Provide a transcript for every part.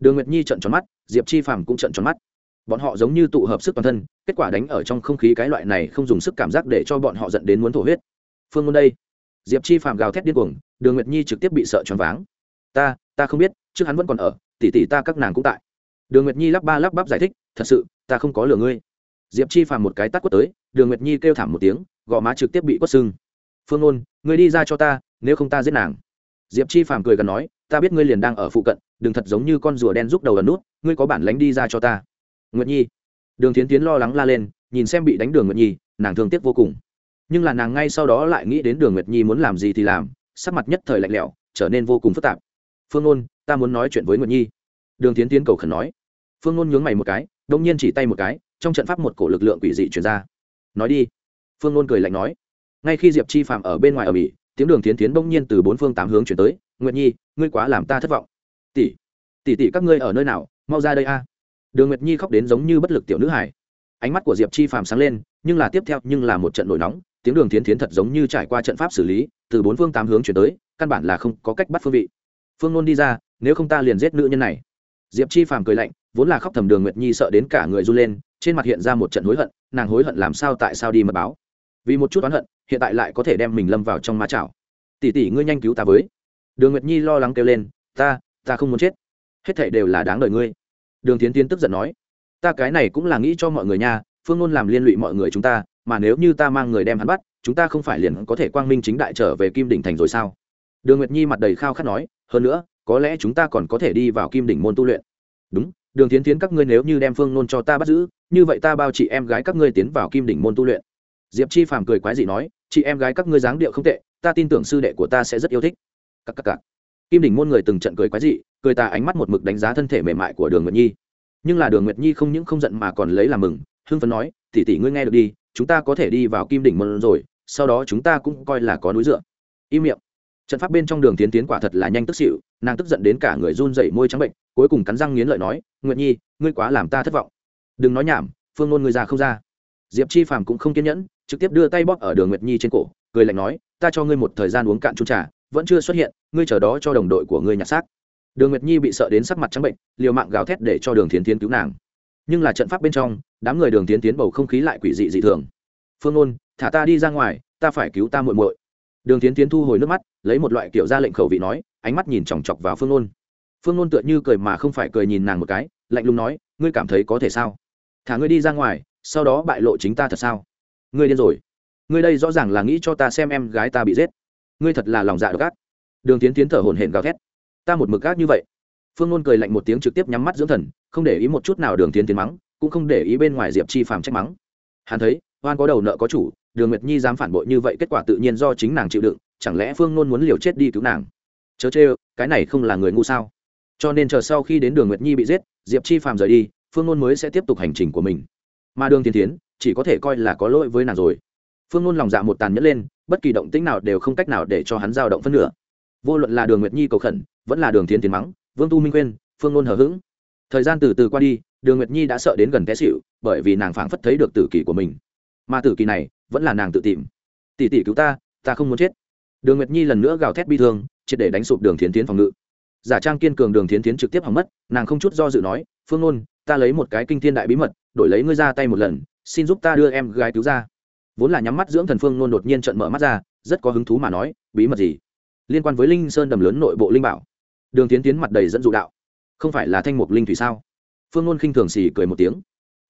đường nguyệt nhi trận tròn mắt, diệp chi phàm cũng trận tròn mắt. Bọn họ giống như tụ hợp sức toàn thân, kết quả đánh ở trong không khí cái loại này không dùng sức cảm giác để cho bọn họ dẫn đến muốn thổ huyết. Phương ngôn đây. Diệp chi phàm gào thét điên cuồng, đường nguyệt nhi trực tiếp bị sợ choáng váng. Ta ta không biết, trước hắn vẫn còn ở, tỷ tỷ ta các nàng cũng tại. Đường nguyệt nhi lắp ba lắp bắp giải thích, thật sự, ta không có lừa ngươi. Diệp chi phàm một cái tắt quất tới, đường nguyệt nhi kêu thảm một tiếng, gò má trực tiếp bị quất sưng. Phương ngôn ngươi đi ra cho ta, nếu không ta giết nàng. Diệp chi phàm cười gần nói, ta biết ngươi liền đang ở phụ cận đừng thật giống như con rùa đen rút đầu ẩn nút, ngươi có bản lánh đi ra cho ta. Nguyệt nhi. Đường tiến tiến lo lắng la lên, nhìn xem bị đánh đường nguyệt nhi, nàng thương tiếc vô cùng. Nhưng là nàng ngay sau đó lại nghĩ đến đường nguyệt nhi muốn làm gì thì làm, sắc mặt nhất thời lạnh lẽo, trở nên vô cùng phức tạp. Phương ôn ta muốn nói chuyện với nguyệt nhi. Đường tiến tiến cầu khẩn nói. Phương ôn nhướng mày một cái, đông nhiên chỉ tay một cái, trong trận pháp một cổ lực lượng quỷ dị chuyển ra. Nói đi. Phương ôn cười lạnh nói. Ngay khi diệp chi phạm ở bên ngoài ở bỉ tiếng đường tiến tiến bỗng nhiên từ bốn phương tám hướng chuyển tới. Nguyệt nhi, ngươi quá làm ta thất vọng tỷ tỷ tỷ các ngươi ở nơi nào? Mau ra đây a. Đường nguyệt nhi khóc đến giống như bất lực tiểu nữ hải ánh mắt của diệp chi phàm sáng lên, nhưng là tiếp theo, nhưng là một trận nổi nóng, tiếng đường tiến tiến thật giống như trải qua trận pháp xử lý, từ bốn phương tám hướng chuyển tới, căn bản là không có cách bắt phương vị. Phương nôn đi ra, nếu không ta liền giết nữ nhân này. Diệp chi phàm cười lạnh, vốn là khóc thầm đường nguyệt nhi sợ đến cả người run lên, trên mặt hiện ra một trận hối hận, nàng hối hận làm sao tại sao đi mật báo. Vì một chút oán hận, hiện tại lại có thể đem mình lâm vào trong ma chảo. Tỷ tỷ ngươi nhanh cứu ta với. Đường nguyệt nhi lo lắng kêu lên, ta ta không muốn chết. Hết thảy đều là đáng đời ngươi. Đường tiến tiến tức giận nói. Ta cái này cũng là nghĩ cho mọi người nha, phương ngôn làm liên lụy mọi người chúng ta, mà nếu như ta mang người đem hắn bắt, chúng ta không phải liền có thể quang minh chính đại trở về kim đỉnh thành rồi sao? Đường nguyệt nhi mặt đầy khao khát nói. Hơn nữa, có lẽ chúng ta còn có thể đi vào kim đỉnh môn tu luyện. Đúng, đường tiến tiến các ngươi nếu như đem phương nôn cho ta bắt giữ, như vậy ta bao chị em gái các ngươi tiến vào kim đỉnh môn tu luyện. Diệp chi phàm cười quái dị nói. Chị em gái các ngươi dáng điệu không tệ, ta tin tưởng sư đệ của ta sẽ rất yêu thích. Cắc cắc cắc kim đỉnh môn người từng trận cười quái dị, cười ta ánh mắt một mực đánh giá thân thể mềm mại của đường nguyệt nhi. Nhưng là đường nguyệt nhi không những không giận mà còn lấy làm mừng, hưng phấn nói tỉ tỉ ngươi nghe được đi, chúng ta có thể đi vào kim đỉnh môn rồi, sau đó chúng ta cũng coi là có núi dựa. Im miệng. Trận pháp bên trong đường tiến tiến quả thật là nhanh tức xịu nàng tức giận đến cả người run dậy môi trắng bệnh, cuối cùng cắn răng nghiến lợi nói, nguyệt nhi, ngươi quá làm ta thất vọng. Đừng nói nhảm, phương nôn ngươi ra không ra. Diệp chi phàm cũng không kiên nhẫn, trực tiếp đưa tay bóp ở đường nguyệt nhi trên cổ, cười lạnh nói, ta cho ngươi một thời gian uống cạn chung trà vẫn chưa xuất hiện, ngươi chờ đó cho đồng đội của ngươi nhặt xác. Đường nguyệt nhi bị sợ đến sắc mặt trắng bệnh, liều mạng gào thét để cho đường tiến tiến cứu nàng. Nhưng là trận pháp bên trong, đám người đường tiến tiến bầu không khí lại quỷ dị dị thường. Phương ôn thả ta đi ra ngoài, ta phải cứu ta muội muội. Đường tiến tiến thu hồi nước mắt, lấy một loại kiểu ra lệnh khẩu vị nói, ánh mắt nhìn chòng chọc vào phương ôn phương ôn tựa như cười mà không phải cười nhìn nàng một cái, lạnh lùng nói, ngươi cảm thấy có thể sao? Thả ngươi đi ra ngoài, sau đó bại lộ chính ta thật sao? Ngươi điên rồi. Ngươi đây rõ ràng là nghĩ cho ta xem em gái ta bị giết ngươi thật là lòng dạ độc ác. Đường tiến tiến thở hổn hển gào thét. Ta một mực ác như vậy. Phương Luân cười lạnh một tiếng trực tiếp nhắm mắt dưỡng thần, không để ý một chút nào đường tiến tiến mắng, cũng không để ý bên ngoài diệp chi phàm trách mắng. Hắn thấy, oan có đầu nợ có chủ, đường nguyệt nhi dám phản bội như vậy kết quả tự nhiên do chính nàng chịu đựng, chẳng lẽ phương Luân muốn liều chết đi cứu nàng? Chớ chê, cái này không là người ngu sao? Cho nên chờ sau khi đến đường nguyệt nhi bị giết, diệp chi phàm rời đi, phương Luân mới sẽ tiếp tục hành trình của mình. Mà đường tiến tiến, chỉ có thể coi là có lỗi với nàng rồi. Phương Luân lòng dạ một tàn nhẫn lên bất kỳ động tĩnh nào đều không cách nào để cho hắn dao động phân nửa. Vô luận là đường nguyệt nhi cầu khẩn, vẫn là đường tiến tiến mắng, vương tu minh quên phương ngôn hờ hững. Thời gian từ từ qua đi, đường nguyệt nhi đã sợ đến gần té xịu bởi vì nàng phảng phất thấy được tử kỳ của mình. Mà tử kỳ này, vẫn là nàng tự tìm. Tỷ tỷ cứu ta ta không muốn chết. Đường nguyệt nhi lần nữa gào thét bi thương, triệt để đánh sụp đường thiến tiến phòng ngự. Giả trang kiên cường đường thiến tiến trực tiếp hỏng mất, nàng không chút do dự nói, phương ngôn, ta lấy một cái kinh thiên đại bí mật, đổi lấy ngươi ra tay một lần, xin giúp ta đưa em gái cứu ra vốn là nhắm mắt dưỡng thần phương ngôn đột nhiên trận mở mắt ra, rất có hứng thú mà nói, bí mật gì? Liên quan với linh sơn đầm lớn nội bộ linh bảo. Đường tiến tiến mặt đầy dẫn dụ đạo. Không phải là thanh mục linh thủy sao? Phương ngôn khinh thường xì cười một tiếng.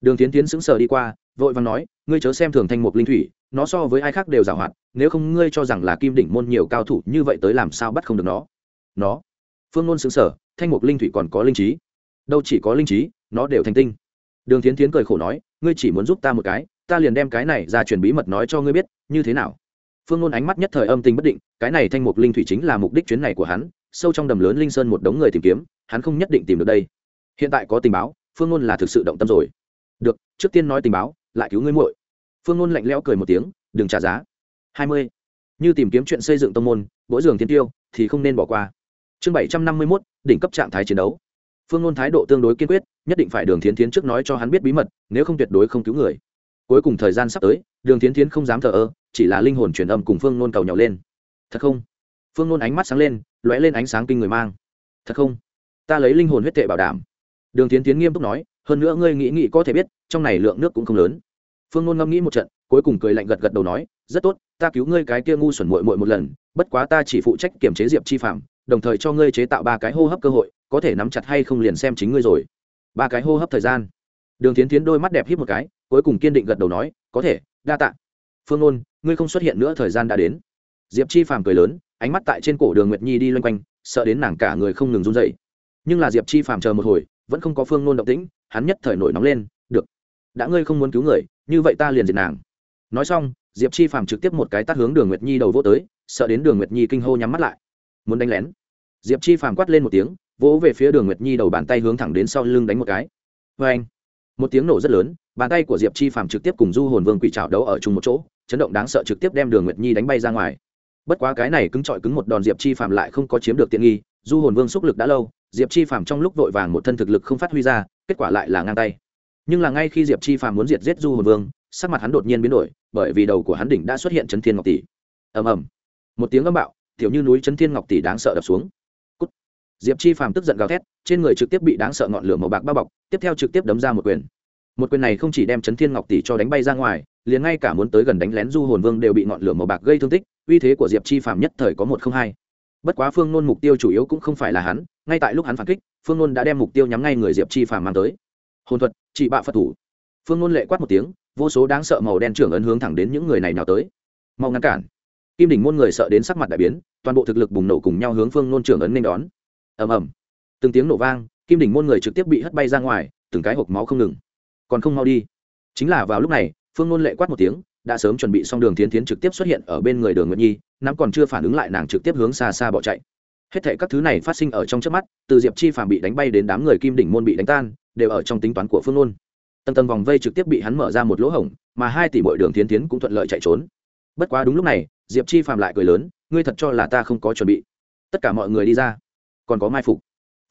Đường tiến tiến sững sờ đi qua, vội vàng nói, ngươi chớ xem thường thanh mục linh thủy, nó so với ai khác đều giảo hoạt nếu không ngươi cho rằng là kim đỉnh môn nhiều cao thủ như vậy tới làm sao bắt không được nó? Nó? Phương ngôn sững sờ, thanh mục linh thủy còn có linh trí. Đâu chỉ có linh trí, nó đều thành tinh. Đường tiến tiến cười khổ nói, ngươi chỉ muốn giúp ta một cái ta liền đem cái này ra truyền bí mật nói cho ngươi biết, như thế nào? Phương ngôn ánh mắt nhất thời âm tình bất định, cái này thanh mục linh thủy chính là mục đích chuyến này của hắn, sâu trong đầm lớn linh sơn một đống người tìm kiếm, hắn không nhất định tìm được đây. Hiện tại có tình báo, phương ngôn là thực sự động tâm rồi. Được, trước tiên nói tình báo, lại cứu ngươi muội. Phương ngôn lạnh lẽo cười một tiếng, đừng trả giá. Hai mươi. Như tìm kiếm chuyện xây dựng tông môn mỗi giường tiên tiêu, thì không nên bỏ qua. Chương bảy trăm năm mươi mốt, đỉnh cấp trạng thái chiến đấu. Phương ngôn thái độ tương đối kiên quyết, nhất định phải đường thiến thiến trước nói cho hắn biết bí mật, nếu không tuyệt đối không cứu người cuối cùng thời gian sắp tới, đường thiến thiến không dám thờ ơ, chỉ là linh hồn truyền âm cùng phương Nôn cầu nhau lên. Thật không? Phương Nôn ánh mắt sáng lên, lóe lên ánh sáng kinh người mang. Thật không? Ta lấy linh hồn huyết tệ bảo đảm. Đường tiến tiến nghiêm túc nói, hơn nữa ngươi nghĩ nghĩ có thể biết, trong này lượng nước cũng không lớn. Phương Nôn ngẫm nghĩ một trận, cuối cùng cười lạnh gật gật đầu nói, rất tốt, ta cứu ngươi cái kia ngu xuẩn muội muội một lần, bất quá ta chỉ phụ trách kiểm chế diệp chi phạm đồng thời cho ngươi chế tạo ba cái hô hấp cơ hội, có thể nắm chặt hay không liền xem chính ngươi rồi. Ba cái hô hấp thời gian đường tiến tiến đôi mắt đẹp hít một cái cuối cùng kiên định gật đầu nói có thể đa tạ. Phương ôn, ngươi không xuất hiện nữa thời gian đã đến. Diệp chi phàm cười lớn ánh mắt tại trên cổ đường nguyệt nhi đi loanh quanh sợ đến nàng cả người không ngừng run dậy nhưng là diệp chi phàm chờ một hồi vẫn không có phương nôn động tĩnh hắn nhất thời nổi nóng lên được. Đã ngươi không muốn cứu người như vậy ta liền diệt nàng. Nói xong diệp chi phàm trực tiếp một cái tắt hướng đường nguyệt nhi đầu vô tới sợ đến đường nguyệt nhi kinh hô nhắm mắt lại. Muốn đánh lén? Diệp chi phàm quát lên một tiếng vỗ về phía đường nguyệt nhi đầu bàn tay hướng thẳng đến sau lưng đánh một cái. Vê anh một tiếng nổ rất lớn, bàn tay của diệp chi phàm trực tiếp cùng du hồn vương quỷ trào đấu ở chung một chỗ, chấn động đáng sợ trực tiếp đem đường nguyệt nhi đánh bay ra ngoài. Bất quá cái này cứng trọi cứng một đòn diệp chi phàm lại không có chiếm được tiện nghi, du hồn vương xúc lực đã lâu, diệp chi phàm trong lúc vội vàng một thân thực lực không phát huy ra, kết quả lại là ngang tay. Nhưng là ngay khi diệp chi phàm muốn diệt giết du hồn vương, sắc mặt hắn đột nhiên biến đổi, bởi vì đầu của hắn đỉnh đã xuất hiện chấn thiên ngọc tỷ. Ầm ầm. Một tiếng âm bạo, tiểu như núi chấn thiên ngọc tỷ đáng sợ đập xuống diệp chi phàm tức giận gào thét, trên người trực tiếp bị đáng sợ ngọn lửa màu bạc bao bọc, tiếp theo trực tiếp đấm ra một quyền. Một quyền này không chỉ đem chấn thiên ngọc tỷ cho đánh bay ra ngoài, liền ngay cả muốn tới gần đánh lén du hồn vương đều bị ngọn lửa màu bạc gây thương tích, uy thế của diệp chi phàm nhất thời có một không hai. Bất quá phương nôn mục tiêu chủ yếu cũng không phải là hắn, ngay tại lúc hắn phản kích, phương nôn đã đem mục tiêu nhắm ngay người diệp chi phàm mang tới. Hồn thuật trị bạ phật thủ. Phương nôn lệ quát một tiếng, vô số đáng sợ màu đen trưởng ấn hướng thẳng đến những người này nào tới. Mau ngăn cản. Kim đỉnh môn người sợ đến sắc mặt đại biến, toàn bộ thực lực bùng nổ cùng nhau hướng phương nôn trưởng ấn nên đón ầm ầm. Từng tiếng nổ vang, kim đỉnh môn người trực tiếp bị hất bay ra ngoài, từng cái hộp máu không ngừng. Còn không mau đi. Chính là vào lúc này, phương nôn lệ quát một tiếng, đã sớm chuẩn bị xong đường tiến tiến trực tiếp xuất hiện ở bên người đường nguyệt nhi, nắm còn chưa phản ứng lại nàng trực tiếp hướng xa xa bỏ chạy. Hết thể các thứ này phát sinh ở trong trước mắt, từ diệp chi phàm bị đánh bay đến đám người kim đỉnh môn bị đánh tan, đều ở trong tính toán của phương nôn. Tầng tầng vòng vây trực tiếp bị hắn mở ra một lỗ hổng, mà hai tỷ bội đường tiến tiến cũng thuận lợi chạy trốn. Bất quá đúng lúc này, diệp chi phàm lại cười lớn, ngươi thật cho là ta không có chuẩn bị. Tất cả mọi người đi ra còn có mai phục.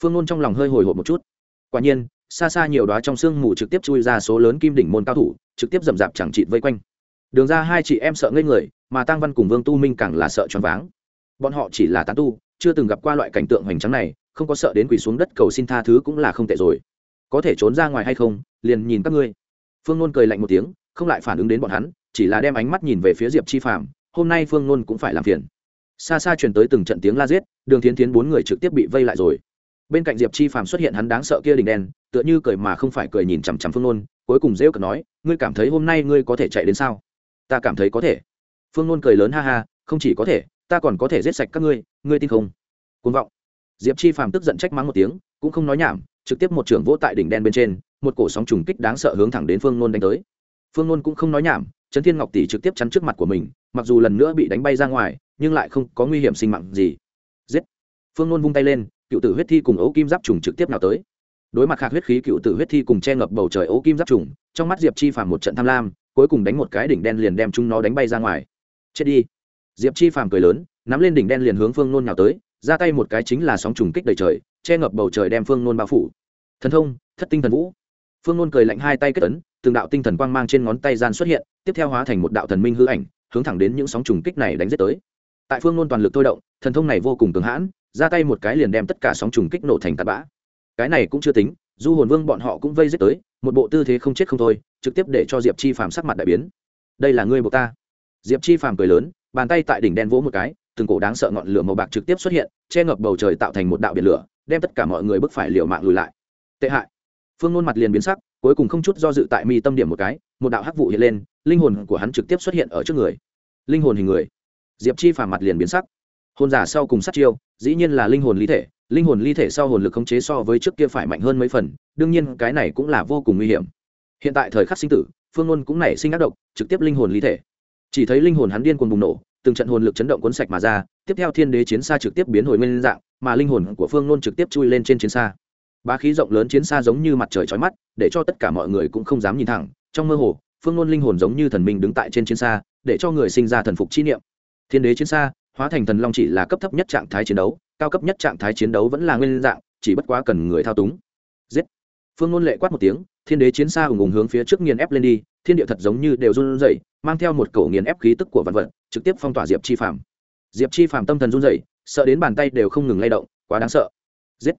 Phương nôn trong lòng hơi hồi hộp một chút. Quả nhiên, xa xa nhiều đoá trong sương mù trực tiếp chui ra số lớn kim đỉnh môn cao thủ, trực tiếp dầm dạp chẳng chịt vây quanh. Đường ra hai chị em sợ ngây người, mà tăng văn cùng vương tu minh càng là sợ choáng váng. Bọn họ chỉ là tán tu, chưa từng gặp qua loại cảnh tượng hoành tráng này, không có sợ đến quỳ xuống đất cầu xin tha thứ cũng là không tệ rồi. Có thể trốn ra ngoài hay không, liền nhìn các ngươi. Phương nôn cười lạnh một tiếng, không lại phản ứng đến bọn hắn, chỉ là đem ánh mắt nhìn về phía diệp chi phạm hôm nay phương nôn cũng phải làm phiền xa xa truyền tới từng trận tiếng la giết, đường tiến tiến bốn người trực tiếp bị vây lại rồi. Bên cạnh diệp chi phàm xuất hiện hắn đáng sợ kia đỉnh đen, tựa như cười mà không phải cười nhìn chằm chằm phương nôn, cuối cùng rêu cợt nói, ngươi cảm thấy hôm nay ngươi có thể chạy đến sao? Ta cảm thấy có thể. Phương nôn cười lớn ha ha, không chỉ có thể, ta còn có thể giết sạch các ngươi ngươi tin không? Côn vọng. Diệp chi phàm tức giận trách mắng một tiếng, cũng không nói nhảm, trực tiếp một trưởng vỗ tại đỉnh đen bên trên, một cổ sóng trùng kích đáng sợ hướng thẳng đến phương nôn đánh tới. Phương nôn cũng không nói nhảm, trấn thiên ngọc tỷ trực tiếp chắn trước mặt của mình mặc dù lần nữa bị đánh bay ra ngoài, nhưng lại không có nguy hiểm sinh mạng gì. Giết! Phương nôn vung tay lên, cựu tử huyết thi cùng ấu kim giáp trùng trực tiếp nào tới. Đối mặt khạc huyết khí, cựu tử huyết thi cùng che ngập bầu trời ấu kim giáp trùng, trong mắt diệp chi phàm một trận tham lam, cuối cùng đánh một cái đỉnh đen liền đem chúng nó đánh bay ra ngoài. Chết đi! Diệp chi phàm cười lớn, nắm lên đỉnh đen liền hướng phương nôn nào tới, ra tay một cái chính là sóng trùng kích đầy trời, che ngập bầu trời đem phương nôn bao phủ. Thần thông, thất tinh thần vũ. Phương nôn cười lạnh hai tay kết ấn, từng đạo tinh thần quang mang trên ngón tay gian xuất hiện, tiếp theo hóa thành một đạo thần minh hư ảnh hướng thẳng đến những sóng trùng kích này đánh giết tới. Tại phương nôn toàn lực thôi động, thần thông này vô cùng cường hãn, ra tay một cái liền đem tất cả sóng trùng kích nổ thành tạt bã. Cái này cũng chưa tính, du hồn vương bọn họ cũng vây giết tới, một bộ tư thế không chết không thôi, trực tiếp để cho diệp chi phàm sắc mặt đại biến. Đây là ngươi buộc ta. Diệp chi phàm cười lớn, bàn tay tại đỉnh đen vỗ một cái, từng cổ đáng sợ ngọn lửa màu bạc trực tiếp xuất hiện, che ngập bầu trời tạo thành một đạo biển lửa, đem tất cả mọi người bức phải liều mạng lùi lại. Tệ hại. Phương ngôn mặt liền biến sắc cuối cùng không chút do dự tại mi tâm điểm một cái, một đạo hắc vụ hiện lên, linh hồn của hắn trực tiếp xuất hiện ở trước người. Linh hồn hình người. Diệp chi phàm mặt liền biến sắc. Hồn giả sau cùng sát chiêu, dĩ nhiên là linh hồn ly thể, linh hồn ly thể sau hồn lực khống chế so với trước kia phải mạnh hơn mấy phần, đương nhiên cái này cũng là vô cùng nguy hiểm. Hiện tại thời khắc sinh tử, phương ngôn cũng nảy sinh ác độc, trực tiếp linh hồn ly thể. Chỉ thấy linh hồn hắn điên cuồng bùng nổ, từng trận hồn lực chấn động cuốn sạch mà ra, tiếp theo thiên đế chiến xa trực tiếp biến hồi nguyên dạng, mà linh hồn của phương ngôn trực tiếp chui lên trên chiến xa bá khí rộng lớn chiến xa giống như mặt trời chói mắt, để cho tất cả mọi người cũng không dám nhìn thẳng. Trong mơ hồ, phương ngôn linh hồn giống như thần minh đứng tại trên chiến xa, để cho người sinh ra thần phục chi niệm. Thiên đế chiến xa, hóa thành thần long chỉ là cấp thấp nhất trạng thái chiến đấu, cao cấp nhất trạng thái chiến đấu vẫn là nguyên dạng, chỉ bất quá cần người thao túng. Giết! Phương ngôn lệ quát một tiếng, thiên đế chiến xa ùng ùng hướng phía trước nghiền ép lên đi, thiên địa thật giống như đều run rẩy, mang theo một cổ nghiền ép khí tức của vạn vật, trực tiếp phong tỏa diệp chi phàm. Diệp chi phàm tâm thần run rẩy, sợ đến bàn tay đều không ngừng lay động, quá đáng sợ. Giết!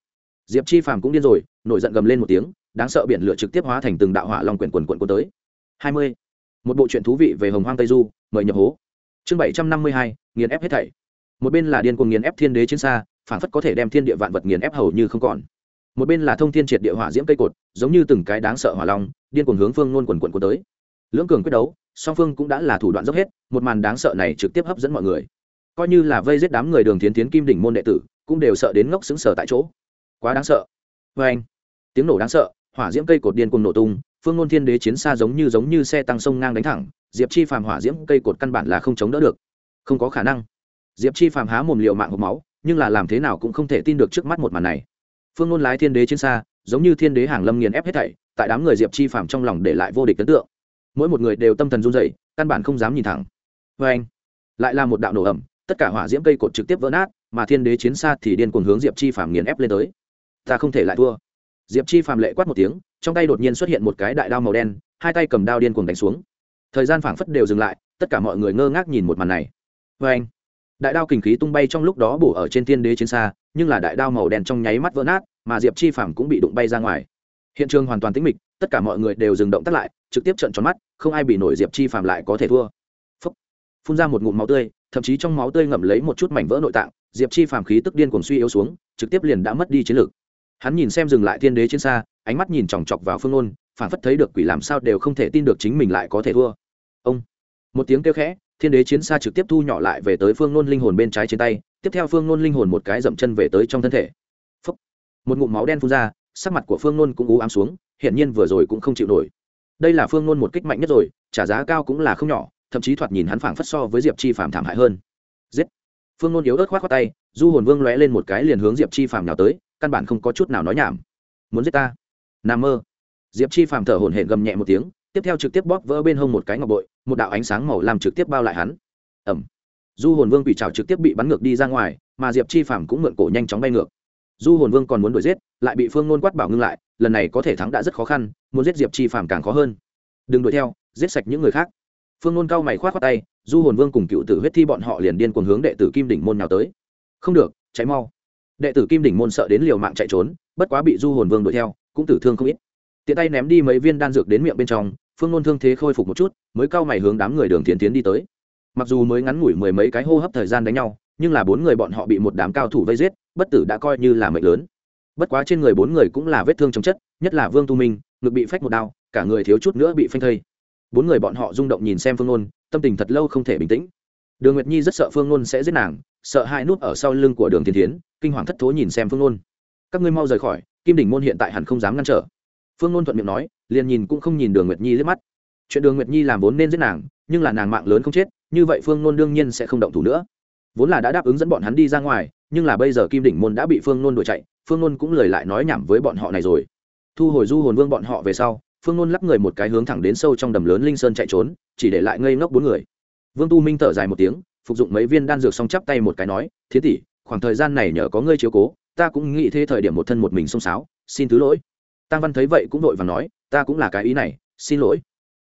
Diệp chi phàm cũng điên rồi, nổi giận gầm lên một tiếng, đáng sợ biển lửa trực tiếp hóa thành từng đạo hỏa long quyển quần quần quần tới. Hai mươi. Một bộ truyện thú vị về hồng hoang tây du, mời nhập hố. Chương bảy trăm năm mươi hai, nghiền ép hết thảy. Một bên là điên cuồng nghiền ép thiên đế chiến xa phản phất có thể đem thiên địa vạn vật nghiền ép hầu như không còn. Một bên là thông thiên triệt địa hỏa diễm cây cột, giống như từng cái đáng sợ hỏa long, điên cuồng hướng phương nôn quần quần quần tới. Lưỡng cường quyết đấu, song phương cũng đã là thủ đoạn dốc hết, một màn đáng sợ này trực tiếp hấp dẫn mọi người. Coi như là vây giết đám người đường tiến tiến kim đỉnh môn đệ tử, cũng đều sợ đến ngốc xứng sở tại chỗ quá đáng sợ. Vê anh. Tiếng nổ đáng sợ, hỏa diễm cây cột điên cuồng nổ tung, phương ngôn thiên đế chiến xa giống như giống như xe tăng sông ngang đánh thẳng, diệp chi phàm hỏa diễm cây cột căn bản là không chống đỡ được. Không có khả năng. Diệp chi phàm há mồm liệu mạng hộp máu, nhưng là làm thế nào cũng không thể tin được trước mắt một màn này. Phương ngôn lái thiên đế chiến xa, giống như thiên đế hàng lâm nghiền ép hết thảy, tại đám người diệp chi phàm trong lòng để lại vô địch ấn tượng. Mỗi một người đều tâm thần run dậy căn bản không dám nhìn thẳng. Vê anh. Lại là một đạo nổ ẩm tất cả hỏa diễm cây cột trực tiếp vỡ nát, mà thiên đế chiến xa thì điên cuồng hướng diệp chi phàm nghiền ép lên tới ta không thể lại thua. Diệp chi phàm lệ quát một tiếng, trong tay đột nhiên xuất hiện một cái đại đao màu đen, hai tay cầm đao điên cuồng đánh xuống. Thời gian phảng phất đều dừng lại, tất cả mọi người ngơ ngác nhìn một màn này. Vê anh, đại đao kình khí tung bay trong lúc đó bổ ở trên thiên đế chiến xa, nhưng là đại đao màu đen trong nháy mắt vỡ nát, mà diệp chi phàm cũng bị đụng bay ra ngoài. Hiện trường hoàn toàn tĩnh mịch, tất cả mọi người đều dừng động tắt lại, trực tiếp trận tròn mắt, không ai bị nổi diệp chi phàm lại có thể thua. Phúc. phun ra một ngụm máu tươi, thậm chí trong máu tươi ngậm lấy một chút mảnh vỡ nội tạng, diệp chi phàm khí tức điên cuồng suy yếu xuống, trực tiếp liền đã mất đi chiến lược hắn nhìn xem dừng lại thiên đế trên xa, ánh mắt nhìn chòng chọc vào phương ôn phản phất thấy được quỷ làm sao đều không thể tin được chính mình lại có thể thua. Ông! Một tiếng kêu khẽ, thiên đế chiến xa trực tiếp thu nhỏ lại về tới phương nôn linh hồn bên trái trên tay, tiếp theo phương nôn linh hồn một cái dậm chân về tới trong thân thể. Phúc. một ngụm máu đen phun ra, sắc mặt của phương nôn cũng ú ám xuống, hiển nhiên vừa rồi cũng không chịu nổi. Đây là phương nôn một kích mạnh nhất rồi, trả giá cao cũng là không nhỏ, thậm chí thoạt nhìn hắn phảng phất so với diệp chi phàm thảm hại hơn. Giết! Phương nôn yếu ớt khoát khoát tay, du hồn vương lóe lên một cái liền hướng diệp chi phàm nào tới căn bản không có chút nào nói nhảm. Muốn giết ta? N mơ. Diệp chi phàm thở hổn hển gầm nhẹ một tiếng, tiếp theo trực tiếp bóp vỡ bên hông một cái ngọc bội, một đạo ánh sáng màu làm trực tiếp bao lại hắn. Ẩm du hồn vương quỷ trào trực tiếp bị bắn ngược đi ra ngoài, mà diệp chi phàm cũng mượn cổ nhanh chóng bay ngược. Du hồn vương còn muốn đuổi giết, lại bị phương nôn quát bảo ngưng lại, lần này có thể thắng đã rất khó khăn, muốn giết diệp chi phàm càng khó hơn. Đừng đuổi theo, giết sạch những người khác. Phương nôn cao mày khoát khoát tay, du hồn vương cùng cựu tử huyết thi bọn họ liền điên cuồng hướng đệ tử kim đỉnh môn nào tới. Không được cháy mau đệ tử kim đỉnh môn sợ đến liều mạng chạy trốn, bất quá bị du hồn vương đuổi theo, cũng tử thương không ít. Tiện tay ném đi mấy viên đan dược đến miệng bên trong, phương nôn thương thế khôi phục một chút, mới cao mày hướng đám người đường tiến tiến đi tới. Mặc dù mới ngắn ngủi mười mấy cái hô hấp thời gian đánh nhau, nhưng là bốn người bọn họ bị một đám cao thủ vây giết, bất tử đã coi như là mệnh lớn. Bất quá trên người bốn người cũng là vết thương chống chất, nhất là vương tu minh, ngực bị phách một đao, cả người thiếu chút nữa bị phanh thây. Bốn người bọn họ rung động nhìn xem phương nôn, tâm tình thật lâu không thể bình tĩnh đường nguyệt nhi rất sợ phương nôn sẽ giết nàng, sợ hai nút ở sau lưng của đường thiên tiến kinh hoàng thất thố nhìn xem phương nôn. Các ngươi mau rời khỏi, kim đỉnh môn hiện tại hẳn không dám ngăn trở. Phương nôn thuận miệng nói, liền nhìn cũng không nhìn đường nguyệt nhi liếc mắt. Chuyện đường nguyệt nhi làm vốn nên giết nàng, nhưng là nàng mạng lớn không chết, như vậy phương nôn đương nhiên sẽ không động thủ nữa. Vốn là đã đáp ứng dẫn bọn hắn đi ra ngoài, nhưng là bây giờ kim đỉnh môn đã bị phương nôn đuổi chạy, phương nôn cũng lời lại nói nhảm với bọn họ này rồi. Thu hồi du hồn vương bọn họ về sau, phương nôn lắp người một cái hướng thẳng đến sâu trong đầm lớn linh sơn chạy trốn, chỉ để lại ngây ngốc bốn người vương tu minh thở dài một tiếng, phục dụng mấy viên đan dược xong chắp tay một cái nói thiến tỷ, khoảng thời gian này nhờ có ngươi chiếu cố, ta cũng nghĩ thế thời điểm một thân một mình xông xáo, xin thứ lỗi. Tăng văn thấy vậy cũng vội và nói, ta cũng là cái ý này, xin lỗi.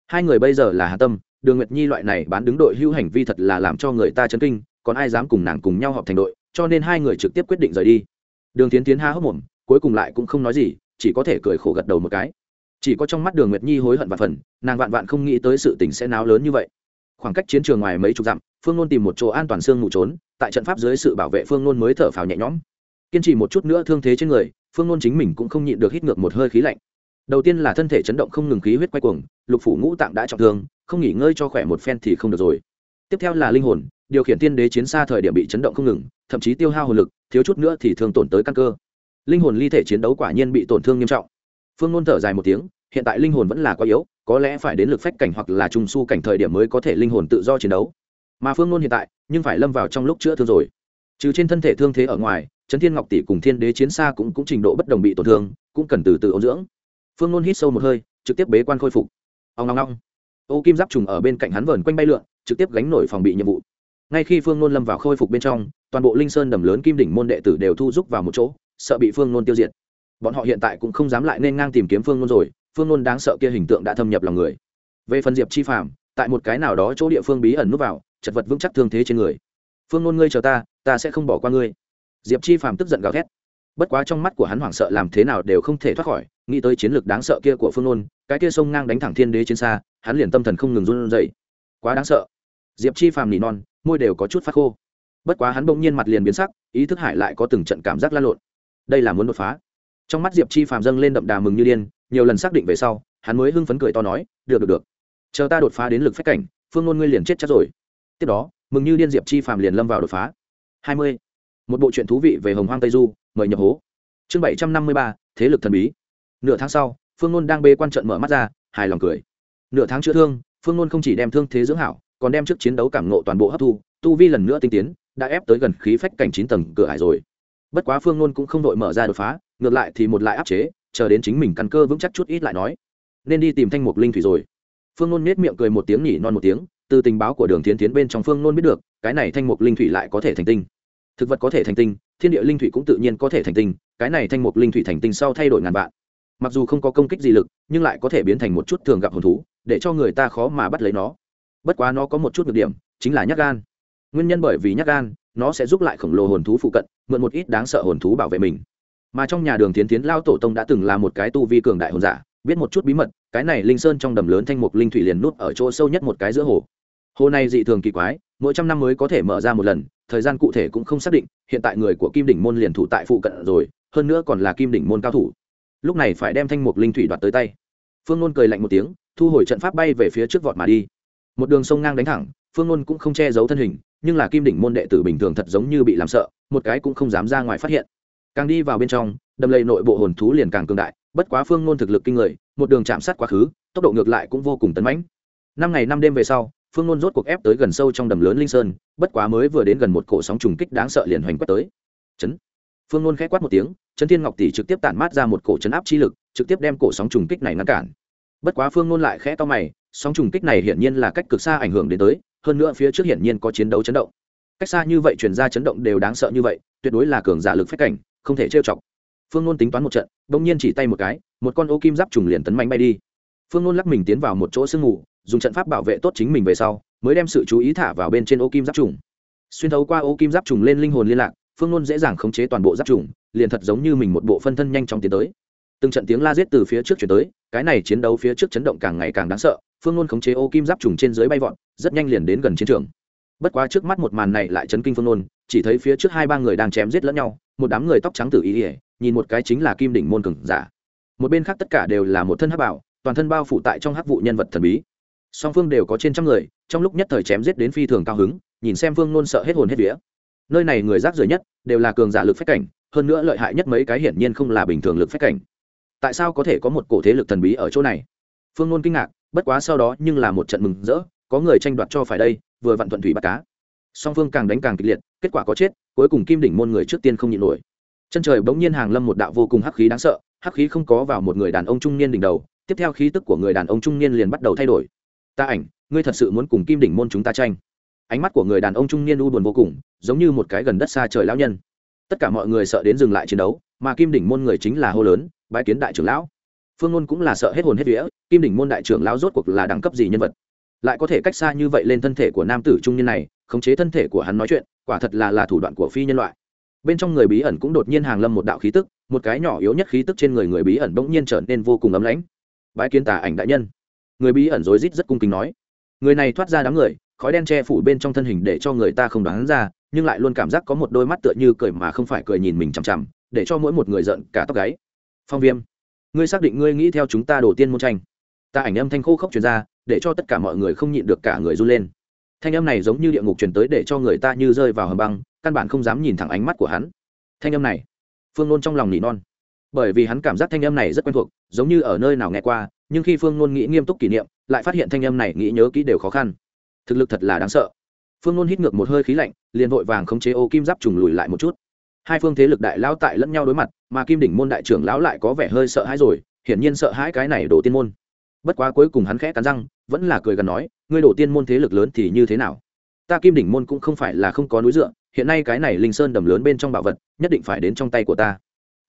Hai người bây giờ là hà tâm, đường nguyệt nhi loại này bán đứng đội hưu hành vi thật là làm cho người ta chấn kinh, còn ai dám cùng nàng cùng nhau họp thành đội, cho nên hai người trực tiếp quyết định rời đi. Đường tiến tiến ha hốc mồm, cuối cùng lại cũng không nói gì, chỉ có thể cười khổ gật đầu một cái. Chỉ có trong mắt đường nguyệt nhi hối hận và phần, nàng vạn vạn không nghĩ tới sự tình sẽ náo lớn như vậy khoảng cách chiến trường ngoài mấy chục dặm, phương nôn tìm một chỗ an toàn xương ngủ trốn, tại trận pháp dưới sự bảo vệ phương nôn mới thở phào nhẹ nhõm. Kiên trì một chút nữa thương thế trên người, phương nôn chính mình cũng không nhịn được hít ngược một hơi khí lạnh. Đầu tiên là thân thể chấn động không ngừng khí huyết quay cuồng, lục phủ ngũ tạng đã trọng thương, không nghỉ ngơi cho khỏe một phen thì không được rồi. Tiếp theo là linh hồn, điều khiển tiên đế chiến xa thời điểm bị chấn động không ngừng, thậm chí tiêu hao hồn lực, thiếu chút nữa thì thường tổn tới căn cơ. Linh hồn ly thể chiến đấu quả nhiên bị tổn thương nghiêm trọng. Phương nôn thở dài một tiếng, hiện tại linh hồn vẫn là quá yếu có lẽ phải đến lực phách cảnh hoặc là trung su cảnh thời điểm mới có thể linh hồn tự do chiến đấu. Mà phương ngôn hiện tại, nhưng phải lâm vào trong lúc chữa thương rồi. Trừ trên thân thể thương thế ở ngoài, trấn thiên ngọc tỷ cùng thiên đế chiến xa cũng cũng trình độ bất đồng bị tổn thương, cũng cần từ từ ôn dưỡng. Phương ngôn hít sâu một hơi, trực tiếp bế quan khôi phục. Ông long long ô kim giáp trùng ở bên cạnh hắn vờn quanh bay lượn, trực tiếp gánh nổi phòng bị nhiệm vụ. Ngay khi phương nôn lâm vào khôi phục bên trong, toàn bộ linh sơn đầm lớn kim đỉnh môn đệ tử đều thu giúp vào một chỗ, sợ bị phương nôn tiêu diệt. Bọn họ hiện tại cũng không dám lại nên ngang tìm kiếm phương nôn rồi phương nôn đáng sợ kia hình tượng đã thâm nhập lòng người. Về phần diệp chi phạm tại một cái nào đó chỗ địa phương bí ẩn núp vào, chật vật vững chắc thương thế trên người. Phương nôn ngươi chờ ta ta sẽ không bỏ qua ngươi. Diệp chi phạm tức giận gào thét. Bất quá trong mắt của hắn hoảng sợ làm thế nào đều không thể thoát khỏi, nghĩ tới chiến lược đáng sợ kia của phương nôn, cái kia sông ngang đánh thẳng thiên đế trên xa, hắn liền tâm thần không ngừng run dậy quá đáng sợ. Diệp chi phàm nỉ non, môi đều có chút phát khô. Bất quá hắn bỗng nhiên mặt liền biến sắc, ý thức hải lại có từng trận cảm giác lan lộn. Đây là muốn đột phá. Trong mắt diệp chi phàm dâng lên đậm đà mừng như điên nhiều lần xác định về sau, hắn mới hưng phấn cười to nói, được được được. Chờ ta đột phá đến lực phách cảnh, phương ngôn ngươi liền chết chắc rồi. Tiếp đó, mừng như điên diệp chi phàm liền lâm vào đột phá. Hai mươi. Một bộ truyện thú vị về hồng hoang tây du, mời nhập hố. Chương bảy trăm năm mươi ba, thế lực thần bí. Nửa tháng sau, phương ngôn đang bê quan trận mở mắt ra, hài lòng cười. Nửa tháng chữa thương, phương ngôn không chỉ đem thương thế dưỡng hảo, còn đem trước chiến đấu cảm nộ toàn bộ hấp thu, tu vi lần nữa tinh tiến, đã ép tới gần khí phách cảnh chín tầng cửa hải rồi. Bất quá phương ngôn cũng không đội mở ra đột phá, ngược lại thì một lại áp chế chờ đến chính mình căn cơ vững chắc chút ít lại nói. Nên đi tìm thanh mục linh thủy rồi. Phương nôn nết miệng cười một tiếng nhỉ non một tiếng, từ tình báo của đường tiến tiến bên trong phương nôn biết được, cái này thanh mục linh thủy lại có thể thành tinh. Thực vật có thể thành tinh, thiên địa linh thủy cũng tự nhiên có thể thành tinh, cái này thanh mục linh thủy thành tinh sau thay đổi ngàn vạn. Mặc dù không có công kích gì lực, nhưng lại có thể biến thành một chút thường gặp hồn thú, để cho người ta khó mà bắt lấy nó. Bất quá nó có một chút nhược điểm, chính là nhắc gan. Nguyên nhân bởi vì nhắc gan, nó sẽ giúp lại khổng lồ hồn thú phụ cận, mượn một ít đáng sợ hồn thú bảo vệ mình mà trong nhà đường tiến tiến lao tổ tông đã từng là một cái tu vi cường đại hồn giả, biết một chút bí mật, cái này linh sơn trong đầm lớn thanh mục linh thủy liền nút ở chỗ sâu nhất một cái giữa hồ. Hồ này dị thường kỳ quái, mỗi trăm năm mới có thể mở ra một lần, thời gian cụ thể cũng không xác định, hiện tại người của kim đỉnh môn liền thủ tại phụ cận rồi, hơn nữa còn là kim đỉnh môn cao thủ. Lúc này phải đem thanh mục linh thủy đoạt tới tay. Phương nôn cười lạnh một tiếng, thu hồi trận pháp bay về phía trước vọt mà đi. Một đường sông ngang đánh thẳng, phương nôn cũng không che giấu thân hình, nhưng là kim đỉnh môn đệ tử bình thường thật giống như bị làm sợ, một cái cũng không dám ra ngoài phát hiện càng đi vào bên trong, đầm lầy nội bộ hồn thú liền càng cường đại, bất quá phương nôn thực lực kinh người, một đường chạm sát quá khứ, tốc độ ngược lại cũng vô cùng tấn mãnh. Năm ngày năm đêm về sau, phương nôn rốt cuộc ép tới gần sâu trong đầm lớn linh sơn, bất quá mới vừa đến gần một cổ sóng trùng kích đáng sợ liền hoành quất tới. Chấn. Phương nôn k h ẽ quát một tiếng chấn thiên ngọc tỷ trực tiếp tản mát ra một cổ chấn áp chi lực, trực tiếp đem cổ sóng trùng kích này ngăn cản. Bất quá phương nôn lại khẽ to mày, sóng trùng kích này hiển nhiên là cách cực xa ảnh hưởng đến tới, hơn nữa phía trước hiển nhiên có chiến đấu chấn động. Cách xa như vậy chuyển ra chấn động đều đáng sợ như vậy, tuyệt đối là cường giả lực phách cảnh không thể trêu chọc. Phương nôn tính toán một trận, bỗng nhiên chỉ tay một cái, một con ô kim giáp trùng liền tấn mạnh bay đi. Phương nôn lắc mình tiến vào một chỗ sương mù, dùng trận pháp bảo vệ tốt chính mình về sau, mới đem sự chú ý thả vào bên trên ô kim giáp trùng. Xuyên thấu qua ô kim giáp trùng lên linh hồn liên lạc, phương nôn dễ dàng khống chế toàn bộ giáp trùng, liền thật giống như mình một bộ phân thân nhanh chóng tiến tới. Từng trận tiếng la giết từ phía trước chuyển tới, cái này chiến đấu phía trước chấn động càng ngày càng đáng sợ, phương nôn khống chế ô kim giáp trùng trên dưới bay vọt, rất nhanh liền đến gần chiến trường. Bất quá trước mắt một màn này lại chấn kinh phương nôn, chỉ thấy phía trước hai ba người đang chém giết lẫn nhau một đám người tóc trắng tử ý ỉa, nhìn một cái chính là kim đỉnh môn cường giả. Một bên khác tất cả đều là một thân hắc bảo toàn thân bao phủ tại trong hắc vụ nhân vật thần bí. Song phương đều có trên trăm người, trong lúc nhất thời chém giết đến phi thường cao hứng, nhìn xem phương nôn sợ hết hồn hết vía. Nơi này người rác rưởi nhất, đều là cường giả lực phách cảnh, hơn nữa lợi hại nhất mấy cái hiển nhiên không là bình thường lực phách cảnh. Tại sao có thể có một cổ thế lực thần bí ở chỗ này? Phương nôn kinh ngạc, bất quá sau đó nhưng là một trận mừng rỡ, có người tranh đoạt cho phải đây, vừa vặn thuận thủy bắt cá. Song phương càng đánh càng kịch liệt kết quả có chết, cuối cùng kim đỉnh môn người trước tiên không nhịn nổi. Chân trời bỗng nhiên hàng lâm một đạo vô cùng hắc khí đáng sợ, hắc khí không có vào một người đàn ông trung niên đỉnh đầu, tiếp theo khí tức của người đàn ông trung niên liền bắt đầu thay đổi. Ta ảnh, ngươi thật sự muốn cùng kim đỉnh môn chúng ta tranh? Ánh mắt của người đàn ông trung niên u buồn vô cùng, giống như một cái gần đất xa trời lão nhân. Tất cả mọi người sợ đến dừng lại chiến đấu, mà kim đỉnh môn người chính là hô lớn, bái kiến đại trưởng lão. Phương ngôn cũng là sợ hết hồn hết vía, kim đỉnh môn đại trưởng lão rốt cuộc là đẳng cấp gì nhân vật? Lại có thể cách xa như vậy lên thân thể của nam tử trung niên này, khống chế thân thể của hắn nói chuyện, quả thật là là thủ đoạn của phi nhân loại. Bên trong người bí ẩn cũng đột nhiên hàng lâm một đạo khí tức, một cái nhỏ yếu nhất khí tức trên người người bí ẩn bỗng nhiên trở nên vô cùng ấm lãnh. Bái kiến tà ảnh đại nhân. Người bí ẩn rối rít rất cung kính nói. Người này thoát ra đám người, khói đen che phủ bên trong thân hình để cho người ta không đoán ra, nhưng lại luôn cảm giác có một đôi mắt tựa như cười mà không phải cười nhìn mình chằm chằm, để cho mỗi một người giận cả tóc gáy. Phong viêm, ngươi xác định ngươi nghĩ theo chúng ta đổ tiên môn tranh ta ảnh âm thanh khô khốc truyền ra, để cho tất cả mọi người không nhịn được cả người run lên. Thanh âm này giống như địa ngục truyền tới để cho người ta như rơi vào hầm băng, căn bản không dám nhìn thẳng ánh mắt của hắn. Thanh âm này, phương nôn trong lòng nỉ non. Bởi vì hắn cảm giác thanh âm này rất quen thuộc, giống như ở nơi nào nghe qua, nhưng khi phương nôn nghĩ nghiêm túc kỷ niệm, lại phát hiện thanh âm này nghĩ nhớ kỹ đều khó khăn. Thực lực thật là đáng sợ. Phương nôn hít ngược một hơi khí lạnh, liền vội vàng khống chế ô kim giáp trùng lùi lại một chút. Hai phương thế lực đại lão tại lẫn nhau đối mặt, mà kim đỉnh môn đại trưởng lão lại có vẻ hơi sợ hãi rồi, hiển nhiên sợ hãi cái này đổ tiên môn bất quá cuối cùng hắn khẽ cắn răng, vẫn là cười gần nói, ngươi đổ tiên môn thế lực lớn thì như thế nào? Ta kim đỉnh môn cũng không phải là không có núi dựa, hiện nay cái này linh sơn đầm lớn bên trong bảo vật, nhất định phải đến trong tay của ta.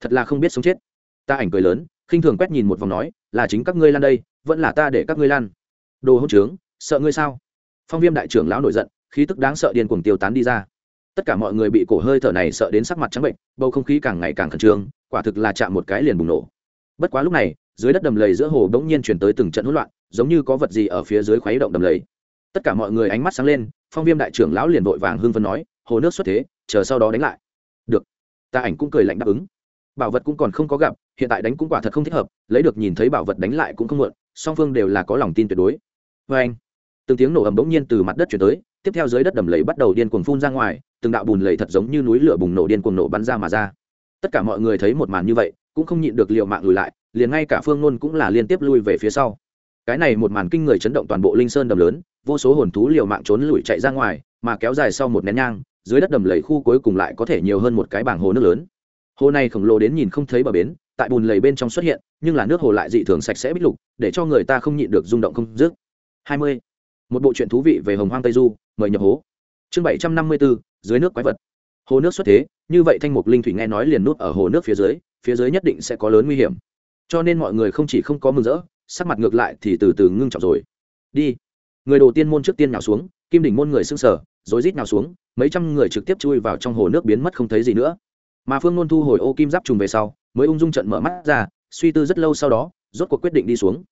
Thật là không biết sống chết. Ta ảnh cười lớn, khinh thường quét nhìn một vòng nói, là chính các ngươi lan đây, vẫn là ta để các ngươi lan. Đồ hỗn trướng, sợ ngươi sao? Phong viêm đại trưởng lão nổi giận, khí tức đáng sợ điên cuồng tiêu tán đi ra. Tất cả mọi người bị cổ hơi thở này sợ đến sắc mặt trắng bệnh, bầu không khí càng ngày càng khẩn trương, quả thực là chạm một cái liền bùng nổ. Bất quá lúc này dưới đất đầm lầy giữa hồ bỗng nhiên chuyển tới từng trận hỗn loạn, giống như có vật gì ở phía dưới khuấy động đầm lầy. Tất cả mọi người ánh mắt sáng lên, phong viêm đại trưởng lão liền vội vàng hưng phấn nói, hồ nước xuất thế, chờ sau đó đánh lại. Được. Ta ảnh cũng cười lạnh đáp ứng. Bảo vật cũng còn không có gặp, hiện tại đánh cũng quả thật không thích hợp, lấy được nhìn thấy bảo vật đánh lại cũng không muộn, song phương đều là có lòng tin tuyệt đối. Vê anh, từng tiếng nổ ầm bỗng nhiên từ mặt đất chuyển tới, tiếp theo dưới đất đầm lầy bắt đầu điên cuồng phun ra ngoài, từng đạo bùn lầy thật giống như núi lửa bùng nổ điên cuồng nổ bắn ra mà ra. Tất cả mọi người thấy một màn như vậy, cũng không nhịn được liệu mạng lùi lại liền ngay cả phương nôn cũng là liên tiếp lui về phía sau. Cái này một màn kinh người chấn động toàn bộ linh sơn đầm lớn, vô số hồn thú liều mạng trốn lùi chạy ra ngoài, mà kéo dài sau một nén nhang, dưới đất đầm lầy khu cuối cùng lại có thể nhiều hơn một cái bảng hồ nước lớn. Hồ này khổng lồ đến nhìn không thấy bờ bến, tại bùn lầy bên trong xuất hiện, nhưng là nước hồ lại dị thường sạch sẽ bích lục, để cho người ta không nhịn được rung động không dứt. Hai mươi. Một bộ truyện thú vị về hồng hoang tây du, mời nhập hố. Chương bảy trăm năm mươi bốn dưới nước quái vật. Hồ nước xuất thế, như vậy thanh mục linh thủy nghe nói liền nút ở hồ nước phía dưới phía dưới nhất định sẽ có lớn nguy hiểm cho nên mọi người không chỉ không có mừng rỡ, sắc mặt ngược lại thì từ từ ngưng trọng rồi. Đi. Người đầu tiên môn trước tiên nhào xuống, kim đỉnh môn người xưng sở rối rít nhào xuống, mấy trăm người trực tiếp chui vào trong hồ nước biến mất không thấy gì nữa. Mà phương nôn thu hồi ô kim giáp trùng về sau, mới ung dung trận mở mắt ra, suy tư rất lâu sau đó, rốt cuộc quyết định đi xuống.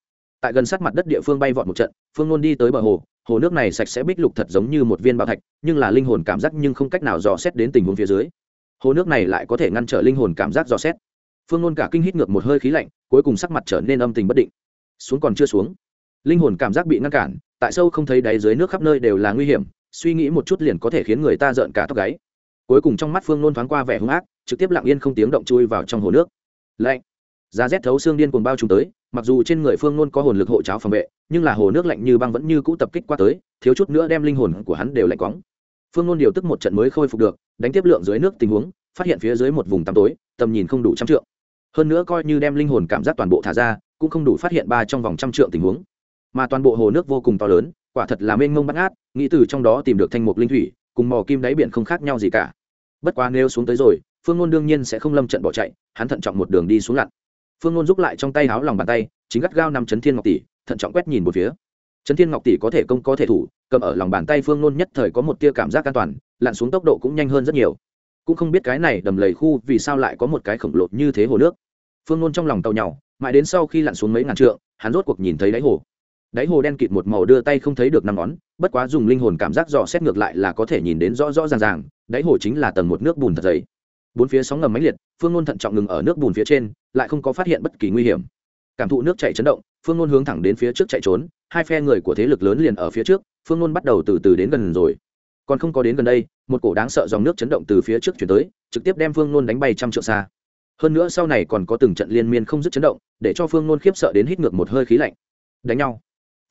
Tại gần sát mặt đất địa phương bay vọt một trận, phương nôn đi tới bờ hồ hồ nước này sạch sẽ bích lục thật giống như một viên bảo thạch, nhưng là linh hồn cảm giác nhưng không cách nào dò xét đến tình huống phía dưới. Hồ nước này lại có thể ngăn trở linh hồn cảm giác dò xét phương nôn cả kinh hít ngược một hơi khí lạnh, cuối cùng sắc mặt trở nên âm tình bất định. Xuống còn chưa xuống. Linh hồn cảm giác bị ngăn cản, tại sâu không thấy đáy dưới nước khắp nơi đều là nguy hiểm, suy nghĩ một chút liền có thể khiến người ta rợn cả tóc gáy. Cuối cùng trong mắt phương nôn thoáng qua vẻ hung ác, trực tiếp lặng yên không tiếng động chui vào trong hồ nước. Lạnh. Giá rét thấu xương điên cuồng bao trùm tới, mặc dù trên người phương nôn có hồn lực hộ cháo phòng vệ, nhưng là hồ nước lạnh như băng vẫn như cũ tập kích qua tới, thiếu chút nữa đem linh hồn của hắn đều lạnh quóng phương nôn điều tức một trận mới khôi phục được, đánh tiếp lượng dưới nước tình huống, phát hiện phía dưới một vùng tăm tối, tầm nhìn không đủ trăm trượng hơn nữa coi như đem linh hồn cảm giác toàn bộ thả ra, cũng không đủ phát hiện ba trong vòng trăm trượng tình huống. Mà toàn bộ hồ nước vô cùng to lớn, quả thật là mênh mông bắt ngát, nghĩ từ trong đó tìm được thanh mục linh thủy, cùng mò kim đáy biển không khác nhau gì cả. Bất quá nếu xuống tới rồi, phương ngôn đương nhiên sẽ không lâm trận bỏ chạy, hắn thận trọng một đường đi xuống lặn. Phương ngôn giúp lại trong tay háo lòng bàn tay, chính gắt gao nằm chấn thiên ngọc tỷ, thận trọng quét nhìn một phía. Chấn thiên ngọc tỷ có thể công có thể thủ, cầm ở lòng bàn tay phương ngôn nhất thời có một tia cảm giác an toàn, lặn xuống tốc độ cũng nhanh hơn rất nhiều cũng không biết cái này đầm lầy khu vì sao lại có một cái khổng lồ như thế hồ nước. Phương ngôn trong lòng tàu nhau mãi đến sau khi lặn xuống mấy ngàn trượng, hắn rốt cuộc nhìn thấy đáy hồ. Đáy hồ đen kịt một màu đưa tay không thấy được năm ngón, bất quá dùng linh hồn cảm giác dò xét ngược lại là có thể nhìn đến rõ rõ ràng ràng, đáy hồ chính là tầng một nước bùn thật dày. Bốn phía sóng ngầm máy liệt, phương ngôn thận trọng ngừng ở nước bùn phía trên, lại không có phát hiện bất kỳ nguy hiểm. Cảm thụ nước chảy chấn động, phương ngôn hướng thẳng đến phía trước chạy trốn, hai phe người của thế lực lớn liền ở phía trước, phương ngôn bắt đầu từ từ đến gần rồi. Còn không có đến gần đây một cổ đáng sợ dòng nước chấn động từ phía trước chuyển tới, trực tiếp đem phương nôn đánh bay trăm trượng xa. Hơn nữa sau này còn có từng trận liên miên không dứt chấn động, để cho phương nôn khiếp sợ đến hít ngược một hơi khí lạnh. Đánh nhau.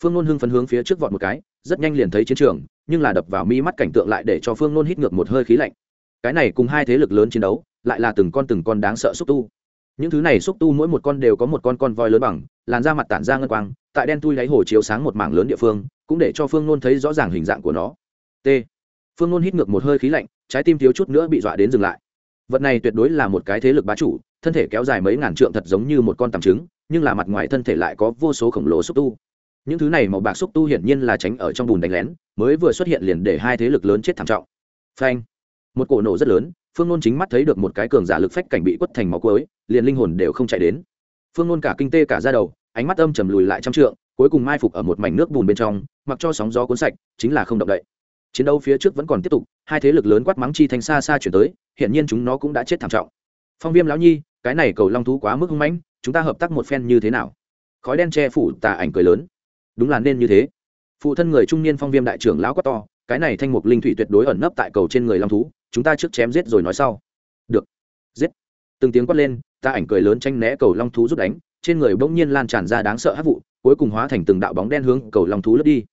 Phương nôn hưng phấn hướng phía trước vọt một cái, rất nhanh liền thấy chiến trường, nhưng là đập vào mi mắt cảnh tượng lại để cho phương nôn hít ngược một hơi khí lạnh. Cái này cùng hai thế lực lớn chiến đấu, lại là từng con từng con đáng sợ xúc tu. Những thứ này xúc tu mỗi một con đều có một con con voi lớn bằng, làn da mặt tản ra ngân quang, tại đen tui đáy hồ chiếu sáng một mảng lớn địa phương, cũng để cho phương nôn thấy rõ ràng hình dạng của nó. T phương nôn hít ngược một hơi khí lạnh, trái tim thiếu chút nữa bị dọa đến dừng lại. Vật này tuyệt đối là một cái thế lực bá chủ, thân thể kéo dài mấy ngàn trượng thật giống như một con tằm trứng, nhưng là mặt ngoài thân thể lại có vô số khổng lồ xúc tu. Những thứ này màu bạc xúc tu hiển nhiên là tránh ở trong bùn đánh lén, mới vừa xuất hiện liền để hai thế lực lớn chết thảm trọng. Phanh! Một cổ nổ rất lớn, phương nôn chính mắt thấy được một cái cường giả lực phách cảnh bị quất thành máu cuối, liền linh hồn đều không chạy đến. Phương nôn cả kinh tê cả ra đầu, ánh mắt âm trầm lùi lại trăm trượng, cuối cùng mai phục ở một mảnh nước bùn bên trong, mặc cho sóng gió cuốn sạch, chính là không động đậy chiến đấu phía trước vẫn còn tiếp tục, hai thế lực lớn quát mắng chi thành xa xa chuyển tới hiện nhiên chúng nó cũng đã chết thảm trọng. Phong viêm lão nhi, cái này cầu long thú quá mức hung mãnh, chúng ta hợp tác một phen như thế nào? Khói đen che phủ tà ảnh cười lớn. Đúng là nên như thế. Phụ thân người trung niên phong viêm đại trưởng lão quát to, cái này thanh mục linh thủy tuyệt đối ẩn nấp tại cầu trên người long thú, chúng ta trước chém giết rồi nói sau. Được. Giết. Từng tiếng quát lên ta ảnh cười lớn tranh né cầu long thú rút đánh, trên người bỗng nhiên lan tràn ra đáng sợ hát vụ, cuối cùng hóa thành từng đạo bóng đen hướng cầu long thú lướt đi.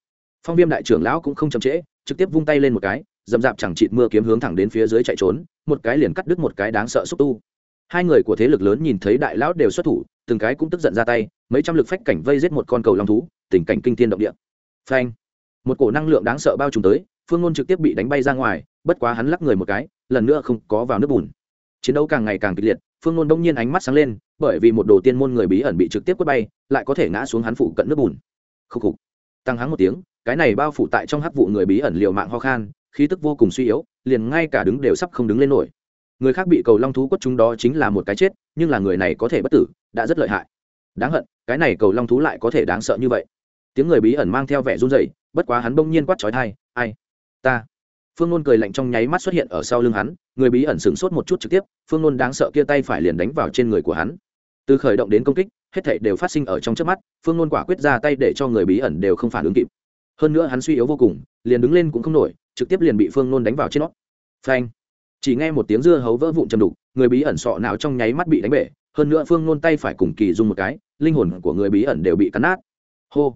Phong viêm đại trưởng lão cũng không chậm trễ trực tiếp vung tay lên một cái dầm dạp chẳng chịt mưa kiếm hướng thẳng đến phía dưới chạy trốn, một cái liền cắt đứt một cái đáng sợ xúc tu. Hai người của thế lực lớn nhìn thấy đại lão đều xuất thủ, từng cái cũng tức giận ra tay, mấy trăm lực phách cảnh vây giết một con cầu long thú, tình cảnh kinh thiên động địa. Phanh! Một cổ năng lượng đáng sợ bao trùm tới, phương ngôn trực tiếp bị đánh bay ra ngoài, bất quá hắn lắc người một cái, lần nữa không có vào nước bùn. Chiến đấu càng ngày càng kịch liệt, phương ngôn đông nhiên ánh mắt sáng lên, bởi vì một đồ tiên môn người bí ẩn bị trực tiếp quất bay, lại có thể ngã xuống hắn phụ cận nước bùn. Khúc khục tăng hắn một tiếng, cái này bao phủ tại trong hắc vụ người bí ẩn liều mạng ho khan, khí tức vô cùng suy yếu, liền ngay cả đứng đều sắp không đứng lên nổi. Người khác bị cầu long thú quất chúng đó chính là một cái chết, nhưng là người này có thể bất tử, đã rất lợi hại. Đáng hận, cái này cầu long thú lại có thể đáng sợ như vậy. Tiếng người bí ẩn mang theo vẻ run rẩy, bất quá hắn bỗng nhiên quát trói thai ai, ta! Phương nôn cười lạnh trong nháy mắt xuất hiện ở sau lưng hắn, người bí ẩn sửng sốt một chút trực tiếp, phương nôn đáng sợ kia tay phải liền đánh vào trên người của hắn từ khởi động đến công kích, hết thảy đều phát sinh ở trong trước mắt, phương nôn quả quyết ra tay để cho người bí ẩn đều không phản ứng kịp. Hơn nữa hắn suy yếu vô cùng, liền đứng lên cũng không nổi, trực tiếp liền bị phương nôn đánh vào trên nó. Phanh! Chỉ nghe một tiếng dưa hấu vỡ vụn chầm đục, người bí ẩn sọ nào trong nháy mắt bị đánh bể, hơn nữa phương nôn tay phải cùng kỳ dùng một cái, linh hồn của người bí ẩn đều bị cắn nát. Hô!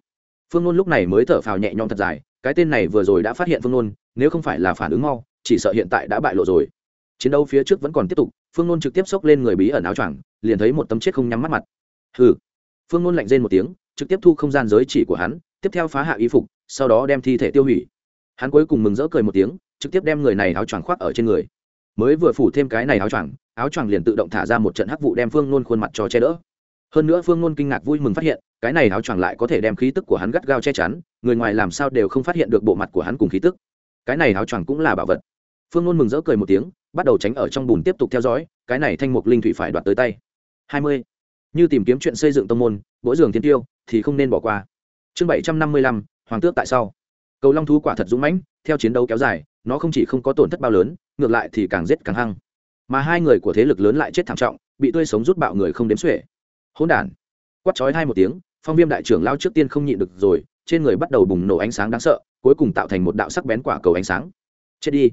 Phương nôn lúc này mới thở phào nhẹ nhõm thật dài, cái tên này vừa rồi đã phát hiện phương nôn, nếu không phải là phản ứng mau, chỉ sợ hiện tại đã bại lộ rồi. Chiến đấu phía trước vẫn còn tiếp tục phương nôn trực tiếp xốc lên người bí ẩn áo choàng, liền thấy một tấm chết không nhắm mắt mặt. Hừ. Phương nôn lạnh rên một tiếng, trực tiếp thu không gian giới chỉ của hắn, tiếp theo phá hạ y phục, sau đó đem thi thể tiêu hủy. Hắn cuối cùng mừng rỡ cười một tiếng, trực tiếp đem người này áo choàng khoác ở trên người. Mới vừa phủ thêm cái này áo choàng áo choàng liền tự động thả ra một trận hắc vụ đem phương nôn khuôn mặt cho che đỡ. Hơn nữa phương nôn kinh ngạc vui mừng phát hiện, cái này áo choàng lại có thể đem khí tức của hắn gắt gao che chắn, người ngoài làm sao đều không phát hiện được bộ mặt của hắn cùng khí tức. Cái này áo choàng cũng là bảo vật. Phương nôn mừng rỡ cười một tiếng bắt đầu tránh ở trong bùn tiếp tục theo dõi, cái này thanh mục linh thủy phải đoạt tới tay. Hai mươi. Như tìm kiếm chuyện xây dựng tông môn, mỗi giường thiên tiêu, thì không nên bỏ qua. Chương bảy trăm năm mươi lăm, hoàng tước tại sau cầu long thú quả thật dũng mãnh, theo chiến đấu kéo dài, nó không chỉ không có tổn thất bao lớn, ngược lại thì càng giết càng hăng. Mà hai người của thế lực lớn lại chết thảm trọng, bị tươi sống rút bạo người không đếm xuể. Hỗn đản. Quát chói hai một tiếng, phong viêm đại trưởng lao trước tiên không nhịn được rồi, trên người bắt đầu bùng nổ ánh sáng đáng sợ, cuối cùng tạo thành một đạo sắc bén quả cầu ánh sáng. Chết đi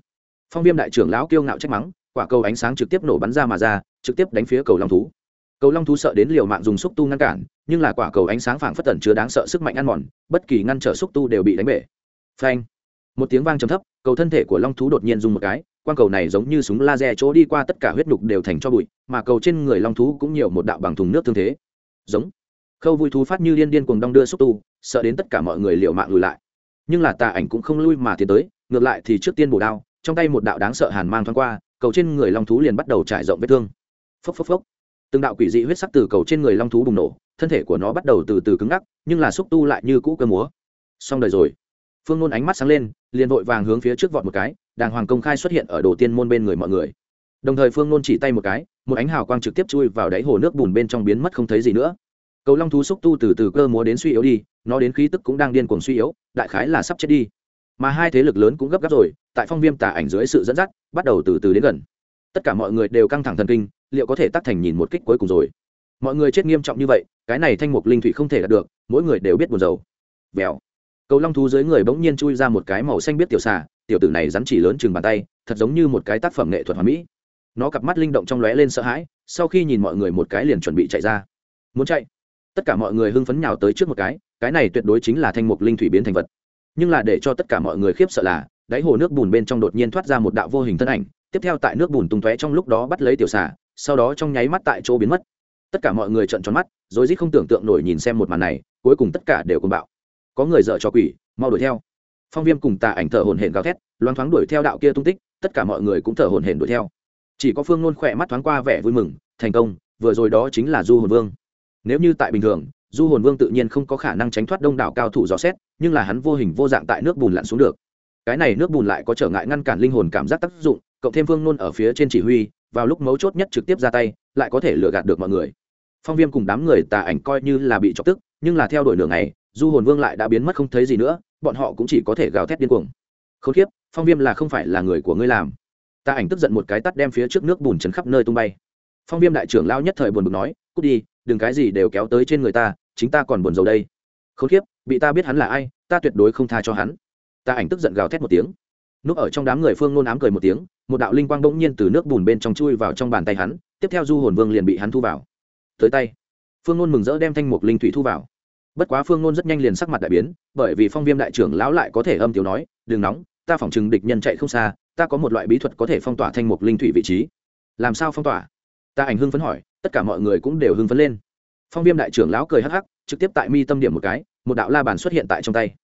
phong viêm đại trưởng lão kiêu ngạo trách mắng, quả cầu ánh sáng trực tiếp nổ bắn ra mà ra, trực tiếp đánh phía cầu long thú. Cầu long thú sợ đến liều mạng dùng xúc tu ngăn cản, nhưng là quả cầu ánh sáng phảng phất tẩn chứa đáng sợ sức mạnh ăn mòn, bất kỳ ngăn trở xúc tu đều bị đánh bể. Phanh! Một tiếng vang trầm thấp, cầu thân thể của long thú đột nhiên dùng một cái, quang cầu này giống như súng laser chỗ đi qua tất cả huyết nhục đều thành cho bụi, mà cầu trên người long thú cũng nhiều một đạo bằng thùng nước thương thế. Giống! Khâu vui thú phát như điên điên cuồng đong đưa xúc tu, sợ đến tất cả mọi người liều mạng lùi lại. Nhưng là tà ảnh cũng không lui mà tiến tới, ngược lại thì trước tiên bổ đao trong tay một đạo đáng sợ hàn mang thoáng qua, cầu trên người long thú liền bắt đầu trải rộng vết thương. Phốc phốc phốc. Từng đạo quỷ dị huyết sắc từ cầu trên người long thú bùng nổ, thân thể của nó bắt đầu từ từ cứng ngắc, nhưng là xúc tu lại như cũ cơ múa. Xong đời rồi. Phương nôn ánh mắt sáng lên, liền vội vàng hướng phía trước vọt một cái, đàng hoàng công khai xuất hiện ở đồ tiên môn bên người mọi người. Đồng thời phương nôn chỉ tay một cái, một ánh hào quang trực tiếp chui vào đáy hồ nước bùn bên trong biến mất không thấy gì nữa. Cầu long thú xúc tu từ từ cơ múa đến suy yếu đi, nó đến khí tức cũng đang điên cuồng suy yếu, đại khái là sắp chết đi mà hai thế lực lớn cũng gấp gáp rồi, tại phong viêm tà ảnh dưới sự dẫn dắt, bắt đầu từ từ đến gần. Tất cả mọi người đều căng thẳng thần kinh, liệu có thể tác thành nhìn một kích cuối cùng rồi. Mọi người chết nghiêm trọng như vậy, cái này thanh mục linh thủy không thể đạt được, mỗi người đều biết buồn dầu vèo. Cầu long thú dưới người bỗng nhiên chui ra một cái màu xanh biết tiểu xà, tiểu tử này rắn chỉ lớn chừng bàn tay, thật giống như một cái tác phẩm nghệ thuật hoàn mỹ. Nó cặp mắt linh động trong lóe lên sợ hãi, sau khi nhìn mọi người một cái liền chuẩn bị chạy ra. Muốn chạy? Tất cả mọi người hưng phấn nhào tới trước một cái cái này tuyệt đối chính là thanh mục linh thủy biến thành vật nhưng là để cho tất cả mọi người khiếp sợ là, đáy hồ nước bùn bên trong đột nhiên thoát ra một đạo vô hình thân ảnh, tiếp theo tại nước bùn tung tóe trong lúc đó bắt lấy tiểu xà, sau đó trong nháy mắt tại chỗ biến mất. Tất cả mọi người trợn tròn mắt, rồi rít không tưởng tượng nổi nhìn xem một màn này, cuối cùng tất cả đều cùng bạo. Có người dở cho quỷ, mau đuổi theo. Phong viêm cùng tà ảnh thở hồn hển gào thét loáng thoáng đuổi theo đạo kia tung tích, tất cả mọi người cũng thở hồn hển đuổi theo. Chỉ có phương nôn khỏe mắt thoáng qua vẻ vui mừng, thành công, vừa rồi đó chính là du hồn vương. Nếu như tại bình thường du hồn vương tự nhiên không có khả năng tránh thoát đông đảo cao thủ dò xét, nhưng là hắn vô hình vô dạng tại nước bùn lặn xuống được. Cái này nước bùn lại có trở ngại ngăn cản linh hồn cảm giác tác dụng, cộng thêm Vương nôn ở phía trên chỉ huy, vào lúc mấu chốt nhất trực tiếp ra tay, lại có thể lừa gạt được mọi người. Phong viêm cùng đám người tà ảnh coi như là bị chọc tức, nhưng là theo đuổi nửa ngày, du hồn vương lại đã biến mất không thấy gì nữa, bọn họ cũng chỉ có thể gào thét điên cuồng. Khốn kiếp, phong viêm là không phải là người của ngươi làm. Tà ảnh tức giận một cái tắt đem phía trước nước bùn chấn khắp nơi tung bay. Phong viêm đại trưởng lao nhất thời buồn bực nói, cút đi đừng cái gì đều kéo tới trên người ta, chính ta còn buồn rầu đây. Khốn kiếp, bị ta biết hắn là ai, ta tuyệt đối không tha cho hắn. Ta ảnh tức giận gào thét một tiếng. Núp ở trong đám người phương nôn ám cười một tiếng, một đạo linh quang bỗng nhiên từ nước bùn bên trong chui vào trong bàn tay hắn, tiếp theo du hồn vương liền bị hắn thu vào. Tới tay, phương nôn mừng rỡ đem thanh mục linh thủy thu vào. Bất quá phương nôn rất nhanh liền sắc mặt đại biến, bởi vì phong viêm đại trưởng lão lại có thể âm tiếu nói, đừng nóng, ta phỏng chừng địch nhân chạy không xa, ta có một loại bí thuật có thể phong tỏa thanh mục linh thủy vị trí. Làm sao phong tỏa? Ta ảnh hưng phấn hỏi tất cả mọi người cũng đều hưng phấn lên. Phong viêm đại trưởng lão cười hắc hắc, trực tiếp tại mi tâm điểm một cái, một đạo la bàn xuất hiện tại trong tay.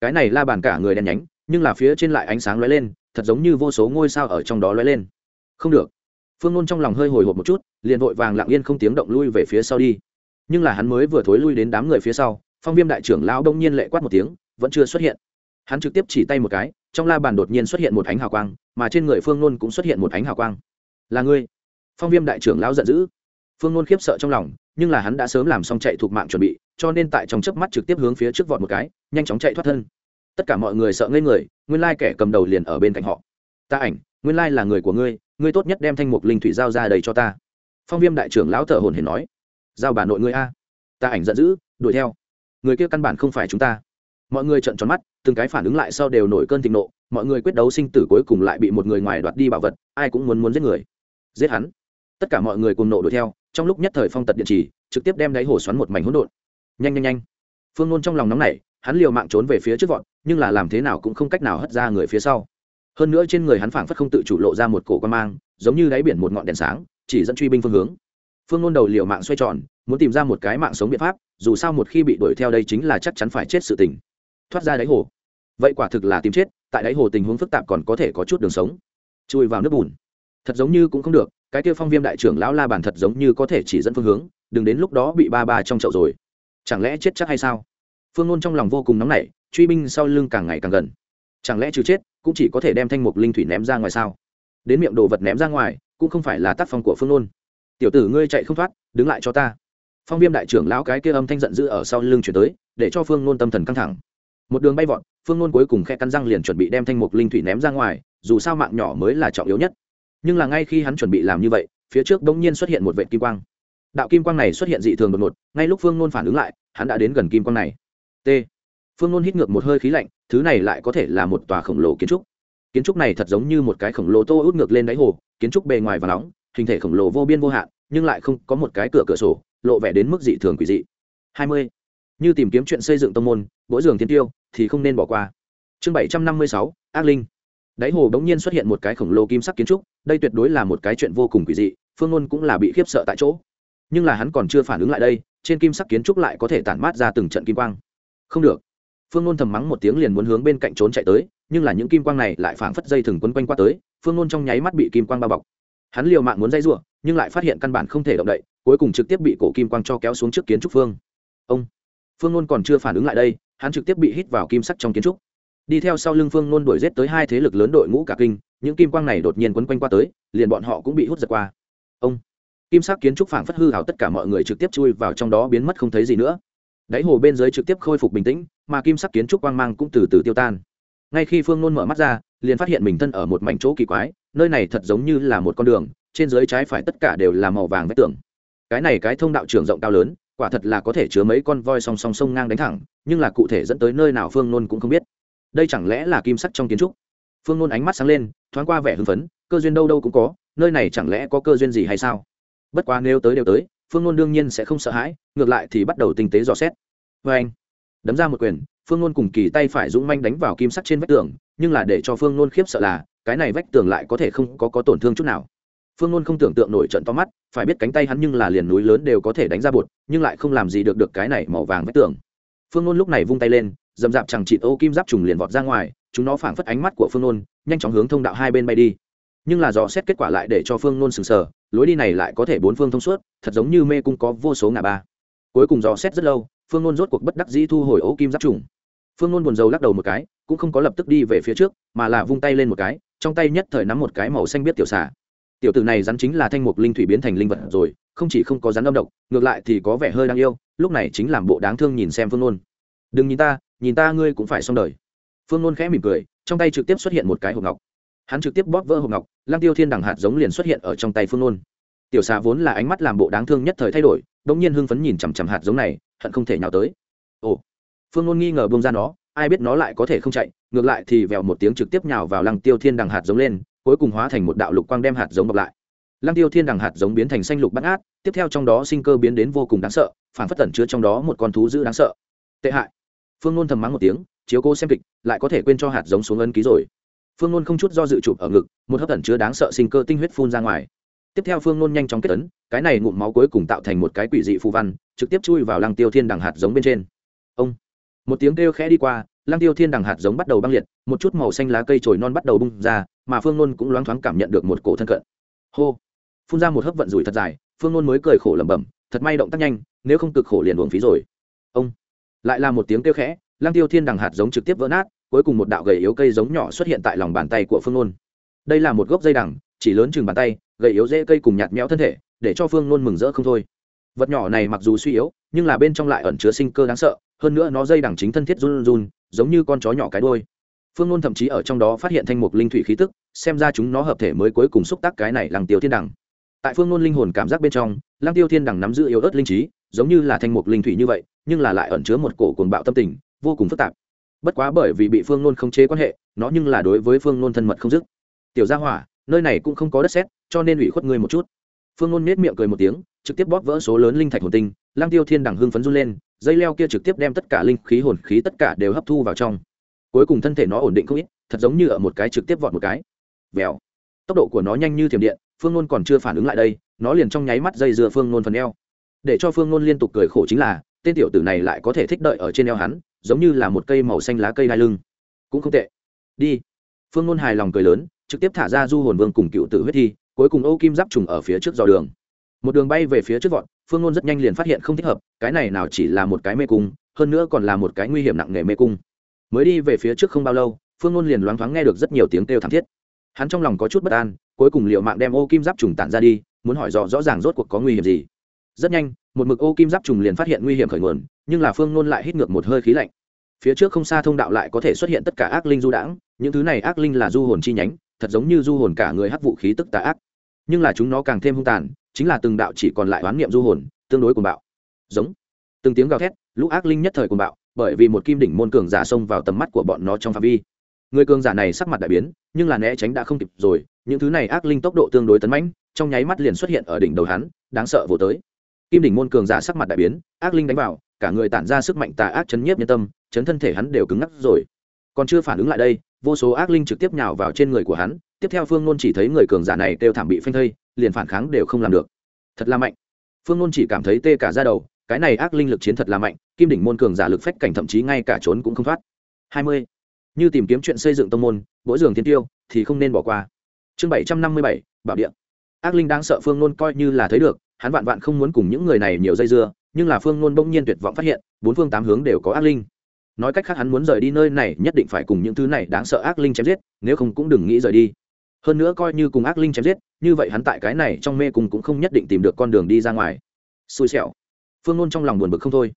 Cái này la bàn cả người đen nhánh, nhưng là phía trên lại ánh sáng lóe lên, thật giống như vô số ngôi sao ở trong đó lóe lên. Không được. Phương Nôn trong lòng hơi hồi hộp một chút, liền vội vàng lặng yên không tiếng động lui về phía sau đi. Nhưng là hắn mới vừa thối lui đến đám người phía sau, phong viêm đại trưởng lão đông nhiên lệ quát một tiếng, vẫn chưa xuất hiện. Hắn trực tiếp chỉ tay một cái, trong la bàn đột nhiên xuất hiện một ánh hào quang, mà trên người phương nôn cũng xuất hiện một ánh hào quang. Là ngươi? Phong viêm đại trưởng lão giận dữ phương nôn khiếp sợ trong lòng, nhưng là hắn đã sớm làm xong chạy thuộc mạng chuẩn bị, cho nên tại trong chớp mắt trực tiếp hướng phía trước vọt một cái, nhanh chóng chạy thoát thân. Tất cả mọi người sợ ngây người, nguyên lai kẻ cầm đầu liền ở bên cạnh họ. Ta ảnh, nguyên lai là người của ngươi ngươi tốt nhất đem thanh mục linh thủy giao ra đầy cho ta. Phong viêm đại trưởng lão thở hồn hển nói. Giao bà nội ngươi a. Ta ảnh giận dữ, đuổi theo. Người kia căn bản không phải chúng ta. Mọi người trợn tròn mắt, từng cái phản ứng lại sau đều nổi cơn thịnh nộ, mọi người quyết đấu sinh tử cuối cùng lại bị một người ngoài đoạt đi bảo vật, ai cũng muốn muốn giết người. Giết hắn tất cả mọi người cùng nộ đuổi theo, trong lúc nhất thời phong tật điện trì, trực tiếp đem đáy hồ xoắn một mảnh hỗn độn. Nhanh nhanh nhanh. Phương nôn trong lòng nóng nảy, hắn liều mạng trốn về phía trước vọt, nhưng là làm thế nào cũng không cách nào hất ra người phía sau. Hơn nữa trên người hắn phảng phất không tự chủ lộ ra một cổ quan mang, giống như đáy biển một ngọn đèn sáng, chỉ dẫn truy binh phương hướng. Phương nôn đầu liều mạng xoay tròn, muốn tìm ra một cái mạng sống biện pháp, dù sao một khi bị đuổi theo đây chính là chắc chắn phải chết sự tình. Thoát ra đáy hồ. Vậy quả thực là tìm chết, tại đáy hồ tình huống phức tạp còn có thể có chút đường sống. Chui vào nước bùn. Thật giống như cũng không được cái kia phong viêm đại trưởng lão la bàn thật giống như có thể chỉ dẫn phương hướng, đừng đến lúc đó bị ba ba trong chậu rồi. Chẳng lẽ chết chắc hay sao? Phương nôn trong lòng vô cùng nóng nảy, truy binh sau lưng càng ngày càng gần. Chẳng lẽ trừ chết, cũng chỉ có thể đem thanh mục linh thủy ném ra ngoài sao? Đến miệng đồ vật ném ra ngoài, cũng không phải là tác phong của phương nôn. Tiểu tử ngươi chạy không thoát, đứng lại cho ta. Phong viêm đại trưởng lão cái kia âm thanh giận dữ ở sau lưng chuyển tới, để cho phương nôn tâm thần căng thẳng. Một đường bay vọt, phương nôn cuối cùng khe cắn răng liền chuẩn bị đem thanh mục linh thủy ném ra ngoài, dù sao mạng nhỏ mới là trọng yếu nhất nhưng là ngay khi hắn chuẩn bị làm như vậy, phía trước bỗng nhiên xuất hiện một vệ kim quang. Đạo kim quang này xuất hiện dị thường đột ngột, ngay lúc phương nôn phản ứng lại, hắn đã đến gần kim quang này. T. Phương nôn hít ngược một hơi khí lạnh, thứ này lại có thể là một tòa khổng lồ kiến trúc. Kiến trúc này thật giống như một cái khổng lồ tô út ngược lên đáy hồ, kiến trúc bề ngoài và nóng, hình thể khổng lồ vô biên vô hạn, nhưng lại không có một cái cửa cửa sổ, lộ vẻ đến mức dị thường quỷ dị. Hai mươi. Như tìm kiếm chuyện xây dựng tông môn, mỗi giường tiên tiêu thì không nên bỏ qua. Chương bảy trăm năm mươi sáu, ác linh đáy hồ bỗng nhiên xuất hiện một cái khổng lồ kim sắc kiến trúc, đây tuyệt đối là một cái chuyện vô cùng quỷ dị, phương ngôn cũng là bị khiếp sợ tại chỗ. Nhưng là hắn còn chưa phản ứng lại đây, trên kim sắc kiến trúc lại có thể tản mát ra từng trận kim quang. Không được. Phương ngôn thầm mắng một tiếng liền muốn hướng bên cạnh trốn chạy tới, nhưng là những kim quang này lại phảng phất dây thừng quấn quanh qua tới, phương ngôn trong nháy mắt bị kim quang bao bọc. Hắn liều mạng muốn dây r nhưng lại phát hiện căn bản không thể động đậy, cuối cùng trực tiếp bị cổ kim quang cho kéo xuống trước kiến trúc phương. Ông. Phương ngôn còn chưa phản ứng lại đây, hắn trực tiếp bị hít vào kim sắc trong kiến trúc đi theo sau lưng phương Nôn đuổi giết tới hai thế lực lớn đội ngũ cả kinh, những kim quang này đột nhiên quấn quanh qua tới, liền bọn họ cũng bị hút giật qua. Ông, kim sắc kiến trúc phảng phất hư hào tất cả mọi người trực tiếp chui vào trong đó biến mất không thấy gì nữa. Đáy hồ bên dưới trực tiếp khôi phục bình tĩnh, mà kim sắc kiến trúc quang mang cũng từ từ tiêu tan. Ngay khi phương nôn mở mắt ra, liền phát hiện mình thân ở một mảnh chỗ kỳ quái, nơi này thật giống như là một con đường, trên dưới trái phải tất cả đều là màu vàng vách tường. Cái này cái thông đạo trường rộng cao lớn, quả thật là có thể chứa mấy con voi song song sông ngang đánh thẳng, nhưng là cụ thể dẫn tới nơi nào phương nôn cũng không biết đây chẳng lẽ là kim sắc trong kiến trúc? Phương nôn ánh mắt sáng lên thoáng qua vẻ hưng phấn cơ duyên đâu đâu cũng có nơi này chẳng lẽ có cơ duyên gì hay sao? Bất quá nếu tới đều tới phương nôn đương nhiên sẽ không sợ hãi ngược lại thì bắt đầu tinh tế dò xét. Vê anh đấm ra một quyền phương nôn cùng kỳ tay phải dũng manh đánh vào kim sắc trên vách tường nhưng là để cho phương nôn khiếp sợ là cái này vách tường lại có thể không có, có tổn thương chút nào. Phương nôn không tưởng tượng nổi trận to mắt phải biết cánh tay hắn nhưng là liền núi lớn đều có thể đánh ra bột nhưng lại không làm gì được được cái này màu vàng vách tường. Phương nôn lúc này vung tay lên dầm dạp chẳng chịt ô kim giáp trùng liền vọt ra ngoài, chúng nó phảng phất ánh mắt của phương nôn, nhanh chóng hướng thông đạo hai bên bay đi. Nhưng là dò xét kết quả lại để cho phương nôn sừng sờ, lối đi này lại có thể bốn phương thông suốt, thật giống như mê cung có vô số ngã ba. Cuối cùng dò xét rất lâu, phương nôn rốt cuộc bất đắc dĩ thu hồi ô kim giáp trùng. Phương nôn buồn rầu lắc đầu một cái, cũng không có lập tức đi về phía trước, mà là vung tay lên một cái, trong tay nhất thời nắm một cái màu xanh biết tiểu xả. tiểu tử này rắn chính là thanh mục linh thủy biến thành linh vật rồi, không chỉ không có rắn âm độc, ngược lại thì có vẻ hơi đáng yêu, lúc này chính làm bộ đáng thương nhìn xem phương nôn. Đừng nhìn ta nhìn ta ngươi cũng phải xong đời. Phương nôn khẽ mỉm cười, trong tay trực tiếp xuất hiện một cái hộp ngọc. Hắn trực tiếp bóp vỡ hộp ngọc, lăng tiêu thiên đằng hạt giống liền xuất hiện ở trong tay phương nôn. Tiểu xà vốn là ánh mắt làm bộ đáng thương nhất thời thay đổi đ ỗ n g nhiên hưng phấn nhìn chằm chằm hạt giống này, hận không thể nhào tới. Ồ. Phương nôn nghi ngờ bông ra nó, ai biết nó lại có thể không chạy, ngược lại thì vèo một tiếng trực tiếp nhào vào lăng tiêu thiên đằng hạt giống lên, cuối cùng hóa thành một đạo lục quang đem hạt giống bọc lại. Lăng tiêu thiên đằng hạt giống biến thành xanh lục bắt át tiếp theo trong đó sinh cơ biến đến vô cùng đáng sợ phản phất tẩn chứa trong đó một con thú dữ đáng sợ. Tệ hại phương nôn thầm mắng một tiếng chiếu cô xem kịch lại có thể quên cho hạt giống xuống ấn ký rồi. Phương nôn không chút do dự chụp ở ngực một hấp tẩn chứa đáng sợ sinh cơ tinh huyết phun ra ngoài. Tiếp theo phương nôn nhanh chóng kết ấn, cái này ngụm máu cuối cùng tạo thành một cái quỷ dị phù văn trực tiếp chui vào lăng tiêu thiên đằng hạt giống bên trên. Ông! Một tiếng kêu khẽ đi qua lăng tiêu thiên đằng hạt giống bắt đầu băng liệt một chút màu xanh lá cây trồi non bắt đầu bung ra mà phương nôn cũng loáng thoáng cảm nhận được một cổ thân cận. Hô! Phun ra một hấp vận rủi thật dài phương nôn mới cười khổ lẩm bẩm thật may động tác nhanh nếu không cực khổ liền uống phí rồi. Ông! Lại là một tiếng kêu khẽ, lăng tiêu thiên đằng hạt giống trực tiếp vỡ nát, cuối cùng một đạo gầy yếu cây giống nhỏ xuất hiện tại lòng bàn tay của phương nôn. Đây là một gốc dây đằng, chỉ lớn chừng bàn tay, gầy yếu dễ cây cùng nhạt méo thân thể, để cho phương nôn mừng rỡ không thôi. Vật nhỏ này mặc dù suy yếu, nhưng là bên trong lại ẩn chứa sinh cơ đáng sợ, hơn nữa nó dây đằng chính thân thiết run run, giống như con chó nhỏ cái đôi phương nôn thậm chí ở trong đó phát hiện thanh mục linh thủy khí tức, xem ra chúng nó hợp thể mới cuối cùng xúc tác cái này lăng tiêu thiên đằng. Tại phương nôn linh hồn cảm giác bên trong, lăng tiêu thiên đằng nắm giữ yếu ớt linh trí, giống như là thanh mục linh thủy như vậy nhưng là lại ẩn chứa một cổ cuồng bạo tâm tình, vô cùng phức tạp. Bất quá bởi vì bị phương nôn không chế quan hệ, nó nhưng là đối với phương nôn thân mật không dứt. Tiểu gia hỏa, nơi này cũng không có đất xét cho nên ủy khuất ngươi một chút. Phương nôn nết miệng cười một tiếng, trực tiếp bóp vỡ số lớn linh thạch hồn tinh lang tiêu thiên đằng hưng phấn run lên, dây leo kia trực tiếp đem tất cả linh khí hồn khí tất cả đều hấp thu vào trong. Cuối cùng thân thể nó ổn định không ít, thật giống như ở một cái trực tiếp vọt một cái. Vèo. Tốc độ của nó nhanh như thiểm điện, phương nôn còn chưa phản ứng lại đây, nó liền trong nháy mắt dây dưa phương nôn phần eo. Để cho phương nôn liên tục cười khổ chính là tên tiểu tử này lại có thể thích đợi ở trên eo hắn, giống như là một cây màu xanh lá cây đai lưng. Cũng không tệ. Đi. Phương Ngôn hài lòng cười lớn, trực tiếp thả ra du hồn vương cùng cựu tử huyết thi, cuối cùng ô kim giáp trùng ở phía trước dò đường. Một đường bay về phía trước vọt, phương Ngôn rất nhanh liền phát hiện không thích hợp, cái này nào chỉ là một cái mê cung, hơn nữa còn là một cái nguy hiểm nặng nề mê cung. Mới đi về phía trước không bao lâu, phương Ngôn liền loáng thoáng nghe được rất nhiều tiếng kêu thảm thiết. Hắn trong lòng có chút bất an, cuối cùng liệu mạng đem ô kim giáp trùng tản ra đi, muốn hỏi rõ rõ ràng rốt cuộc có nguy hiểm gì rất nhanh, một mực ô kim giáp trùng liền phát hiện nguy hiểm khởi nguồn, nhưng là phương nôn lại hít ngược một hơi khí lạnh. Phía trước không xa thông đạo lại có thể xuất hiện tất cả ác linh du đãng, những thứ này ác linh là du hồn chi nhánh, thật giống như du hồn cả người hắc vũ khí tức tà ác. Nhưng là chúng nó càng thêm hung tàn, chính là từng đạo chỉ còn lại oán niệm du hồn, tương đối cùng bạo. Giống. Từng tiếng gào thét, lũ ác linh nhất thời cùng bạo, bởi vì một kim đỉnh môn cường giả xông vào tầm mắt của bọn nó trong phạm vi. Người cường giả này sắc mặt đại biến, nhưng là né tránh đã không kịp rồi, những thứ này ác linh tốc độ tương đối tấn mãnh, trong nháy mắt liền xuất hiện ở đỉnh đầu hắn, đáng sợ vô tới kim đỉnh môn cường giả sắc mặt đại biến, ác linh đánh vào, cả người tản ra sức mạnh tà ác chấn nhiếp nhân tâm, chấn thân thể hắn đều cứng ngắc rồi. Còn chưa phản ứng lại đây, vô số ác linh trực tiếp nhào vào trên người của hắn, tiếp theo phương nôn chỉ thấy người cường giả này đều thảm bị phanh thây, liền phản kháng đều không làm được. Thật là mạnh. Phương nôn chỉ cảm thấy tê cả ra đầu, cái này ác linh lực chiến thật là mạnh, kim đỉnh môn cường giả lực phách cảnh thậm chí ngay cả trốn cũng không thoát. Hai mươi. Như tìm kiếm chuyện xây dựng tông môn, mỗi giường thiên tiêu, thì không nên bỏ qua. Chương bảy trăm năm mươi bảy, bảo điện ác linh đang sợ phương nôn coi như là thấy được, hắn vạn vạn không muốn cùng những người này nhiều dây dưa, nhưng là phương nôn bỗng nhiên tuyệt vọng phát hiện, bốn phương tám hướng đều có ác linh. Nói cách khác hắn muốn rời đi nơi này nhất định phải cùng những thứ này đáng sợ ác linh chém giết, nếu không cũng đừng nghĩ rời đi. Hơn nữa coi như cùng ác linh chém giết, như vậy hắn tại cái này trong mê cùng cũng không nhất định tìm được con đường đi ra ngoài. Xui xẻo. Phương nôn trong lòng buồn bực không thôi.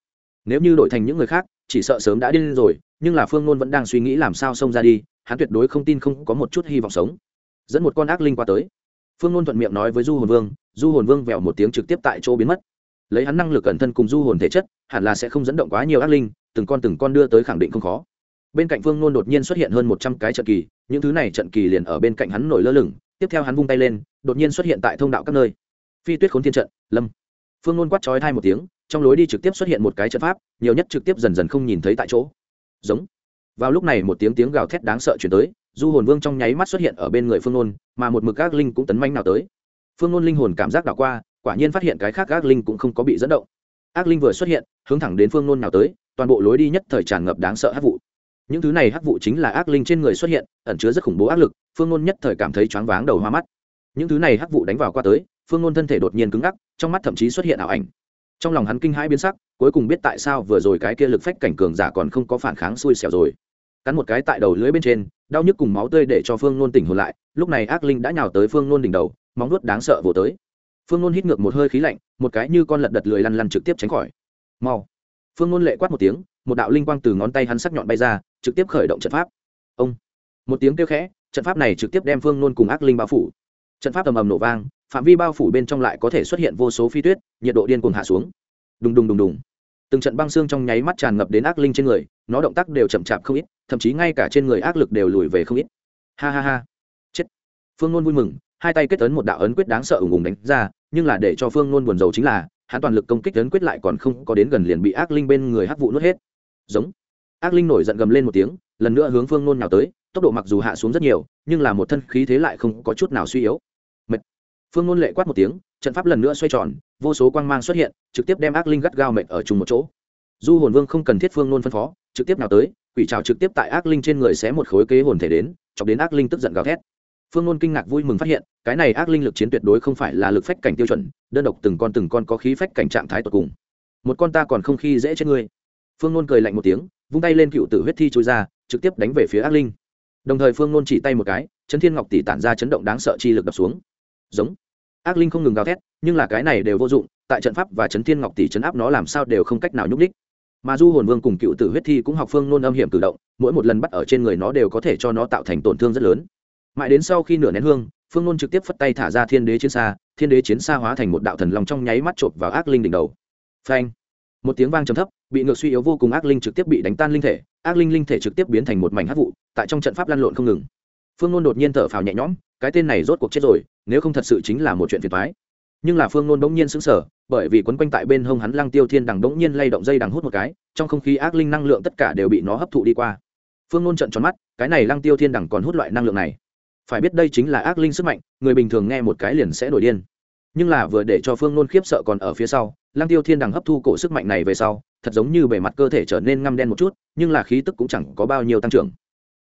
Nếu như đổi thành những người khác, chỉ sợ sớm đã điên rồi, nhưng là phương nôn vẫn đang suy nghĩ làm sao xông ra đi, hắn tuyệt đối không tin không có một chút hy vọng sống. Dẫn một con ác linh qua tới phương nôn thuận miệng nói với du hồn vương, du hồn vương vèo một tiếng trực tiếp tại chỗ biến mất. Lấy hắn năng lực cẩn thân cùng du hồn thể chất, hẳn là sẽ không dẫn động quá nhiều ác linh, từng con từng con đưa tới khẳng định không khó. Bên cạnh phương nôn đột nhiên xuất hiện hơn một trăm cái trận kỳ, những thứ này trận kỳ liền ở bên cạnh hắn nổi lơ lửng, tiếp theo hắn vung tay lên, đột nhiên xuất hiện tại thông đạo các nơi. Phi tuyết khốn thiên trận, lâm. Phương nôn quát trói thai một tiếng, trong lối đi trực tiếp xuất hiện một cái trận pháp, nhiều nhất trực tiếp dần dần không nhìn thấy tại chỗ. Giống vào lúc này một tiếng tiếng gào thét đáng sợ chuyển tới, du hồn vương trong nháy mắt xuất hiện ở bên người phương nôn, mà một mực gác linh cũng tấn manh nào tới. Phương nôn linh hồn cảm giác đảo qua, quả nhiên phát hiện cái khác gác linh cũng không có bị dẫn động. Ác linh vừa xuất hiện, hướng thẳng đến phương nôn nào tới, toàn bộ lối đi nhất thời tràn ngập đáng sợ hắc vụ. Những thứ này hắc vụ chính là ác linh trên người xuất hiện, ẩn chứa rất khủng bố ác lực, phương nôn nhất thời cảm thấy choáng váng đầu hoa mắt. Những thứ này hắc vụ đánh vào qua tới, phương nôn thân thể đột nhiên cứng ngắc, trong mắt thậm chí xuất hiện ảo ảnh trong lòng hắn kinh hãi biến sắc, cuối cùng biết tại sao vừa rồi cái kia lực phách cảnh cường giả còn không có phản kháng xui xẻo rồi. Cắn một cái tại đầu lưỡi bên trên, đau nhức cùng máu tươi để cho phương nôn tỉnh hồn lại, lúc này ác linh đã nhào tới phương nôn đỉnh đầu, móng nuốt đáng sợ vồ tới. Phương nôn hít ngược một hơi khí lạnh, một cái như con lật đật lười lăn lăn trực tiếp tránh khỏi. Mau. Phương nôn lệ quát một tiếng, một đạo linh quang từ ngón tay hắn sắc nhọn bay ra, trực tiếp khởi động trận pháp. Ông. Một tiếng kêu khẽ, trận pháp này trực tiếp đem phương nôn cùng ác linh bao phủ. Trận pháp ầm ầm nổ vang phạm vi bao phủ bên trong lại có thể xuất hiện vô số phi tuyết, nhiệt độ điên cuồng hạ xuống. Đùng đùng đùng đùng. Từng trận băng xương trong nháy mắt tràn ngập đến ác linh trên người, nó động tác đều chậm chạp không ít, thậm chí ngay cả trên người ác lực đều lùi về không ít. Ha ha ha. Chết. Phương nôn vui mừng, hai tay kết ấn một đạo ấn quyết đáng sợ ủng ủng đánh ra, nhưng là để cho phương nôn buồn rầu chính là, hắn toàn lực công kích ấn quyết lại còn không có đến gần liền bị ác linh bên người hắc vụ nuốt hết. Giống. Ác linh nổi giận gầm lên một tiếng, lần nữa hướng phương nôn nào tới, tốc độ mặc dù hạ xuống rất nhiều, nhưng là một thân khí thế lại không có chút nào suy yếu phương ngôn lệ quát một tiếng, trận pháp lần nữa xoay tròn, vô số quang mang xuất hiện, trực tiếp đem ác linh gắt gao mệt ở chung một chỗ. Du hồn vương không cần thiết phương nôn phân phó, trực tiếp nào tới, quỷ trào trực tiếp tại ác linh trên người xé một khối kế hồn thể đến, chọc đến ác linh tức giận gào thét. Phương nôn kinh ngạc vui mừng phát hiện, cái này ác linh lực chiến tuyệt đối không phải là lực phách cảnh tiêu chuẩn, đơn độc từng con từng con có khí phách cảnh trạng thái tột cùng. Một con ta còn không khi dễ chết ngươi. Phương nôn cười lạnh một tiếng, vung tay lên cựu tử huyết thi trôi ra, trực tiếp đánh về phía ác linh. Đồng thời phương nôn chỉ tay một cái, chấn thiên ngọc tỷ tản ra chấn động đáng sợ chi lực đập xuống. Giống ác linh không ngừng gào thét, nhưng là cái này đều vô dụng, tại trận pháp và chấn thiên ngọc tỷ chấn áp nó làm sao đều không cách nào nhúc đích mà du hồn vương cùng cựu tử huyết thi cũng học phương nôn âm hiểm cử động, mỗi một lần bắt ở trên người nó đều có thể cho nó tạo thành tổn thương rất lớn. Mãi đến sau khi nửa nén hương, phương nôn trực tiếp phất tay thả ra thiên đế chiến xa, thiên đế chiến xa hóa thành một đạo thần lòng trong nháy mắt chộp vào ác linh đỉnh đầu. Phanh! Một tiếng vang trầm thấp, bị ngược suy yếu vô cùng ác linh trực tiếp bị đánh tan linh thể, ác linh linh thể trực tiếp biến thành một mảnh hát vụ, tại trong trận pháp lăn lộn không ngừng phương nôn đột nhiên thở phào nhẹ nhõm, cái tên này rốt cuộc chết rồi, nếu không thật sự chính là một chuyện phiền thoái nhưng là phương nôn bỗng nhiên sững sờ, bởi vì quấn quanh tại bên hông hắn lăng tiêu thiên đằng bỗng nhiên lay động dây đằng hút một cái, trong không khí ác linh năng lượng tất cả đều bị nó hấp thụ đi qua. Phương nôn trận tròn mắt, cái này lăng tiêu thiên đằng còn hút loại năng lượng này. Phải biết đây chính là ác linh sức mạnh, người bình thường nghe một cái liền sẽ nổi điên. Nhưng là vừa để cho phương nôn khiếp sợ còn ở phía sau, lăng tiêu thiên đằng hấp thu cổ sức mạnh này về sau, thật giống như bề mặt cơ thể trở nên ngăm đen một chút, nhưng là khí tức cũng chẳng có bao nhiêu tăng trưởng.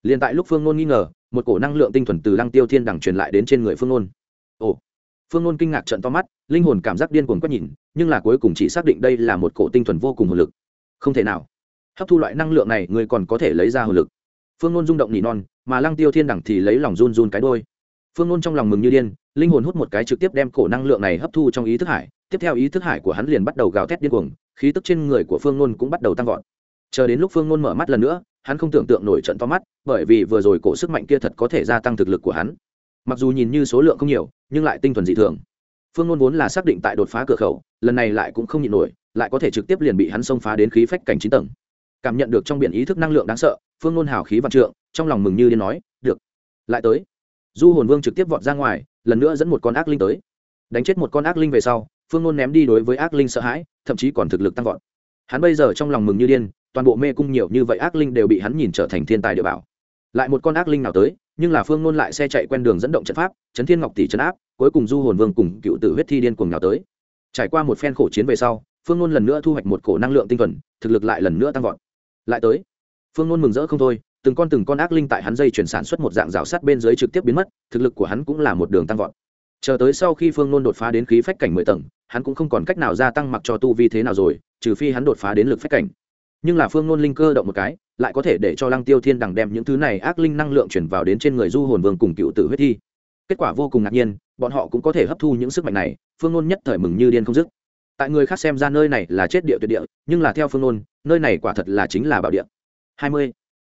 Liền tại lúc phương nôn nghi ngờ một cổ năng lượng tinh thuần từ lăng tiêu thiên đằng truyền lại đến trên người phương nôn. Ồ. Phương nôn kinh ngạc trận to mắt, linh hồn cảm giác điên cuồng quét nhìn, nhưng là cuối cùng chỉ xác định đây là một cổ tinh thuần vô cùng hồn lực. Không thể nào. Hấp thu loại năng lượng này, người còn có thể lấy ra hồn lực. Phương nôn rung động nỉ non, mà lăng tiêu thiên đẳng thì lấy lòng run run cái đôi phương nôn trong lòng mừng như điên, linh hồn hút một cái trực tiếp đem cổ năng lượng này hấp thu trong ý thức hải. Tiếp theo ý thức hải của hắn liền bắt đầu gào thét điên cuồng, khí tức trên người của phương nôn cũng bắt đầu tăng vọt. Chờ đến lúc phương nôn mở mắt lần nữa, hắn không tưởng tượng nổi trận to mắt bởi vì vừa rồi cổ sức mạnh kia thật có thể gia tăng thực lực của hắn. Mặc dù nhìn như số lượng không nhiều, nhưng lại tinh thuần dị thường. Phương ngôn vốn là xác định tại đột phá cửa khẩu, lần này lại cũng không nhịn nổi, lại có thể trực tiếp liền bị hắn xông phá đến khí phách cảnh chín tầng. Cảm nhận được trong biển ý thức năng lượng đáng sợ, phương ngôn hào khí vạn trượng, trong lòng mừng như điên nói, được, lại tới. Du hồn vương trực tiếp vọt ra ngoài, lần nữa dẫn một con ác linh tới. Đánh chết một con ác linh về sau, phương ngôn ném đi đối với ác linh sợ hãi, thậm chí còn thực lực tăng vọt. Hắn bây giờ trong lòng mừng như điên, toàn bộ mê cung nhiều như vậy ác linh đều bị hắn nhìn trở thành thiên tài địa bảo lại một con ác linh nào tới, nhưng là phương nôn lại xe chạy quen đường dẫn động trận pháp chấn thiên ngọc tỷ chấn áp, cuối cùng du hồn vương cùng cựu tử huyết thi điên cùng nào tới. Trải qua một phen khổ chiến về sau, phương nôn lần nữa thu hoạch một cổ năng lượng tinh thuần, thực lực lại lần nữa tăng vọt. Lại tới, phương nôn mừng rỡ không thôi, từng con từng con ác linh tại hắn dây chuyển sản xuất một dạng rào sắt bên dưới trực tiếp biến mất, thực lực của hắn cũng là một đường tăng vọt. Chờ tới sau khi phương nôn đột phá đến khí phách cảnh mười tầng, hắn cũng không còn cách nào gia tăng mặc cho tu vi thế nào rồi, trừ phi hắn đột phá đến lực phách cảnh nhưng là phương nôn linh cơ động một cái, lại có thể để cho lăng tiêu thiên đằng đem những thứ này ác linh năng lượng chuyển vào đến trên người du hồn vương cùng cựu tử huyết thi. Kết quả vô cùng ngạc nhiên, bọn họ cũng có thể hấp thu những sức mạnh này, phương nôn nhất thời mừng như điên không dứt. Tại người khác xem ra nơi này là chết địa tuyệt địa, nhưng là theo phương nôn nơi này quả thật là chính là bảo địa. Hai mươi.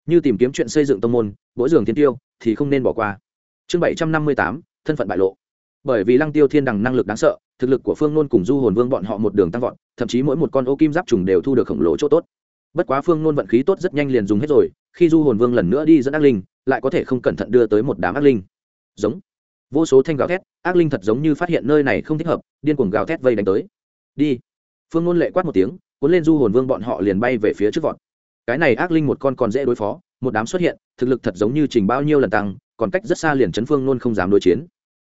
Như tìm kiếm chuyện xây dựng tông môn mỗi giường thiên tiêu, thì không nên bỏ qua. Chương bảy trăm năm mươi tám, thân phận bại lộ. Bởi vì lăng tiêu thiên đằng năng lực đáng sợ, thực lực của phương nôn cùng du hồn vương bọn họ một đường tăng vọt, thậm chí mỗi một con ô kim giáp trùng đều thu được khổng lồ chỗ tốt bất quá phương nôn vận khí tốt rất nhanh liền dùng hết rồi, khi du hồn vương lần nữa đi dẫn ác linh, lại có thể không cẩn thận đưa tới một đám ác linh. Giống. Vô số thanh gào thét, ác linh thật giống như phát hiện nơi này không thích hợp, điên cuồng gào thét vây đánh tới. Đi. Phương nôn lệ quát một tiếng, cuốn lên du hồn vương bọn họ liền bay về phía trước vọt. Cái này ác linh một con còn dễ đối phó, một đám xuất hiện, thực lực thật giống như trình bao nhiêu lần tăng, còn cách rất xa liền chấn phương nôn không dám đối chiến.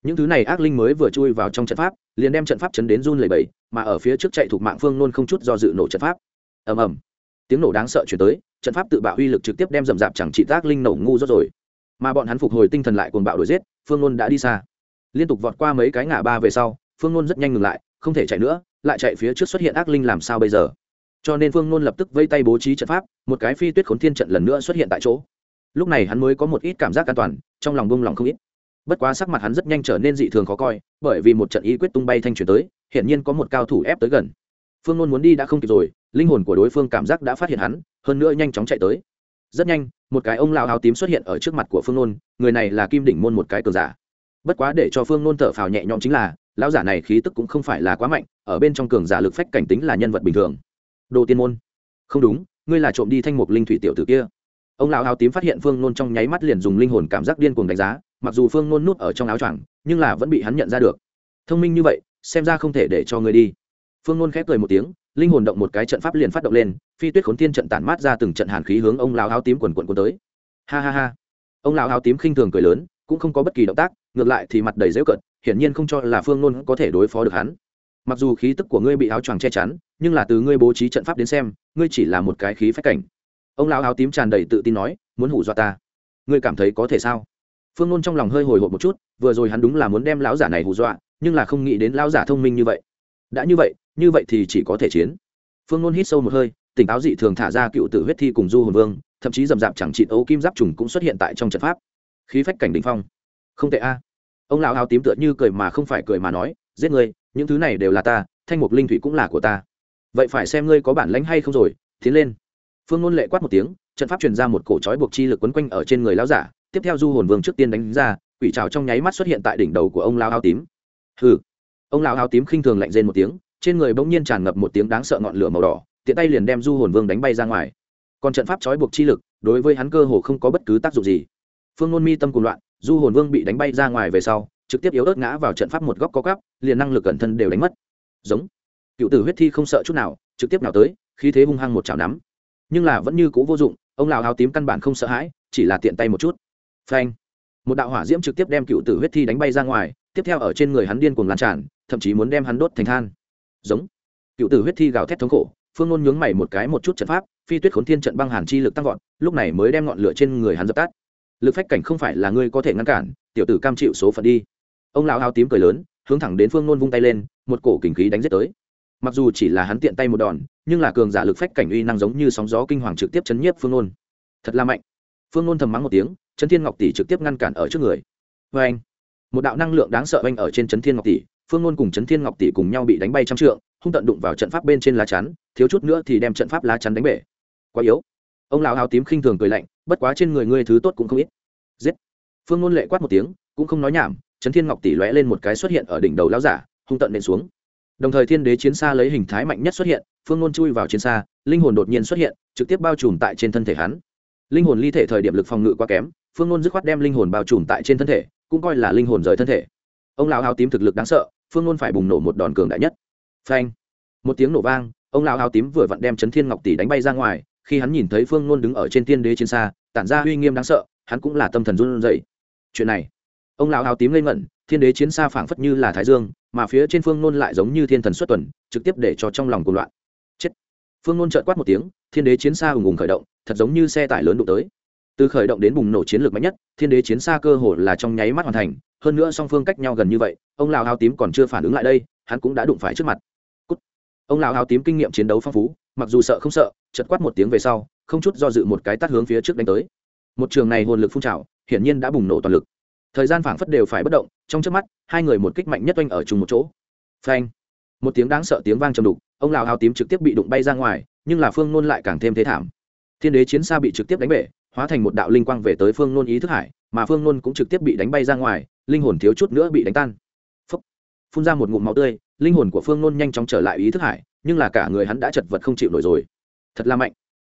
Những thứ này ác linh mới vừa chui vào trong trận pháp, liền đem trận pháp chấn đến run lầy bầy mà ở phía trước chạy thuộc mạng phương nôn không chút do dự nổ trận pháp. Ầm ầm tiếng nổ đáng sợ chuyển tới, trận pháp tự bạo uy lực trực tiếp đem rầm rạp chẳng trị tác linh nổ ngu rốt rồi. Mà bọn hắn phục hồi tinh thần lại cuồng bạo đuổi giết, phương nôn đã đi xa. Liên tục vọt qua mấy cái ngã ba về sau, phương nôn rất nhanh ngừng lại, không thể chạy nữa, lại chạy phía trước xuất hiện ác linh làm sao bây giờ? Cho nên phương nôn lập tức vây tay bố trí trận pháp, một cái phi tuyết khốn thiên trận lần nữa xuất hiện tại chỗ. Lúc này hắn mới có một ít cảm giác an toàn, trong lòng bông lòng không ít. Bất quá sắc mặt hắn rất nhanh trở nên dị thường khó coi, bởi vì một trận ý quyết tung bay thanh chuyển tới, hiển nhiên có một cao thủ ép tới gần phương nôn muốn đi đã không kịp rồi, linh hồn của đối phương cảm giác đã phát hiện hắn, hơn nữa nhanh chóng chạy tới. Rất nhanh, một cái ông lao áo tím xuất hiện ở trước mặt của phương nôn, người này là kim đỉnh môn một cái cờ giả. Bất quá để cho phương nôn thở phào nhẹ nhõm chính là, lão giả này khí tức cũng không phải là quá mạnh, ở bên trong cường giả lực phách cảnh tính là nhân vật bình thường. Đồ tiên môn. Không đúng, ngươi là trộm đi thanh mục linh thủy tiểu tử kia. Ông lão áo tím phát hiện phương nôn trong nháy mắt liền dùng linh hồn cảm giác điên cuồng đánh giá, mặc dù phương nôn nút ở trong áo choàng, nhưng là vẫn bị hắn nhận ra được. Thông minh như vậy, xem ra không thể để cho ngươi đi phương nôn khép cười một tiếng, linh hồn động một cái trận pháp liền phát động lên, phi tuyết khốn thiên trận tản mát ra từng trận hàn khí hướng ông lão áo tím quần quần quần tới. Ha ha ha. Ông lão áo tím khinh thường cười lớn, cũng không có bất kỳ động tác, ngược lại thì mặt đầy dễu cận hiển nhiên không cho là phương nôn có thể đối phó được hắn. Mặc dù khí tức của ngươi bị áo choàng che chắn, nhưng là từ ngươi bố trí trận pháp đến xem, ngươi chỉ là một cái khí phách cảnh. Ông lão áo tím tràn đầy tự tin nói, muốn hủ dọa ta. Ngươi cảm thấy có thể sao? Phương nôn trong lòng hơi hồi hộp một chút, vừa rồi hắn đúng là muốn đem lão giả này hù dọa, nhưng là không nghĩ đến lão giả thông minh như vậy. Đã như vậy như vậy thì chỉ có thể chiến. Phương nôn hít sâu một hơi, tỉnh táo dị thường thả ra cựu tử huyết thi cùng du hồn vương, thậm chí rầm rạp chẳng trị ấu kim giáp trùng cũng xuất hiện tại trong trận pháp. Khí phách cảnh đình phong. Không tệ a. Ông lão áo tím tựa như cười mà không phải cười mà nói, giết người những thứ này đều là ta, thanh mục linh thủy cũng là của ta. Vậy phải xem ngươi có bản lánh hay không rồi, tiến lên. Phương ngôn lệ quát một tiếng, trận pháp truyền ra một cổ trói buộc chi lực quấn quanh ở trên người lão giả, tiếp theo du hồn vương trước tiên đánh ra, quỷ trào trong nháy mắt xuất hiện tại đỉnh đầu của ông lão áo tím. Hừ. Ông lão áo tím khinh thường lạnh rên một tiếng trên người bỗng nhiên tràn ngập một tiếng đáng sợ ngọn lửa màu đỏ, tiện tay liền đem du hồn vương đánh bay ra ngoài. Còn trận pháp trói buộc chi lực, đối với hắn cơ hồ không có bất cứ tác dụng gì. Phương nôn mi tâm cùng loạn, du hồn vương bị đánh bay ra ngoài về sau, trực tiếp yếu ớt ngã vào trận pháp một góc có gắp liền năng lực cẩn thân đều đánh mất. Giống. Cựu tử huyết thi không sợ chút nào, trực tiếp nào tới khi thế hung hăng một chảo nắm. Nhưng là vẫn như c ũ vô dụng, ông lào áo tím căn bản không sợ hãi, chỉ là tiện tay một chút. Phanh. Một đạo hỏa diễm trực tiếp đem cựu tử huyết thi đánh bay ra ngoài, tiếp theo ở trên người hắn điên cuồng lan tràn, thậm chí muốn đem hắn đốt thành than giống. Cựu tử huyết thi gào thét thống khổ, phương ngôn nhướng mày một cái một chút trận pháp, phi tuyết khốn thiên trận băng hàn chi lực tăng vọt, lúc này mới đem ngọn lửa trên người hắn dập tắt. Lực phách cảnh không phải là ngươi có thể ngăn cản, tiểu tử cam chịu số phận đi. Ông lão áo tím cười lớn, hướng thẳng đến phương nôn vung tay lên, một cổ kình khí đánh giết tới. Mặc dù chỉ là hắn tiện tay một đòn, nhưng là cường giả lực phách cảnh uy năng giống như sóng gió kinh hoàng trực tiếp chấn nhiếp phương nôn. Thật là mạnh. Phương nôn thầm mắng một tiếng, chấn thiên ngọc tỷ trực tiếp ngăn cản ở trước người. Vê anh một đạo năng lượng đáng sợ anh ở trên chấn thiên ngọc tỷ phương nôn cùng Trấn thiên ngọc tỷ cùng nhau bị đánh bay trăm trượng, hung tận đụng vào trận pháp bên trên lá chắn, thiếu chút nữa thì đem trận pháp lá chắn đánh bể. Quá yếu. Ông lão áo tím khinh thường cười lạnh, bất quá trên người ngươi thứ tốt cũng không ít. Giết. Phương nôn lệ quát một tiếng, cũng không nói nhảm, trấn thiên ngọc tỷ lóe lên một cái xuất hiện ở đỉnh đầu lão giả, hung tận nện xuống. Đồng thời thiên đế chiến xa lấy hình thái mạnh nhất xuất hiện, phương nôn chui vào chiến xa, linh hồn đột nhiên xuất hiện, trực tiếp bao trùm tại trên thân thể hắn. Linh hồn ly thể thời điểm lực phòng ngự quá kém, phương nôn dứt khoát đem linh hồn bao trùm tại trên thân thể, cũng coi là linh hồn rời thân thể ông lão áo tím thực lực đáng sợ, phương nôn phải bùng nổ một đòn cường đại nhất. Phanh! Một tiếng nổ vang, ông lão áo tím vừa vặn đem chấn thiên ngọc tỷ đánh bay ra ngoài, khi hắn nhìn thấy phương nôn đứng ở trên thiên đế chiến xa, tản ra uy nghiêm đáng sợ, hắn cũng là tâm thần run rẩy. Chuyện này, ông lão áo tím lên ngẩn, thiên đế chiến xa phảng phất như là thái dương, mà phía trên phương nôn lại giống như thiên thần xuất tuần, trực tiếp để cho trong lòng cuộc loạn. Chết! Phương nôn trợn quát một tiếng, thiên đế chiến xa ùng ùng khởi động, thật giống như xe tải lớn đụng tới. Từ khởi động đến bùng nổ chiến lược mạnh nhất, thiên đế chiến xa cơ hồ là trong nháy mắt hoàn thành hơn nữa song phương cách nhau gần như vậy, ông lão áo tím còn chưa phản ứng lại đây, hắn cũng đã đụng phải trước mặt. Cút. ông lão áo tím kinh nghiệm chiến đấu phong phú, mặc dù sợ không sợ chật quát một tiếng về sau, không chút do dự một cái tắt hướng phía trước đánh tới. Một trường này hồn lực phun trào, hiển nhiên đã bùng nổ toàn lực. Thời gian phảng phất đều phải bất động, trong trước mắt, hai người một kích mạnh nhất oanh ở chung một chỗ. Phanh. Một tiếng đáng sợ tiếng vang trầm đục, ông lào hào tím trực tiếp bị đụng bay ra ngoài, nhưng là phương nôn lại càng thêm thế thảm. Thiên đế chiến xa bị trực tiếp đánh bể, hóa thành một đạo linh quang về tới phương nôn ý thức hải, mà phương nôn cũng trực tiếp bị đánh bay ra ngoài linh hồn thiếu chút nữa bị đánh tan. Phúc. phun ra một ngụm máu tươi, linh hồn của phương nôn nhanh chóng trở lại ý thức hải, nhưng là cả người hắn đã chật vật không chịu nổi rồi. Thật là mạnh.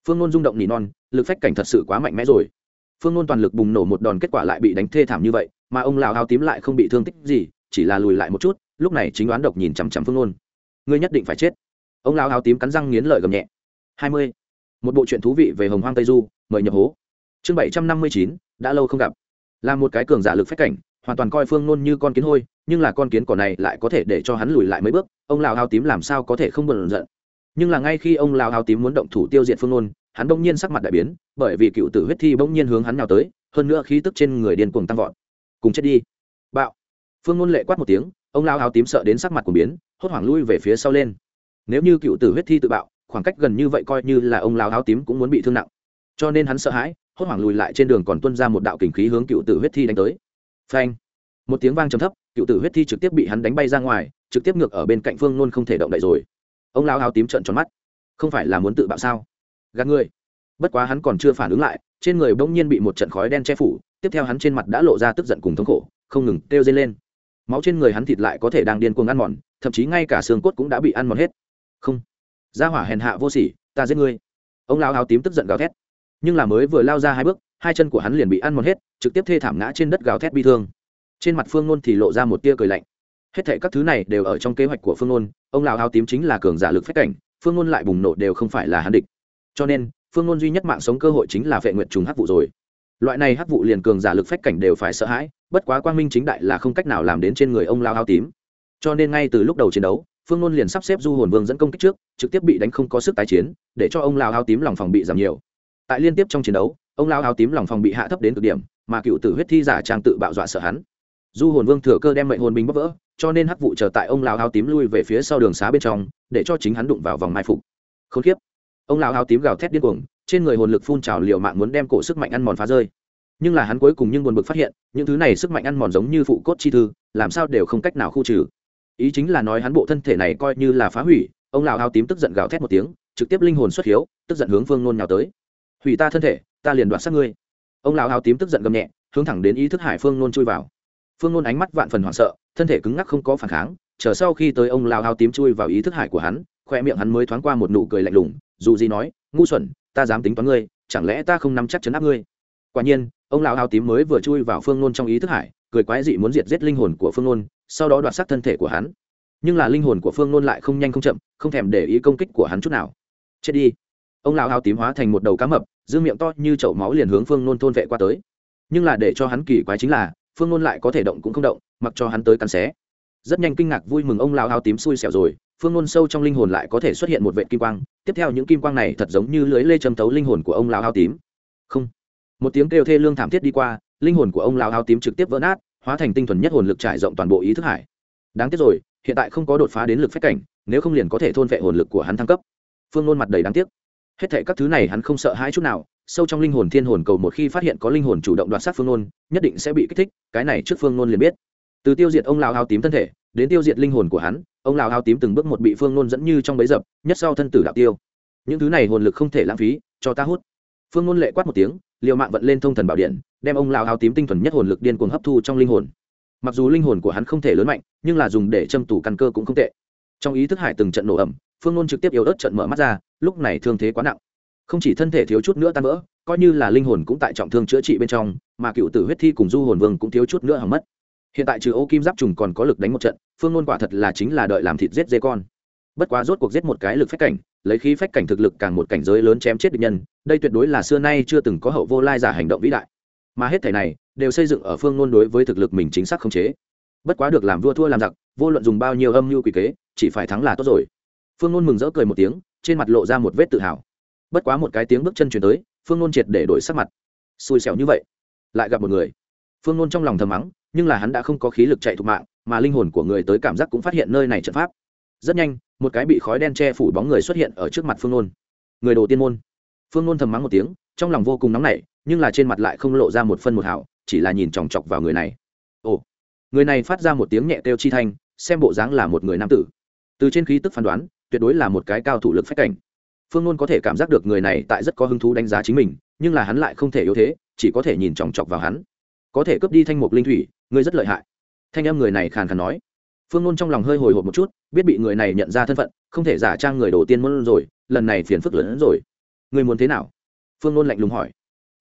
Phương nôn rung động nỉ non, lực phách cảnh thật sự quá mạnh mẽ rồi. Phương nôn toàn lực bùng nổ một đòn kết quả lại bị đánh thê thảm như vậy, mà ông lào hao tím lại không bị thương tích gì, chỉ là lùi lại một chút, lúc này chính đoán độc nhìn chằm chằm phương nôn. Ngươi nhất định phải chết. Ông lào hao tím cắn răng nghiến lợi gầm nhẹ. Hai mươi. Một bộ truyện thú vị về hồng hoang tây du, mời nhập hố. Chương bảy trăm năm mươi chín, đã lâu không gặp. Là một cái cường giả lực phách cảnh hoàn toàn coi phương nôn như con kiến hôi, nhưng là con kiến cỏ này lại có thể để cho hắn lùi lại mấy bước, ông lào hao tím làm sao có thể không bận giận. Nhưng là ngay khi ông lào hao tím muốn động thủ tiêu diệt phương nôn, hắn bỗng nhiên sắc mặt đại biến, bởi vì cựu tử huyết thi bỗng nhiên hướng hắn nào tới, hơn nữa khí tức trên người điên cuồng tăng vọt. Cùng chết đi. Bạo. Phương Nôn lệ quát một tiếng, ông lao hao tím sợ đến sắc mặt của biến, hốt hoảng lui về phía sau lên. Nếu như cựu tử huyết thi tự bạo, khoảng cách gần như vậy coi như là ông lao hao tím cũng muốn bị thương nặng. Cho nên hắn sợ hãi, hốt hoảng lùi lại trên đường còn tuân ra một đạo kình khí hướng cựu tử huyết thi đánh tới phanh. Một tiếng vang trầm thấp, cựu tử huyết thi trực tiếp bị hắn đánh bay ra ngoài, trực tiếp ngược ở bên cạnh phương nôn không thể động đậy rồi. Ông lao áo tím trợn tròn mắt. Không phải là muốn tự bạo sao? Gạt người. Bất quá hắn còn chưa phản ứng lại, trên người bỗng nhiên bị một trận khói đen che phủ, tiếp theo hắn trên mặt đã lộ ra tức giận cùng thống khổ, không ngừng kêu dây lên. Máu trên người hắn thịt lại có thể đang điên cuồng ăn mòn, thậm chí ngay cả xương cốt cũng đã bị ăn mòn hết. Không. Ra hỏa hèn hạ vô sỉ, ta giết ngươi. Ông lao áo tím tức giận gào thét. Nhưng là mới vừa lao ra hai bước hai chân của hắn liền bị ăn mòn hết, trực tiếp thê thảm ngã trên đất gào thét bi thương. Trên mặt phương nôn thì lộ ra một tia cười lạnh. Hết thệ các thứ này đều ở trong kế hoạch của phương nôn, ông lào hao tím chính là cường giả lực phách cảnh, phương nôn lại bùng nổ đều không phải là hắn địch. Cho nên, phương Nôn duy nhất mạng sống cơ hội chính là vệ nguyện trùng hắc vụ rồi. Loại này hắc vụ liền cường giả lực phách cảnh đều phải sợ hãi, bất quá quang minh chính đại là không cách nào làm đến trên người ông lao hao tím. Cho nên ngay từ lúc đầu chiến đấu, phương Nôn liền sắp xếp du hồn vương dẫn công kích trước, trực tiếp bị đánh không có sức tái chiến, để cho ông lao hao tím lòng phòng bị giảm nhiều. Tại liên tiếp trong chiến đấu ông lao áo tím lòng phòng bị hạ thấp đến cực điểm, mà cựu tử huyết thi giả trang tự bạo dọa sợ hắn. Du hồn vương thừa cơ đem mệnh hồn binh bóc vỡ, cho nên hắc vụ chờ tại ông lao áo tím lui về phía sau đường xá bên trong, để cho chính hắn đụng vào vòng mai phục. Khốn kiếp! Ông lão áo tím gào thét điên cuồng, trên người hồn lực phun trào liều mạng muốn đem cổ sức mạnh ăn mòn phá rơi. Nhưng là hắn cuối cùng nhưng buồn bực phát hiện, những thứ này sức mạnh ăn mòn giống như phụ cốt chi thư, làm sao đều không cách nào khu trừ. Ý chính là nói hắn bộ thân thể này coi như là phá hủy, ông lão áo tím tức giận gào thét một tiếng, trực tiếp linh hồn xuất hiếu, tức giận hướng phương nôn nhào tới. Hủy ta thân thể ta liền đoạt sát ngươi. Ông lão áo tím tức giận gầm nhẹ, hướng thẳng đến ý thức hải phương nôn chui vào. Phương nôn ánh mắt vạn phần hoảng sợ, thân thể cứng ngắc không có phản kháng, chờ sau khi tới ông lão áo tím chui vào ý thức hải của hắn khoe miệng hắn mới thoáng qua một nụ cười lạnh lùng, dù gì nói, ngu xuẩn, ta dám tính toán ngươi, chẳng lẽ ta không nắm chắc chấn áp ngươi? Quả nhiên, ông lão áo tím mới vừa chui vào phương nôn trong ý thức hải, cười quái dị muốn diệt giết linh hồn của phương nôn, sau đó đoạt xác thân thể của hắn. Nhưng là linh hồn của phương nôn lại không nhanh không chậm, không thèm để ý công kích của hắn chút nào. Chết đi. Ông lão áo tím hóa thành một đầu cá mập dư miệng to như chậu máu liền hướng phương nôn thôn vệ qua tới. Nhưng là để cho hắn kỳ quái chính là, phương nôn lại có thể động cũng không động, mặc cho hắn tới cắn xé. Rất nhanh kinh ngạc vui mừng ông lão hao tím xui xẻo rồi, phương nôn sâu trong linh hồn lại có thể xuất hiện một vệ kim quang. Tiếp theo những kim quang này thật giống như lưới lê châm tấu linh hồn của ông lão hao tím. Không. Một tiếng kêu thê lương thảm thiết đi qua, linh hồn của ông lão hao tím trực tiếp vỡ nát, hóa thành tinh thuần nhất hồn lực trải rộng toàn bộ ý thức hải. Đáng tiếc rồi, hiện tại không có đột phá đến lực phép cảnh, nếu không liền có thể thôn vệ hồn lực của hắn thăng cấp. Phương nôn mặt đầy đáng tiếc hết thệ các thứ này hắn không sợ hãi chút nào, sâu trong linh hồn thiên hồn cầu một khi phát hiện có linh hồn chủ động đoạt sát phương nôn nhất định sẽ bị kích thích, cái này trước phương nôn liền biết. Từ tiêu diệt ông lão hao tím thân thể, đến tiêu diệt linh hồn của hắn, ông lão hao tím từng bước một bị phương nôn dẫn như trong bấy dập, nhất sau thân tử đạo tiêu. Những thứ này hồn lực không thể lãng phí, cho ta hút. Phương nôn lệ quát một tiếng, liều mạng vận lên thông thần bảo điện, đem ông lão hao tím tinh thuần nhất hồn lực điên cuồng hấp thu trong linh hồn. Mặc dù linh hồn của hắn không thể lớn mạnh, nhưng là dùng để châm tủ căn cơ cũng không tệ. Trong ý thức hải từng trận nổ ẩm phương nôn trực tiếp yếu ớt trận mở mắt ra, lúc này thương thế quá nặng. Không chỉ thân thể thiếu chút nữa tan vỡ, coi như là linh hồn cũng tại trọng thương chữa trị bên trong, mà cựu tử huyết thi cùng du hồn vương cũng thiếu chút nữa hỏng mất. Hiện tại trừ ô kim giáp trùng còn có lực đánh một trận, phương nôn quả thật là chính là đợi làm thịt giết dê con. Bất quá rốt cuộc giết một cái lực phách cảnh, lấy khí phách cảnh thực lực càng một cảnh giới lớn chém chết địch nhân, đây tuyệt đối là xưa nay chưa từng có hậu vô lai giả hành động vĩ đại. Mà hết thể này, đều xây dựng ở phương nôn đối với thực lực mình chính xác không chế. Bất quá được làm vua thua làm giặc, vô luận dùng bao nhiêu âm mưu quỷ kế, chỉ phải thắng là tốt rồi phương nôn mừng rỡ cười một tiếng, trên mặt lộ ra một vết tự hào. Bất quá một cái tiếng bước chân chuyển tới, phương nôn triệt để đổi sắc mặt. Xui xẻo như vậy, lại gặp một người. Phương nôn trong lòng thầm mắng, nhưng là hắn đã không có khí lực chạy thục mạng, mà linh hồn của người tới cảm giác cũng phát hiện nơi này trận pháp. Rất nhanh, một cái bị khói đen che phủ bóng người xuất hiện ở trước mặt phương nôn. Người đồ tiên môn. Phương nôn thầm mắng một tiếng, trong lòng vô cùng nóng nảy, nhưng là trên mặt lại không lộ ra một phân một hảo chỉ là nhìn chòng chọc vào người này. Ồ, người này phát ra một tiếng nhẹ kêu chi thanh, xem bộ dáng là một người nam tử. Từ trên khí tức phán đoán tuyệt đối là một cái cao thủ lực phách cảnh. Phương luôn có thể cảm giác được người này tại rất có hứng thú đánh giá chính mình, nhưng là hắn lại không thể yếu thế, chỉ có thể nhìn chòng chọc vào hắn. Có thể cướp đi thanh mục linh thủy, ngươi rất lợi hại. Thanh em người này khàn khàn nói. Phương luôn trong lòng hơi hồi hộp một chút, biết bị người này nhận ra thân phận, không thể giả trang người đầu tiên môn rồi, lần này phiền phức lớn hơn rồi. Người muốn thế nào? Phương luôn lạnh lùng hỏi.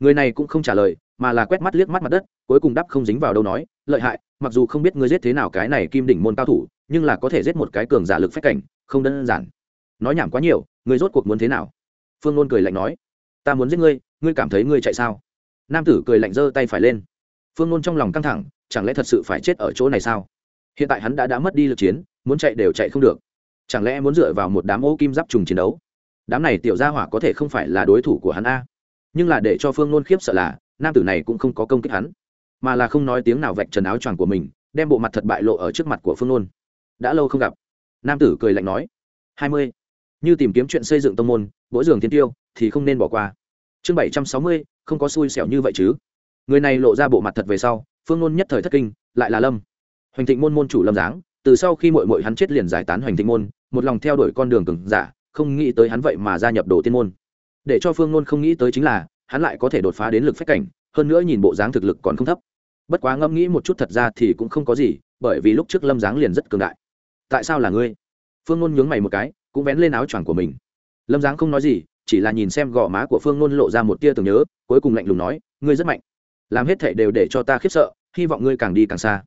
Người này cũng không trả lời, mà là quét mắt liếc mắt mặt đất, cuối cùng đắp không dính vào đâu nói, lợi hại, mặc dù không biết ngươi giết thế nào cái này kim đỉnh môn cao thủ nhưng là có thể giết một cái cường giả lực phách cảnh, không đơn giản. Nói nhảm quá nhiều, ngươi rốt cuộc muốn thế nào? Phương nôn cười lạnh nói, ta muốn giết ngươi ngươi cảm thấy ngươi chạy sao? Nam tử cười lạnh giơ tay phải lên. Phương nôn trong lòng căng thẳng, chẳng lẽ thật sự phải chết ở chỗ này sao? Hiện tại hắn đã đã mất đi lực chiến, muốn chạy đều chạy không được. Chẳng lẽ muốn dựa vào một đám ô kim giáp trùng chiến đấu? Đám này tiểu gia hỏa có thể không phải là đối thủ của hắn a? Nhưng là để cho phương nôn khiếp sợ là, nam tử này cũng không có công kích hắn, mà là không nói tiếng nào vạch trần áo choàng của mình, đem bộ mặt thật bại lộ ở trước mặt của phương nôn đã lâu không gặp. Nam tử cười lạnh nói, hai mươi. Như tìm kiếm chuyện xây dựng tông môn mỗi giường thiên tiêu, thì không nên bỏ qua. Chương bảy trăm sáu mươi, không có xui xẻo như vậy chứ. Người này lộ ra bộ mặt thật về sau, phương nôn nhất thời thất kinh, lại là lâm. Hoành thịnh môn môn chủ lâm giáng, từ sau khi mội mội hắn chết liền giải tán hoành thịnh môn, một lòng theo đuổi con đường cừng giả, không nghĩ tới hắn vậy mà gia nhập đồ tiên môn. Để cho phương nôn không nghĩ tới chính là, hắn lại có thể đột phá đến lực phách cảnh, hơn nữa nhìn bộ dáng thực lực còn không thấp. Bất quá ngẫm nghĩ một chút thật ra thì cũng không có gì, bởi vì lúc trước lâm dáng liền rất cường đại tại sao là ngươi? Phương nôn nhướng mày một cái, cũng vén lên áo choàng của mình. Lâm giáng không nói gì, chỉ là nhìn xem gò má của phương nôn lộ ra một tia tưởng nhớ, cuối cùng lạnh lùng nói, ngươi rất mạnh. Làm hết thệ đều để cho ta khiếp sợ, hy vọng ngươi càng đi càng xa.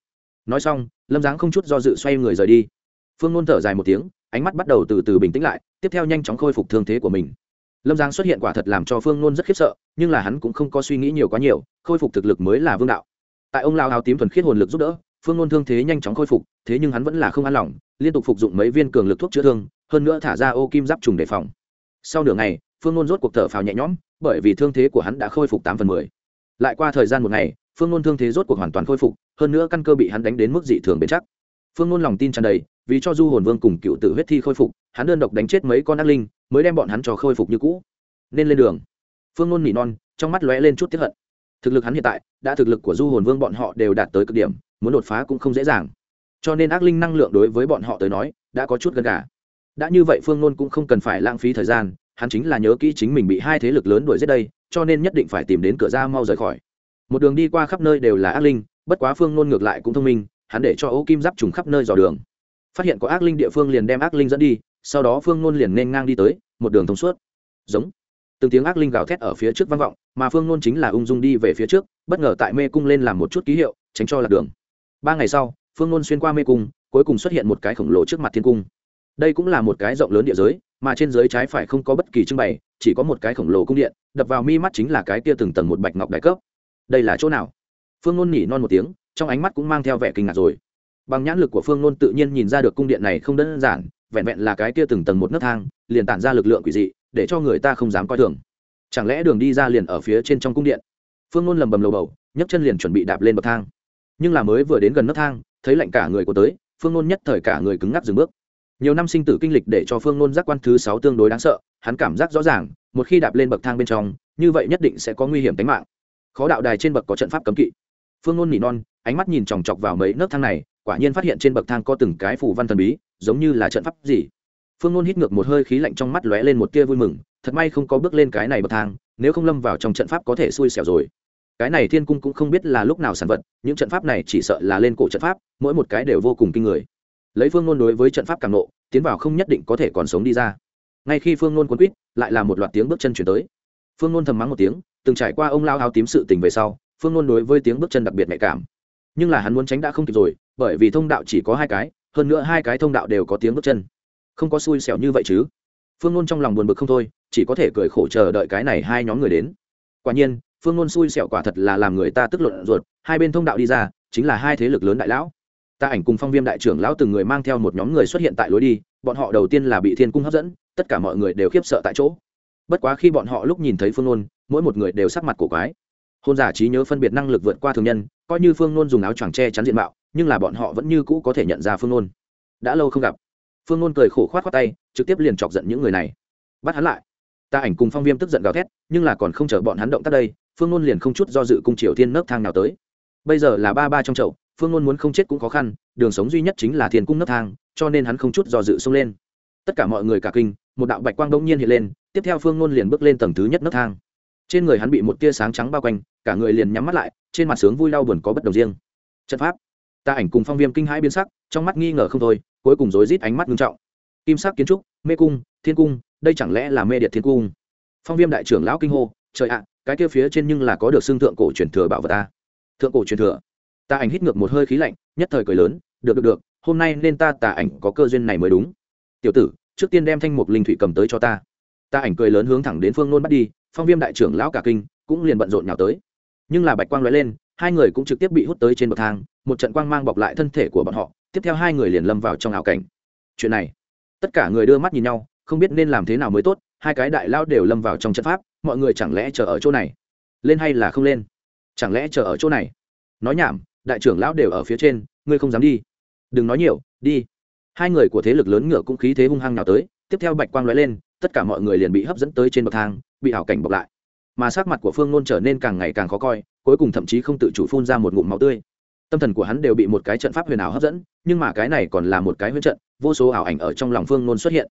Nói xong, lâm giáng không chút do dự xoay người rời đi. Phương nôn thở dài một tiếng, ánh mắt bắt đầu từ từ bình tĩnh lại, tiếp theo nhanh chóng khôi phục thương thế của mình. Lâm giang xuất hiện quả thật làm cho phương nôn rất khiếp sợ, nhưng là hắn cũng không có suy nghĩ nhiều quá nhiều, khôi phục thực lực mới là vương đạo. Tại ông lao áo tím thuần khiết hồn lực giúp đỡ phương nôn thương thế nhanh chóng khôi phục, thế nhưng hắn vẫn là không an lòng, liên tục phục dụng mấy viên cường lực thuốc chữa thương, hơn nữa thả ra ô kim giáp trùng đề phòng. Sau nửa ngày, phương nôn rốt cuộc thở phào nhẹ nhõm, bởi vì thương thế của hắn đã khôi phục tám phần mười. Lại qua thời gian một ngày, phương nôn thương thế rốt cuộc hoàn toàn khôi phục, hơn nữa căn cơ bị hắn đánh đến mức dị thường bền chắc. Phương nôn lòng tin tràn đầy, vì cho du hồn vương cùng cựu tử huyết thi khôi phục, hắn đơn độc đánh chết mấy con ác linh, mới đem bọn hắn cho khôi phục như cũ. Nên lên đường. Phương ngôn nỉ non, trong mắt lóe lên chút tiếp hận. Thực lực hắn hiện tại, đã thực lực của du hồn vương bọn họ đều đạt tới cực điểm muốn đột phá cũng không dễ dàng. Cho nên ác linh năng lượng đối với bọn họ tới nói, đã có chút gần cả đã như vậy phương ngôn cũng không cần phải lãng phí thời gian, hắn chính là nhớ kỹ chính mình bị hai thế lực lớn đuổi giết đây, cho nên nhất định phải tìm đến cửa ra mau rời khỏi. Một đường đi qua khắp nơi đều là ác linh, bất quá phương ngôn ngược lại cũng thông minh, hắn để cho ô kim giáp trùng khắp nơi dò đường. Phát hiện có ác linh địa phương liền đem ác linh dẫn đi, sau đó phương ngôn liền nên ngang đi tới, một đường thông suốt. Giống. Từng tiếng ác linh gào thét ở phía trước vang vọng, mà phương ngôn chính là ung dung đi về phía trước, bất ngờ tại mê cung lên làm một chút ký hiệu, tránh cho lạc đường ba ngày sau, phương nôn xuyên qua mê cung, cuối cùng xuất hiện một cái khổng lồ trước mặt thiên cung. Đây cũng là một cái rộng lớn địa giới, mà trên giới trái phải không có bất kỳ trưng bày, chỉ có một cái khổng lồ cung điện, đập vào mi mắt chính là cái kia từng tầng một bạch ngọc đại cấp. Đây là chỗ nào? Phương nôn nhỉ non một tiếng, trong ánh mắt cũng mang theo vẻ kinh ngạc rồi. Bằng nhãn lực của phương nôn tự nhiên nhìn ra được cung điện này không đơn giản, vẹn vẹn là cái kia từng tầng một nấc thang, liền tản ra lực lượng quỷ dị, để cho người ta không dám coi thường. Chẳng lẽ đường đi ra liền ở phía trên trong cung điện? Phương nôn lầm bầm lầu bầu, nhấc chân liền chuẩn bị đạp lên bậc thang nhưng là mới vừa đến gần nấc thang, thấy lạnh cả người của tới, phương ngôn nhất thời cả người cứng ngắc dừng bước. Nhiều năm sinh tử kinh lịch để cho phương ngôn giác quan thứ sáu tương đối đáng sợ, hắn cảm giác rõ ràng, một khi đạp lên bậc thang bên trong, như vậy nhất định sẽ có nguy hiểm tính mạng. Khó đạo đài trên bậc có trận pháp cấm kỵ. Phương ngôn nỉ non, ánh mắt nhìn chòng chọc vào mấy nấc thang này, quả nhiên phát hiện trên bậc thang có từng cái phủ văn thần bí, giống như là trận pháp gì. Phương ngôn hít ngược một hơi khí lạnh trong mắt lóe lên một tia vui mừng, thật may không có bước lên cái này bậc thang, nếu không lâm vào trong trận pháp có thể xui xẻo rồi cái này thiên cung cũng không biết là lúc nào sản vật, những trận pháp này chỉ sợ là lên cổ trận pháp, mỗi một cái đều vô cùng kinh người. Lấy phương nôn đối với trận pháp càng nộ, tiến vào không nhất định có thể còn sống đi ra. Ngay khi phương nôn quấn quýt, lại là một loạt tiếng bước chân chuyển tới. Phương nôn thầm mắng một tiếng, từng trải qua ông lao áo tím sự tình về sau, phương nôn đối với tiếng bước chân đặc biệt nhạy cảm. Nhưng là hắn muốn tránh đã không kịp rồi, bởi vì thông đạo chỉ có hai cái, hơn nữa hai cái thông đạo đều có tiếng bước chân. Không có xui xẻo như vậy chứ? Phương nôn trong lòng buồn bực không thôi, chỉ có thể cười khổ chờ đợi cái này hai nhóm người đến. Quả nhiên phương ngôn xui xẻo quả thật là làm người ta tức luận ruột, hai bên thông đạo đi ra, chính là hai thế lực lớn đại lão. Ta ảnh cùng phong viêm đại trưởng lão từng người mang theo một nhóm người xuất hiện tại lối đi, bọn họ đầu tiên là bị thiên cung hấp dẫn, tất cả mọi người đều khiếp sợ tại chỗ. Bất quá khi bọn họ lúc nhìn thấy phương nôn mỗi một người đều sắc mặt cổ quái. Hôn giả trí nhớ phân biệt năng lực vượt qua thường nhân, coi như phương nôn dùng áo choàng che chắn diện mạo, nhưng là bọn họ vẫn như cũ có thể nhận ra phương nôn đã lâu không gặp. Phương nôn cười khổ khoát khoát tay, trực tiếp liền chọc giận những người này. Bắt hắn lại. Ta ảnh cùng phong viêm tức giận gào thét, nhưng là còn không chờ bọn hắn động tác đây phương nôn liền không chút do dự cung triều thiên nấc thang nào tới. Bây giờ là ba ba trong chậu, phương nôn muốn không chết cũng khó khăn, đường sống duy nhất chính là thiên cung nấc thang, cho nên hắn không chút do dự xông lên. Tất cả mọi người cả kinh, một đạo bạch quang đông nhiên hiện lên, tiếp theo phương nôn liền bước lên tầng thứ nhất nấc thang. Trên người hắn bị một tia sáng trắng bao quanh, cả người liền nhắm mắt lại, trên mặt sướng vui đau buồn có bất đồng riêng. Trận pháp. Ta ảnh cùng phong viêm kinh hãi biến sắc, trong mắt nghi ngờ không thôi, cuối cùng rối rít ánh mắt nghiêm trọng. Kim sắc kiến trúc, mê cung, thiên cung, đây chẳng lẽ là mê điệt thiên cung? Phong viêm đại trưởng lão kinh hô trời ạ, cái kia phía trên nhưng là có được xương thượng cổ truyền thừa bảo vật ta. Thượng cổ truyền thừa. Ta ảnh hít ngược một hơi khí lạnh, nhất thời cười lớn, được được được, hôm nay nên ta tà ảnh có cơ duyên này mới đúng. Tiểu tử, trước tiên đem thanh mục linh thủy cầm tới cho ta. Ta ảnh cười lớn hướng thẳng đến phương nôn bắt đi, phong viêm đại trưởng lão cả kinh, cũng liền bận rộn nhào tới. Nhưng là bạch quang lóe lên, hai người cũng trực tiếp bị hút tới trên bậc thang, một trận quang mang bọc lại thân thể của bọn họ, tiếp theo hai người liền lâm vào trong ảo cảnh. Chuyện này, tất cả người đưa mắt nhìn nhau, không biết nên làm thế nào mới tốt, hai cái đại lao đều lâm vào trong trận pháp mọi người chẳng lẽ chờ ở chỗ này? Lên hay là không lên? Chẳng lẽ chờ ở chỗ này? Nói nhảm, đại trưởng lão đều ở phía trên, ngươi không dám đi. Đừng nói nhiều, đi. Hai người của thế lực lớn ngựa cũng khí thế hung hăng nào tới, tiếp theo bạch quang lóe lên, tất cả mọi người liền bị hấp dẫn tới trên bậc thang, bị ảo cảnh bọc lại. Mà sắc mặt của phương nôn trở nên càng ngày càng khó coi, cuối cùng thậm chí không tự chủ phun ra một ngụm máu tươi. Tâm thần của hắn đều bị một cái trận pháp huyền ảo hấp dẫn, nhưng mà cái này còn là một cái huyễn trận, vô số ảo ảnh ở trong lòng phương nôn xuất hiện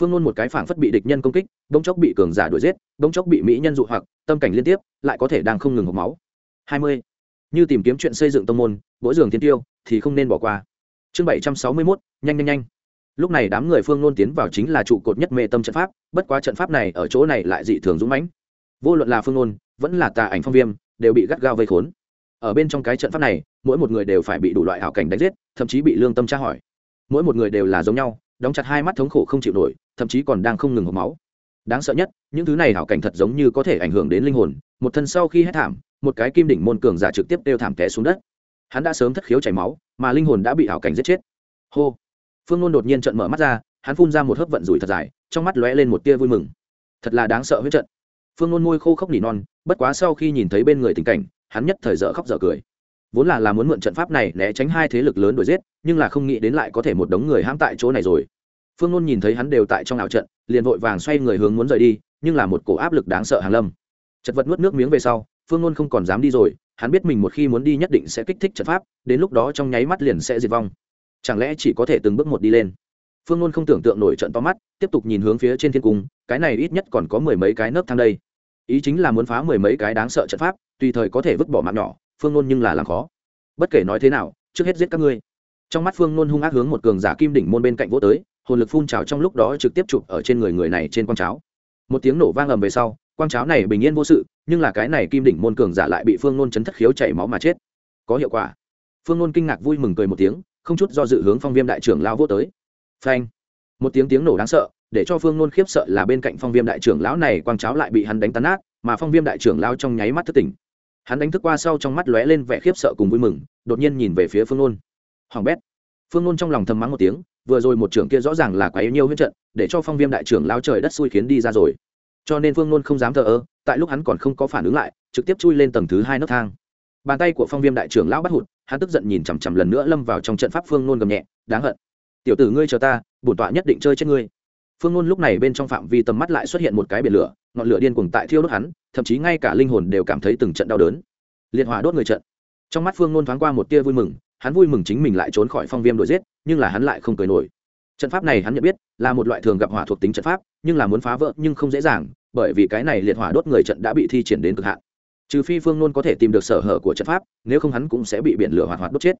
phương nôn một cái phảng phất bị địch nhân công kích, bỗng chốc bị cường giả đuổi giết, bỗng chốc bị mỹ nhân dụ hoặc, tâm cảnh liên tiếp, lại có thể đang không ngừng hộp máu. Hai mươi. Như tìm kiếm chuyện xây dựng tông môn mỗi giường thiên tiêu, thì không nên bỏ qua. Chương bảy trăm sáu mươi mốt, nhanh nhanh nhanh. Lúc này đám người phương nôn tiến vào chính là trụ cột nhất mê tâm trận pháp, bất quá trận pháp này ở chỗ này lại dị thường dũng mãnh. Vô luận là phương nôn, vẫn là tà ảnh phong viêm, đều bị gắt gao vây khốn. Ở bên trong cái trận pháp này, mỗi một người đều phải bị đủ loại hảo cảnh đánh giết, thậm chí bị lương tâm tra hỏi. Mỗi một người đều là giống nhau, đóng chặt hai mắt thống khổ không chịu nổi thậm chí còn đang không ngừng hộp máu. Đáng sợ nhất, những thứ này hảo cảnh thật giống như có thể ảnh hưởng đến linh hồn, một thân sau khi hết thảm, một cái kim đỉnh môn cường giả trực tiếp đeo thảm té xuống đất. Hắn đã sớm thất khiếu chảy máu, mà linh hồn đã bị hảo cảnh giết chết. Hô. Phương nôn đột nhiên trận mở mắt ra, hắn phun ra một hớp vận rủi thật dài, trong mắt lóe lên một tia vui mừng. Thật là đáng sợ huyết trận. Phương nôn môi khô khốc nỉ non, bất quá sau khi nhìn thấy bên người tình cảnh, hắn nhất thời dở khóc dở cười. Vốn là là muốn mượn trận pháp này né tránh hai thế lực lớn đuổi giết, nhưng là không nghĩ đến lại có thể một đống người hãm tại chỗ này rồi phương nôn nhìn thấy hắn đều tại trong ảo trận, liền vội vàng xoay người hướng muốn rời đi, nhưng là một cổ áp lực đáng sợ hàng lâm. Chật vật nuốt nước miếng về sau, phương nôn không còn dám đi rồi, hắn biết mình một khi muốn đi nhất định sẽ kích thích trận pháp, đến lúc đó trong nháy mắt liền sẽ diệt vong. Chẳng lẽ chỉ có thể từng bước một đi lên? Phương nôn không tưởng tượng nổi trận to mắt, tiếp tục nhìn hướng phía trên thiên cung, cái này ít nhất còn có mười mấy cái nấc thang đây. Ý chính là muốn phá mười mấy cái đáng sợ trận pháp, tùy thời có thể vứt bỏ mạng nhỏ, phương nôn nhưng là làm khó. Bất kể nói thế nào, trước hết giết các ngươi. Trong mắt phương nôn hung ác hướng một cường giả kim đỉnh môn bên cạnh vỗ tới hồn lực phun trào trong lúc đó trực tiếp chụp ở trên người người này trên quang cháo. Một tiếng nổ vang ầm về sau, quang cháo này bình yên vô sự, nhưng là cái này kim đỉnh môn cường giả lại bị phương nôn chấn thất khiếu chảy máu mà chết. Có hiệu quả. Phương nôn kinh ngạc vui mừng cười một tiếng, không chút do dự hướng phong viêm đại trưởng lao vô tới. Phanh. Một tiếng tiếng nổ đáng sợ, để cho phương nôn khiếp sợ là bên cạnh phong viêm đại trưởng lão này quang cháo lại bị hắn đánh tán nát, mà phong viêm đại trưởng lao trong nháy mắt thất tỉnh. Hắn đánh thức qua sau trong mắt lóe lên vẻ khiếp sợ cùng vui mừng, đột nhiên nhìn về phía phương nôn. Hoàng bét. Phương nôn trong lòng thầm mắng một tiếng vừa rồi một trưởng kia rõ ràng là quá yếu nhiều huyết trận, để cho phong viêm đại trưởng lao trời đất xui khiến đi ra rồi. Cho nên phương nôn không dám thờ ơ, tại lúc hắn còn không có phản ứng lại, trực tiếp chui lên tầng thứ hai nấc thang. Bàn tay của phong viêm đại trưởng lão bắt hụt, hắn tức giận nhìn chằm chằm lần nữa lâm vào trong trận pháp phương nôn gầm nhẹ, đáng hận! Tiểu tử ngươi chờ ta, bổn tọa nhất định chơi chết ngươi. Phương nôn lúc này bên trong phạm vi tầm mắt lại xuất hiện một cái biển lửa, ngọn lửa điên cuồng tại thiêu đốt hắn, thậm chí ngay cả linh hồn đều cảm thấy từng trận đau đớn. Liệt hỏa đốt người trận. Trong mắt phương nôn thoáng qua một tia vui mừng, hắn vui mừng chính mình lại trốn khỏi phong viêm đuổi giết nhưng là hắn lại không cười nổi. Trận pháp này hắn nhận biết là một loại thường gặp hỏa thuộc tính trận pháp, nhưng là muốn phá vỡ nhưng không dễ dàng, bởi vì cái này liệt hỏa đốt người trận đã bị thi triển đến cực hạn. Trừ phi phương nôn có thể tìm được sở hở của trận pháp, nếu không hắn cũng sẽ bị biển lửa hoạt hoạt đốt chết.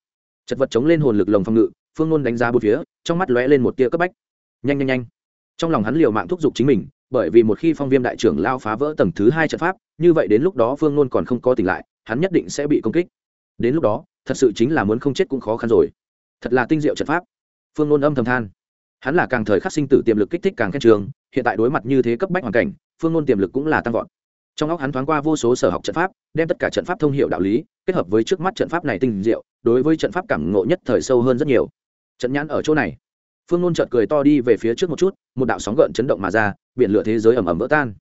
Chật vật chống lên hồn lực lồng phòng ngự, phương nôn đánh giá bốn phía, trong mắt lóe lên một tia cấp bách. Nhanh nhanh nhanh. Trong lòng hắn liều mạng thúc giục chính mình, bởi vì một khi phong viêm đại trưởng lao phá vỡ tầng thứ hai trận pháp, như vậy đến lúc đó phương nôn còn không có tỉnh lại, hắn nhất định sẽ bị công kích. Đến lúc đó, thật sự chính là muốn không chết cũng khó khăn rồi thật là tinh diệu trận pháp. Phương nôn âm thầm than. Hắn là càng thời khắc sinh tử tiềm lực kích thích càng khen trường, hiện tại đối mặt như thế cấp bách hoàn cảnh, phương nôn tiềm lực cũng là tăng vọt. Trong óc hắn thoáng qua vô số sở học trận pháp, đem tất cả trận pháp thông hiệu đạo lý, kết hợp với trước mắt trận pháp này tinh diệu, đối với trận pháp cảm ngộ nhất thời sâu hơn rất nhiều. Trận nhãn ở chỗ này. Phương nôn chợt cười to đi về phía trước một chút, một đạo sóng gợn chấn động mà ra, biển lửa thế giới ẩm ẩm vỡ tan.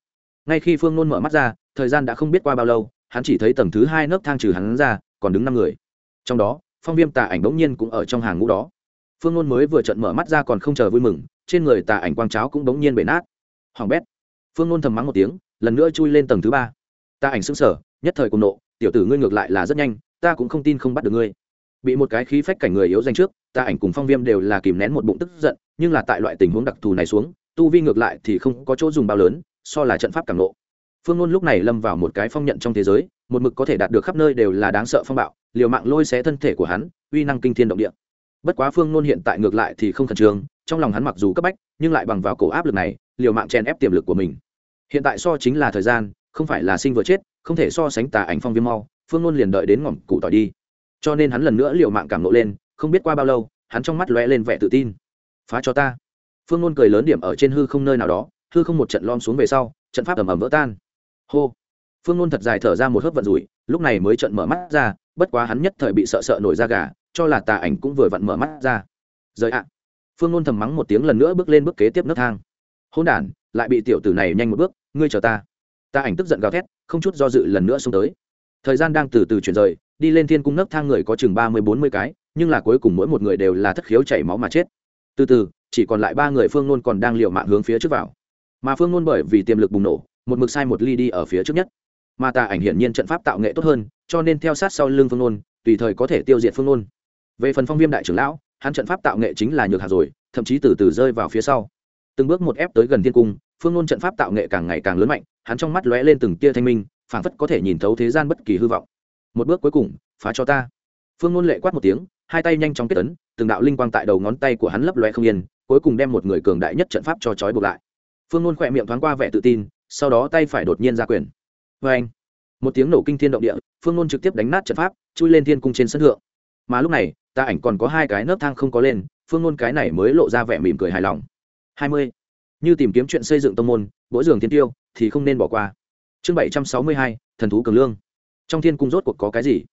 Ngay khi phương nôn mở mắt ra, thời gian đã không biết qua bao lâu, hắn chỉ thấy tầng thứ hai nấc thang trừ hắn ra, còn đứng năm người. Trong đó phong viêm tà ảnh bỗng nhiên cũng ở trong hàng ngũ đó. Phương nôn mới vừa trận mở mắt ra còn không chờ vui mừng, trên người tà ảnh quang cháo cũng bỗng nhiên bể nát. Hoàng bét. Phương nôn thầm mắng một tiếng, lần nữa chui lên tầng thứ ba. Tà ảnh xứng sở nhất thời cùng nộ, tiểu tử ngươi ngược lại là rất nhanh, ta cũng không tin không bắt được ngươi. Bị một cái khí phách cảnh người yếu danh trước, tà ảnh cùng phong viêm đều là kìm nén một bụng tức giận, nhưng là tại loại tình huống đặc thù này xuống, tu vi ngược lại thì không có chỗ dùng bao lớn, so là trận pháp càng nộ. Phương ngôn lúc này lâm vào một cái phong nhận trong thế giới, một mực có thể đạt được khắp nơi đều là đáng sợ phong bạo liều mạng lôi xé thân thể của hắn, uy năng kinh thiên động địa. Bất quá phương nôn hiện tại ngược lại thì không khẩn trương, trong lòng hắn mặc dù cấp bách, nhưng lại bằng vào cổ áp lực này, liều mạng chèn ép tiềm lực của mình. Hiện tại so chính là thời gian, không phải là sinh vừa chết, không thể so sánh tà ảnh phong viêm mau, phương nôn liền đợi đến ngỏm cụ tỏi đi. Cho nên hắn lần nữa liều mạng cảm nộ lên, không biết qua bao lâu, hắn trong mắt lóe lên vẻ tự tin. Phá cho ta. Phương nôn cười lớn điểm ở trên hư không nơi nào đó, hư không một trận lom xuống về sau, trận pháp ầm ầm vỡ tan. Hô. Phương nôn thật dài thở ra một hớp vận rủi, lúc này mới trận mở mắt ra bất quá hắn nhất thời bị sợ sợ nổi da gà, cho là tà ảnh cũng vừa vặn mở mắt ra. Rời ạ. Phương nôn thầm mắng một tiếng lần nữa bước lên bước kế tiếp nấc thang. Hôn đản, lại bị tiểu tử này nhanh một bước, ngươi chờ ta. Tà ảnh tức giận gào thét, không chút do dự lần nữa xông tới. Thời gian đang từ từ chuyển rời, đi lên thiên cung nấc thang người có chừng ba mươi, bốn mươi cái, nhưng là cuối cùng mỗi một người đều là thất khiếu chảy máu mà chết. Từ từ, chỉ còn lại ba người phương nôn còn đang l mạng hướng phía trước vào. Mà phương nôn bởi vì tiềm lực bùng nổ, một mực sai một ly đi ở phía trước nhất mà tà ảnh hiển nhiên trận pháp tạo nghệ tốt hơn, cho nên theo sát sau lưng phương nôn, tùy thời có thể tiêu diệt phương nôn. Về phần phong viêm đại trưởng lão, hắn trận pháp tạo nghệ chính là nhược hạt rồi, thậm chí từ từ rơi vào phía sau. Từng bước một ép tới gần thiên cung, phương nôn trận pháp tạo nghệ càng ngày càng lớn mạnh, hắn trong mắt lóe lên từng tia thanh minh, phảng phất có thể nhìn thấu thế gian bất kỳ hư vọng. Một bước cuối cùng, phá cho ta. Phương nôn lệ quát một tiếng, hai tay nhanh chóng kết ấn, từng đạo linh quang tại đầu ngón tay của hắn lấp loe không yên, cuối cùng đem một người cường đại nhất trận pháp cho trói buộc lại. Phương nôn khỏe miệng thoáng qua vẻ tự tin, sau đó tay phải đột nhiên ra quyền vê anh, một tiếng nổ kinh thiên động địa, phương nôn trực tiếp đánh nát trận pháp, chui lên thiên cung trên sân thượng. Mà lúc này, ta ảnh còn có hai cái nấc thang không có lên, phương nôn cái này mới lộ ra vẻ mỉm cười hài lòng. Hai mươi, như tìm kiếm chuyện xây dựng tông môn mỗi giường thiên tiêu, thì không nên bỏ qua. Chương bảy trăm sáu mươi hai, thần thú cường lương. Trong thiên cung rốt cuộc có cái gì?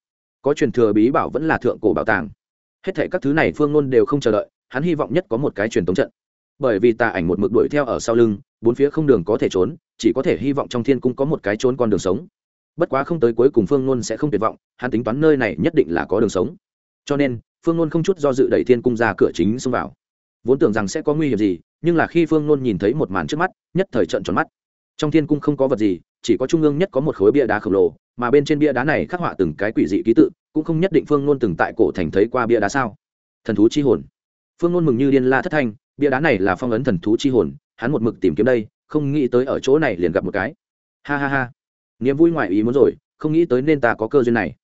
Có truyền thừa bí bảo vẫn là thượng cổ bảo tàng. Hết thể các thứ này phương nôn đều không chờ đợi, hắn hy vọng nhất có một cái truyền tống trận bởi vì tà ảnh một mực đuổi theo ở sau lưng, bốn phía không đường có thể trốn, chỉ có thể hy vọng trong thiên cung có một cái trốn con đường sống. Bất quá không tới cuối cùng phương nôn sẽ không tuyệt vọng, hắn tính toán nơi này nhất định là có đường sống. Cho nên, phương nôn không chút do dự đẩy thiên cung ra cửa chính xông vào. Vốn tưởng rằng sẽ có nguy hiểm gì, nhưng là khi phương nôn nhìn thấy một màn trước mắt, nhất thời trận tròn mắt. Trong thiên cung không có vật gì, chỉ có trung ương nhất có một khối bia đá khổng lồ, mà bên trên bia đá này khắc họa từng cái quỷ dị ký tự, cũng không nhất định phương nôn từng tại cổ thành thấy qua bia đá sao. Thần thú chi hồn. Phương nôn mừng như điên la thất thanh bia đá này là phong ấn thần thú chi hồn, hắn một mực tìm kiếm đây, không nghĩ tới ở chỗ này liền gặp một cái. Ha ha ha. Niềm vui ngoài ý muốn rồi, không nghĩ tới nên ta có cơ duyên này.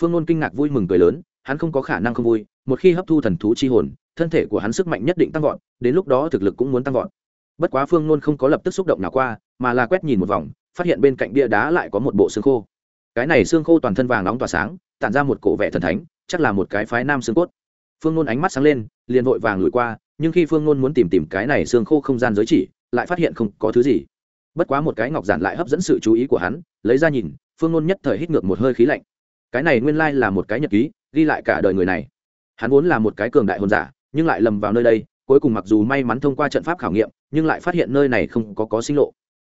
Phương nôn kinh ngạc vui mừng cười lớn, hắn không có khả năng không vui, một khi hấp thu thần thú chi hồn, thân thể của hắn sức mạnh nhất định tăng vọt, đến lúc đó thực lực cũng muốn tăng vọt. Bất quá phương nôn không có lập tức xúc động nào qua, mà là quét nhìn một vòng, phát hiện bên cạnh bia đá lại có một bộ xương khô. Cái này xương khô toàn thân vàng nóng tỏa sáng, tản ra một cổ vẻ thần thánh, chắc là một cái phái nam xương cốt. Phương nôn ánh mắt sáng lên, liền vội vàng lùi qua nhưng khi phương nôn muốn tìm tìm cái này xương khô không gian giới chỉ, lại phát hiện không có thứ gì. Bất quá một cái ngọc giản lại hấp dẫn sự chú ý của hắn, lấy ra nhìn, phương nôn nhất thời hít ngược một hơi khí lạnh. Cái này nguyên lai là một cái nhật ký, ghi lại cả đời người này. Hắn vốn là một cái cường đại hồn giả, nhưng lại lầm vào nơi đây, cuối cùng mặc dù may mắn thông qua trận pháp khảo nghiệm, nhưng lại phát hiện nơi này không có có sinh lộ.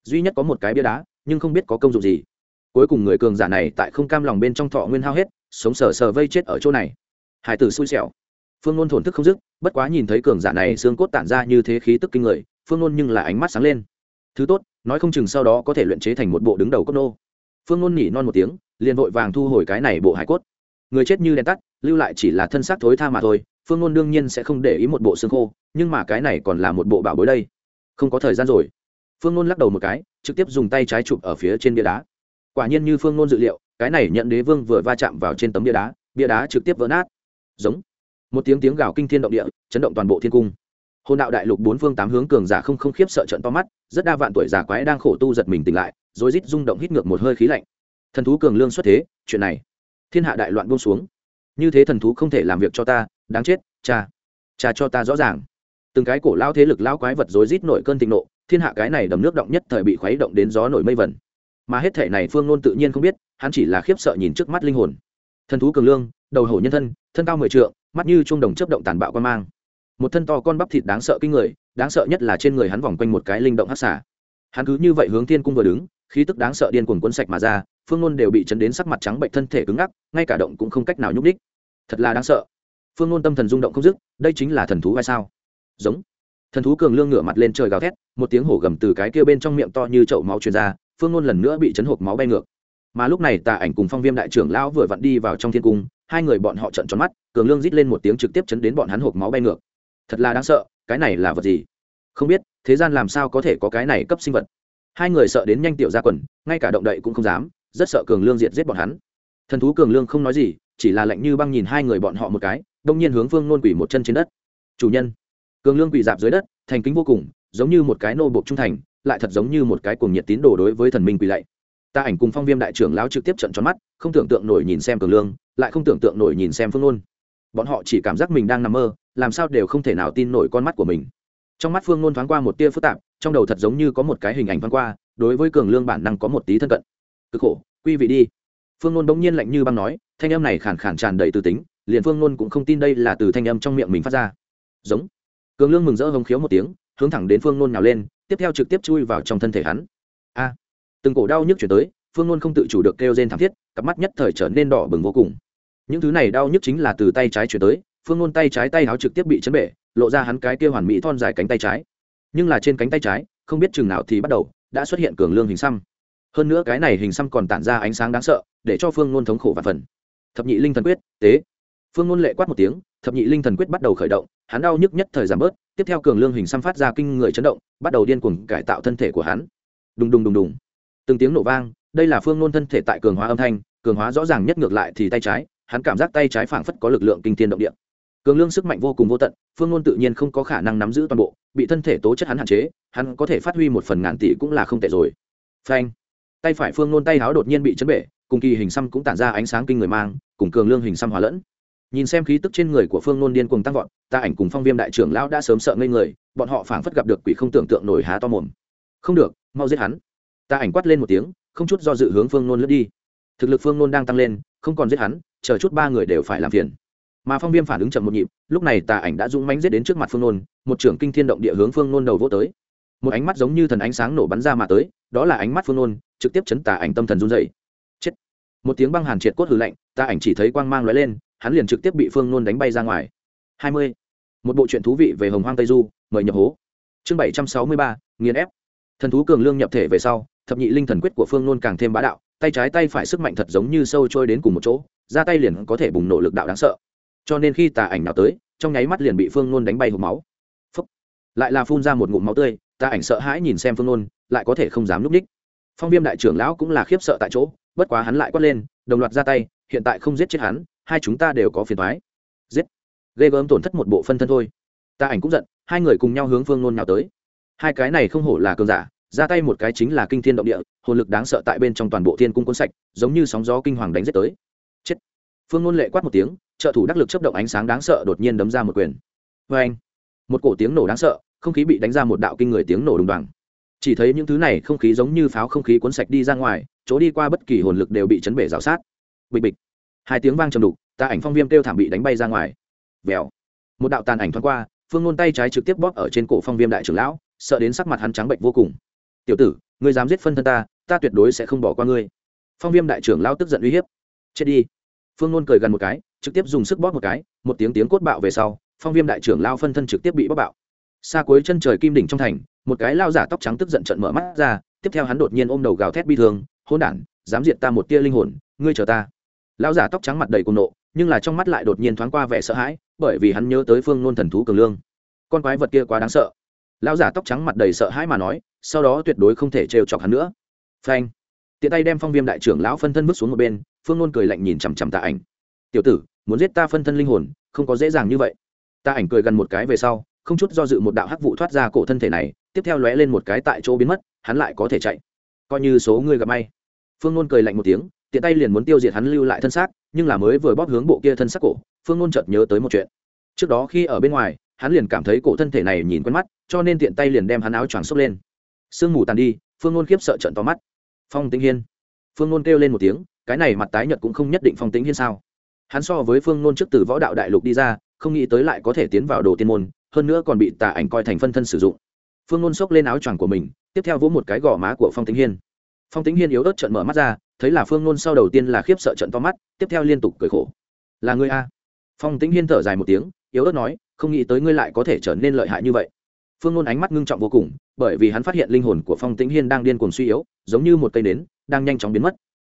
Duy nhất có một cái bia đá, nhưng không biết có công dụng gì. Cuối cùng người cường giả này tại không cam lòng bên trong thọ nguyên hao hết, sống sờ sờ vây chết ở chỗ này. Hải tử xui xẻo phương nôn thổn thức không dứt, bất quá nhìn thấy cường giả này xương cốt tản ra như thế khí tức kinh người, phương nôn nhưng là ánh mắt sáng lên. Thứ tốt, nói không chừng sau đó có thể luyện chế thành một bộ đứng đầu cốt nô. Phương nôn nhỉ non một tiếng, liền vội vàng thu hồi cái này bộ hải cốt. Người chết như đèn tắt, lưu lại chỉ là thân xác thối tha mà thôi, phương nôn đương nhiên sẽ không để ý một bộ xương khô, nhưng mà cái này còn là một bộ bảo bối đây. Không có thời gian rồi. Phương nôn lắc đầu một cái, trực tiếp dùng tay trái chụp ở phía trên bia đá. Quả nhiên như phương nôn dự liệu, cái này nhận đế vương vừa va chạm vào trên tấm bia đá bia đá trực tiếp vỡ nát. Giống một tiếng tiếng gào kinh thiên động địa, chấn động toàn bộ thiên cung. Hồn đạo đại lục bốn phương tám hướng cường giả không không khiếp sợ trận to mắt, rất đa vạn tuổi giả quái đang khổ tu giật mình tỉnh lại rồi rít rung động hít ngược một hơi khí lạnh. Thần thú cường lương xuất thế, chuyện này, thiên hạ đại loạn buông xuống. Như thế thần thú không thể làm việc cho ta, đáng chết, cha cha cho ta rõ ràng. Từng cái cổ lao thế lực lao quái vật rối rít nổi cơn thịnh nộ, thiên hạ cái này đầm nước động nhất thời bị khuấy động đến gió nổi mây vẩn mà hết thể này phương nôn tự nhiên không biết, hắn chỉ là khiếp sợ nhìn trước mắt linh hồn. Thần thú cường lương, đầu hổ nhân thân thân cao mười trượng mắt như chuông đồng chấp động tàn bạo quan mang. Một thân to con bắp thịt đáng sợ kinh người, đáng sợ nhất là trên người hắn vòng quanh một cái linh động hắc xả hắn cứ như vậy hướng thiên cung vừa đứng, khí tức đáng sợ điên cuồng quân sạch mà ra, phương ngôn đều bị chấn đến sắc mặt trắng bệnh, thân thể cứng ngắc, ngay cả động cũng không cách nào nhúc đích thật là đáng sợ. Phương ngôn tâm thần rung động không dứt, đây chính là thần thú hay sao? Giống. Thần thú cường lương ngửa mặt lên trời gào thét, một tiếng hổ gầm từ cái kia bên trong miệng to như chậu máu truyền ra, phương ngôn lần nữa bị chấn hộp máu bay ngược. Mà lúc này tà ảnh cùng phong viêm đại trưởng lão vừa vặn đi vào trong thiên cung hai người bọn họ trận tròn mắt, cường lương rít lên một tiếng trực tiếp chấn đến bọn hắn hộp máu bay ngược. Thật là đáng sợ, cái này là vật gì? Không biết, thế gian làm sao có thể có cái này cấp sinh vật? Hai người sợ đến nhanh tiểu ra quần, ngay cả động đậy cũng không dám, rất sợ cường lương diệt giết bọn hắn. Thần thú cường lương không nói gì, chỉ là lạnh như băng nhìn hai người bọn họ một cái, đông nhiên hướng phương nôn quỷ một chân trên đất. Chủ nhân. Cường lương quỷ dạp dưới đất, thành kính vô cùng, giống như một cái nô bộc trung thành, lại thật giống như một cái cuồng nhiệt tín đồ đối với thần minh quỷ lạy. Ta ảnh cùng phong viêm đại trưởng lão trực tiếp trận tròn mắt, không tưởng tượng nổi nhìn xem cường lương lại không tưởng tượng nổi nhìn xem phương nôn. Bọn họ chỉ cảm giác mình đang nằm mơ, làm sao đều không thể nào tin nổi con mắt của mình. Trong mắt phương nôn thoáng qua một tia phức tạp, trong đầu thật giống như có một cái hình ảnh thoáng qua, đối với cường lương bản năng có một tí thân cận. Cực khổ, quy vị đi. Phương nôn bỗng nhiên lạnh như băng nói, thanh âm này khản khàn tràn đầy từ tính, liền phương nôn cũng không tin đây là từ thanh âm trong miệng mình phát ra. Giống. Cường lương mừng rỡ hồng khiếu một tiếng, hướng thẳng đến phương nôn nhào lên, tiếp theo trực tiếp chui vào trong thân thể hắn. A! Từng cổ đau nhức chuyển tới, phương nôn không tự chủ được kêu rên thảm thiết, cặp mắt nhất thời trở nên đỏ bừng vô cùng những thứ này đau nhức chính là từ tay trái chuyển tới, phương ngôn tay trái tay áo trực tiếp bị chấn bể, lộ ra hắn cái kia hoàn mỹ thon dài cánh tay trái. Nhưng là trên cánh tay trái, không biết chừng nào thì bắt đầu đã xuất hiện cường lương hình xăm. Hơn nữa cái này hình xăm còn tản ra ánh sáng đáng sợ, để cho phương ngôn thống khổ và phần. Thập nhị linh thần quyết, tế. Phương ngôn lệ quát một tiếng, thập nhị linh thần quyết bắt đầu khởi động, hắn đau nhức nhất thời giảm bớt, tiếp theo cường lương hình xăm phát ra kinh người chấn động, bắt đầu điên cuồng cải tạo thân thể của hắn. Đùng đùng đùng đùng. Từng tiếng nổ vang, đây là phương ngôn thân thể tại cường hóa âm thanh, cường hóa rõ ràng nhất ngược lại thì tay trái hắn cảm giác tay trái phảng phất có lực lượng kinh thiên động địa. Cường lương sức mạnh vô cùng vô tận, phương ngôn tự nhiên không có khả năng nắm giữ toàn bộ, bị thân thể tố chất hắn hạn chế, hắn có thể phát huy một phần ngàn tỷ cũng là không tệ rồi. Phanh. Tay phải phương ngôn tay háo đột nhiên bị chấn bể, cùng kỳ hình xăm cũng tản ra ánh sáng kinh người mang, cùng cường lương hình xăm hòa lẫn. Nhìn xem khí tức trên người của phương ngôn điên cuồng tăng vọt, ta ảnh cùng phong viêm đại trưởng lão đã sớm sợ ngây người, bọn họ phảng phất gặp được quỷ không tưởng tượng nổi há to mồm. Không được, mau giết hắn. Ta ảnh quát lên một tiếng, không chút do dự hướng phương ngôn lướt đi. Thực lực phương ngôn đang tăng lên, không còn giết hắn chờ chút ba người đều phải làm phiền. Mà phong viêm phản ứng chậm một nhịp, lúc này tà ảnh đã dũng mánh giết đến trước mặt phương nôn, một trưởng kinh thiên động địa hướng phương nôn đầu vô tới. Một ánh mắt giống như thần ánh sáng nổ bắn ra mà tới, đó là ánh mắt phương nôn, trực tiếp chấn tà ảnh tâm thần run dày một tiếng băng hàn triệt cốt hư lạnh ta ảnh chỉ thấy quang mang lóe lên, hắn liền trực tiếp bị phương nôn đánh bay ra ngoài. Hai mươi. Một bộ truyện thú vị về hồng hoang tây du, mời nhập hố. Chương bảy trăm sáu mươi ba, nghiền ép. Thần thú cường lương nhập thể về sau, thập nhị linh thần quyết của phương nôn càng thêm bá đạo tay trái tay phải sức mạnh thật giống như sâu trôi đến cùng một chỗ ra tay liền có thể bùng nổ lực đạo đáng sợ. Cho nên khi tà ảnh nào tới, trong nháy mắt liền bị phương nôn đánh bay hộp máu. Phúc. lại là phun ra một ngụm máu tươi, tà ảnh sợ hãi nhìn xem phương nôn, lại có thể không dám núp ních phong viêm đại trưởng lão cũng là khiếp sợ tại chỗ, bất quá hắn lại quát lên, đồng loạt ra tay, hiện tại không giết chết hắn, hai chúng ta đều có phiền thoái giết. Ghê gớm tổn thất một bộ phân thân thôi. Tà ảnh cũng giận, hai người cùng nhau hướng phương nôn nào tới. Hai cái này không hổ là cường giả ra tay một cái chính là kinh thiên động địa, hồn lực đáng sợ tại bên trong toàn bộ thiên cung cuốn sạch, giống như sóng gió kinh hoàng đánh giết tới. Chết. Phương ngôn lệ quát một tiếng, trợ thủ đắc lực chấp động ánh sáng đáng sợ đột nhiên đấm ra một quyền. Vê anh một cổ tiếng nổ đáng sợ, không khí bị đánh ra một đạo kinh người tiếng nổ đùng đoàng. Chỉ thấy những thứ này không khí giống như pháo không khí cuốn sạch đi ra ngoài, chỗ đi qua bất kỳ hồn lực đều bị chấn bể rào sát. Bịch bịch. Hai tiếng vang trầm đục, ta ảnh phong viêm kêu thảm bị đánh bay ra ngoài. Vèo. Một đạo tàn ảnh thoáng qua, phương ngôn tay trái trực tiếp bóp ở trên cổ phong viêm đại trưởng lão, sợ đến sắc mặt hắn trắng bệnh vô cùng tiểu tử, ngươi dám giết phân thân ta ta tuyệt đối sẽ không bỏ qua ngươi. Phong viêm đại trưởng lao tức giận uy hiếp. Chết đi. Phương nôn cười gần một cái, trực tiếp dùng sức bóp một cái, một tiếng tiếng cốt bạo về sau, phong viêm đại trưởng lao phân thân trực tiếp bị bóp bạo. Xa cuối chân trời kim đỉnh trong thành, một cái lao giả tóc trắng tức giận trận mở mắt ra, tiếp theo hắn đột nhiên ôm đầu gào thét bi thương hôn đản, dám diệt ta một tia linh hồn, ngươi chờ ta. Lao giả tóc trắng mặt đầy cùng nộ, nhưng là trong mắt lại đột nhiên thoáng qua vẻ sợ hãi, bởi vì hắn nhớ tới phương nôn thần thú cường lương. Con quái vật kia quá đáng sợ lão giả tóc trắng mặt đầy sợ hãi mà nói, sau đó tuyệt đối không thể trêu chọc hắn nữa. Phanh. Tiện tay đem phong viêm đại trưởng lão phân thân vứt xuống một bên, phương nôn cười lạnh nhìn chằm chằm tạ ảnh. Tiểu tử, muốn giết ta phân thân linh hồn, không có dễ dàng như vậy. Tạ ảnh cười gần một cái về sau, không chút do dự một đạo hắc vụ thoát ra cổ thân thể này, tiếp theo lóe lên một cái tại chỗ biến mất, hắn lại có thể chạy. Coi như số người gặp may. Phương nôn cười lạnh một tiếng, tiện tay liền muốn tiêu diệt hắn lưu lại thân xác, nhưng là mới vừa bóp hướng bộ kia thân xác cổ, phương nôn chợt nhớ tới một chuyện. Trước đó khi ở bên ngoài hắn liền cảm thấy cổ thân thể này nhìn quen mắt, cho nên tiện tay liền đem hắn áo choàng xốc lên. Sương mù tàn đi, phương nôn khiếp sợ trận to mắt. Phong tĩnh hiên. Phương nôn kêu lên một tiếng, cái này mặt tái nhật cũng không nhất định phong tĩnh hiên sao? Hắn so với phương nôn trước từ võ đạo đại lục đi ra, không nghĩ tới lại có thể tiến vào đồ tiên môn, hơn nữa còn bị tà ảnh coi thành phân thân sử dụng. Phương nôn xốc lên áo choàng của mình, tiếp theo vỗ một cái gò má của phong tĩnh hiên. Phong tĩnh hiên yếu ớt trận mở mắt ra, thấy là phương nôn sau đầu tiên là khiếp sợ trận to mắt, tiếp theo liên tục cười khổ. Là người a? Phong tĩnh hiên thở dài một tiếng, yếu ớt nói không nghĩ tới ngươi lại có thể trở nên lợi hại như vậy. Phương nôn ánh mắt ngưng trọng vô cùng, bởi vì hắn phát hiện linh hồn của phong tĩnh hiên đang điên cuồng suy yếu, giống như một cây nến, đang nhanh chóng biến mất.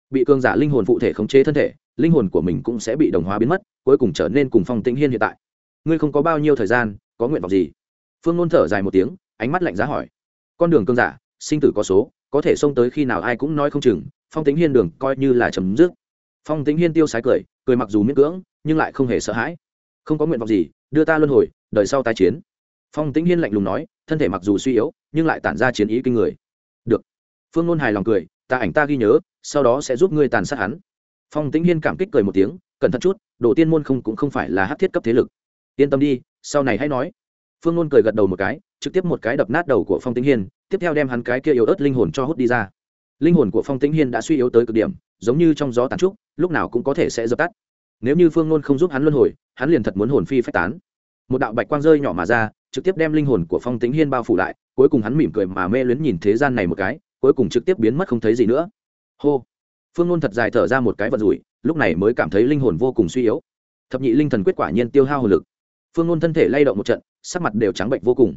Bị cường giả linh hồn phụ thể khống chế thân thể, linh hồn của mình cũng sẽ bị đồng hóa biến mất, cuối cùng trở nên cùng phong tĩnh hiên hiện tại. Ngươi không có bao nhiêu thời gian, có nguyện vọng gì? Phương nôn thở dài một tiếng, ánh mắt lạnh giá hỏi. Con đường cường giả, sinh tử có số, có thể xông tới khi nào ai cũng nói không chừng, phong tĩnh hiên đường coi như là chấm dứt. Phong tĩnh hiên tiêu sái cười cười mặc dù miễn cưỡng, nhưng lại không hề sợ hãi không có nguyện vọng gì, đưa ta luân hồi, đời sau tái chiến. Phong tĩnh hiên lạnh lùng nói, thân thể mặc dù suy yếu, nhưng lại tản ra chiến ý kinh người. Được. Phương nôn hài lòng cười, ta ảnh ta ghi nhớ, sau đó sẽ giúp ngươi tàn sát hắn. Phong tĩnh hiên cảm kích cười một tiếng, cẩn thận chút, đồ tiên môn không cũng không phải là hát thiết cấp thế lực. Yên tâm đi, sau này hãy nói. Phương nôn cười gật đầu một cái, trực tiếp một cái đập nát đầu của phong tĩnh hiên, tiếp theo đem hắn cái kia yếu ớt linh hồn cho hút đi ra. Linh hồn của phong tĩnh hiên đã suy yếu tới cực điểm, giống như trong gió tàn trúc, lúc nào cũng có thể sẽ dập tắt nếu như phương nôn không giúp hắn luân hồi, hắn liền thật muốn hồn phi phách tán. Một đạo bạch quang rơi nhỏ mà ra, trực tiếp đem linh hồn của phong tính hiên bao phủ lại, cuối cùng hắn mỉm cười mà mê luyến nhìn thế gian này một cái, cuối cùng trực tiếp biến mất không thấy gì nữa. Hô! Phương nôn thật dài thở ra một cái vật rủi, lúc này mới cảm thấy linh hồn vô cùng suy yếu. Thập nhị linh thần quyết quả nhiên tiêu hao hồn lực. Phương nôn thân thể lay động một trận, sắc mặt đều trắng bệnh vô cùng.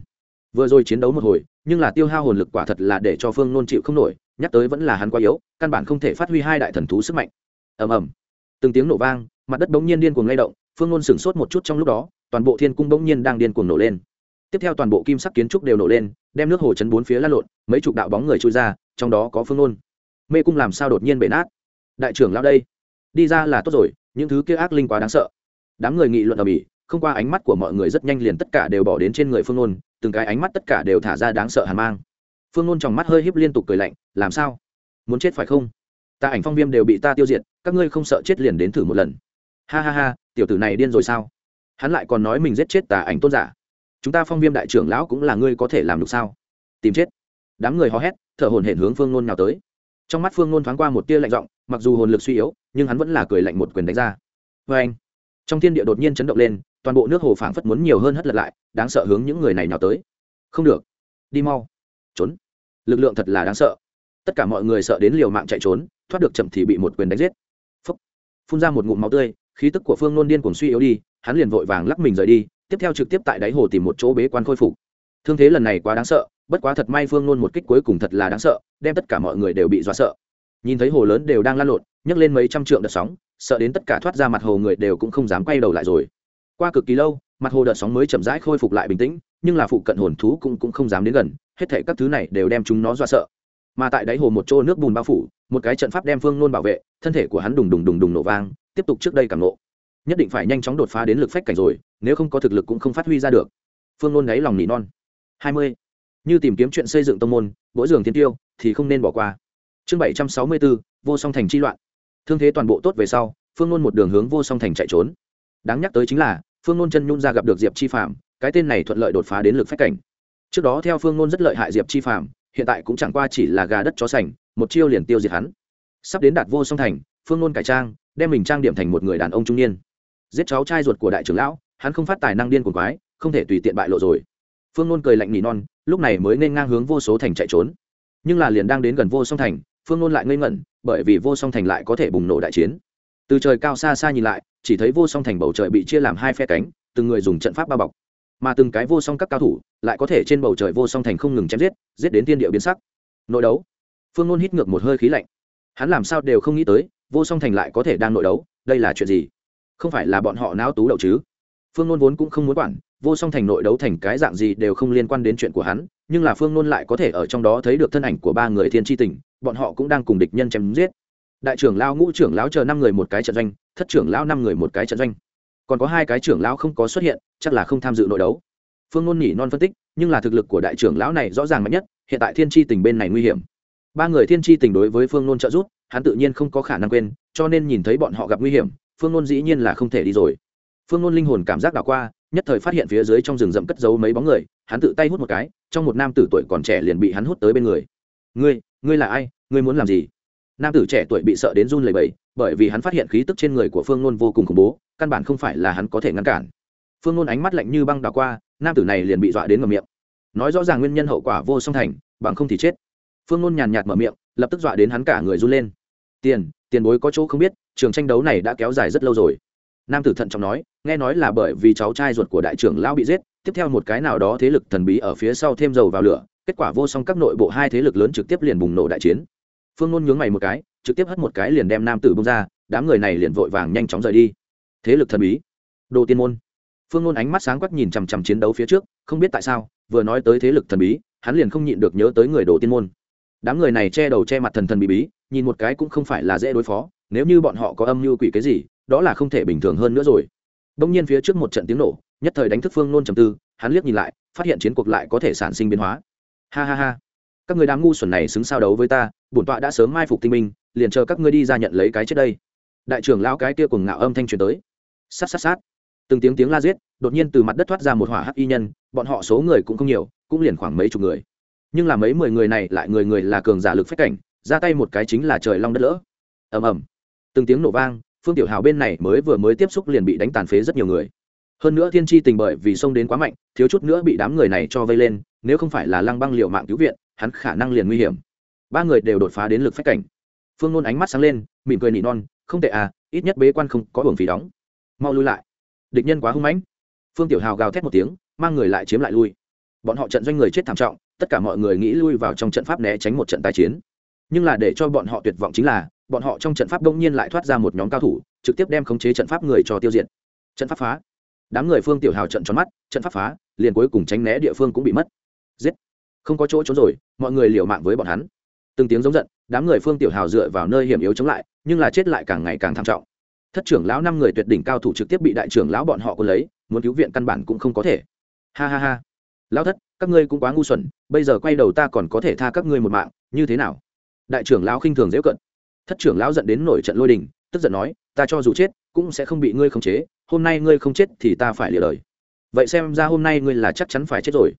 Vừa rồi chiến đấu một hồi, nhưng là tiêu hao hồn lực quả thật là để cho phương nôn chịu không nổi, nhắc tới vẫn là hắn quá yếu, căn bản không thể phát huy hai đại thần thú sức mạnh. Ầm ầm. Từng tiếng nổ vang mặt đất bỗng nhiên điên cuồng lay động phương ngôn sửng sốt một chút trong lúc đó toàn bộ thiên cung bỗng nhiên đang điên cuồng nổ lên. Tiếp theo toàn bộ kim sắc kiến trúc đều nổ lên đem nước hồ chấn bốn phía lăn lộn mấy chục đạo bóng người trôi ra trong đó có phương ngôn. Mê cung làm sao đột nhiên bể nát? Đại trưởng lao đây đi ra là tốt rồi những thứ kia ác linh quá đáng sợ. Đám người nghị luận ở mỹ, không qua ánh mắt của mọi người rất nhanh liền tất cả đều bỏ đến trên người phương ngôn từng cái ánh mắt tất cả đều thả ra đáng sợ hàn mang. Phương ngôn trong mắt hơi híp liên tục cười lạnh làm sao? Muốn chết phải không? Ta ảnh phong viêm đều bị ta tiêu diệt các ngươi không sợ chết liền đến thử một lần ha ha ha tiểu tử này điên rồi sao? Hắn lại còn nói mình giết chết tà ảnh tôn giả. Chúng ta phong viêm đại trưởng lão cũng là ngươi có thể làm được sao? Tìm chết. Đám người hò hét thở hồn hển hướng phương nôn nào tới. Trong mắt phương nôn thoáng qua một tia lạnh giọng mặc dù hồn lực suy yếu nhưng hắn vẫn là cười lạnh một quyền đánh ra. Vê anh trong thiên địa đột nhiên chấn động lên toàn bộ nước hồ phảng phất muốn nhiều hơn hất lật lại đáng sợ hướng những người này nào tới. Không được. Đi mau. Trốn. Lực lượng thật là đáng sợ. Tất cả mọi người sợ đến liều mạng chạy trốn thoát được chậm thì bị một quyền đánh giết. Phúc, phun ra một ngụm máu tươi khí tức của phương nôn điên cuồng suy yếu đi hắn liền vội vàng lắc mình rời đi tiếp theo trực tiếp tại đáy hồ tìm một chỗ bế quan khôi phục. Thương thế lần này quá đáng sợ bất quá thật may phương nôn một kích cuối cùng thật là đáng sợ đem tất cả mọi người đều bị dọa sợ. Nhìn thấy hồ lớn đều đang lan lộn nhấc lên mấy trăm trượng đợt sóng sợ đến tất cả thoát ra mặt hồ người đều cũng không dám quay đầu lại rồi. Qua cực kỳ lâu mặt hồ đợt sóng mới chậm rãi khôi phục lại bình tĩnh nhưng là phụ cận hồn thú cũng, cũng không dám đến gần hết thể các thứ này đều đem chúng nó dọa sợ. Mà tại đáy hồ một chỗ nước bùn bao phủ một cái trận pháp đem phương nôn bảo vệ thân thể của hắn đùng đùng đùng đùng nổ vang tiếp tục trước đây cảm nộ. Nhất định phải nhanh chóng đột phá đến lực phách cảnh rồi, nếu không có thực lực cũng không phát huy ra được. Phương nôn đáy lòng nỉ non. Hai mươi. Như tìm kiếm chuyện xây dựng tông môn mỗi giường thiên tiêu, thì không nên bỏ qua. Chương bảy trăm sáu mươi bốn vô song thành chi loạn. Thương thế toàn bộ tốt về sau, phương nôn một đường hướng vô song thành chạy trốn. Đáng nhắc tới chính là, phương nôn chân nhung ra gặp được diệp chi phạm cái tên này thuận lợi đột phá đến lực phách cảnh. Trước đó theo phương nôn rất lợi hại diệp chi phạm hiện tại cũng chẳng qua chỉ là gà đất chó sành, một chiêu liền tiêu diệt hắn. Sắp đến đạt vô song thành, phương nôn cải trang đem mình trang điểm thành một người đàn ông trung niên. Giết cháu trai ruột của đại trưởng lão, hắn không phát tài năng điên cuồng quái, không thể tùy tiện bại lộ rồi. Phương nôn cười lạnh nỉ non, lúc này mới nên ngang hướng vô số thành chạy trốn. Nhưng là liền đang đến gần vô song thành, phương nôn lại ngây ngẩn, bởi vì vô song thành lại có thể bùng nổ đại chiến. Từ trời cao xa xa nhìn lại, chỉ thấy vô song thành bầu trời bị chia làm hai phe cánh, từng người dùng trận pháp bao bọc. Mà từng cái vô song các cao thủ lại có thể trên bầu trời vô song thành không ngừng chém giết giết đến tiên địa biến sắc. Nội đấu. Phương nôn hít ngược một hơi khí lạnh. Hắn làm sao đều không nghĩ tới vô song thành lại có thể đang nội đấu đây là chuyện gì? Không phải là bọn họ náo tú đậu chứ? Phương nôn vốn cũng không muốn quản vô song thành nội đấu thành cái dạng gì đều không liên quan đến chuyện của hắn nhưng là phương nôn lại có thể ở trong đó thấy được thân ảnh của ba người thiên tri Tỉnh, bọn họ cũng đang cùng địch nhân chém giết. Đại trưởng lao ngũ trưởng lão chờ năm người một cái trận doanh thất trưởng lão năm người một cái trận doanh. Còn có hai cái trưởng lão không có xuất hiện chắc là không tham dự nội đấu. Phương nôn nhỉ non phân tích nhưng là thực lực của đại trưởng lão này rõ ràng mạnh nhất hiện tại thiên tri tình bên này nguy hiểm ba người thiên tri tình đối với phương nôn trợ giúp hắn tự nhiên không có khả năng quên cho nên nhìn thấy bọn họ gặp nguy hiểm phương nôn dĩ nhiên là không thể đi rồi. Phương nôn linh hồn cảm giác đảo qua nhất thời phát hiện phía dưới trong rừng rậm cất giấu mấy bóng người hắn tự tay hút một cái trong một nam tử tuổi còn trẻ liền bị hắn hút tới bên người. Ngươi ngươi là ai? Ngươi muốn làm gì? Nam tử trẻ tuổi bị sợ đến run lầy bẩy, bởi vì hắn phát hiện khí tức trên người của phương nôn vô cùng khủng bố căn bản không phải là hắn có thể ngăn cản. Phương nôn ánh mắt lạnh như băng đảo qua nam tử này liền bị dọa đến ngầm miệng. Nói rõ ràng nguyên nhân hậu quả vô song thành bằng không thì chết phương nôn nhàn nhạt mở miệng, lập tức dọa đến hắn cả người run lên. Tiền tiền bối có chỗ không biết, trường tranh đấu này đã kéo dài rất lâu rồi. Nam tử thận trọng nói, nghe nói là bởi vì cháu trai ruột của đại trưởng lão bị giết, tiếp theo một cái nào đó thế lực thần bí ở phía sau thêm dầu vào lửa, kết quả vô song các nội bộ hai thế lực lớn trực tiếp liền bùng nổ đại chiến. Phương nôn nhướng mày một cái, trực tiếp hất một cái liền đem nam tử bông ra, đám người này liền vội vàng nhanh chóng rời đi. Thế lực thần bí. Đồ tiên môn. Phương nôn ánh mắt sáng quắc nhìn chằm chằm chiến đấu phía trước, không biết tại sao, vừa nói tới thế lực thần bí, hắn liền không nhịn được nhớ tới người đồ tiên môn đám người này che đầu che mặt thần thần bí bí, nhìn một cái cũng không phải là dễ đối phó, nếu như bọn họ có âm mưu quỷ cái gì, đó là không thể bình thường hơn nữa rồi. Đông nhiên phía trước một trận tiếng nổ, nhất thời đánh thức phương nôn trầm tư, hắn liếc nhìn lại, phát hiện chiến cuộc lại có thể sản sinh biến hóa. Ha ha ha. Các người đám ngu xuẩn này xứng sao đấu với ta, bổn tọa đã sớm mai phục tinh minh, liền chờ các ngươi đi ra nhận lấy cái chết đây. Đại trưởng lão cái kia cùng ngạo âm thanh truyền tới. Sát sát sát. Từng tiếng tiếng la giết, đột nhiên từ mặt đất thoát ra một hỏa hắc y nhân, bọn họ số người cũng không nhiều, cũng liền khoảng mấy chục người nhưng là mấy mười người này lại người người là cường giả lực phách cảnh, ra tay một cái chính là trời long đất lỡ. Ầm ầm. Từng tiếng nổ vang, phương tiểu hào bên này mới vừa mới tiếp xúc liền bị đánh tàn phế rất nhiều người. Hơn nữa thiên tri tình bởi vì xông đến quá mạnh, thiếu chút nữa bị đám người này cho vây lên, nếu không phải là lăng băng liệu mạng cứu viện, hắn khả năng liền nguy hiểm. Ba người đều đột phá đến lực phách cảnh. Phương nôn ánh mắt sáng lên, mỉm cười nỉ non, không tệ à ít nhất bế quan không có hưởng phí đóng. Mau lui lại. Địch nhân quá hung mãnh. Phương tiểu hào gào thét một tiếng, mang người lại chiếm lại lui. Bọn họ trận doanh người chết thảm trọng tất cả mọi người nghĩ lui vào trong trận pháp né tránh một trận tài chiến. Nhưng là để cho bọn họ tuyệt vọng chính là, bọn họ trong trận pháp đông nhiên lại thoát ra một nhóm cao thủ, trực tiếp đem khống chế trận pháp người cho tiêu diệt. Trận pháp phá. Đám người phương tiểu hào trận tròn mắt, trận pháp phá, liền cuối cùng tránh né địa phương cũng bị mất. Giết. Không có chỗ trốn rồi, mọi người liều mạng với bọn hắn. Từng tiếng giống giận, đám người phương tiểu hào dựa vào nơi hiểm yếu chống lại, nhưng là chết lại càng ngày càng tham trọng. Thất trưởng lão năm người tuyệt đỉnh cao thủ trực tiếp bị đại trưởng lão bọn họ có lấy, muốn cứu viện căn bản cũng không có thể. Ha ha ha. Lão thất các ngươi cũng quá ngu xuẩn, bây giờ quay đầu ta còn có thể tha các ngươi một mạng, như thế nào? Đại trưởng lão khinh thường dễ cận. Thất trưởng lão giận đến nổi trận lôi đình, tức giận nói, ta cho dù chết, cũng sẽ không bị ngươi khống chế, hôm nay ngươi không chết thì ta phải lìa đời. Vậy xem ra hôm nay ngươi là chắc chắn phải chết rồi.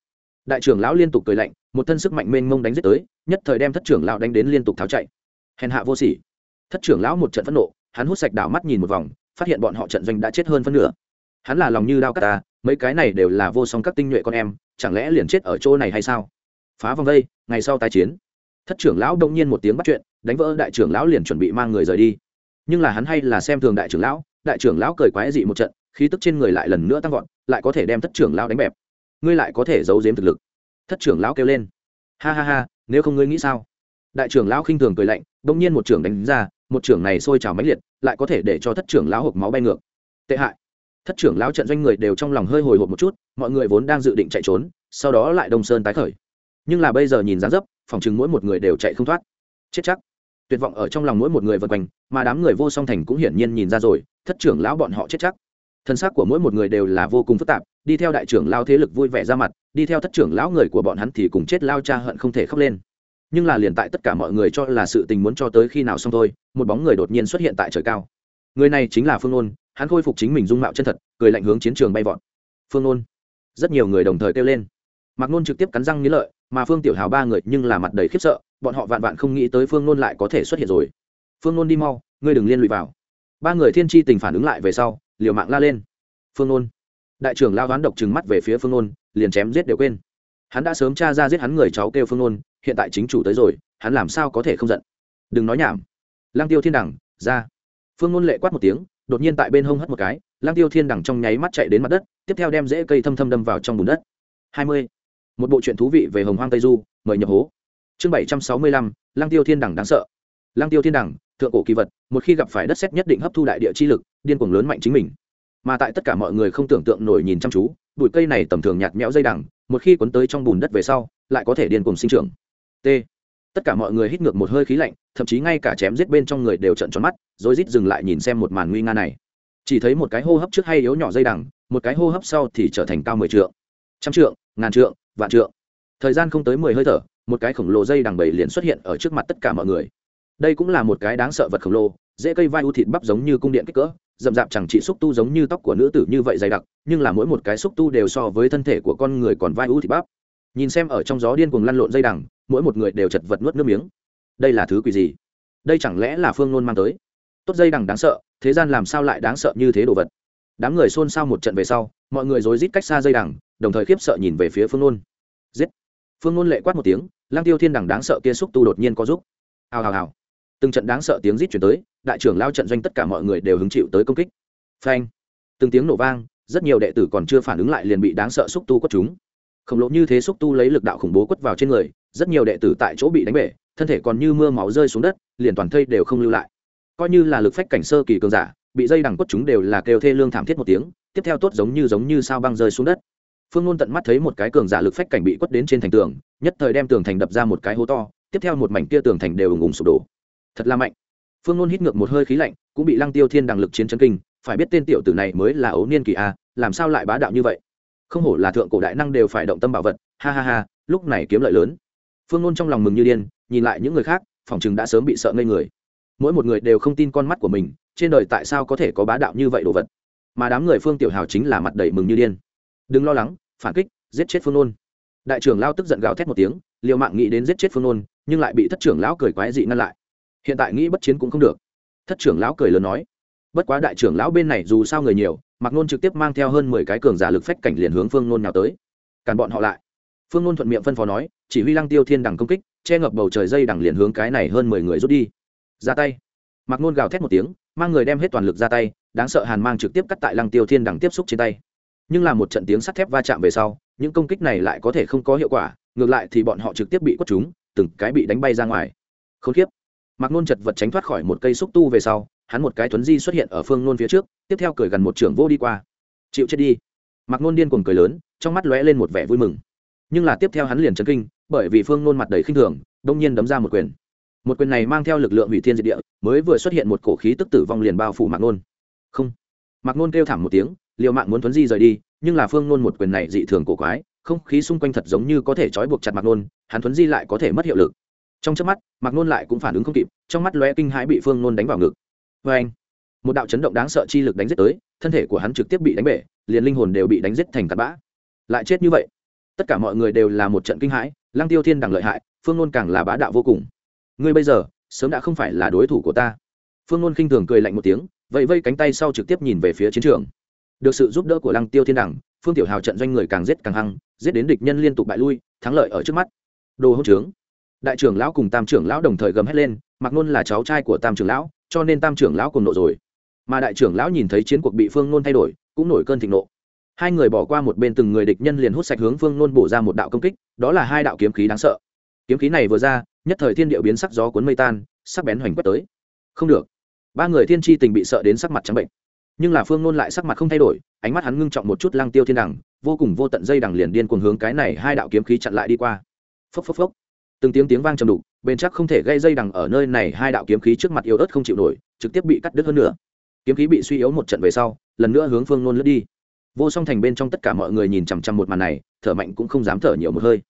Đại trưởng lão liên tục cười lạnh, một thân sức mạnh mênh mông đánh giết tới, nhất thời đem thất trưởng lão đánh đến liên tục tháo chạy. Hèn hạ vô sỉ. Thất trưởng lão một trận phẫn nộ, hắn hút sạch đảo mắt nhìn một vòng, phát hiện bọn họ trận doanh đã chết hơn phân nửa. Hắn là lòng như đao cắt ta mấy cái này đều là vô song các tinh nhuệ con em, chẳng lẽ liền chết ở chỗ này hay sao? Phá vòng vây ngày sau tái chiến. Thất trưởng lão đông nhiên một tiếng bắt chuyện, đánh vỡ đại trưởng lão liền chuẩn bị mang người rời đi. Nhưng là hắn hay là xem thường đại trưởng lão, đại trưởng lão cười quái dị một trận, khí tức trên người lại lần nữa tăng vọt, lại có thể đem thất trưởng lão đánh bẹp. Ngươi lại có thể giấu giếm thực lực. Thất trưởng lão kêu lên. Ha ha ha, nếu không ngươi nghĩ sao? Đại trưởng lão khinh thường cười lạnh đông nhiên một trưởng đánh ra, một trưởng này sôi trào mãnh liệt, lại có thể để cho thất trưởng lão hộp máu bay ngược. Tệ hại thất trưởng lão trận doanh người đều trong lòng hơi hồi hộp một chút, mọi người vốn đang dự định chạy trốn, sau đó lại đông sơn tái khởi. Nhưng là bây giờ nhìn dáng dấp, phòng chừng mỗi một người đều chạy không thoát. Chết chắc. Tuyệt vọng ở trong lòng mỗi một người vân quanh, mà đám người vô song thành cũng hiển nhiên nhìn ra rồi, thất trưởng lão bọn họ chết chắc. Thân xác của mỗi một người đều là vô cùng phức tạp, đi theo đại trưởng lao thế lực vui vẻ ra mặt, đi theo thất trưởng lão người của bọn hắn thì cùng chết lao cha hận không thể khóc lên. Nhưng là liền tại tất cả mọi người cho là sự tình muốn cho tới khi nào xong thôi, một bóng người đột nhiên xuất hiện tại trời cao. Người này chính là phương ôn hắn khôi phục chính mình dung mạo chân thật, cười lạnh hướng chiến trường bay vọt. Phương nôn. Rất nhiều người đồng thời kêu lên. Mạc nôn trực tiếp cắn răng nghĩ lợi, mà phương tiểu hào ba người nhưng là mặt đầy khiếp sợ, bọn họ vạn vạn không nghĩ tới phương nôn lại có thể xuất hiện rồi. Phương nôn đi mau, ngươi đừng liên lụy vào. Ba người thiên tri tình phản ứng lại về sau, liều mạng la lên. Phương nôn. Đại trưởng lao đoán độc trừng mắt về phía phương nôn, liền chém giết đều quên. Hắn đã sớm tra ra giết hắn người cháu kêu phương nôn, hiện tại chính chủ tới rồi, hắn làm sao có thể không giận? Đừng nói nhảm. Lang tiêu thiên đẳng, ra. Phương nôn lệ quát một tiếng đột nhiên tại bên hông hất một cái lang tiêu thiên đẳng trong nháy mắt chạy đến mặt đất, tiếp theo đem rễ cây thâm thâm đâm vào trong bùn đất. Hai mươi. Một bộ truyện thú vị về hồng hoang tây du, mời nhập hố. Chương bảy trăm sáu mươi lăm lang tiêu thiên đẳng đáng sợ. Lang tiêu thiên đẳng thượng cổ kỳ vật, một khi gặp phải đất xét nhất định hấp thu đại địa chi lực, điên cuồng lớn mạnh chính mình. Mà tại tất cả mọi người không tưởng tượng nổi nhìn chăm chú, bụi cây này tầm thường nhạt nhẽo dây đằng, một khi cuốn tới trong bùn đất về sau, lại có thể điên cuồng sinh trưởng. T tất cả mọi người hít ngược một hơi khí lạnh, thậm chí ngay cả chém giết bên trong người đều trận tròn mắt, rồi rít dừng lại nhìn xem một màn nguy nga này. Chỉ thấy một cái hô hấp trước hay yếu nhỏ dây đằng, một cái hô hấp sau thì trở thành cao mười trượng, trăm trượng, ngàn trượng, vạn trượng. Thời gian không tới mười hơi thở, một cái khổng lồ dây đằng bầy liền xuất hiện ở trước mặt tất cả mọi người. Đây cũng là một cái đáng sợ vật khổng lồ, dễ cây vai u thịt bắp giống như cung điện kích cỡ, rậm rạp chẳng chỉ xúc tu giống như tóc của nữ tử như vậy dày đặc, nhưng là mỗi một cái xúc tu đều so với thân thể của con người còn vai u thịt bắp. Nhìn xem ở trong gió điên cuồng lăn lộn dây đằng mỗi một người đều chật vật nuốt nước miếng. Đây là thứ quỷ gì? Đây chẳng lẽ là phương nôn mang tới? Tốt dây đằng đáng sợ, thế gian làm sao lại đáng sợ như thế đồ vật? Đám người xôn xao một trận về sau, mọi người rối rít cách xa dây đằng, đồng thời khiếp sợ nhìn về phía phương nôn. Giết! Phương nôn lệ quát một tiếng lang tiêu thiên đằng đáng sợ kia xúc tu đột nhiên có giúp hào hào hào! Từng trận đáng sợ tiếng rít chuyển tới, đại trưởng lao trận doanh tất cả mọi người đều hứng chịu tới công kích. Phanh! Từng tiếng nổ vang, rất nhiều đệ tử còn chưa phản ứng lại liền bị đáng sợ xúc tu quất chúng khổng lồ như thế xúc tu lấy lực đạo khủng bố quất vào trên người rất nhiều đệ tử tại chỗ bị đánh bể, thân thể còn như mưa máu rơi xuống đất, liền toàn thây đều không lưu lại. Coi như là lực phách cảnh sơ kỳ cường giả, bị dây đằng quất chúng đều là kêu thê lương thảm thiết một tiếng, tiếp theo tốt giống như giống như sao băng rơi xuống đất. Phương ngôn tận mắt thấy một cái cường giả lực phách cảnh bị quất đến trên thành tường, nhất thời đem tường thành đập ra một cái hố to, tiếp theo một mảnh kia tường thành đều ùng ùng sụp đổ. Thật là mạnh. Phương ngôn hít ngược một hơi khí lạnh, cũng bị lăng tiêu thiên đằng lực chiến chân kinh, phải biết tên tiểu tử này mới là ấu niên kỳ a, làm sao lại bá đạo như vậy? Không hổ là thượng cổ đại năng đều phải động tâm bảo vật, ha ha ha, lúc này kiếm lợi lớn phương nôn trong lòng mừng như điên, nhìn lại những người khác, phòng chừng đã sớm bị sợ ngây người. Mỗi một người đều không tin con mắt của mình, trên đời tại sao có thể có bá đạo như vậy đồ vật? Mà đám người phương tiểu hào chính là mặt đầy mừng như điên. Đừng lo lắng, phản kích, giết chết phương nôn. Đại trưởng lao tức giận gào thét một tiếng, liều mạng nghĩ đến giết chết phương nôn, nhưng lại bị thất trưởng lão cười quái dị ngăn lại. Hiện tại nghĩ bất chiến cũng không được. Thất trưởng lão cười lớn nói, bất quá đại trưởng lão bên này dù sao người nhiều mặc nôn trực tiếp mang theo hơn mười cái cường giả lực phách cảnh liền hướng phương nôn nào tới. Càn bọn họ lại. Phương nôn thuận miệng phân phó nói chỉ huy lăng tiêu thiên đằng công kích, che ngập bầu trời dây đằng liền hướng cái này hơn mười người rút đi. Ra tay. Mặc nôn gào thét một tiếng, mang người đem hết toàn lực ra tay, đáng sợ hàn mang trực tiếp cắt tại lăng tiêu thiên đằng tiếp xúc trên tay. Nhưng là một trận tiếng sắt thép va chạm về sau, những công kích này lại có thể không có hiệu quả, ngược lại thì bọn họ trực tiếp bị quất chúng, từng cái bị đánh bay ra ngoài. K h ố n k i ế p mặc nôn chật vật tránh thoát khỏi một cây xúc tu về sau, hắn một cái tuấn di xuất hiện ở phương nôn phía trước, tiếp theo cười gần một trưởng vô đi qua. Chịu chết đi. Mặc nôn điên cuồng cười lớn, trong mắt lóe lên một vẻ vui mừng. Nhưng là tiếp theo hắn liền chấn kinh bởi vì phương nôn mặt đầy khinh thường, đông nhiên đấm ra một quyền. Một quyền này mang theo lực lượng hủy thiên diệt địa, mới vừa xuất hiện một cổ khí tức tử vong liền bao phủ mạc nôn. Không. Mạc nôn kêu thảm một tiếng, liều mạng muốn thuấn di rời đi, nhưng là phương nôn một quyền này dị thường cổ quái, không khí xung quanh thật giống như có thể trói buộc chặt mạc nôn, hắn thuấn di lại có thể mất hiệu lực. Trong trước mắt, mạc nôn lại cũng phản ứng không kịp, trong mắt lóe kinh hãi bị phương nôn đánh vào ngực. Vê anh một đạo chấn động đáng sợ chi lực đánh giết tới, thân thể của hắn trực tiếp bị đánh bể, liền linh hồn đều bị đánh giết thành tạt bã. Lại chết như vậy. Tất cả mọi người đều là một trận kinh hãi lăng tiêu thiên đằng lợi hại, phương nôn càng là bá đạo vô cùng. Ngươi bây giờ, sớm đã không phải là đối thủ của ta. Phương nôn khinh thường cười lạnh một tiếng vậy vây cánh tay sau trực tiếp nhìn về phía chiến trường. Được sự giúp đỡ của lăng tiêu thiên đẳng, phương tiểu hào trận doanh người càng giết càng hăng, giết đến địch nhân liên tục bại lui, thắng lợi ở trước mắt. Đồ hỗn trướng. Đại trưởng lão cùng tam trưởng lão đồng thời gầm hét lên mặc nôn là cháu trai của tam trưởng lão, cho nên tam trưởng lão cùng nộ rồi. Mà đại trưởng lão nhìn thấy chiến cuộc bị phương nôn thay đổi, cũng nổi cơn thịnh nộ hai người bỏ qua một bên từng người địch nhân liền hút sạch hướng phương nôn bổ ra một đạo công kích, đó là hai đạo kiếm khí đáng sợ. Kiếm khí này vừa ra, nhất thời thiên điệu biến sắc, gió cuốn mây tan, sắc bén hoành quất tới. Không được. Ba người thiên tri tình bị sợ đến sắc mặt trắng bệnh. Nhưng là phương nôn lại sắc mặt không thay đổi, ánh mắt hắn ngưng trọng một chút lăng tiêu thiên đẳng, vô cùng vô tận dây đằng liền điên cuồng hướng cái này hai đạo kiếm khí chặn lại đi qua. Phốc phốc phốc. Từng tiếng tiếng vang trầm đục bên chắc không thể gây dây đằng ở nơi này, hai đạo kiếm khí trước mặt yếu ớt không chịu nổi, trực tiếp bị cắt đứt hơn nữa. Kiếm khí bị suy yếu một trận về sau, lần nữa hướng phương nôn lướt đi vô song thành bên trong tất cả mọi người nhìn chằm chằm một màn này thở mạnh cũng không dám thở nhiều một hơi.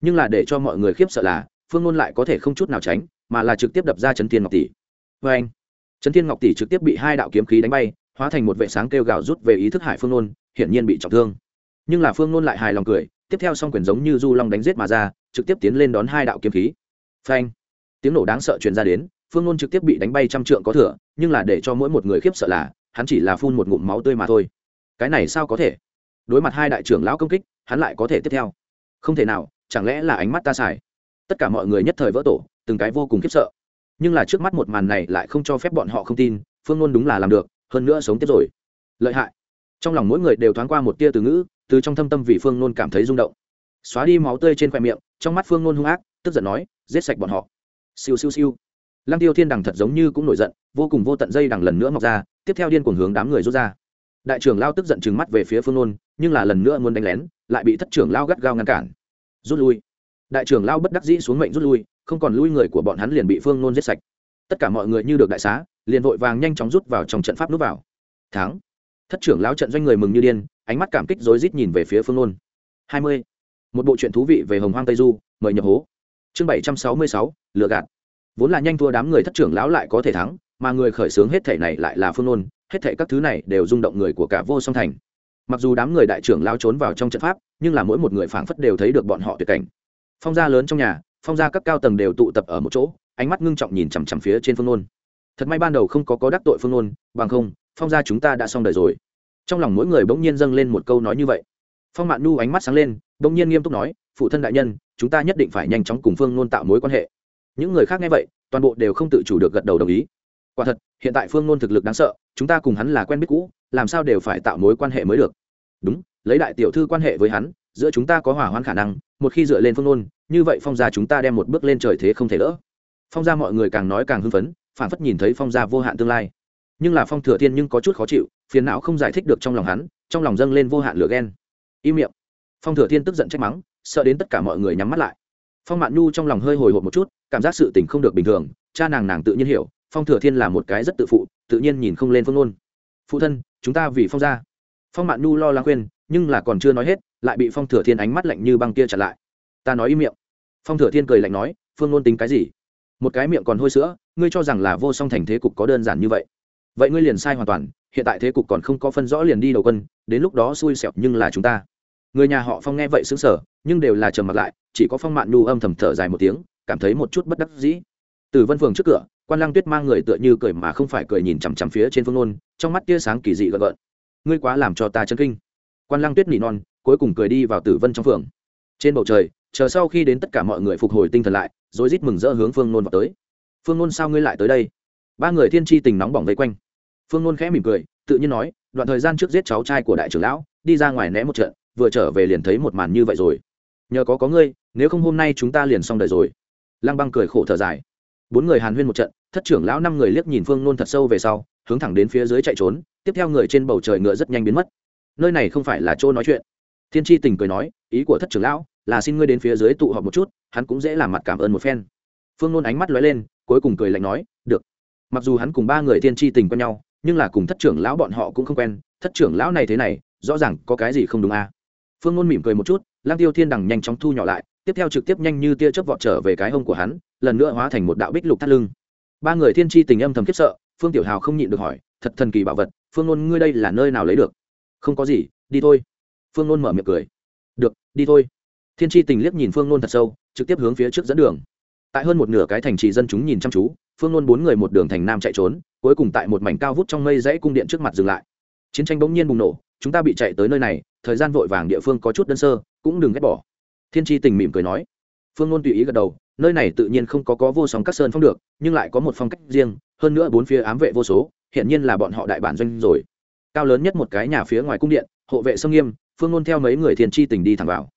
Nhưng là để cho mọi người khiếp sợ là phương ngôn lại có thể không chút nào tránh mà là trực tiếp đập ra chấn thiên ngọc tỷ. Vê anh chấn thiên ngọc tỷ trực tiếp bị hai đạo kiếm khí đánh bay hóa thành một vệ sáng kêu gào rút về ý thức hải phương ngôn, hiển nhiên bị trọng thương. Nhưng là phương ngôn lại hài lòng cười tiếp theo song quyền giống như du long đánh giết mà ra trực tiếp tiến lên đón hai đạo kiếm khí. Phanh. Tiếng nổ đáng sợ truyền ra đến phương ngôn trực tiếp bị đánh bay trăm trượng có thừa nhưng là để cho mỗi một người khiếp sợ là hắn chỉ là phun một ngụm máu tươi mà thôi cái này sao có thể? Đối mặt hai đại trưởng lão công kích, hắn lại có thể tiếp theo. Không thể nào, chẳng lẽ là ánh mắt ta xài tất cả mọi người nhất thời vỡ tổ, từng cái vô cùng khiếp sợ. Nhưng là trước mắt một màn này lại không cho phép bọn họ không tin, phương ngôn đúng là làm được, hơn nữa sống tiếp rồi. Lợi hại. Trong lòng mỗi người đều thoáng qua một tia từ ngữ, từ trong thâm tâm vì phương ngôn cảm thấy rung động. Xóa đi máu tươi trên khoe miệng, trong mắt phương ngôn hung ác, tức giận nói, giết sạch bọn họ. Siêu siêu siêu. Lăng tiêu thiên đằng thật giống như cũng nổi giận, vô cùng vô tận dây đằng lần nữa mọc ra, tiếp theo điên cuồng hướng đám người rút ra đại trưởng lao tức giận trừng mắt về phía phương nôn, nhưng là lần nữa muốn đánh lén, lại bị thất trưởng lao gắt gao ngăn cản. Rút lui. Đại trưởng lao bất đắc dĩ xuống mệnh rút lui, không còn lui người của bọn hắn liền bị phương nôn giết sạch. Tất cả mọi người như được đại xá, liền vội vàng nhanh chóng rút vào trong trận pháp núp vào. Thắng. Thất trưởng lao trận doanh người mừng như điên, ánh mắt cảm kích rối rít nhìn về phía phương nôn. Hai mươi. Một bộ truyện thú vị về hồng hoang tây du, mời nhập hố. Chương bảy trăm sáu mươi sáu lựa gạt. Vốn là nhanh thua đám người thất trưởng lão lại có thể thắng, mà người khởi xướng hết thể này lại là phương nôn hết thệ các thứ này đều rung động người của cả vô song thành. Mặc dù đám người đại trưởng lao trốn vào trong trận pháp, nhưng là mỗi một người phảng phất đều thấy được bọn họ tuyệt cảnh. Phong gia lớn trong nhà, phong gia các cao tầng đều tụ tập ở một chỗ, ánh mắt ngưng trọng nhìn chằm chằm phía trên phương nôn thật may ban đầu không có có đắc tội phương nôn bằng không, phong gia chúng ta đã xong đời rồi. Trong lòng mỗi người bỗng nhiên dâng lên một câu nói như vậy. Phong mạn nhu ánh mắt sáng lên, bỗng nhiên nghiêm túc nói, phụ thân đại nhân, chúng ta nhất định phải nhanh chóng cùng phương nôn tạo mối quan hệ. Những người khác nghe vậy, toàn bộ đều không tự chủ được gật đầu đồng ý quả thật, hiện tại phương nôn thực lực đáng sợ, chúng ta cùng hắn là quen biết cũ, làm sao đều phải tạo mối quan hệ mới được. Đúng, lấy đại tiểu thư quan hệ với hắn, giữa chúng ta có hỏa hoãn khả năng, một khi dựa lên phương nôn, như vậy phong gia chúng ta đem một bước lên trời thế không thể đỡ. Phong gia mọi người càng nói càng hưng phấn, phản phất nhìn thấy phong gia vô hạn tương lai. Nhưng là phong thừa thiên nhưng có chút khó chịu, phiền não không giải thích được trong lòng hắn, trong lòng dâng lên vô hạn lửa ghen. Im miệng. Phong thừa thiên tức giận trách mắng, sợ đến tất cả mọi người nhắm mắt lại. Phong mạn nhu trong lòng hơi hồi hộp một chút, cảm giác sự tình không được bình thường, cha nàng nàng tự nhiên hiểu phong thừa thiên là một cái rất tự phụ, tự nhiên nhìn không lên phương ngôn. Phụ thân, chúng ta vì phong ra phong mạn nhu lo lắng khuyên, nhưng là còn chưa nói hết, lại bị phong thừa thiên ánh mắt lạnh như băng kia chặn lại. Ta nói im miệng. Phong thừa thiên cười lạnh nói, phương ngôn tính cái gì? Một cái miệng còn hôi sữa, ngươi cho rằng là vô song thành thế cục có đơn giản như vậy. Vậy ngươi liền sai hoàn toàn, hiện tại thế cục còn không có phân rõ liền đi đầu quân, đến lúc đó xui xẹo nhưng là chúng ta. Người nhà họ phong nghe vậy xứng sở nhưng đều là trầm mặt lại, chỉ có phong mạn nhu âm thầm thở dài một tiếng, cảm thấy một chút bất đắc dĩ từ vân phường trước cửa, quan lăng tuyết mang người tựa như cười mà không phải cười nhìn chằm chằm phía trên phương nôn, trong mắt tia sáng kỳ dị gợn gợn. Ngươi quá làm cho ta chân kinh. Quan lăng tuyết nỉ non, cuối cùng cười đi vào tử vân trong phường. Trên bầu trời, chờ sau khi đến tất cả mọi người phục hồi tinh thần lại rồi rít mừng rỡ hướng phương nôn vào tới. Phương nôn sao ngươi lại tới đây? Ba người thiên tri tình nóng bỏng vây quanh. Phương nôn khẽ mỉm cười, tự nhiên nói, đoạn thời gian trước giết cháu trai của đại trưởng lão, đi ra ngoài né một trận, vừa trở về liền thấy một màn như vậy rồi. Nhờ có có ngươi, nếu không hôm nay chúng ta liền xong đời rồi. Lăng băng cười khổ thở dài bốn người hàn huyên một trận, thất trưởng lão năm người liếc nhìn phương nôn thật sâu về sau, hướng thẳng đến phía dưới chạy trốn, tiếp theo người trên bầu trời ngựa rất nhanh biến mất. Nơi này không phải là chỗ nói chuyện. Thiên tri tình cười nói, ý của thất trưởng lão là xin ngươi đến phía dưới tụ họp một chút, hắn cũng dễ làm mặt cảm ơn một phen. Phương nôn ánh mắt lóe lên, cuối cùng cười lạnh nói, được. Mặc dù hắn cùng ba người thiên tri tình quen nhau, nhưng là cùng thất trưởng lão bọn họ cũng không quen, thất trưởng lão này thế này, rõ ràng có cái gì không đúng à? Phương nôn mỉm cười một chút lang tiêu thiên đằng nhanh chóng thu nhỏ lại, tiếp theo trực tiếp nhanh như tia chớp vọt trở về cái hông của hắn lần nữa hóa thành một đạo bích lục thắt lưng. Ba người thiên tri tình âm thầm khiếp sợ, phương tiểu hào không nhịn được hỏi, thật thần kỳ bảo vật, phương nôn ngươi đây là nơi nào lấy được? Không có gì, đi thôi. Phương nôn mở miệng cười. Được, đi thôi. Thiên tri tình liếc nhìn phương nôn thật sâu, trực tiếp hướng phía trước dẫn đường. Tại hơn một nửa cái thành trì dân chúng nhìn chăm chú, phương nôn bốn người một đường thành nam chạy trốn, cuối cùng tại một mảnh cao vút trong mây dãy cung điện trước mặt dừng lại. Chiến tranh bỗng nhiên bùng nổ, chúng ta bị chạy tới nơi này, thời gian vội vàng địa phương có chút đơn sơ, cũng đừng ghét bỏ. Thiên tri tình mỉm cười nói. Phương nôn tùy ý gật đầu nơi này tự nhiên không có có vô song các sơn phong được, nhưng lại có một phong cách riêng, hơn nữa bốn phía ám vệ vô số hiện nhiên là bọn họ đại bản doanh rồi. Cao lớn nhất một cái nhà phía ngoài cung điện, hộ vệ sông nghiêm, phương ngôn theo mấy người thiền chi tình đi thẳng vào.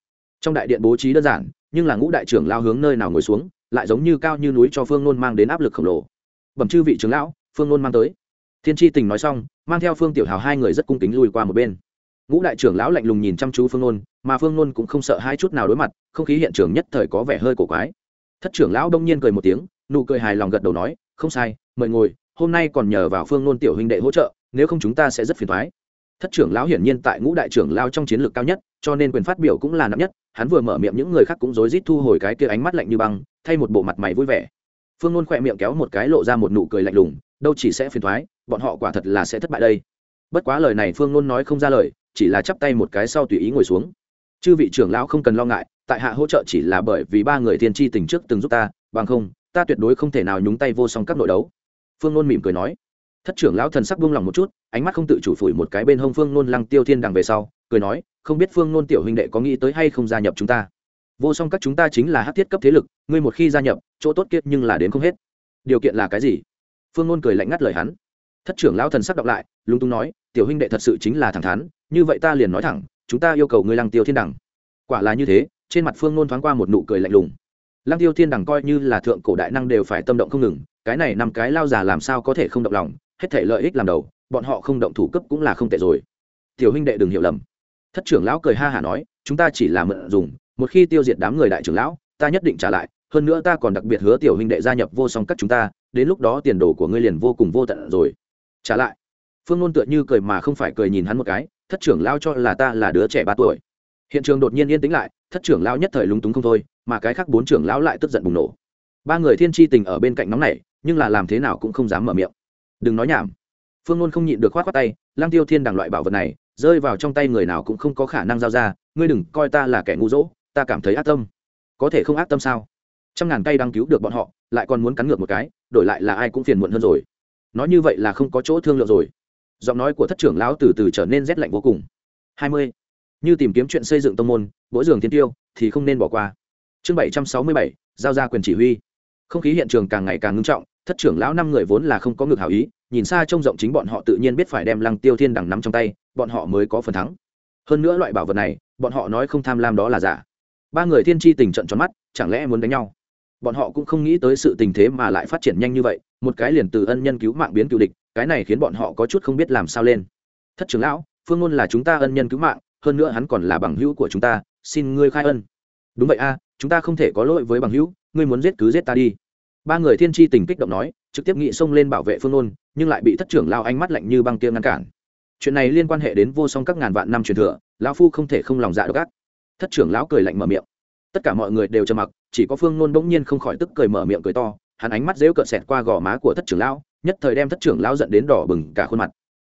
Trong đại điện bố trí đơn giản, nhưng là ngũ đại trưởng lao hướng nơi nào ngồi xuống, lại giống như cao như núi cho phương ngôn mang đến áp lực khổng lồ. Bẩm chư vị trưởng lão, phương ngôn mang tới. Thiên tri tình nói xong, mang theo phương tiểu hào hai người rất cung kính lùi qua một bên. Ngũ đại trưởng lão lạnh lùng nhìn chăm chú phương ngôn, mà phương ngôn cũng không sợ hai chút nào đối mặt, không khí hiện trường nhất thời có vẻ hơi cổ quái thất trưởng lão đông nhiên cười một tiếng, nụ cười hài lòng gật đầu nói, không sai, mời ngồi, hôm nay còn nhờ vào phương nôn tiểu huynh đệ hỗ trợ, nếu không chúng ta sẽ rất phiền thoái thất trưởng lão hiển nhiên tại ngũ đại trưởng lao trong chiến lược cao nhất, cho nên quyền phát biểu cũng là nặng nhất, hắn vừa mở miệng những người khác cũng rối rít thu hồi cái kia ánh mắt lạnh như băng, thay một bộ mặt mày vui vẻ. Phương nôn khỏe miệng kéo một cái lộ ra một nụ cười lạnh lùng, đâu chỉ sẽ phiền thoái bọn họ quả thật là sẽ thất bại đây. Bất quá lời này phương nôn nói không ra lời, chỉ là chắp tay một cái sau tùy ý ngồi xuống. Chư vị trưởng lão không cần lo ngại tại hạ hỗ trợ chỉ là bởi vì ba người tiên tri tình trước từng giúp ta, bằng không, ta tuyệt đối không thể nào nhúng tay vô song các nội đấu. Phương nôn mỉm cười nói. Thất trưởng lão thần sắc buông lòng một chút, ánh mắt không tự chủ phủi một cái bên hông phương nôn lăng tiêu thiên đằng về sau, cười nói, không biết phương nôn tiểu huynh đệ có nghĩ tới hay không gia nhập chúng ta? Vô song các chúng ta chính là hát thiết cấp thế lực, ngươi một khi gia nhập, chỗ tốt kiệt nhưng là đến không hết. Điều kiện là cái gì? Phương nôn cười lạnh ngắt lời hắn. Thất trưởng lão thần sắc đọc lại, lúng túng nói, tiểu huynh đệ thật sự chính là thẳng thắn, như vậy ta liền nói thẳng, chúng ta yêu cầu ngươi lăng tiêu thiên đẳng quả là như thế trên mặt phương nôn thoáng qua một nụ cười lạnh lùng. Lăng tiêu thiên đẳng coi như là thượng cổ đại năng đều phải tâm động không ngừng, cái này năm cái lao già làm sao có thể không động lòng, hết thể lợi ích làm đầu, bọn họ không động thủ cấp cũng là không tệ rồi. Tiểu huynh đệ đừng hiểu lầm. Thất trưởng lão cười ha hả nói, chúng ta chỉ là mượn dùng, một khi tiêu diệt đám người đại trưởng lão, ta nhất định trả lại, hơn nữa ta còn đặc biệt hứa tiểu huynh đệ gia nhập vô song các chúng ta, đến lúc đó tiền đồ của ngươi liền vô cùng vô tận rồi. Trả lại. Phương ngôn tựa như cười mà không phải cười nhìn hắn một cái, thất trưởng lao cho là ta là đứa trẻ ba tuổi hiện trường đột nhiên yên tĩnh lại, thất trưởng lão nhất thời lúng túng không thôi, mà cái khác bốn trưởng lão lại tức giận bùng nổ. Ba người thiên tri tình ở bên cạnh nóng này nhưng là làm thế nào cũng không dám mở miệng. Đừng nói nhảm. Phương luôn không nhịn được k h o á t tay lang tiêu thiên đằng loại bảo vật này, rơi vào trong tay người nào cũng không có khả năng giao ra, ngươi đừng coi ta là kẻ ngu dỗ, ta cảm thấy ác tâm. Có thể không ác tâm sao? Trăm ngàn cây đang cứu được bọn họ, lại còn muốn cắn ngược một cái, đổi lại là ai cũng phiền muộn hơn rồi. Nói như vậy là không có chỗ thương lượng rồi. Giọng nói của thất trưởng lão từ từ trở nên rét lạnh vô cùng. Hai mươi như tìm kiếm chuyện xây dựng tông môn mỗi giường tiên tiêu, thì không nên bỏ qua. Chương bảy trăm sáu mươi bảy, giao ra quyền chỉ huy. Không khí hiện trường càng ngày càng ngưng trọng, thất trưởng lão năm người vốn là không có ngược hảo ý, nhìn xa trông rộng chính bọn họ tự nhiên biết phải đem lăng tiêu thiên đằng nắm trong tay, bọn họ mới có phần thắng. Hơn nữa loại bảo vật này, bọn họ nói không tham lam đó là giả. Ba người thiên tri tình trận tròn mắt, chẳng lẽ muốn đánh nhau? Bọn họ cũng không nghĩ tới sự tình thế mà lại phát triển nhanh như vậy, một cái liền từ ân nhân cứu mạng biến cựu địch, cái này khiến bọn họ có chút không biết làm sao lên. Thất trưởng lão, phương ngôn là chúng ta ân nhân cứu mạng hơn nữa hắn còn là bằng hữu của chúng ta xin ngươi khai ân. Đúng vậy a chúng ta không thể có lỗi với bằng hữu ngươi muốn giết cứ giết ta đi. Ba người thiên tri tình kích động nói trực tiếp nghị xông lên bảo vệ phương ôn, nhưng lại bị thất trưởng lao ánh mắt lạnh như băng tiêm ngăn cản. Chuyện này liên quan hệ đến vô song các ngàn vạn năm truyền thừa lão phu không thể không lòng dạ độc ác. Thất trưởng lão cười lạnh mở miệng. Tất cả mọi người đều trầm mặc chỉ có phương nôn bỗng nhiên không khỏi tức cười mở miệng cười to hắn ánh mắt dễu cợt xẹt qua gò má của thất trưởng lão nhất thời đem thất trưởng lão dẫn đến đỏ bừng cả khuôn mặt.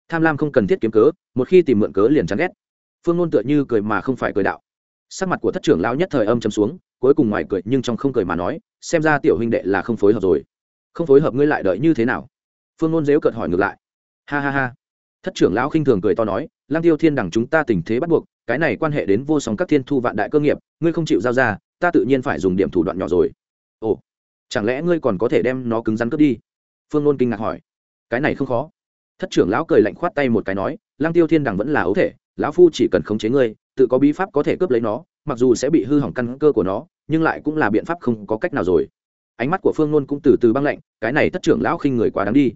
Tham lam không cần thiết kiếm cớ một khi tìm mượn cớ liền chán ghét phương nôn tựa như cười mà không phải cười đạo. Sắc mặt của thất trưởng lão nhất thời âm chấm xuống, cuối cùng ngoài cười nhưng trong không cười mà nói, xem ra tiểu huynh đệ là không phối hợp rồi. Không phối hợp ngươi lại đợi như thế nào? Phương nôn dếu cợt hỏi ngược lại. Ha ha ha. Thất trưởng lão khinh thường cười to nói lang tiêu thiên đẳng chúng ta tình thế bắt buộc, cái này quan hệ đến vô song các thiên thu vạn đại cơ nghiệp, ngươi không chịu giao ra, ta tự nhiên phải dùng điểm thủ đoạn nhỏ rồi. Ồ, chẳng lẽ ngươi còn có thể đem nó cứng rắn cướp đi? Phương ngôn kinh ngạc hỏi. Cái này không khó. Thất trưởng lão cười lạnh khoát tay một cái nói lang tiêu thiên đằng vẫn là ấu thể lão phu chỉ cần khống chế ngươi, tự có bí pháp có thể cướp lấy nó, mặc dù sẽ bị hư hỏng căn cơ của nó, nhưng lại cũng là biện pháp không có cách nào rồi. Ánh mắt của phương nôn cũng từ từ băng lạnh, cái này thất trưởng lão khinh người quá đáng đi.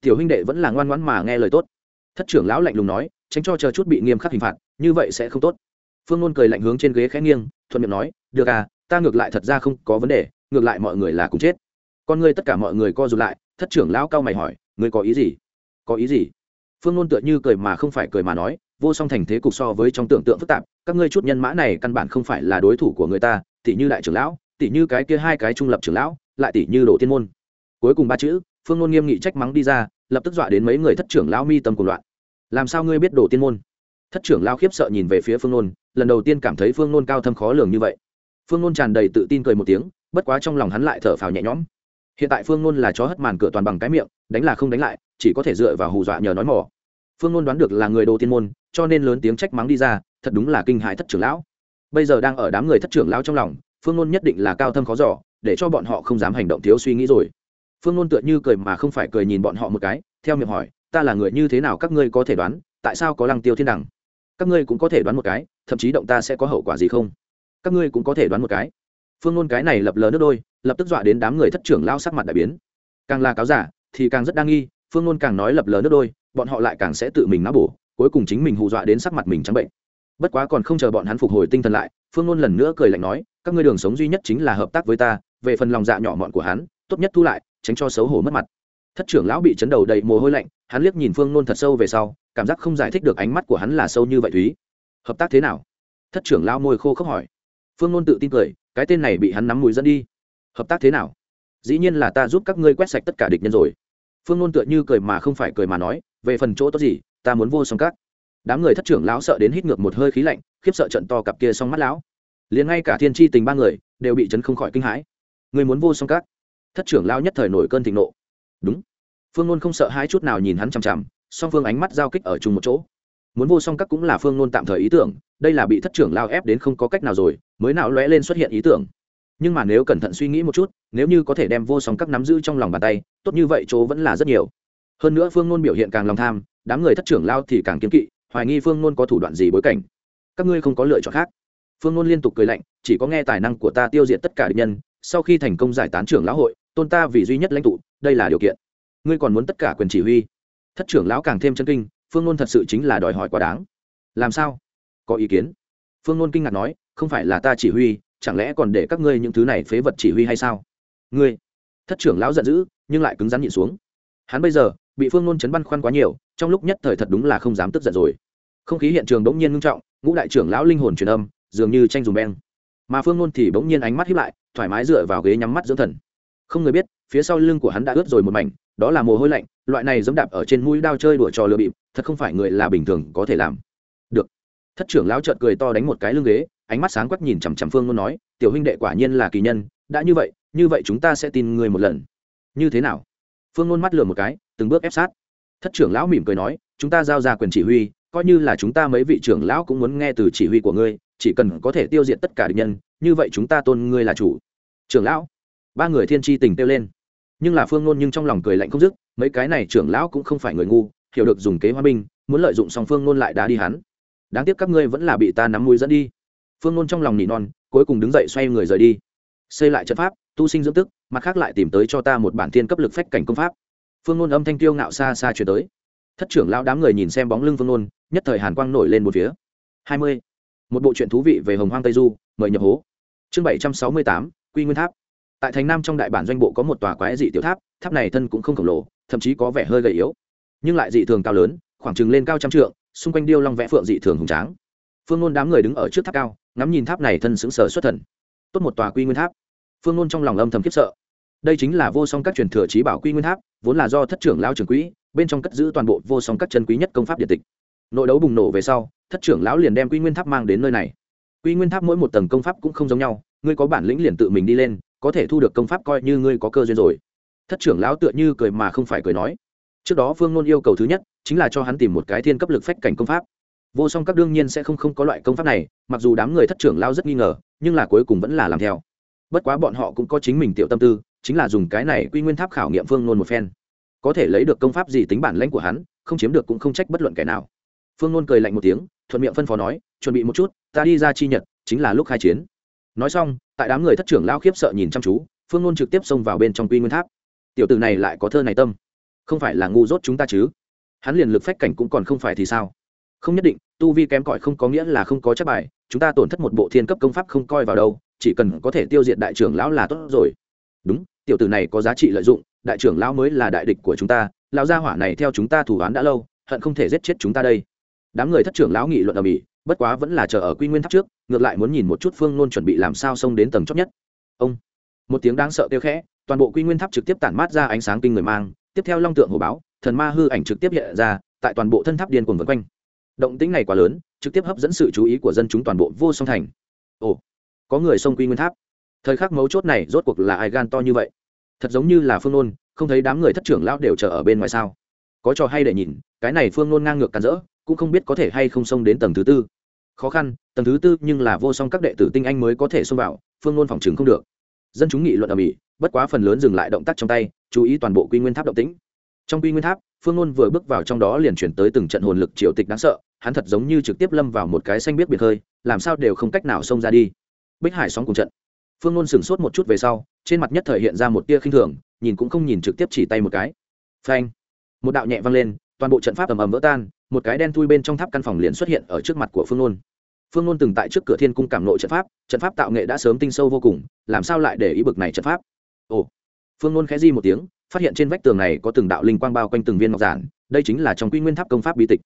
Tiểu huynh đệ vẫn là ngoan ngoãn mà nghe lời tốt. Thất trưởng lão lạnh lùng nói, tránh cho chờ chút bị nghiêm khắc hình phạt, như vậy sẽ không tốt. Phương nôn cười lạnh hướng trên ghế khẽ nghiêng, thuận miệng nói, được à ta ngược lại thật ra không có vấn đề, ngược lại mọi người là cùng chết. Con ngươi tất cả mọi người co rụt lại, thất trưởng lão cao mày hỏi, ngươi có ý gì? Có ý gì? Phương nôn tựa như cười mà không phải cười mà nói vô song thành thế cục so với trong tưởng tượng phức tạp, các ngươi chút nhân mã này căn bản không phải là đối thủ của người ta tỷ như đại trưởng lão tỷ như cái kia hai cái trung lập trưởng lão, lại tỷ như đồ tiên môn. Cuối cùng ba chữ, phương ngôn nghiêm nghị trách mắng đi ra, lập tức dọa đến mấy người thất trưởng lão mi tâm cùng loạn. Làm sao ngươi biết đồ tiên môn? Thất trưởng lão khiếp sợ nhìn về phía phương ngôn lần đầu tiên cảm thấy phương ngôn cao thâm khó lường như vậy. Phương ngôn tràn đầy tự tin cười một tiếng, bất quá trong lòng hắn lại thở phào nhẹ nhõm. Hiện tại phương ngôn là chó hất màn cửa toàn bằng cái miệng, đánh là không đánh lại, chỉ có thể dựa vào hù dọa nhờ nói mỏ phương ngôn đoán được là người đồ tiên môn cho nên lớn tiếng trách mắng đi ra, thật đúng là kinh hại thất trưởng lão. Bây giờ đang ở đám người thất trưởng lão trong lòng, phương nôn nhất định là cao thâm khó giỏ để cho bọn họ không dám hành động thiếu suy nghĩ rồi. Phương nôn tựa như cười mà không phải cười nhìn bọn họ một cái, theo miệng hỏi, ta là người như thế nào các ngươi có thể đoán, tại sao có lăng tiêu thiên đẳng các ngươi cũng có thể đoán một cái, thậm chí động ta sẽ có hậu quả gì không? Các ngươi cũng có thể đoán một cái. Phương nôn cái này lập lờ nước đôi, lập tức dọa đến đám người thất trưởng lao sắc mặt đại biến. Càng là cáo giả, thì càng rất đa nghi, phương nôn càng nói lập lờ nước đôi, bọn họ lại càng sẽ tự mình náo bổ cuối cùng chính mình hù dọa đến sắc mặt mình trắng bệnh. Bất quá còn không chờ bọn hắn phục hồi tinh thần lại, phương ngôn lần nữa cười lạnh nói, các ngươi đường sống duy nhất chính là hợp tác với ta, về phần lòng dạ nhỏ mọn của hắn, tốt nhất thu lại, tránh cho xấu hổ mất mặt. Thất trưởng lão bị chấn đầu đầy mồ hôi lạnh, hắn liếc nhìn phương ngôn thật sâu về sau, cảm giác không giải thích được ánh mắt của hắn là sâu như vậy thúy. Hợp tác thế nào? Thất trưởng lão môi khô khốc hỏi. Phương ngôn tự tin cười, cái tên này bị hắn nắm mùi dẫn đi. Hợp tác thế nào? Dĩ nhiên là ta giúp các ngươi quét sạch tất cả địch nhân rồi. Phương ngôn tựa như cười mà không phải cười mà nói, về phần chỗ tốt gì ta muốn vô song các. Đám người thất trưởng lão sợ đến hít ngược một hơi khí lạnh, khiếp sợ trận to cặp kia song mắt lão. Liền ngay cả thiên tri tình ba người đều bị chấn không khỏi kinh hãi. Người muốn vô song các. Thất trưởng lão nhất thời nổi cơn thịnh nộ. Đúng. Phương nôn không sợ hãi chút nào nhìn hắn chằm chằm, song phương ánh mắt giao kích ở chung một chỗ. Muốn vô song các cũng là phương nôn tạm thời ý tưởng, đây là bị thất trưởng lao ép đến không có cách nào rồi, mới nào lóe lên xuất hiện ý tưởng. Nhưng mà nếu cẩn thận suy nghĩ một chút, nếu như có thể đem vô song các nắm giữ trong lòng bàn tay, tốt như vậy chỗ vẫn là rất nhiều. Hơn nữa phương nôn biểu hiện càng lòng tham đám người thất trưởng lao thì càng kiếm kỵ, hoài nghi phương nôn có thủ đoạn gì bối cảnh. Các ngươi không có lựa chọn khác. Phương nôn liên tục cười lạnh, chỉ có nghe tài năng của ta tiêu diệt tất cả địch nhân, sau khi thành công giải tán trưởng lão hội, tôn ta vì duy nhất lãnh tụ, đây là điều kiện. Ngươi còn muốn tất cả quyền chỉ huy. Thất trưởng lão càng thêm chân kinh, phương nôn thật sự chính là đòi hỏi quá đáng. Làm sao? Có ý kiến? Phương nôn kinh ngạc nói, không phải là ta chỉ huy, chẳng lẽ còn để các ngươi những thứ này phế vật chỉ huy hay sao? Ngươi! Thất trưởng lão giận dữ, nhưng lại cứng rắn nhịn xuống. Hắn bây giờ bị phương nôn chấn băn khoăn quá nhiều, trong lúc nhất thời thật đúng là không dám tức giận rồi. Không khí hiện trường bỗng nhiên ngưng trọng, ngũ đại trưởng lão linh hồn truyền âm, dường như tranh dùng beng. Mà phương nôn thì bỗng nhiên ánh mắt hiếp lại, thoải mái dựa vào ghế nhắm mắt dưỡng thần. Không người biết, phía sau lưng của hắn đã ướt rồi một mảnh, đó là mồ hôi lạnh, loại này dẫm đạp ở trên mũi đao chơi đùa trò lừa bịp, thật không phải người là bình thường có thể làm. Được. Thất trưởng lão trợn cười to đánh một cái lưng ghế, ánh mắt sáng quắc nhìn chằm chằm phương nôn nói, tiểu huynh đệ quả nhiên là kỳ nhân, đã như vậy như vậy chúng ta sẽ tin người một lần. Như thế nào? Phương nôn mắt lừa một cái, từng bước ép sát. Thất trưởng lão mỉm cười nói, chúng ta giao ra quyền chỉ huy, coi như là chúng ta mấy vị trưởng lão cũng muốn nghe từ chỉ huy của ngươi, chỉ cần có thể tiêu diệt tất cả địch nhân, như vậy chúng ta tôn ngươi là chủ. Trưởng lão, ba người thiên tri tình kêu lên. Nhưng là phương nôn nhưng trong lòng cười lạnh không dứt, mấy cái này trưởng lão cũng không phải người ngu, hiểu được dùng kế hoa binh muốn lợi dụng song phương nôn lại đá đi hắn. Đáng tiếc các ngươi vẫn là bị ta nắm mũi dẫn đi. Phương nôn trong lòng nỉ non, cuối cùng đứng dậy xoay người rời đi. Xây lại trận pháp tu sinh dưỡng tức, mặt khác lại tìm tới cho ta một bản thiên cấp lực phách cảnh công pháp. Phương ngôn âm thanh tiêu ngạo xa xa chuyển tới. Thất trưởng lão đám người nhìn xem bóng lưng phương ngôn nhất thời hàn quang nổi lên một phía. Hai mươi. Một bộ truyện thú vị về hồng hoang tây du, mời nhập hố. Chương bảy trăm sáu mươi tám, quy nguyên tháp. Tại thành nam trong đại bản doanh bộ có một tòa quái dị tiểu tháp tháp này thân cũng không khổng lồ, thậm chí có vẻ hơi gầy yếu. Nhưng lại dị thường cao lớn, khoảng chừng lên cao trăm trượng, xung quanh điêu long vẽ phượng dị thường hùng tráng. Phương ngôn đám người đứng ở trước tháp cao, ngắm nhìn tháp này thân sững sờ xuất thần. Tốt một tòa quy nguyên tháp phương nôn trong lòng âm thầm khiếp sợ. Đây chính là vô song các truyền thừa trí bảo quy nguyên tháp, vốn là do thất trưởng lao trưởng quỹ, bên trong cất giữ toàn bộ vô song các chân quý nhất công pháp điện tịch. Nội đấu bùng nổ về sau, thất trưởng lão liền đem quy nguyên tháp mang đến nơi này. Quy nguyên tháp mỗi một tầng công pháp cũng không giống nhau, ngươi có bản lĩnh liền tự mình đi lên, có thể thu được công pháp coi như ngươi có cơ duyên rồi. Thất trưởng lão tựa như cười mà không phải cười nói. Trước đó phương nôn yêu cầu thứ nhất, chính là cho hắn tìm một cái thiên cấp lực phách cảnh công pháp. Vô song các đương nhiên sẽ không không có loại công pháp này, mặc dù đám người thất trưởng lao rất nghi ngờ, nhưng là cuối cùng vẫn là làm theo bất quá bọn họ cũng có chính mình tiểu tâm tư, chính là dùng cái này quy nguyên tháp khảo nghiệm phương nôn một phen. Có thể lấy được công pháp gì tính bản lãnh của hắn, không chiếm được cũng không trách bất luận kẻ nào. Phương nôn cười lạnh một tiếng, thuận miệng phân phó nói, chuẩn bị một chút, ta đi ra chi nhật, chính là lúc khai chiến. Nói xong, tại đám người thất trưởng lao khiếp sợ nhìn chăm chú, phương nôn trực tiếp xông vào bên trong quy nguyên tháp. Tiểu t ử này lại có thơ này tâm. Không phải là ngu dốt chúng ta chứ? Hắn liền lực phách cảnh cũng còn không phải thì sao? Không nhất định, tu vi kém cỏi không có nghĩa là không có chắc bài, chúng ta tổn thất một bộ thiên cấp công pháp không coi vào đâu chỉ cần có thể tiêu diệt đại trưởng lão là tốt rồi. Đúng, tiểu tử này có giá trị lợi dụng, đại trưởng lão mới là đại địch của chúng ta, lão gia hỏa này theo chúng ta thủ án đã lâu, hận không thể giết chết chúng ta đây. Đám người thất trưởng lão nghị luận ở mỹ bất quá vẫn là chờ ở quy nguyên tháp trước, ngược lại muốn nhìn một chút phương nôn chuẩn bị làm sao xông đến tầng chót nhất. Ông, một tiếng đáng sợ kêu khẽ, toàn bộ quy nguyên tháp trực tiếp tản mát ra ánh sáng kinh người mang, tiếp theo long tượng hồ báo, thần ma hư ảnh trực tiếp hiện ra, tại toàn bộ thân tháp điên cuồng vân quanh. Động tĩnh này quá lớn, trực tiếp hấp dẫn sự chú ý của dân chúng toàn bộ vô song thành. Ồ có người xông quy nguyên tháp. Thời khắc mấu chốt này rốt cuộc là ai gan to như vậy? Thật giống như là phương nôn, không thấy đám người thất trưởng lão đều chờ ở bên ngoài sao? Có trò hay để nhìn, cái này phương nôn ngang ngược cắn rỡ, cũng không biết có thể hay không xông đến tầng thứ tư. Khó khăn, tầng thứ tư nhưng là vô song các đệ tử tinh anh mới có thể xông vào, phương nôn phòng chứng không được. Dân chúng nghị luận ở mỹ, bất quá phần lớn dừng lại động tác trong tay, chú ý toàn bộ quy nguyên tháp động tĩnh. Trong quy nguyên tháp, phương nôn vừa bước vào trong đó liền chuyển tới từng trận hồn lực triều tịch đáng sợ, hắn thật giống như trực tiếp lâm vào một cái xanh biết biệt hơi làm sao đều không cách nào xông ra đi bích hải sóng cùng trận. Phương nôn sửng sốt một chút về sau, trên mặt nhất thời hiện ra một tia khinh thường, nhìn cũng không nhìn trực tiếp chỉ tay một cái. Phanh. Một đạo nhẹ vang lên, toàn bộ trận pháp ầm ầm vỡ tan, một cái đen thui bên trong tháp căn phòng liền xuất hiện ở trước mặt của phương nôn. Phương nôn từng tại trước cửa thiên cung cảm nội trận pháp trận pháp tạo nghệ đã sớm tinh sâu vô cùng, làm sao lại để ý bực này trận pháp? Ồ. Phương nôn khẽ di một tiếng, phát hiện trên vách tường này có từng đạo linh quang bao quanh từng viên ngọc giản, đây chính là trong quy nguyên tháp công pháp bí tịch.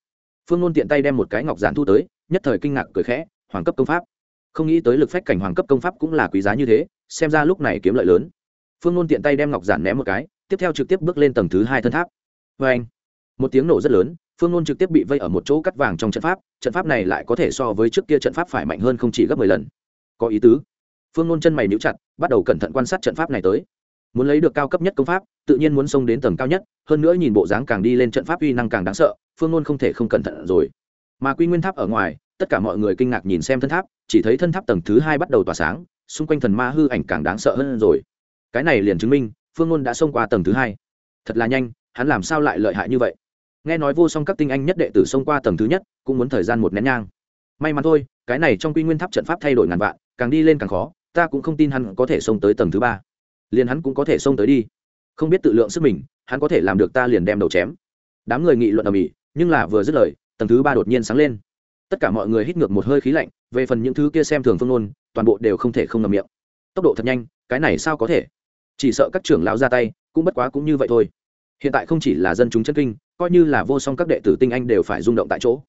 Phương nôn tiện tay đem một cái ngọc giản thu tới, nhất thời kinh ngạc cười khẽ, hoàng cấp công pháp không nghĩ tới lực phách cảnh hoàng cấp công pháp cũng là quý giá như thế, xem ra lúc này kiếm lợi lớn. Phương nôn tiện tay đem ngọc giản ném một cái, tiếp theo trực tiếp bước lên tầng thứ hai thân tháp. Vê anh, một tiếng nổ rất lớn, phương nôn trực tiếp bị vây ở một chỗ cắt vàng trong trận pháp trận pháp này lại có thể so với trước kia trận pháp phải mạnh hơn không chỉ gấp mười lần. Có ý tứ. Phương nôn chân mày níu chặt, bắt đầu cẩn thận quan sát trận pháp này tới. Muốn lấy được cao cấp nhất công pháp, tự nhiên muốn xông đến tầng cao nhất, hơn nữa nhìn bộ dáng càng đi lên trận pháp uy năng càng đáng sợ, phương nôn không thể không cẩn thận rồi. Mà quy nguyên tháp ở ngoài tất cả mọi người kinh ngạc nhìn xem thân tháp, chỉ thấy thân tháp tầng thứ hai bắt đầu tỏa sáng, xung quanh thần ma hư ảnh càng đáng sợ hơn rồi. Cái này liền chứng minh, phương ngôn đã xông qua tầng thứ hai. Thật là nhanh, hắn làm sao lại lợi hại như vậy? Nghe nói vô song các tinh anh nhất đệ tử xông qua tầng thứ nhất, cũng muốn thời gian một nén nhang. May mắn thôi, cái này trong quy nguyên tháp trận pháp thay đổi ngàn vạn, càng đi lên càng khó, ta cũng không tin hắn có thể xông tới tầng thứ ba. Liền hắn cũng có thể xông tới đi. Không biết tự lượng sức mình, hắn có thể làm được ta liền đem đầu chém. Đám người nghị luận ở mỹ nhưng là vừa dứt lời, tầng thứ ba đột nhiên sáng lên tất cả mọi người hít ngược một hơi khí lạnh, về phần những thứ kia xem thường phương ngôn, toàn bộ đều không thể không ngầm miệng. Tốc độ thật nhanh, cái này sao có thể? Chỉ sợ các trưởng lão ra tay, cũng bất quá cũng như vậy thôi. Hiện tại không chỉ là dân chúng chân kinh, coi như là vô song các đệ tử tinh anh đều phải rung động tại chỗ.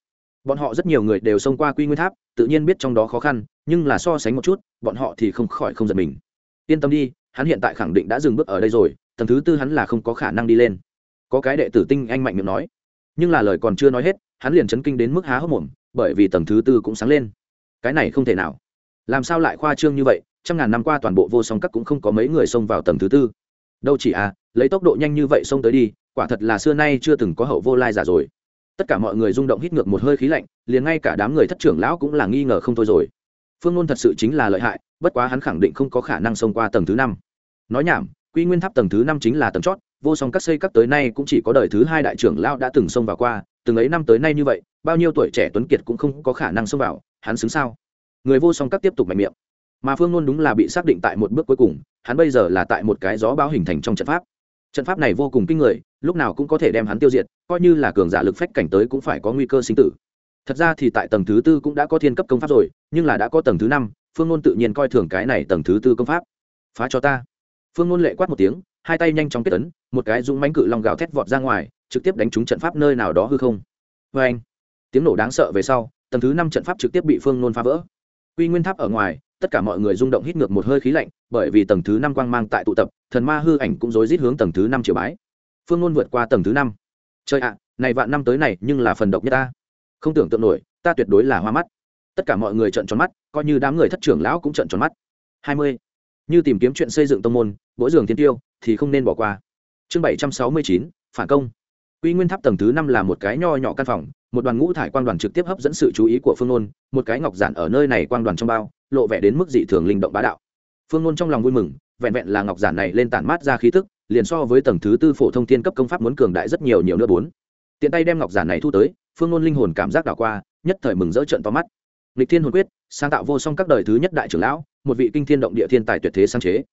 Bọn họ rất nhiều người đều xông qua quy nguyên tháp, tự nhiên biết trong đó khó khăn, nhưng là so sánh một chút, bọn họ thì không khỏi không giật mình. Yên tâm đi, hắn hiện tại khẳng định đã dừng bước ở đây rồi, tầng thứ tư hắn là không có khả năng đi lên. Có cái đệ tử tinh anh mạnh miệng nói. Nhưng là lời còn chưa nói hết, hắn liền chấn kinh đến mức há hốc mồm bởi vì tầng thứ tư cũng sáng lên. Cái này không thể nào. Làm sao lại khoa trương như vậy? Trăm ngàn năm qua toàn bộ vô song các cũng không có mấy người xông vào tầng thứ tư. Đâu chỉ à lấy tốc độ nhanh như vậy xông tới đi, quả thật là xưa nay chưa từng có hậu vô lai giả rồi. Tất cả mọi người rung động hít ngược một hơi khí lạnh, liền ngay cả đám người thất trưởng lão cũng là nghi ngờ không thôi rồi. Phương ngôn thật sự chính là lợi hại, bất quá hắn khẳng định không có khả năng xông qua tầng thứ năm. Nói nhảm, quy nguyên tháp tầng thứ năm chính là tầng chót, vô song các xây các tới nay cũng chỉ có đời thứ hai đại trưởng lão đã từng xông vào qua từng ấy năm tới nay như vậy, bao nhiêu tuổi trẻ tuấn kiệt cũng không có khả năng xông vào, hắn xứng sao? Người vô song các tiếp tục mạnh miệng. Mà phương ngôn đúng là bị xác định tại một bước cuối cùng, hắn bây giờ là tại một cái gió báo hình thành trong trận pháp. Trận pháp này vô cùng kinh người, lúc nào cũng có thể đem hắn tiêu diệt, coi như là cường giả lực phách cảnh tới cũng phải có nguy cơ sinh tử. Thật ra thì tại tầng thứ tư cũng đã có thiên cấp công pháp rồi, nhưng là đã có tầng thứ năm, phương ngôn tự nhiên coi thường cái này tầng thứ tư công pháp. Phá cho ta. Phương ngôn lệ quát một tiếng, hai tay nhanh chóng kết tấn một cái dũng mánh cự long gạo thét vọt ra ngoài trực tiếp đánh trúng trận pháp nơi nào đó hư không. Vê anh, tiếng nổ đáng sợ về sau, tầng thứ năm trận pháp trực tiếp bị phương ngôn phá vỡ. Quy nguyên tháp ở ngoài, tất cả mọi người rung động hít ngược một hơi khí lạnh, bởi vì tầng thứ năm quang mang tại tụ tập, thần ma hư ảnh cũng rối rít hướng tầng thứ năm triều bái. Phương ngôn vượt qua tầng thứ năm. Chơi ạ, này vạn năm tới này, nhưng là phần độc nhất ta. Không tưởng tượng nổi, ta tuyệt đối là hoa mắt. Tất cả mọi người trợn tròn mắt, coi như đám người thất trưởng lão cũng trợn tròn mắt. Hai mươi. Như tìm kiếm chuyện xây dựng tông môn, mỗi giường tiên tiêu, thì không nên bỏ qua. Chương bảy trăm sáu mươi chín, phản công quy nguyên tháp tầng thứ năm là một cái nho nhỏ căn phòng, một đoàn ngũ thải quan đoàn trực tiếp hấp dẫn sự chú ý của phương nôn, một cái ngọc giản ở nơi này quan đoàn trong bao, lộ vẻ đến mức dị thường linh động bá đạo. Phương nôn trong lòng vui mừng, vẹn vẹn là ngọc giản này lên tản mát ra khí thức liền so với tầng thứ tư phổ thông thiên cấp công pháp muốn cường đại rất nhiều nhiều nữa bốn. Tiện tay đem ngọc giản này thu tới, phương nôn linh hồn cảm giác đảo qua, nhất thời mừng rỡ trận to mắt. Lịch thiên hồn quyết, sáng tạo vô song các đời thứ nhất đại trưởng lão, một vị kinh thiên động địa thiên tài tuyệt thế sáng chế.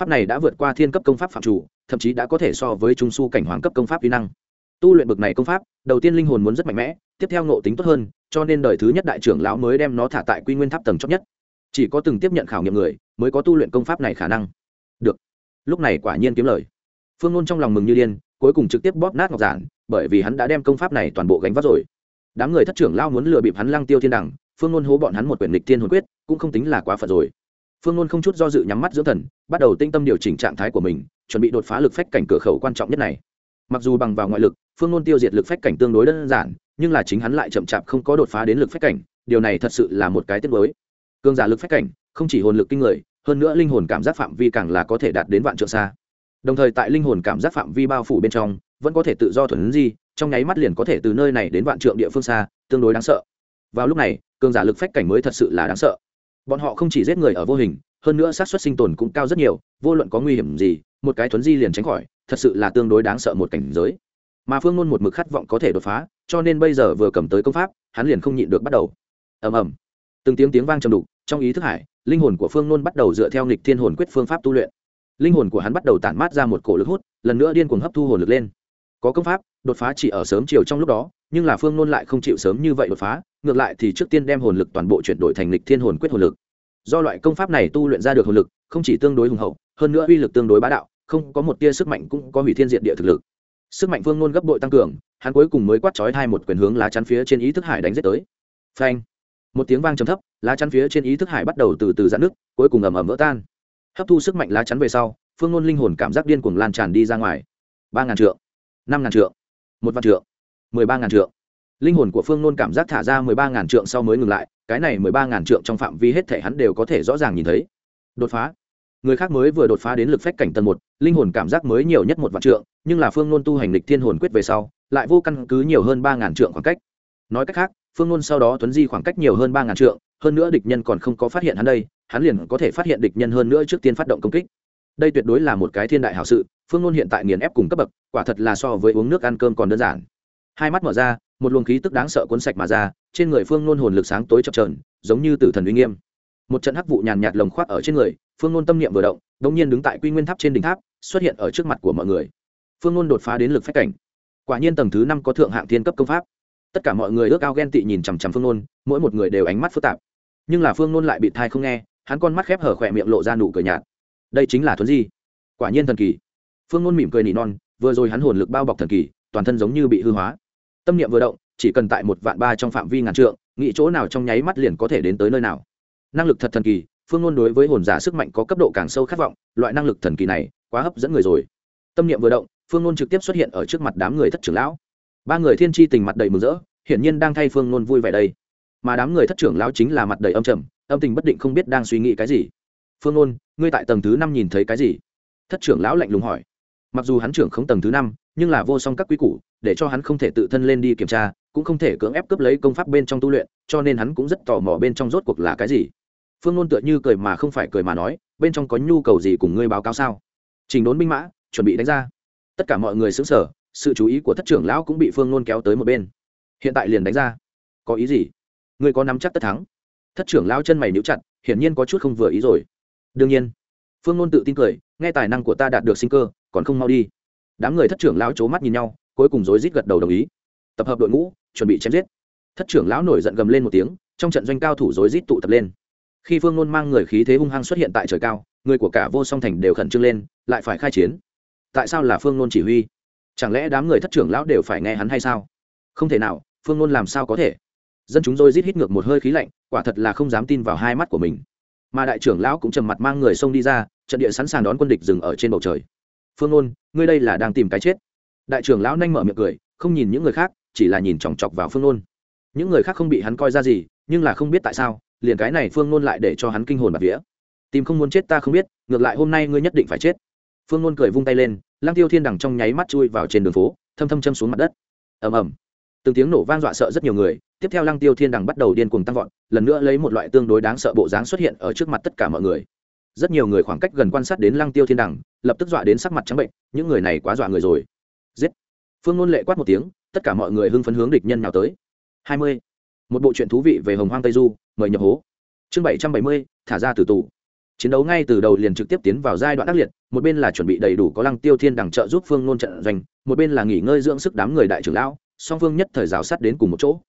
Pháp này đã vượt qua thiên cấp công pháp phạm chủ, thậm chí đã có thể so với trung su cảnh hoàng cấp công pháp vi năng tu luyện bực này công pháp, đầu tiên linh hồn muốn rất mạnh mẽ, tiếp theo ngộ tính tốt hơn, cho nên đời thứ nhất đại trưởng lão mới đem nó thả tại quy nguyên tháp tầng chót nhất. Chỉ có từng tiếp nhận khảo nghiệm người, mới có tu luyện công pháp này khả năng. Được. Lúc này quả nhiên kiếm lời. Phương ngôn trong lòng mừng như điên, cuối cùng trực tiếp bóp nát ngọc giản, bởi vì hắn đã đem công pháp này toàn bộ gánh vác rồi. Đám người thất trưởng lao muốn lừa bịp hắn lăng tiêu thiên đẳng, phương ngôn hố bọn hắn một quyển lịch thiên hồn quyết, cũng không tính là quá phật rồi. Phương ngôn không chút do dự nhắm mắt dưỡng thần, bắt đầu tinh tâm điều chỉnh trạng thái của mình, chuẩn bị đột phá lực phách cảnh cửa khẩu quan trọng nhất này mặc dù bằng vào ngoại lực, phương ngôn tiêu diệt lực phách cảnh tương đối đơn giản, nhưng là chính hắn lại chậm chạp không có đột phá đến lực phách cảnh, điều này thật sự là một cái tiết mới cương giả lực phách cảnh, không chỉ hồn lực kinh người, hơn nữa linh hồn cảm giác phạm vi càng là có thể đạt đến vạn trượng xa. Đồng thời tại linh hồn cảm giác phạm vi bao phủ bên trong, vẫn có thể tự do thuần di, trong nháy mắt liền có thể từ nơi này đến vạn trượng địa phương xa, tương đối đáng sợ. Vào lúc này, cường giả lực phách cảnh mới thật sự là đáng sợ. Bọn họ không chỉ giết người ở vô hình, hơn nữa xác suất sinh tồn cũng cao rất nhiều, vô luận có nguy hiểm gì, một cái thuấn di liền tránh khỏi thật sự là tương đối đáng sợ một cảnh giới. Mà phương Luân một mực khát vọng có thể đột phá, cho nên bây giờ vừa cầm tới công pháp, hắn liền không nhịn được bắt đầu. Ầm ầm. Từng tiếng tiếng vang trầm đục, trong ý thức hải, linh hồn của phương Luân bắt đầu dựa theo nghịch thiên hồn quyết phương pháp tu luyện. Linh hồn của hắn bắt đầu tản mát ra một cổ lực hút, lần nữa điên cuồng hấp thu hồn lực lên. Có công pháp, đột phá chỉ ở sớm chiều trong lúc đó, nhưng là phương Luân lại không chịu sớm như vậy đột phá, ngược lại thì trước tiên đem hồn lực toàn bộ chuyển đổi thành lịch thiên hồn quyết hồn lực. Do loại công pháp này tu luyện ra được hồn lực, không chỉ tương đối hùng hậu, hơn nữa uy lực tương đối bá đạo không có một tia sức mạnh cũng có hủy thiên diện địa thực lực. Sức mạnh phương ngôn gấp bội tăng cường, hắn cuối cùng mới quát chói hai một quyền hướng lá chắn phía trên ý thức hải đánh giết tới. Phanh! Một tiếng vang trầm thấp, lá chắn phía trên ý thức hải bắt đầu từ từ giãn nước cuối cùng ầm ầm vỡ tan. Hấp thu sức mạnh lá chắn về sau, phương ngôn linh hồn cảm giác điên cuồng lan tràn đi ra ngoài. Ba ngàn trượng, năm ngàn trượng, một vạn trượng, mười ba ngàn trượng. Linh hồn của phương nôn cảm giác thả ra mười ba ngàn trượng sau mới ngừng lại, cái này mười ba ngàn trượng trong phạm vi hết thể hắn đều có thể rõ ràng nhìn thấy. Đột phá người khác mới vừa đột phá đến lực phách cảnh tầng một, linh hồn cảm giác mới nhiều nhất một vạn trượng, nhưng là phương nôn tu hành lịch thiên hồn quyết về sau, lại vô căn cứ nhiều hơn ba ngàn trượng khoảng cách. Nói cách khác, phương nôn sau đó tuấn di khoảng cách nhiều hơn ba ngàn trượng, hơn nữa địch nhân còn không có phát hiện hắn đây, hắn liền có thể phát hiện địch nhân hơn nữa trước tiên phát động công kích. Đây tuyệt đối là một cái thiên đại hảo sự, phương nôn hiện tại nghiền ép cùng cấp bậc, quả thật là so với uống nước ăn cơm còn đơn giản. Hai mắt mở ra, một luồng khí tức đáng sợ cuốn sạch mà ra, trên người phương nôn hồn lực sáng tối chập trờn giống như tử thần uy nghiêm một trận hắc vụ nhàn nhạt lồng khoác ở trên người, phương nôn tâm niệm vừa động đ ỗ n g nhiên đứng tại quy nguyên tháp trên đỉnh tháp, xuất hiện ở trước mặt của mọi người. Phương nôn đột phá đến lực phách cảnh. Quả nhiên tầng thứ năm có thượng hạng thiên cấp công pháp. Tất cả mọi người ước ao ghen tị nhìn chằm chằm phương nôn, mỗi một người đều ánh mắt phức tạp. Nhưng là phương nôn lại bị thai không nghe, hắn con mắt khép hở khỏe miệng lộ ra nụ cười nhạt. Đây chính là thuấn di. Quả nhiên thần kỳ. Phương nôn mỉm cười nỉ non, vừa rồi hắn hồn lực bao bọc thần kỳ, toàn thân giống như bị hư hóa. Tâm niệm vừa động, chỉ cần tại một vạn ba trong phạm vi ngàn trượng, nghĩ chỗ nào trong nháy mắt liền có thể đến tới nơi nào năng lực thật thần kỳ, phương ngôn đối với hồn giả sức mạnh có cấp độ càng sâu khát vọng, loại năng lực thần kỳ này quá hấp dẫn người rồi. Tâm niệm vừa động, phương ngôn trực tiếp xuất hiện ở trước mặt đám người thất trưởng lão. Ba người thiên tri tình mặt đầy mừng rỡ, hiển nhiên đang thay phương ngôn vui vẻ đây. Mà đám người thất trưởng lão chính là mặt đầy âm trầm, âm tình bất định không biết đang suy nghĩ cái gì. Phương ngôn ngươi tại tầng thứ năm nhìn thấy cái gì? Thất trưởng lão lạnh lùng hỏi. Mặc dù hắn trưởng không tầng thứ năm, nhưng là vô song các quý củ, để cho hắn không thể tự thân lên đi kiểm tra, cũng không thể cưỡng ép cướp lấy công pháp bên trong tu luyện, cho nên hắn cũng rất tò mò bên trong rốt cuộc là cái gì phương nôn tựa như cười mà không phải cười mà nói, bên trong có nhu cầu gì cùng ngươi báo cáo sao? Trình đốn binh mã, chuẩn bị đánh ra. Tất cả mọi người xứng sở sự chú ý của thất trưởng lão cũng bị phương nôn kéo tới một bên. Hiện tại liền đánh ra. Có ý gì? Ngươi có nắm chắc tất thắng? Thất trưởng lão chân mày níu chặt, hiển nhiên có chút không vừa ý rồi. Đương nhiên. Phương nôn tự tin cười, nghe tài năng của ta đạt được sinh cơ, còn không mau đi. Đám người thất trưởng lão c mắt nhìn nhau, cuối cùng rối rít gật đầu đồng ý. Tập hợp đội ngũ, chuẩn bị chém giết. Thất trưởng lão nổi giận gầm lên một tiếng, trong trận doanh cao thủ rối rít tụ tập lên khi phương nôn mang người khí thế hung hăng xuất hiện tại trời cao, người của cả vô song thành đều khẩn trương lên, lại phải khai chiến. Tại sao là phương nôn chỉ huy? Chẳng lẽ đám người thất trưởng lão đều phải nghe hắn hay sao? Không thể nào, phương nôn làm sao có thể? Dân chúng rồi rít hít ngược một hơi khí lạnh, quả thật là không dám tin vào hai mắt của mình. Mà đại trưởng lão cũng trầm mặt mang người xông đi ra, trận địa sẵn sàng đón quân địch dừng ở trên bầu trời. Phương nôn, ngươi đây là đang tìm cái chết. Đại trưởng lão nhanh mở miệng cười, không nhìn những người khác, chỉ là nhìn chòng chọc vào phương nôn. Những người khác không bị hắn coi ra gì, nhưng là không biết tại sao liền cái này phương nôn lại để cho hắn kinh hồn bạt vía. Tìm không muốn chết ta không biết, ngược lại hôm nay ngươi nhất định phải chết. Phương nôn cười vung tay lên lang tiêu thiên đằng trong nháy mắt chui vào trên đường phố, thâm thâm châm xuống mặt đất. Ầm ầm. Từng tiếng nổ vang dọa sợ rất nhiều người, tiếp theo lăng tiêu thiên đằng bắt đầu điên cuồng tăng vọt, lần nữa lấy một loại tương đối đáng sợ bộ dáng xuất hiện ở trước mặt tất cả mọi người. Rất nhiều người khoảng cách gần quan sát đến lăng tiêu thiên đằng, lập tức dọa đến sắc mặt trắng bệnh, những người này quá dọa người rồi. Giết. Phương ngôn lệ quát một tiếng, tất cả mọi người hưng phấn hướng địch nhân nào tới. Hai mươi một bộ truyện thú vị về hồng hoang tây du, mời nhập hố. Chương bảy trăm bảy mươi, thả ra từ tù. Chiến đấu ngay từ đầu liền trực tiếp tiến vào giai đoạn ác liệt, một bên là chuẩn bị đầy đủ có lăng tiêu thiên đằng trợ giúp phương nôn trận doanh, một bên là nghỉ ngơi dưỡng sức đám người đại trưởng lão, song phương nhất thời rào sát đến cùng một chỗ.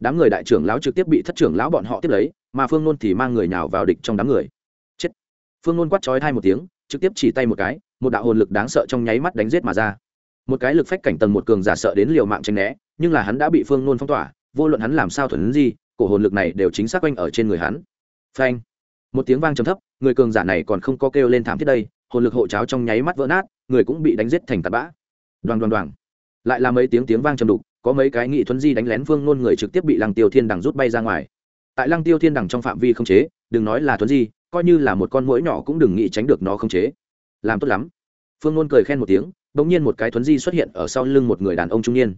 Đám người đại trưởng lão trực tiếp bị thất trưởng lão bọn họ tiếp lấy, mà phương nôn thì mang người nào vào địch trong đám người. Chết. Phương nôn quát trói thai một tiếng, trực tiếp chỉ tay một cái, một đạo hồn lực đáng sợ trong nháy mắt đánh giết mà ra. Một cái lực phách cảnh tầng một cường giả sợ đến liều mạng tranh né, nhưng là hắn đã bị phương nôn phong tỏa vô luận hắn làm sao thuần gì, cổ hồn lực này đều chính xác quanh ở trên người hắn. Phanh. Một tiếng vang trầm thấp, người cường giả này còn không có kêu lên thảm thiết đây, hồn lực hộ cháo trong nháy mắt vỡ nát, người cũng bị đánh giết thành tạt bã. Đoàn đoàn đoàn lại là mấy tiếng tiếng vang trầm đục, có mấy cái nghị thuấn di đánh lén phương nôn người trực tiếp bị lăng tiêu thiên đằng rút bay ra ngoài. Tại lăng tiêu thiên đằng trong phạm vi không chế, đừng nói là thuấn di, coi như là một con mũi nhỏ cũng đừng nghĩ tránh được nó không chế. Làm tốt lắm. Phương nôn cười khen một tiếng, bỗng nhiên một cái thuấn di xuất hiện ở sau lưng một người đàn ông trung niên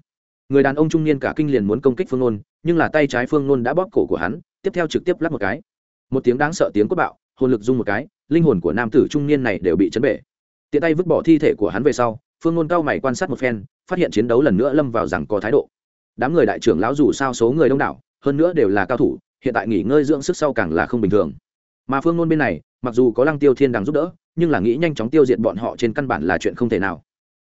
người đàn ông trung niên cả kinh liền muốn công kích phương nôn, nhưng là tay trái phương nôn đã bóp cổ của hắn, tiếp theo trực tiếp lắp một cái. Một tiếng đáng sợ tiếng quất bạo, hồn lực dung một cái, linh hồn của nam tử trung niên này đều bị chấn bể. Tiện tay vứt bỏ thi thể của hắn về sau, phương nôn cao mày quan sát một phen, phát hiện chiến đấu lần nữa lâm vào rằng có thái độ. Đám người đại trưởng lão dù sao số người đông đảo, hơn nữa đều là cao thủ, hiện tại nghỉ ngơi dưỡng sức sau càng là không bình thường. Mà phương nôn bên này, mặc dù có lăng tiêu thiên đang giúp đỡ, nhưng là nghĩ nhanh chóng tiêu diệt bọn họ trên căn bản là chuyện không thể nào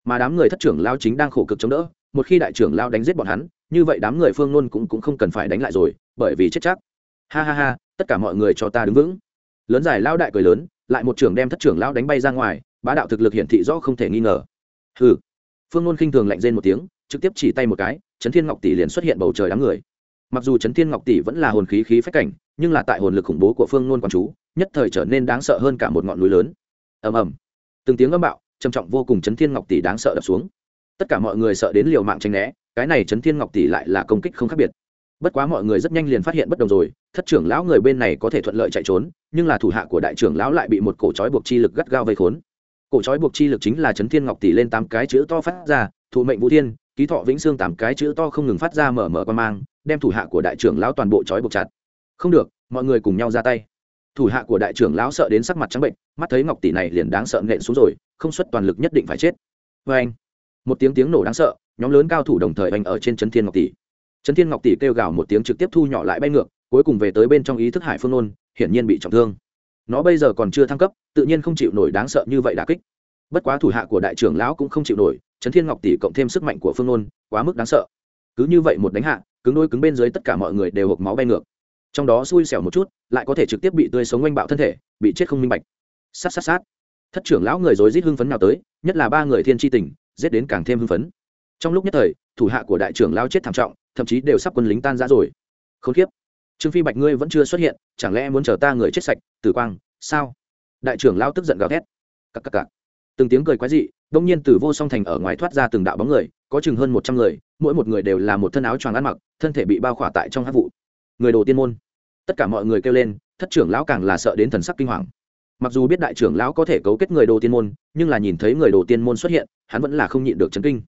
mà đám người thất trưởng lao chính đang khổ cực chống đỡ một khi đại trưởng lao đánh giết bọn hắn như vậy đám người phương nôn cũng, cũng không cần phải đánh lại rồi bởi vì chết chắc. Ha ha ha tất cả mọi người cho ta đứng vững. Lớn giải lao đại cười lớn lại một trưởng đem thất trưởng lao đánh bay ra ngoài bá đạo thực lực hiển thị rõ không thể nghi ngờ. Hừ. Phương nôn khinh thường lạnh rên một tiếng trực tiếp chỉ tay một cái trấn thiên ngọc tỷ liền xuất hiện bầu trời đám người. Mặc dù trấn thiên ngọc tỷ vẫn là hồn khí khí phách cảnh nhưng là tại hồn lực khủng bố của phương nôn quán chú nhất thời trở nên đáng sợ hơn cả một ngọn núi lớn. Ầm ầm. Từng tiếng âm bạo trầm trọng vô cùng chấn thiên ngọc tỷ đáng sợ đập xuống. Tất cả mọi người sợ đến liều mạng tranh né, cái này chấn thiên ngọc tỷ lại là công kích không khác biệt. Bất quá mọi người rất nhanh liền phát hiện bất đồng rồi, thất trưởng lão người bên này có thể thuận lợi chạy trốn, nhưng là thủ hạ của đại trưởng lão lại bị một cổ trói buộc chi lực gắt gao vây khốn. Cổ trói buộc chi lực chính là chấn thiên ngọc tỷ lên tám cái chữ to phát ra thụ mệnh vũ thiên, ký thọ vĩnh xương tám cái chữ to không ngừng phát ra mở mở quan mang, đem thủ hạ của đại trưởng lão toàn bộ trói buộc chặt. Không được, mọi người cùng nhau ra tay thủ hạ của đại trưởng lão sợ đến sắc mặt trắng bệnh, mắt thấy ngọc tỷ này liền đáng sợ nện xuống rồi, không xuất toàn lực nhất định phải chết. Vê anh, một tiếng tiếng nổ đáng sợ, nhóm lớn cao thủ đồng thời anh ở trên trấn thiên ngọc tỷ. Trấn thiên ngọc tỷ kêu gào một tiếng trực tiếp thu nhỏ lại bay ngược, cuối cùng về tới bên trong ý thức hải phương nôn, hiển nhiên bị trọng thương. Nó bây giờ còn chưa thăng cấp, tự nhiên không chịu nổi đáng sợ như vậy đà kích. Bất quá thủ hạ của đại trưởng lão cũng không chịu nổi trấn thiên ngọc tỷ cộng thêm sức mạnh của phương nôn, quá mức đáng sợ. Cứ như vậy một đánh hạ, cứng đôi cứng bên dưới tất cả mọi người đều hộp máu bay ngược trong đó xui xẻo một chút, lại có thể trực tiếp bị tươi sống oanh bạo thân thể, bị chết không minh bạch. Sát sát sát. Thất trưởng lão người rối rít hưng phấn nào tới, nhất là ba người thiên tri tình, giết đến càng thêm hưng phấn. Trong lúc nhất thời, thủ hạ của đại trưởng lao chết thảm trọng, thậm chí đều sắp quân lính tan ra rồi. Không khiếp trương phi bạch ngươi vẫn chưa xuất hiện, chẳng lẽ muốn chờ ta người chết sạch, tử quang, sao? Đại trưởng lao tức giận gào thét. Cặc cặc cặc. Từng tiếng cười quái dị, đông nhiên từ vô song thành ở ngoài thoát ra từng đạo bóng người, có chừng hơn một trăm người, mỗi một người đều là một thân áo choàng ăn mặc, thân thể bị bao khỏa tại trong hát vụ người đồ tiên môn. Tất cả mọi người kêu lên, thất trưởng lão càng là sợ đến thần sắc kinh hoàng. Mặc dù biết đại trưởng lão có thể cấu kết người đồ tiên môn, nhưng là nhìn thấy người đồ tiên môn xuất hiện, hắn vẫn là không nhịn được chấn kinh.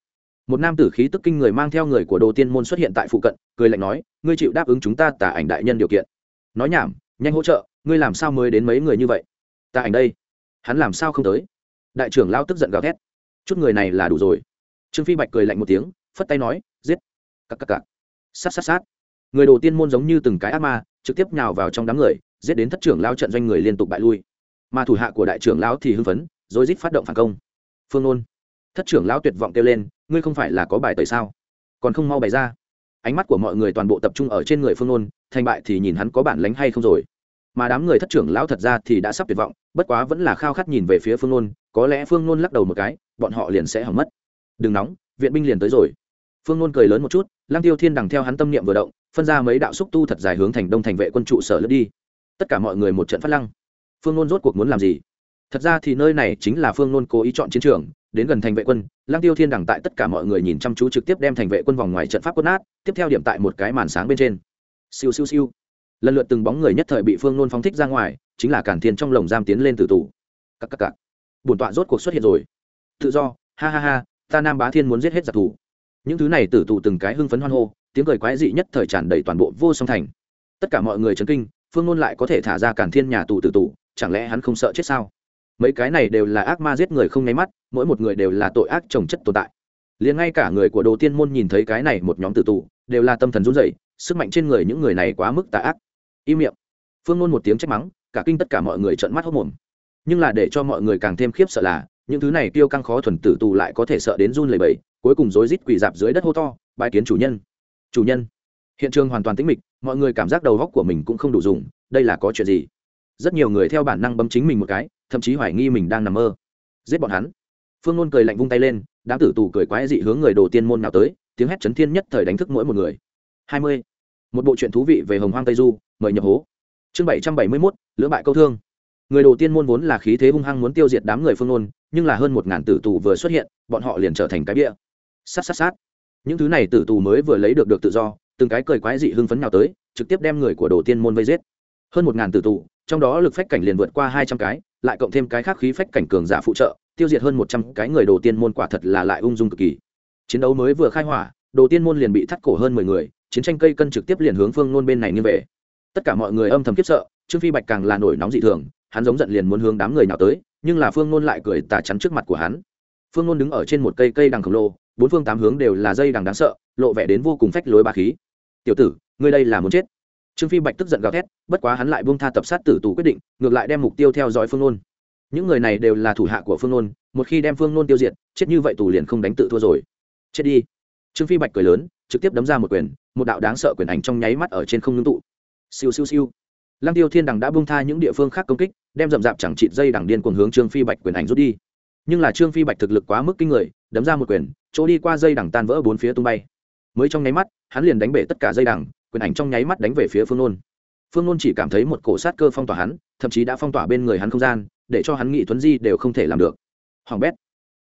Một nam tử khí tức kinh người mang theo người của đồ tiên môn xuất hiện tại phụ cận, cười lạnh nói, ngươi chịu đáp ứng chúng ta tả ảnh đại nhân điều kiện. Nói nhảm, nhanh hỗ trợ, ngươi làm sao mới đến mấy người như vậy? Tả ảnh đây, hắn làm sao không tới? Đại trưởng lão tức giận gào thét. Chút người này là đủ rồi. Trương phi bạch cười lạnh một tiếng, phất tay nói, giết. Cặc cặc cặc. Sát sát sát người đồ tiên môn giống như từng cái ác ma, trực tiếp nhào vào trong đám người, giết đến thất trưởng lao trận doanh người liên tục bại lui. Mà thủ hạ của đại trưởng lão thì hưng phấn rồi rít phát động phản công. Phương ôn thất trưởng lão tuyệt vọng kêu lên, ngươi không phải là có bài tời sao? Còn không mau bày ra. Ánh mắt của mọi người toàn bộ tập trung ở trên người phương ôn thành bại thì nhìn hắn có bản lánh hay không rồi. Mà đám người thất trưởng lão thật ra thì đã sắp tuyệt vọng, bất quá vẫn là khao khát nhìn về phía phương ôn có lẽ phương ôn lắc đầu một cái, bọn họ liền sẽ hỏng mất. Đừng nóng, viện binh liền tới rồi. Phương ôn cười lớn một chút lang tiêu thiên đằng theo hắn tâm niệm vừa động phân ra mấy đạo xúc tu thật dài hướng thành đông thành vệ quân trụ sở lướt đi. Tất cả mọi người một trận phát lăng. Phương nôn rốt cuộc muốn làm gì? Thật ra thì nơi này chính là phương nôn cố ý chọn chiến trường, đến gần thành vệ quân lang tiêu thiên đẳng tại tất cả mọi người nhìn chăm chú trực tiếp đem thành vệ quân vòng ngoài trận pháp quân nát, tiếp theo điểm tại một cái màn sáng bên trên. Siêu siêu siêu. Lần lượt từng bóng người nhất thời bị phương nôn phóng thích ra ngoài, chính là cản thiên trong lồng giam tiến lên từ tù. Cắc cắc cắc bổn tọa rốt cuộc xuất hiện rồi. Tự do. Ha ha ha, ta nam bá thiên muốn giết hết giặc thủ. Những thứ này tử tù từng cái hưng phấn hoan hô tiếng cười quái dị nhất thời tràn đầy toàn bộ vô song thành. Tất cả mọi người chấn kinh, phương ngôn lại có thể thả ra cản thiên nhà tù tử tù, chẳng lẽ hắn không sợ chết sao? Mấy cái này đều là ác ma giết người không nháy mắt, mỗi một người đều là tội ác trồng chất tồn tại. Liền ngay cả người của đồ tiên môn nhìn thấy cái này một nhóm tử tù, đều là tâm thần run rẩy, sức mạnh trên người những người này quá mức tà ác. Im miệng. Phương ngôn một tiếng trách mắng, cả kinh tất cả mọi người trợn mắt hốc mồm. Nhưng là để cho mọi người càng thêm khiếp sợ là, những thứ này tiêu căng khó thuần tử tù lại có thể sợ đến run lẩy bẩy, cuối cùng rối rít quỳ dạp dưới đất hô to bãi kiến chủ nhân chủ nhân. Hiện trường hoàn toàn tĩnh mịch, mọi người cảm giác đầu góc của mình cũng không đủ dùng, đây là có chuyện gì? Rất nhiều người theo bản năng bấm chính mình một cái, thậm chí hoài nghi mình đang nằm mơ. Giết bọn hắn. Phương nôn cười lạnh vung tay lên, đám tử tù cười quái dị hướng người đồ tiên môn nào tới, tiếng hét chấn thiên nhất thời đánh thức mỗi một người. Hai mươi. Một bộ truyện thú vị về hồng hoang tây du, mời nhập hố. Chương bảy trăm bảy mươi mốt, lưỡng bại câu thương. Người đồ tiên môn vốn là khí thế hung hăng muốn tiêu diệt đám người phương nôn, nhưng là hơn một ngàn tử tù vừa xuất hiện, bọn họ liền trở thành cái bia sát sát sát những thứ này tử tù mới vừa lấy được được tự do, từng cái cười quái dị hưng phấn nào tới, trực tiếp đem người của đồ tiên môn vây giết. Hơn một ngàn tử tù, trong đó lực phách cảnh liền vượt qua hai trăm cái, lại cộng thêm cái khác khí phách cảnh cường giả phụ trợ, tiêu diệt hơn một trăm cái người đồ tiên môn quả thật là lại ung dung cực kỳ. Chiến đấu mới vừa khai hỏa, đồ tiên môn liền bị thắt cổ hơn mười người, chiến tranh cây cân trực tiếp liền hướng phương nôn bên này như về. Tất cả mọi người âm thầm kiếp sợ, trương phi bạch càng là nổi nóng dị thường, hắn giống giận liền muốn hướng đám người nào tới, nhưng là phương nôn lại cười tà chắn trước mặt của hắn. Phương nôn đứng ở trên một cây cây đằng khổng lồ bốn phương tám hướng đều là dây đằng đáng sợ, lộ vẻ đến vô cùng phách lối ba khí. Tiểu tử, ngươi đây là muốn chết. Trương phi bạch tức giận gào thét, bất quá hắn lại buông tha tập sát tử tù quyết định, ngược lại đem mục tiêu theo dõi phương nôn. Những người này đều là thủ hạ của phương nôn, một khi đem phương nôn tiêu diệt, chết như vậy tù liền không đánh tự thua rồi. Chết đi. Trương phi bạch cười lớn, trực tiếp đấm ra một quyền, một đạo đáng sợ quyền ảnh trong nháy mắt ở trên không ngưng tụ. Siêu siêu siêu. Lăng tiêu thiên đằng đã buông tha những địa phương khác công kích, đem rậm rạp chẳng chịt dây đằng điên cuồng hướng trương phi bạch quyền ảnh rút đi. Nhưng là trương phi bạch thực lực quá mức kinh người đấm ra một quyền, chỗ đi qua dây đằng tan vỡ bốn phía tung bay. Mới trong nháy mắt, hắn liền đánh bể tất cả dây đằng, quyền ảnh trong nháy mắt đánh về phía phương nôn. Phương nôn chỉ cảm thấy một cổ sát cơ phong tỏa hắn, thậm chí đã phong tỏa bên người hắn không gian, để cho hắn nghị thuấn di đều không thể làm được. Hoàng bét.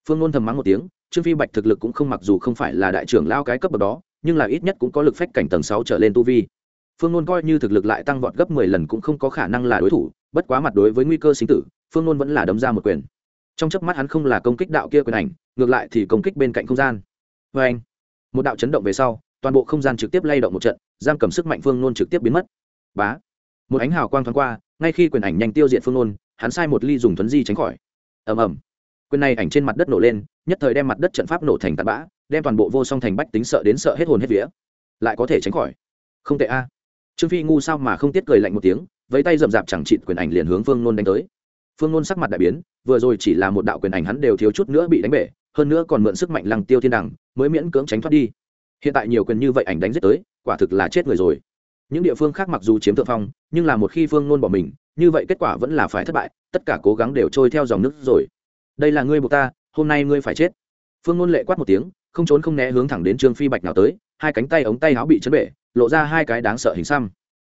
Phương nôn thầm mắng một tiếng, trương phi bạch thực lực cũng không mặc dù không phải là đại trưởng lao cái cấp bậc đó, nhưng là ít nhất cũng có lực phách cảnh tầng sáu trở lên tu vi. Phương nôn coi như thực lực lại tăng vọt gấp mười lần cũng không có khả năng là đối thủ, bất quá mặt đối với nguy cơ sinh tử, phương nôn vẫn là đấm ra một quyền trong chớp mắt hắn không là công kích đạo kia quyền ảnh, ngược lại thì công kích bên cạnh không gian. Vê anh, một đạo chấn động về sau, toàn bộ không gian trực tiếp lay động một trận, giam cầm sức mạnh phương nôn trực tiếp biến mất. Bá, một ánh hào quang thoáng qua, ngay khi quyền ảnh nhanh tiêu diệt phương nôn, hắn sai một ly dùng thuấn di tránh khỏi. Ầm ầm. Quyền này ảnh trên mặt đất nổ lên, nhất thời đem mặt đất trận pháp nổ thành tạt bã, đem toàn bộ vô song thành bách tính sợ đến sợ hết hồn hết vía. Lại có thể tránh khỏi. Không tệ a. Trương phi ngu sao mà không tiết cười lạnh một tiếng, vẫy tay rậm rạp chẳng trịt quyền ảnh liền hướng phương nôn đánh tới phương nôn sắc mặt đại biến, vừa rồi chỉ là một đạo quyền ảnh hắn đều thiếu chút nữa bị đánh bể, hơn nữa còn mượn sức mạnh lăng tiêu thiên đẳng, mới miễn cưỡng tránh thoát đi. Hiện tại nhiều quyền như vậy ảnh đánh giết tới, quả thực là chết người rồi. Những địa phương khác mặc dù chiếm thượng phong, nhưng là một khi phương nôn bỏ mình, như vậy kết quả vẫn là phải thất bại, tất cả cố gắng đều trôi theo dòng nước rồi. Đây là ngươi buộc ta, hôm nay ngươi phải chết. Phương nôn lệ quát một tiếng, không trốn không né hướng thẳng đến trương phi bạch nào tới, hai cánh tay ống tay áo bị chấn bể, lộ ra hai cái đáng sợ hình xăm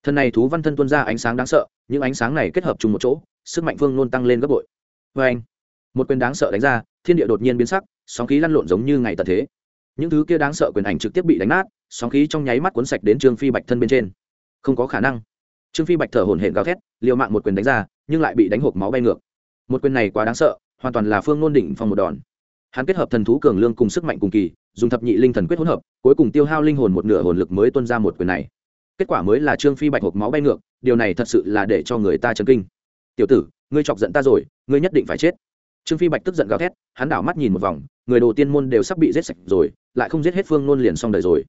thân này thú văn thân tuân ra ánh sáng đáng sợ, những ánh sáng này kết hợp chung một chỗ, sức mạnh phương nôn tăng lên gấp bội. Vê anh, một quyền đáng sợ đánh ra, thiên địa đột nhiên biến sắc, sóng khí lăn lộn giống như ngày tận thế. Những thứ kia đáng sợ quyền ảnh trực tiếp bị đánh nát, sóng khí trong nháy mắt cuốn sạch đến trương phi bạch thân bên trên. Không có khả năng. Trương phi bạch thở hổn hển gào thét, liều mạng một quyền đánh ra, nhưng lại bị đánh hộp máu bay ngược. Một quyền này quá đáng sợ, hoàn toàn là phương nôn đỉnh phòng một đòn. Hắn kết hợp thần thú cường lương cùng sức mạnh cùng kỳ, dùng thập nhị linh thần quyết hỗn hợp, cuối cùng tiêu hao linh hồn một nửa hồn lực mới tuân ra một quyền này kết quả mới là trương phi bạch hộp máu bay ngược, điều này thật sự là để cho người ta chấn kinh. Tiểu tử, ngươi chọc giận ta rồi, ngươi nhất định phải chết. Trương phi bạch tức giận gào thét, hắn đảo mắt nhìn một vòng, người đồ tiên môn đều sắp bị giết sạch rồi, lại không giết hết phương nôn liền xong đời rồi.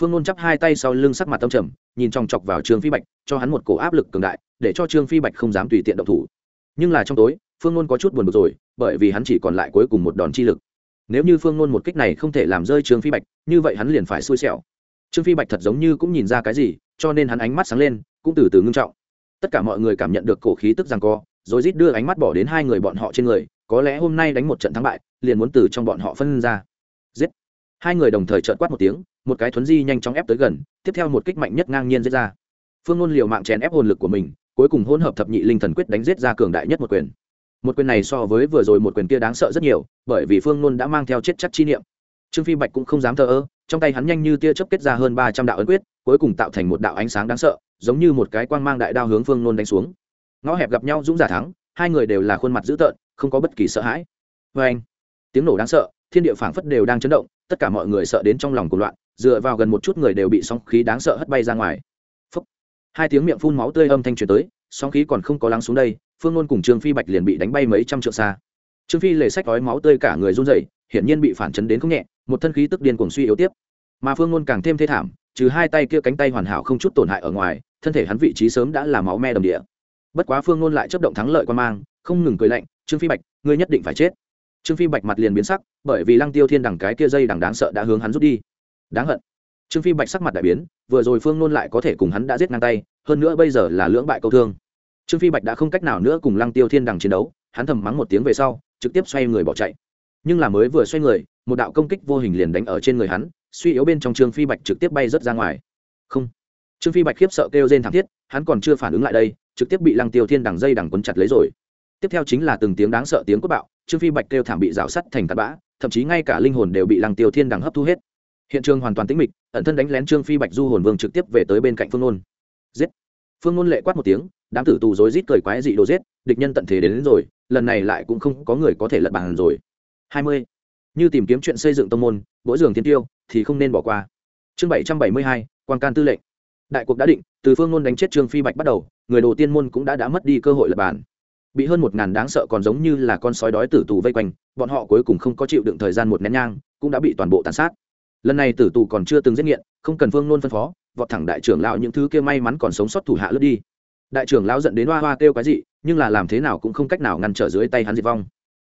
Phương nôn chắp hai tay sau lưng sắc mặt tâm trầm, nhìn chòng chọc vào trương phi bạch, cho hắn một cổ áp lực cường đại, để cho trương phi bạch không dám tùy tiện động thủ. Nhưng là trong tối, phương nôn có chút buồn bực rồi, bởi vì hắn chỉ còn lại cuối cùng một đòn chi lực. Nếu như phương nôn một kích này không thể làm rơi trương phi bạch, như vậy hắn liền phải xui xẻo trương phi bạch thật giống như cũng nhìn ra cái gì, cho nên hắn ánh mắt sáng lên, cũng từ từ ngưng trọng. Tất cả mọi người cảm nhận được cổ khí tức rằng co, rồi rít đưa ánh mắt bỏ đến hai người bọn họ trên người, có lẽ hôm nay đánh một trận thắng bại, liền muốn từ trong bọn họ phân ra. Giết! Hai người đồng thời trợn quát một tiếng, một cái thuấn di nhanh chóng ép tới gần, tiếp theo một kích mạnh nhất ngang nhiên giết ra. Phương ngôn liều mạng chèn ép hồn lực của mình, cuối cùng hỗn hợp thập nhị linh thần quyết đánh giết ra cường đại nhất một quyền. Một quyền này so với vừa rồi một quyền kia đáng sợ rất nhiều, bởi vì phương ngôn đã mang theo chết chắc chi niệm. Trương phi bạch cũng không dám thờ ơ trong tay hắn nhanh như tia chớp kết ra hơn ba trăm đạo ấn quyết, cuối cùng tạo thành một đạo ánh sáng đáng sợ, giống như một cái quang mang đại đao hướng phương ngôn đánh xuống. Ngõ hẹp gặp nhau dũng giả thắng, hai người đều là khuôn mặt dữ tợn, không có bất kỳ sợ hãi. Vê anh, tiếng nổ đáng sợ, thiên địa phảng phất đều đang chấn động, tất cả mọi người sợ đến trong lòng cuộc loạn, dựa vào gần một chút người đều bị sóng khí đáng sợ hất bay ra ngoài. Phúc. hai tiếng miệng phun máu tươi âm thanh truyền tới, sóng khí còn không có lắng xuống đây, phương ngôn cùng trương phi bạch liền bị đánh bay mấy trăm trượng xa. Trương phi lề sách ói máu tươi cả người run rẩy, hiển nhiên bị phản chấn đến không nhẹ một thân khí tức điên cuồng suy yếu tiếp. Mà phương ngôn càng thêm thê thảm, trừ hai tay kia cánh tay hoàn hảo không chút tổn hại ở ngoài, thân thể hắn vị trí sớm đã là máu me đầm địa. Bất quá phương ngôn lại chấp động thắng lợi quan mang, không ngừng cười lạnh, trương phi bạch, ngươi nhất định phải chết. Trương phi bạch mặt liền biến sắc, bởi vì lăng tiêu thiên đằng cái kia dây đằng đáng sợ đã hướng hắn rút đi. Đáng hận. Trương phi bạch sắc mặt đại biến, vừa rồi phương nôn lại có thể cùng hắn đã giết ngang tay, hơn nữa bây giờ là lưỡng bại câu thương. Trương phi bạch đã không cách nào nữa cùng lăng tiêu thiên đằng chiến đấu, hắn thầm mắng một tiếng về sau, trực tiếp xoay người bỏ chạy. Nhưng là mới vừa xoay người một đạo công kích vô hình liền đánh ở trên người hắn suy yếu bên trong trương phi bạch trực tiếp bay rớt ra ngoài. Không. Trương phi bạch khiếp sợ kêu rên thảm thiết hắn còn chưa phản ứng lại đây trực tiếp bị lăng tiêu thiên đằng dây đằng quấn chặt lấy rồi. Tiếp theo chính là từng tiếng đáng sợ tiếng cốt bạo trương phi bạch kêu thảm bị rào sắt thành tạt bã thậm chí ngay cả linh hồn đều bị lăng tiêu thiên đằng hấp thu hết. Hiện trường hoàn toàn tĩnh mịch ẩn thân đánh lén trương phi bạch du hồn vương trực tiếp về tới bên cạnh phương nôn. Giết. Phương nôn lệ quát một tiếng đám tử tù rối rít cười quái dị đồ giết địch nhân tận thế đến, đến rồi lần này lại cũng không có người có thể lật bàn rồi. Hai mươi như tìm kiếm chuyện xây dựng tông môn mỗi giường thiên tiêu, thì không nên bỏ qua. Chương bảy trăm bảy mươi hai, quan can tư lệnh. Đại cuộc đã định, từ phương nôn đánh chết trương phi bạch bắt đầu, người đồ tiên môn cũng đã đã mất đi cơ hội lập bản. bị hơn một ngàn đáng sợ còn giống như là con sói đói tử tù vây quanh, bọn họ cuối cùng không có chịu đựng thời gian một nén nhang, cũng đã bị toàn bộ tàn sát. Lần này tử tù còn chưa từng giết nghiện, không cần phương nôn phân phó, vọt thẳng đại trưởng lão những thứ kia may mắn còn sống sót thủ hạ lướt đi. Đại trưởng lão dẫn đến hoa hoa kêu cái gì nhưng là làm thế nào cũng không cách nào ngăn trở dưới tay hắn diệt vong.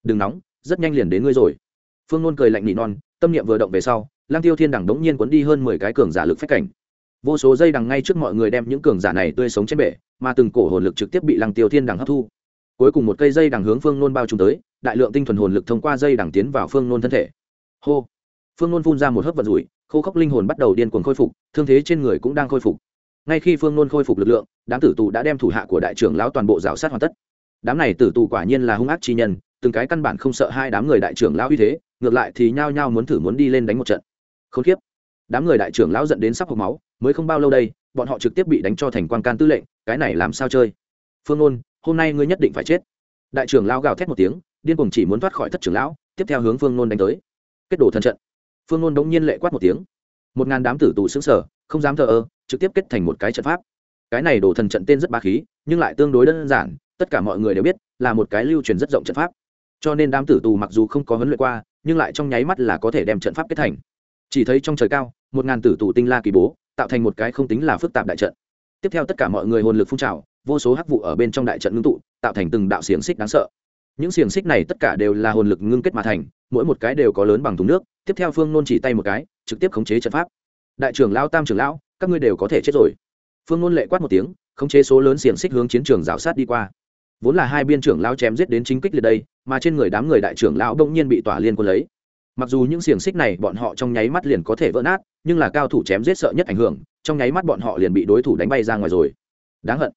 Đừng nóng, rất nhanh liền đến ngươi rồi phương nôn cười lạnh nỉ non, tâm niệm vừa động về sau lang tiêu thiên đẳng đống nhiên cuốn đi hơn mười cái cường giả lực phách cảnh. Vô số dây đằng ngay trước mọi người đem những cường giả này tươi sống trên bể, mà từng cổ hồn lực trực tiếp bị lăng tiêu thiên đằng hấp thu. Cuối cùng một cây dây đằng hướng phương nôn bao trùm tới, đại lượng tinh thuần hồn lực thông qua dây đằng tiến vào phương nôn thân thể. Hô! Phương nôn phun ra một hớp vật rủi, khô khốc linh hồn bắt đầu điên cuồng khôi phục, thương thế trên người cũng đang khôi phục. Ngay khi phương nôn khôi phục lực lượng, đám tử tù đã đem thủ hạ của đại trưởng lão toàn bộ rào sát hoàn tất. Đám này tử tù quả nhiên là hung ác chi nhân, từng cái căn bản không sợ hai đám người đại trưởng lão uy thế ngược lại thì nhao nhao muốn thử muốn đi lên đánh một trận. Không khiếp đám người đại trưởng lão dẫn đến sắp hộp máu, mới không bao lâu đây, bọn họ trực tiếp bị đánh cho thành quan can tư lệnh, cái này làm sao chơi? Phương ôn hôm nay ngươi nhất định phải chết. Đại trưởng lão gào thét một tiếng, điên cuồng chỉ muốn thoát khỏi thất trưởng lão, tiếp theo hướng phương nôn đánh tới. Kết đổ thân trận. Phương nôn đống nhiên lệ quát một tiếng. Một ngàn đám tử tù xứng sở không dám thờ ơ, trực tiếp kết thành một cái trận pháp. Cái này đổ thần trận tên rất ba khí, nhưng lại tương đối đơn giản, tất cả mọi người đều biết, là một cái lưu truyền rất rộng trận pháp. Cho nên đám tử tù mặc dù không có huấn luyện qua nhưng lại trong nháy mắt là có thể đem trận pháp kết thành. Chỉ thấy trong trời cao, một ngàn tử tù tinh la kỳ bố, tạo thành một cái không tính là phức tạp đại trận. Tiếp theo tất cả mọi người hồn lực phun trào, vô số hắc vụ ở bên trong đại trận ngưng tụ, tạo thành từng đạo xiềng xích đáng sợ. Những xiềng xích này tất cả đều là hồn lực ngưng kết mà thành, mỗi một cái đều có lớn bằng thùng nước, tiếp theo phương nôn chỉ tay một cái, trực tiếp khống chế trận pháp. Đại trưởng lão, tam trưởng lão, các ngươi đều có thể chết rồi. Phương nôn lệ quát một tiếng, khống chế số lớn xiềng xích hướng chiến trường rào sát đi qua. Vốn là hai biên trưởng lão chém giết đến chính kích liệt đây mà trên người đám người đại trưởng lão đông nhiên bị tỏa liên quân lấy. Mặc dù những xiềng xích này bọn họ trong nháy mắt liền có thể vỡ nát, nhưng là cao thủ chém giết sợ nhất ảnh hưởng, trong nháy mắt bọn họ liền bị đối thủ đánh bay ra ngoài rồi. Đáng hận.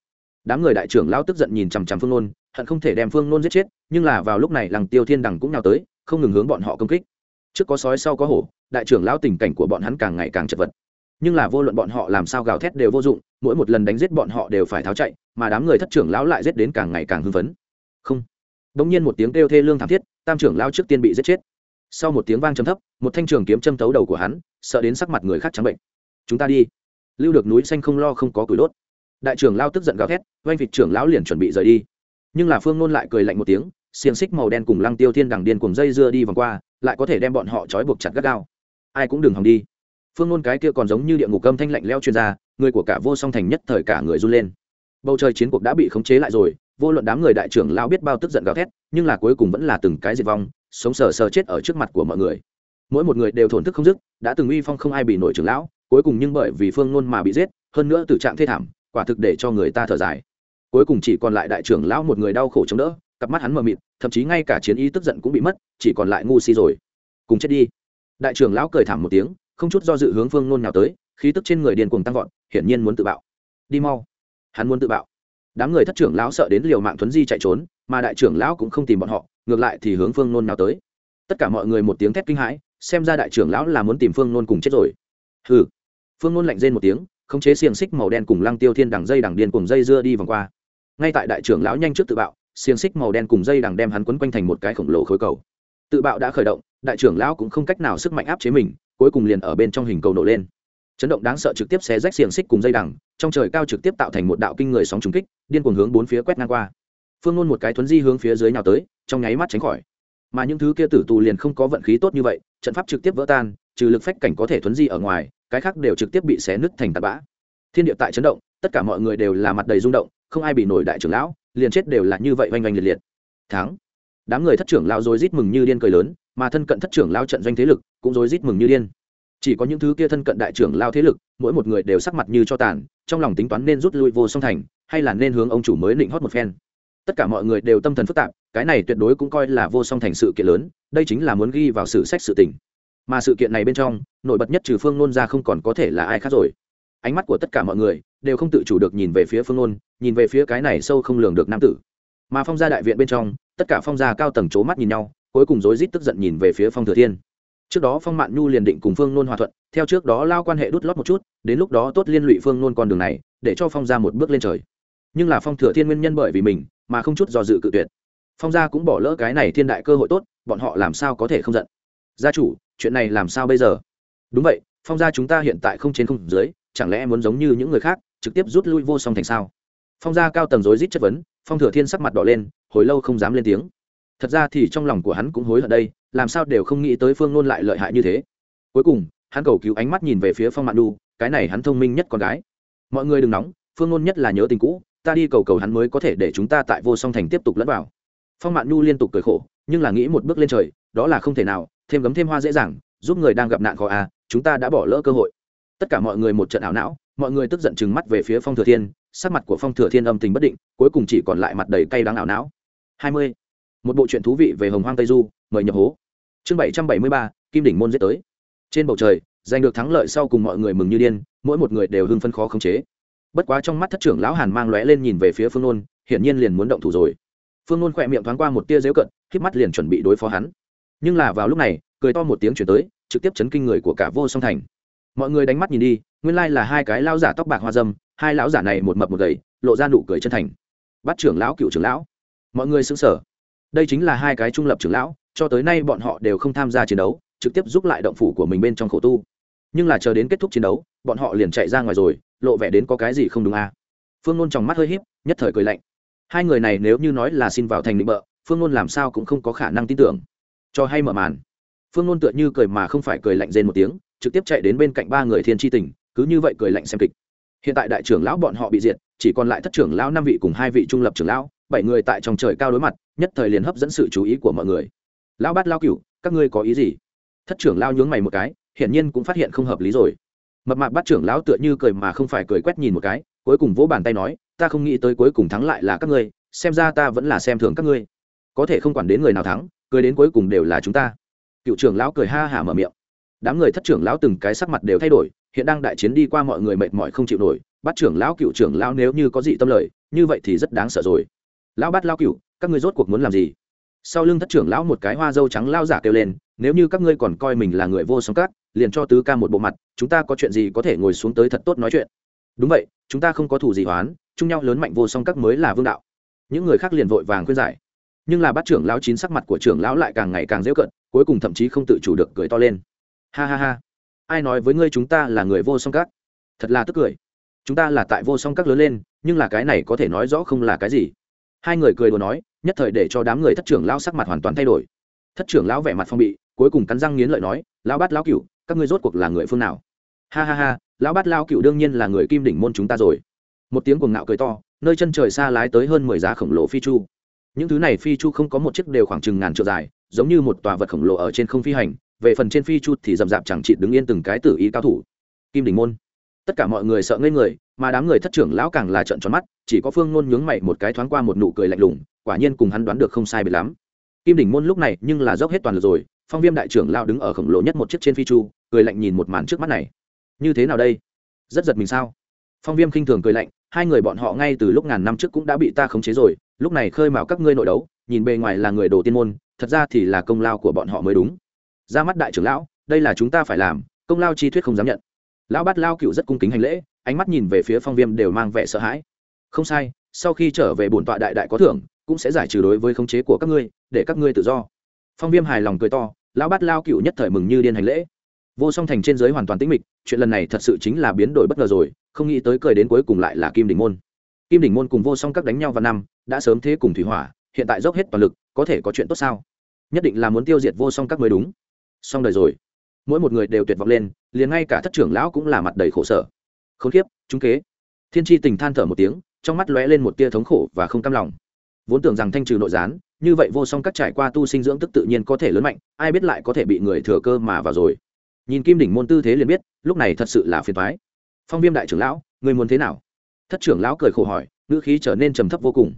Đám người đại trưởng lão tức giận nhìn chằm chằm phương nôn, hận không thể đem phương nôn giết chết, nhưng là vào lúc này làng tiêu thiên đằng cũng nào tới, không ngừng hướng bọn họ công kích. Trước có sói sau có hổ, đại trưởng lão tình cảnh của bọn hắn càng ngày càng chật vật. Nhưng là vô luận bọn họ làm sao gào thét đều vô dụng, mỗi một lần đánh giết bọn họ đều phải tháo chạy, mà đám người thất trưởng lão lại giết đến càng ngày càng hưng phấn. Không đ nhiên một tiếng kêu thê lương thảm thiết tam trưởng lão trước tiên bị giết chết. Sau một tiếng vang trầm thấp một thanh trường kiếm châm tấu đầu của hắn sợ đến sắc mặt người khác trắng bệnh. Chúng ta đi. Lưu được núi xanh không lo không có củi đốt. Đại trưởng lão tức giận gào thét oanh vịt trưởng lão liền chuẩn bị rời đi. Nhưng là phương nôn lại cười lạnh một tiếng xiềng xích màu đen cùng lăng tiêu thiên đằng điên cùng dây dưa đi vòng qua lại có thể đem bọn họ trói buộc chặt gắt gao. Ai cũng đừng hòng đi. Phương nôn cái kia còn giống như địa ngục âm thanh lạnh leo chuyên ra, người của cả vô song thành nhất thời cả người run lên. Bầu trời chiến cuộc đã bị khống chế lại rồi vô luận đám người đại trưởng lao biết bao tức giận gào thét, nhưng là cuối cùng vẫn là từng cái diệt vong, sống sờ sờ chết ở trước mặt của mọi người. Mỗi một người đều thổn thức không dứt, đã từng uy phong không ai bị nổi trưởng lão, cuối cùng nhưng bởi vì phương nôn mà bị giết, hơn nữa tử trạng thê thảm, quả thực để cho người ta thở dài. Cuối cùng chỉ còn lại đại trưởng lão một người đau khổ chống đỡ, cặp mắt hắn mờ mịt, thậm chí ngay cả chiến ý tức giận cũng bị mất, chỉ còn lại ngu si rồi. Cùng chết đi. Đại trưởng lão cười thảm một tiếng, không chút do dự hướng phương nôn nào tới, khí tức trên người điền cuồng tăng vọt, hiển nhiên muốn tự bạo. Đi mau. Hắn muốn tự bạo đám người thất trưởng lão sợ đến liều mạng thuấn di chạy trốn, mà đại trưởng lão cũng không tìm bọn họ, ngược lại thì hướng phương nôn nào tới. Tất cả mọi người một tiếng thét kinh hãi, xem ra đại trưởng lão là muốn tìm phương nôn cùng chết rồi. Hừ. Phương nôn lạnh rên một tiếng, khống chế xiềng xích màu đen cùng lăng tiêu thiên đằng dây đằng điên cùng dây dưa đi vòng qua. Ngay tại đại trưởng lão nhanh trước tự bạo, xiềng xích màu đen cùng dây đằng đem hắn quấn quanh thành một cái khổng lồ khối cầu. Tự bạo đã khởi động, đại trưởng lão cũng không cách nào sức mạnh áp chế mình, cuối cùng liền ở bên trong hình cầu nổ lên chấn động đáng sợ trực tiếp xé rách xiềng xích cùng dây đằng, trong trời cao trực tiếp tạo thành một đạo kinh người sóng trùng kích, điên cuồng hướng bốn phía quét ngang qua. Phương ngôn một cái thuấn di hướng phía dưới nào tới, trong nháy mắt tránh khỏi. Mà những thứ kia tử tù liền không có vận khí tốt như vậy, trận pháp trực tiếp vỡ tan, trừ lực phách cảnh có thể thuấn di ở ngoài, cái khác đều trực tiếp bị xé nứt thành tạt bã. Thiên địa tại chấn động, tất cả mọi người đều là mặt đầy rung động, không ai bị nổi đại trưởng lão, liền chết đều là như vậy oanh oanh liệt liệt. Thắng. Đám người thất trưởng lao rồi rít mừng như điên cười lớn, mà thân cận thất trưởng lao trận doanh thế lực cũng rồi rít mừng như điên chỉ có những thứ kia thân cận đại trưởng lao thế lực, mỗi một người đều sắc mặt như cho tàn, trong lòng tính toán nên rút lui vô song thành, hay là nên hướng ông chủ mới định hót một phen. Tất cả mọi người đều tâm thần phức tạp, cái này tuyệt đối cũng coi là vô song thành sự kiện lớn, đây chính là muốn ghi vào sử sách sự tình. Mà sự kiện này bên trong, nổi bật nhất trừ phương nôn ra không còn có thể là ai khác rồi. Ánh mắt của tất cả mọi người đều không tự chủ được nhìn về phía phương nôn, nhìn về phía cái này sâu không lường được nam tử. Mà phong gia đại viện bên trong, tất cả phong gia cao tầng c h ố mắt nhìn nhau, cuối cùng rối rít tức giận nhìn về phía phong thừa thiên trước đó phong mạn nhu liền định cùng phương nôn hòa thuận, theo trước đó lao quan hệ đút lót một chút, đến lúc đó tốt liên lụy phương nôn con đường này, để cho phong ra một bước lên trời. Nhưng là phong thừa thiên nguyên nhân bởi vì mình, mà không chút do dự cự tuyệt. Phong gia cũng bỏ lỡ cái này thiên đại cơ hội tốt, bọn họ làm sao có thể không giận? Gia chủ, chuyện này làm sao bây giờ? Đúng vậy, phong gia chúng ta hiện tại không trên không dưới, chẳng lẽ muốn giống như những người khác, trực tiếp rút lui vô song thành sao? Phong gia cao tầng rối rít chất vấn, phong thừa thiên sắc mặt đỏ lên, hồi lâu không dám lên tiếng. Thật ra thì trong lòng của hắn cũng hối hận đây làm sao đều không nghĩ tới phương nôn lại lợi hại như thế. Cuối cùng, hắn cầu cứu ánh mắt nhìn về phía phong mạn đu cái này hắn thông minh nhất con gái. Mọi người đừng nóng, phương nôn nhất là nhớ tình cũ, ta đi cầu cầu hắn mới có thể để chúng ta tại vô song thành tiếp tục lẫn vào. Phong mạn nhu liên tục cười khổ, nhưng là nghĩ một bước lên trời, đó là không thể nào, thêm gấm thêm hoa dễ dàng, giúp người đang gặp nạn khó à chúng ta đã bỏ lỡ cơ hội. Tất cả mọi người một trận ảo não, mọi người tức giận chừng mắt về phía phong thừa thiên, sắc mặt của phong thừa thiên âm tình bất định, cuối cùng chỉ còn lại mặt đầy cay đắng ảo não. Hai mươi. Một bộ truyện thú vị về hồng hoang tây du mời nhập hố. Chương bảy trăm bảy mươi ba, kim đỉnh môn giết tới. Trên bầu trời, giành được thắng lợi sau cùng mọi người mừng như điên, mỗi một người đều hưng phân khó khống chế. Bất quá trong mắt thất trưởng lão hàn mang lóe lên nhìn về phía phương nôn, hiển nhiên liền muốn động thủ rồi. Phương nôn khỏe miệng thoáng qua một tia dễu cận k mắt liền chuẩn bị đối phó hắn. Nhưng là vào lúc này, cười to một tiếng chuyển tới, trực tiếp chấn kinh người của cả vô song thành. Mọi người đánh mắt nhìn đi, nguyên lai là hai cái lão giả tóc bạc hoa dâm, hai lão giả này một mập một gầy, lộ ra nụ cười chân thành. Bắt trưởng lão cựu trưởng lão. Mọi người xứng sở đây chính là hai cái trung lập trưởng lão cho tới nay bọn họ đều không tham gia chiến đấu, trực tiếp giúp lại động phủ của mình bên trong khổ tu. Nhưng là chờ đến kết thúc chiến đấu, bọn họ liền chạy ra ngoài rồi, lộ vẻ đến có cái gì không đúng à. phương nôn trong mắt hơi híp, nhất thời cười lạnh. Hai người này nếu như nói là xin vào thành định bợ, phương nôn làm sao cũng không có khả năng tin tưởng. Cho hay mở màn. Phương nôn tựa như cười mà không phải cười lạnh rên một tiếng, trực tiếp chạy đến bên cạnh ba người thiên tri tình, cứ như vậy cười lạnh xem kịch. Hiện tại đại trưởng lão bọn họ bị diệt, chỉ còn lại thất trưởng lão năm vị cùng hai vị trung lập trưởng lão, bảy người tại trong trời cao đối mặt, nhất thời liền hấp dẫn sự chú ý của mọi người lão bát lao cửu, các ngươi có ý gì? Thất trưởng lao nhướng mày một cái, hiển nhiên cũng phát hiện không hợp lý rồi. Mập mạp bắt trưởng lão tựa như cười mà không phải cười quét nhìn một cái, cuối cùng vỗ bàn tay nói, ta không nghĩ tới cuối cùng thắng lại là các ngươi, xem ra ta vẫn là xem thường các ngươi. Có thể không quản đến người nào thắng, cười đến cuối cùng đều là chúng ta. Cựu trưởng lão cười ha hả mở miệng. Đám người thất trưởng lão từng cái sắc mặt đều thay đổi, hiện đang đại chiến đi qua mọi người mệt mỏi không chịu nổi bắt trưởng lão cựu trưởng lão nếu như có gì tâm lời, như vậy thì rất đáng sợ rồi. Lão bắt lao cựu các ngươi rốt cuộc muốn làm gì? Sau lưng thất trưởng lão một cái hoa dâu trắng lao giả kêu lên, nếu như các ngươi còn coi mình là người vô song cát liền cho tứ ca một bộ mặt, chúng ta có chuyện gì có thể ngồi xuống tới thật tốt nói chuyện. Đúng vậy, chúng ta không có thủ gì hoán, chung nhau lớn mạnh vô song các mới là vương đạo. Những người khác liền vội vàng khuyên giải. Nhưng là bắt trưởng lão chín sắc mặt của trưởng lão lại càng ngày càng dễ cận cuối cùng thậm chí không tự chủ được cười to lên. Ha ha ha, ai nói với ngươi chúng ta là người vô song các? Thật là tức cười. Chúng ta là tại vô song các lớn lên, nhưng là cái này có thể nói rõ không là cái gì. Hai người cười đùa nói nhất thời để cho đám người thất trưởng lão sắc mặt hoàn toàn thay đổi. Thất trưởng lão vẻ mặt phong bị, cuối cùng cắn răng nghiến lợi nói, lão bát lão cựu các ngươi rốt cuộc là người phương nào? Ha ha ha, lão bát lão cựu đương nhiên là người kim đỉnh môn chúng ta rồi. Một tiếng cuồng ngạo cười to, nơi chân trời xa lái tới hơn mười giá khổng lồ phi chu. Những thứ này phi chu không có một chiếc đều khoảng chừng ngàn trượng dài, giống như một tòa vật khổng lồ ở trên không phi hành, về phần trên phi chu thì rậm rạp chẳng chị đứng yên từng cái tử ý cao thủ. Kim đỉnh môn. Tất cả mọi người sợ ngây người mà đám người thất trưởng lão càng là trợn tròn mắt, chỉ có phương nôn nhướng mày một cái thoáng qua một nụ cười lạnh lùng, quả nhiên cùng hắn đoán được không sai biệt lắm. Kim đỉnh môn lúc này nhưng là dốc hết toàn lực rồi, phong viêm đại trưởng lao đứng ở khổng lồ nhất một chiếc trên phi chu, cười lạnh nhìn một màn trước mắt này. Như thế nào đây? Rất giật mình sao? Phong viêm khinh thường cười lạnh, hai người bọn họ ngay từ lúc ngàn năm trước cũng đã bị ta khống chế rồi, lúc này khơi mào các ngươi nội đấu, nhìn bề ngoài là người đồ tiên môn, thật ra thì là công lao của bọn họ mới đúng. Ra mắt đại trưởng lão, đây là chúng ta phải làm, công lao chi thuyết không dám nhận. Lão bát lao cựu rất cung kính hành lễ ánh mắt nhìn về phía phong viêm đều mang vẻ sợ hãi. Không sai, sau khi trở về bổn tọa đại đại có thưởng, cũng sẽ giải trừ đối với khống chế của các ngươi, để các ngươi tự do. Phong viêm hài lòng cười to, lão bát lao cựu nhất thời mừng như điên hành lễ. Vô song thành trên giới hoàn toàn tĩnh mịch, chuyện lần này thật sự chính là biến đổi bất ngờ rồi, không nghĩ tới cười đến cuối cùng lại là kim đỉnh môn. Kim đỉnh môn cùng vô song các đánh nhau vào năm, đã sớm thế cùng thủy hỏa, hiện tại dốc hết toàn lực, có thể có chuyện tốt sao? Nhất định là muốn tiêu diệt vô song các mới đúng. Xong đời rồi. Mỗi một người đều tuyệt vọng lên, liền ngay cả thất trưởng lão cũng là mặt đầy khổ sở khốn kiếp chúng kế. Thiên tri tình than thở một tiếng, trong mắt lóe lên một tia thống khổ và không cam lòng. Vốn tưởng rằng thanh trừ nội gián, như vậy vô song các trải qua tu sinh dưỡng tức tự nhiên có thể lớn mạnh, ai biết lại có thể bị người thừa cơ mà vào rồi. Nhìn kim đỉnh môn tư thế liền biết, lúc này thật sự là phiền thoái phong viêm đại trưởng lão, người muốn thế nào? Thất trưởng lão cười khổ hỏi, ngữ khí trở nên trầm thấp vô cùng.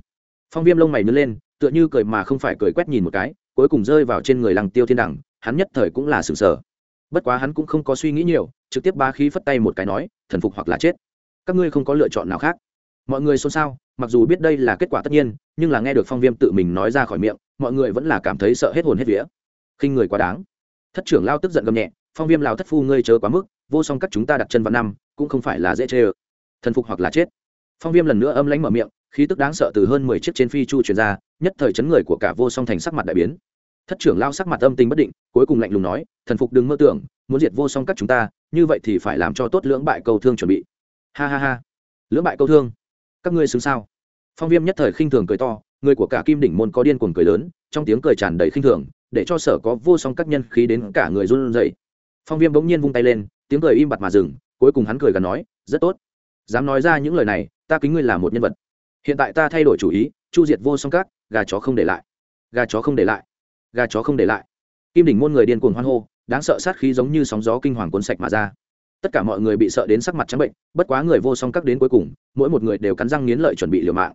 Phong viêm lông mày nứt lên, tựa như cười mà không phải cười quét nhìn một cái, cuối cùng rơi vào trên người lăng tiêu thiên đẳng, hắn nhất thời cũng là sừng sờ bất quá hắn cũng không có suy nghĩ nhiều, trực tiếp ba khí phất tay một cái nói, thần phục hoặc là chết. Các ngươi không có lựa chọn nào khác. Mọi người xôn xao, mặc dù biết đây là kết quả tất nhiên, nhưng là nghe được phong viêm tự mình nói ra khỏi miệng, mọi người vẫn là cảm thấy sợ hết hồn hết vía. Khinh người quá đáng. Thất trưởng lao tức giận gầm nhẹ, phong viêm lao thất phu ngươi chớ quá mức, vô song các chúng ta đặt chân vào năm, cũng không phải là dễ chê ơ. Thần phục hoặc là chết. Phong viêm lần nữa âm lãnh mở miệng, khí tức đáng sợ từ hơn mười chiếc trên phi chu truyền ra, nhất thời chấn người của cả vô song thành sắc mặt đại biến thất trưởng lao sắc mặt âm tình bất định, cuối cùng lạnh lùng nói, thần phục đừng mơ tưởng, muốn diệt vô song các chúng ta, như vậy thì phải làm cho tốt lưỡng bại câu thương chuẩn bị. Ha ha ha. Lưỡng bại câu thương? Các ngươi xứng sao? Phong viêm nhất thời khinh thường cười to, người của cả kim đỉnh môn có điên cuồng cười lớn, trong tiếng cười tràn đầy khinh thường, để cho sở có vô song các nhân khí đến cả người run rẩy. Phong viêm bỗng nhiên vung tay lên, tiếng cười im bặt mà dừng, cuối cùng hắn cười gần nói, rất tốt. Dám nói ra những lời này, ta kính ngươi là một nhân vật. Hiện tại ta thay đổi chủ ý, chu diệt vô song các, gà chó không để lại. Gà chó không để lại gà chó không để lại. Kim đỉnh môn người điên cuồng hoan hô, đáng sợ sát khí giống như sóng gió kinh hoàng cuốn sạch mà ra. Tất cả mọi người bị sợ đến sắc mặt trắng bệnh, bất quá người vô song các đến cuối cùng, mỗi một người đều cắn răng nghiến lợi chuẩn bị liều mạng.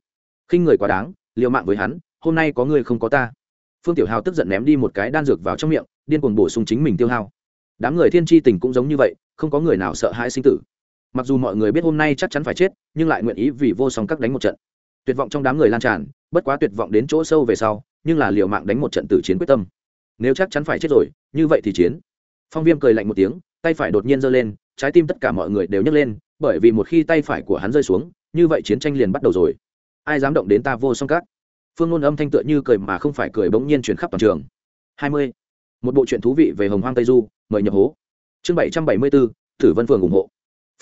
Khinh người quá đáng, liều mạng với hắn, hôm nay có người không có ta. Phương tiểu hào tức giận ném đi một cái đan dược vào trong miệng, điên cuồng bổ sung chính mình tiêu hao. Đám người thiên tri tình cũng giống như vậy, không có người nào sợ hãi sinh tử. Mặc dù mọi người biết hôm nay chắc chắn phải chết, nhưng lại nguyện ý vì vô song các đánh một trận. Tuyệt vọng trong đám người lan tràn bất quá tuyệt vọng đến chỗ sâu về sau, nhưng là liều mạng đánh một trận tử chiến quyết tâm. Nếu chắc chắn phải chết rồi, như vậy thì chiến. Phong viêm cười lạnh một tiếng, tay phải đột nhiên giơ lên, trái tim tất cả mọi người đều nhấc lên, bởi vì một khi tay phải của hắn rơi xuống, như vậy chiến tranh liền bắt đầu rồi. Ai dám động đến ta vô song cát? phương ngôn âm thanh tựa như cười mà không phải cười bỗng nhiên chuyển khắp toàn trường. Hai mươi. Một bộ truyện thú vị về hồng hoang tây du, mời nhập hố. Chương bảy trăm bảy mươi bốn thử vân phường ủng hộ.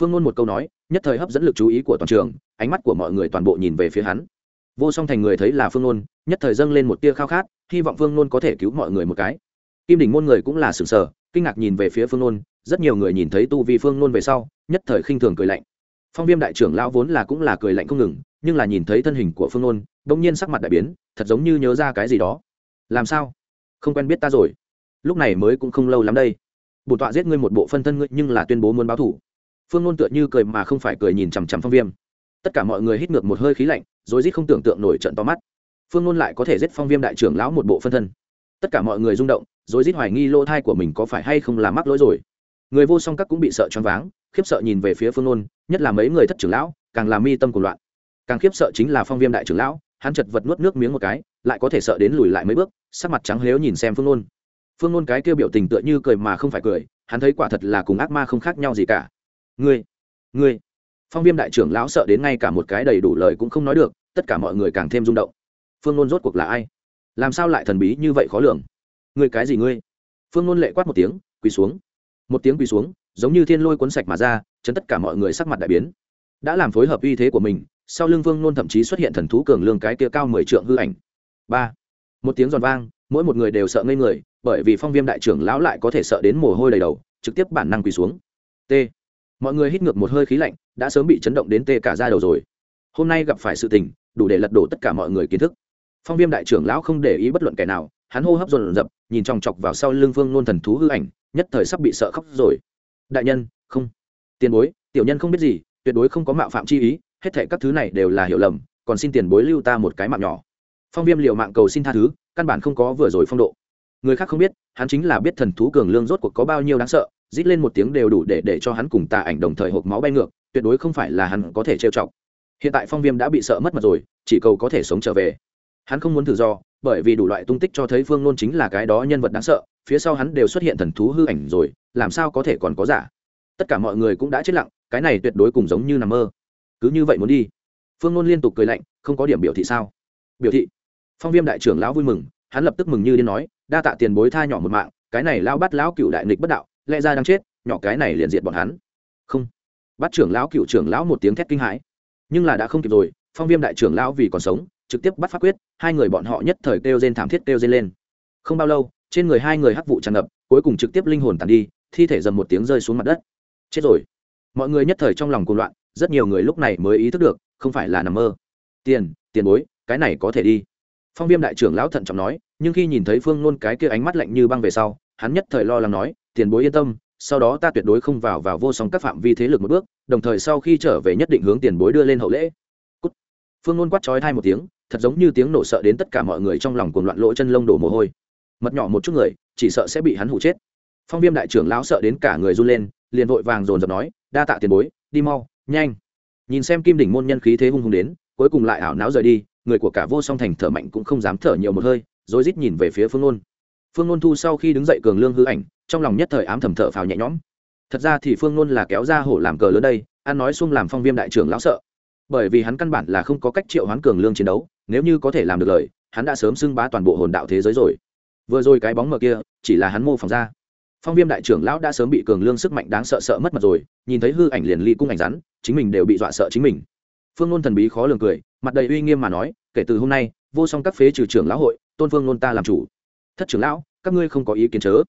Phương ngôn một câu nói, nhất thời hấp dẫn lực chú ý của toàn trường, ánh mắt của mọi người toàn bộ nhìn về phía hắn vô song thành người thấy là phương nôn, nhất thời dâng lên một tia khao khát, hy vọng phương nôn có thể cứu mọi người một cái. Kim đỉnh môn người cũng là sừng sờ, kinh ngạc nhìn về phía phương nôn, rất nhiều người nhìn thấy tu vi phương nôn về sau, nhất thời khinh thường cười lạnh. Phong viêm đại trưởng lão vốn là cũng là cười lạnh không ngừng, nhưng là nhìn thấy thân hình của phương ngôn bỗng nhiên sắc mặt đại biến, thật giống như nhớ ra cái gì đó. Làm sao? Không quen biết ta rồi. Lúc này mới cũng không lâu lắm đây. Bổn tọa giết ngươi một bộ phân thân ngươi, nhưng là tuyên bố muốn báo thủ. Phương nôn tựa như cười mà không phải cười nhìn chằm chằm phong viêm. Tất cả mọi người hít ngược một hơi khí lạnh rồi rít không tưởng tượng nổi trận to mắt. Phương Luân lại có thể giết phong viêm đại trưởng lão một bộ phân thân. Tất cả mọi người rung động rồi rít hoài nghi lỗ thai của mình có phải hay không là mắc lỗi rồi. Người vô song các cũng bị sợ choáng váng khiếp sợ nhìn về phía phương Luân, nhất là mấy người thất trưởng lão càng làm mi tâm của loạn. Càng khiếp sợ chính là phong viêm đại trưởng lão hắn chật vật nuốt nước miếng một cái lại có thể sợ đến lùi lại mấy bước sắc mặt trắng lếu nhìn xem phương Luân. phương Luân cái kêu biểu tình tựa như cười mà không phải cười hắn thấy quả thật là cùng ác ma không khác nhau gì cả. Ngươi ngươi phong viêm đại trưởng lão sợ đến ngay cả một cái đầy đủ lời cũng không nói được, tất cả mọi người càng thêm rung động. Phương nôn rốt cuộc là ai? Làm sao lại thần bí như vậy khó lường? Ngươi cái gì ngươi? Phương nôn lệ quát một tiếng, quỳ xuống. Một tiếng quỳ xuống, giống như thiên lôi cuốn sạch mà ra, chấn tất cả mọi người sắc mặt đại biến. Đã làm phối hợp uy thế của mình, sau lưng vương nôn thậm chí xuất hiện thần thú cường lương cái kia cao mười trượng hư ảnh. Ba. Một tiếng giòn vang, mỗi một người đều sợ ngây người, bởi vì phong viêm đại trưởng lão lại có thể sợ đến mồ hôi đầy đầu, trực tiếp bản năng quỳ xuống. T. Mọi người hít ngược một hơi khí lạnh đã sớm bị chấn động đến tê cả ra đầu rồi. Hôm nay gặp phải sự tình, đủ để lật đổ tất cả mọi người kiến thức. Phong viêm đại trưởng lão không để ý bất luận kẻ nào, hắn hô hấp dồn dập, nhìn chòng chọc vào sau lưng vương nôn thần thú hư ảnh, nhất thời sắp bị sợ khóc rồi. Đại nhân, không. Tiền bối, tiểu nhân không biết gì, tuyệt đối không có mạo phạm chi ý, hết thệ các thứ này đều là hiểu lầm, còn xin tiền bối lưu ta một cái mạng nhỏ. Phong viêm liệu mạng cầu xin tha thứ, căn bản không có vừa rồi phong độ. Người khác không biết, hắn chính là biết thần thú cường lương rốt cuộc có bao nhiêu đáng sợ, rít lên một tiếng đều đủ để để cho hắn cùng tà ảnh đồng thời hộp máu bay ngược tuyệt đối không phải là hắn có thể trêu chọc. Hiện tại phong viêm đã bị sợ mất mặt rồi, chỉ cầu có thể sống trở về. Hắn không muốn thử do, bởi vì đủ loại tung tích cho thấy phương nôn chính là cái đó nhân vật đáng sợ, phía sau hắn đều xuất hiện thần thú hư ảnh rồi, làm sao có thể còn có giả? Tất cả mọi người cũng đã chết lặng, cái này tuyệt đối cùng giống như nằm mơ. Cứ như vậy muốn đi. Phương nôn liên tục cười lạnh, không có điểm biểu thị sao? Biểu thị. Phong viêm đại trưởng lão vui mừng, hắn lập tức mừng như điên nói, đa tạ tiền bối tha nhỏ một mạng, cái này lao bắt lão cựu đại nghịch bất đạo, lẽ ra đang chết, nhỏ cái này liền diệt bọn hắn. Không bắt trưởng lão cựu trưởng lão một tiếng thét kinh hãi. Nhưng là đã không kịp rồi, phong viêm đại trưởng lão vì còn sống, trực tiếp bắt pháp quyết, hai người bọn họ nhất thời kêu rên thảm thiết kêu rên lên. Không bao lâu, trên người hai người hắc vụ tràn ngập, cuối cùng trực tiếp linh hồn tàn đi, thi thể dầm một tiếng rơi xuống mặt đất. Chết rồi. Mọi người nhất thời trong lòng cuồng loạn, rất nhiều người lúc này mới ý thức được, không phải là nằm mơ. Tiền tiền bối, cái này có thể đi. Phong viêm đại trưởng lão thận trọng nói, nhưng khi nhìn thấy phương nôn cái kia ánh mắt lạnh như băng về sau, hắn nhất thời lo lắng nói, tiền bối yên tâm sau đó ta tuyệt đối không vào vào vô song các phạm vi thế lực một bước, đồng thời sau khi trở về nhất định hướng tiền bối đưa lên hậu lễ. Cút. phương luôn quát trói thai một tiếng, thật giống như tiếng nổ sợ đến tất cả mọi người trong lòng cuồng loạn lỗ chân lông đổ mồ hôi. Mật nhỏ một chút người, chỉ sợ sẽ bị hắn hụ chết. Phong viêm đại trưởng lão sợ đến cả người run lên, liền vội vàng dồn dập nói, đa tạ tiền bối, đi mau, nhanh. Nhìn xem kim đỉnh môn nhân khí thế hung hùng đến, cuối cùng lại ảo não rời đi, người của cả vô song thành thở mạnh cũng không dám thở nhiều một hơi rồi rít nhìn về phía phương ngôn phương nôn thu sau khi đứng dậy cường lương hư ảnh, trong lòng nhất thời ám thầm thở phào nhẹ nhõm. Thật ra thì phương nôn là kéo ra hổ làm cờ lớn đây an nói xung làm phong viêm đại trưởng lão sợ. Bởi vì hắn căn bản là không có cách triệu hoán cường lương chiến đấu, nếu như có thể làm được lời, hắn đã sớm xưng bá toàn bộ hồn đạo thế giới rồi. Vừa rồi cái bóng mờ kia, chỉ là hắn mô phỏng ra. Phong viêm đại trưởng lão đã sớm bị cường lương sức mạnh đáng sợ sợ mất mặt rồi, nhìn thấy hư ảnh liền ly cung ảnh rắn, chính mình đều bị dọa sợ chính mình. Phương nôn thần bí khó lường cười, mặt đầy uy nghiêm mà nói, kể từ hôm nay, vô song các phế trừ trưởng lão hội, tôn phương nôn ta làm chủ thất trưởng lão, các ngươi không có ý kiến chớ.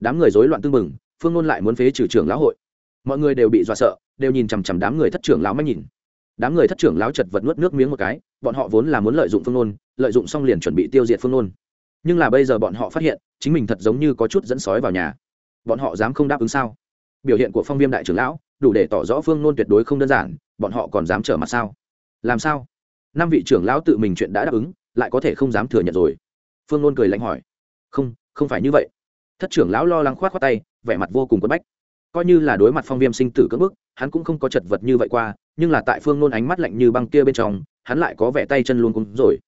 Đám người rối loạn tương mừng phương nôn lại muốn phế trừ trưởng lão hội. Mọi người đều bị dọa sợ, đều nhìn chằm chằm đám người thất trưởng lão mắt nhìn. Đám người thất trưởng lão chật vật nuốt nước miếng một cái, bọn họ vốn là muốn lợi dụng phương nôn, lợi dụng xong liền chuẩn bị tiêu diệt phương nôn. Nhưng là bây giờ bọn họ phát hiện, chính mình thật giống như có chút dẫn sói vào nhà. Bọn họ dám không đáp ứng sao? Biểu hiện của phong viêm đại trưởng lão, đủ để tỏ rõ phương nôn tuyệt đối không đơn giản, bọn họ còn dám trở mặt sao? Làm sao? Năm vị trưởng lão tự mình chuyện đã đáp ứng, lại có thể không dám thừa nhận rồi. Phương nôn cười lạnh hỏi không không phải như vậy. Thất trưởng lão lo lắng khoát khoát tay, vẻ mặt vô cùng quất bách. Coi như là đối mặt phong viêm sinh tử cưỡng bức, hắn cũng không có chật vật như vậy qua, nhưng là tại phương nôn ánh mắt lạnh như băng kia bên trong, hắn lại có vẻ tay chân luôn cúng rồi.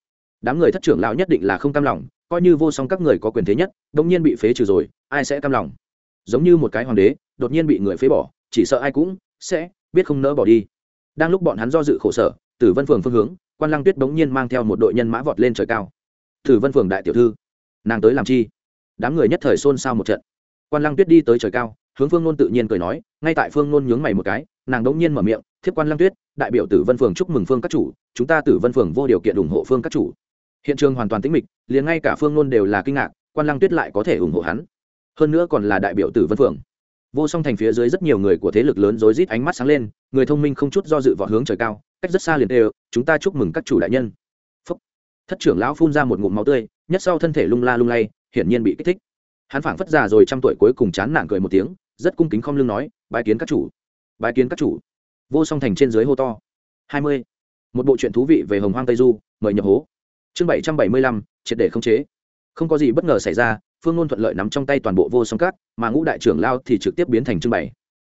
Đám người thất trưởng lão nhất định là không cam lòng, coi như vô song các người có quyền thế nhất đông nhiên bị phế trừ rồi, ai sẽ cam lòng? Giống như một cái hoàng đế, đột nhiên bị người phế bỏ, chỉ sợ ai cũng sẽ biết không nỡ bỏ đi. Đang lúc bọn hắn do dự khổ sở, tử vân phường phương hướng, quan lăng tuyết bỗng nhiên mang theo một đội nhân mã vọt lên trời cao. Tử vân phường đại tiểu thư nàng tới làm chi? Đám người nhất thời xôn xao một trận. Quan lăng tuyết đi tới trời cao, hướng phương nôn tự nhiên cười nói, ngay tại phương nôn nhướng mày một cái, nàng đống nhiên mở miệng, thiếp quan lăng tuyết, đại biểu tử vân phường chúc mừng phương các chủ, chúng ta tử vân phường vô điều kiện ủng hộ phương các chủ. Hiện trường hoàn toàn tĩnh mịch, liền ngay cả phương nôn đều là kinh ngạc, quan lăng tuyết lại có thể ủng hộ hắn. Hơn nữa còn là đại biểu tử vân phường. Vô song thành phía dưới rất nhiều người của thế lực lớn rối rít ánh mắt sáng lên, người thông minh không chút do dự vọt hướng trời cao, cách rất xa liền đều chúng ta chúc mừng các chủ đại nhân. Phúc. thất trưởng lão phun ra một ngụm máu tươi nhất sau thân thể lung la lung lay, hiển nhiên bị kích thích. Hắn phảng phất già rồi trăm tuổi cuối cùng chán nản cười một tiếng, rất cung kính không lưng nói bài kiến các chủ bài kiến các chủ. Vô song thành trên dưới hô to. Hai mươi. Một bộ truyện thú vị về hồng hoang tây du, mời nhập hố. Chương bảy trăm bảy mươi lăm, triệt để khống chế. Không có gì bất ngờ xảy ra, phương nôn thuận lợi nắm trong tay toàn bộ vô song cát mà ngũ đại trưởng lao thì trực tiếp biến thành trưng bày.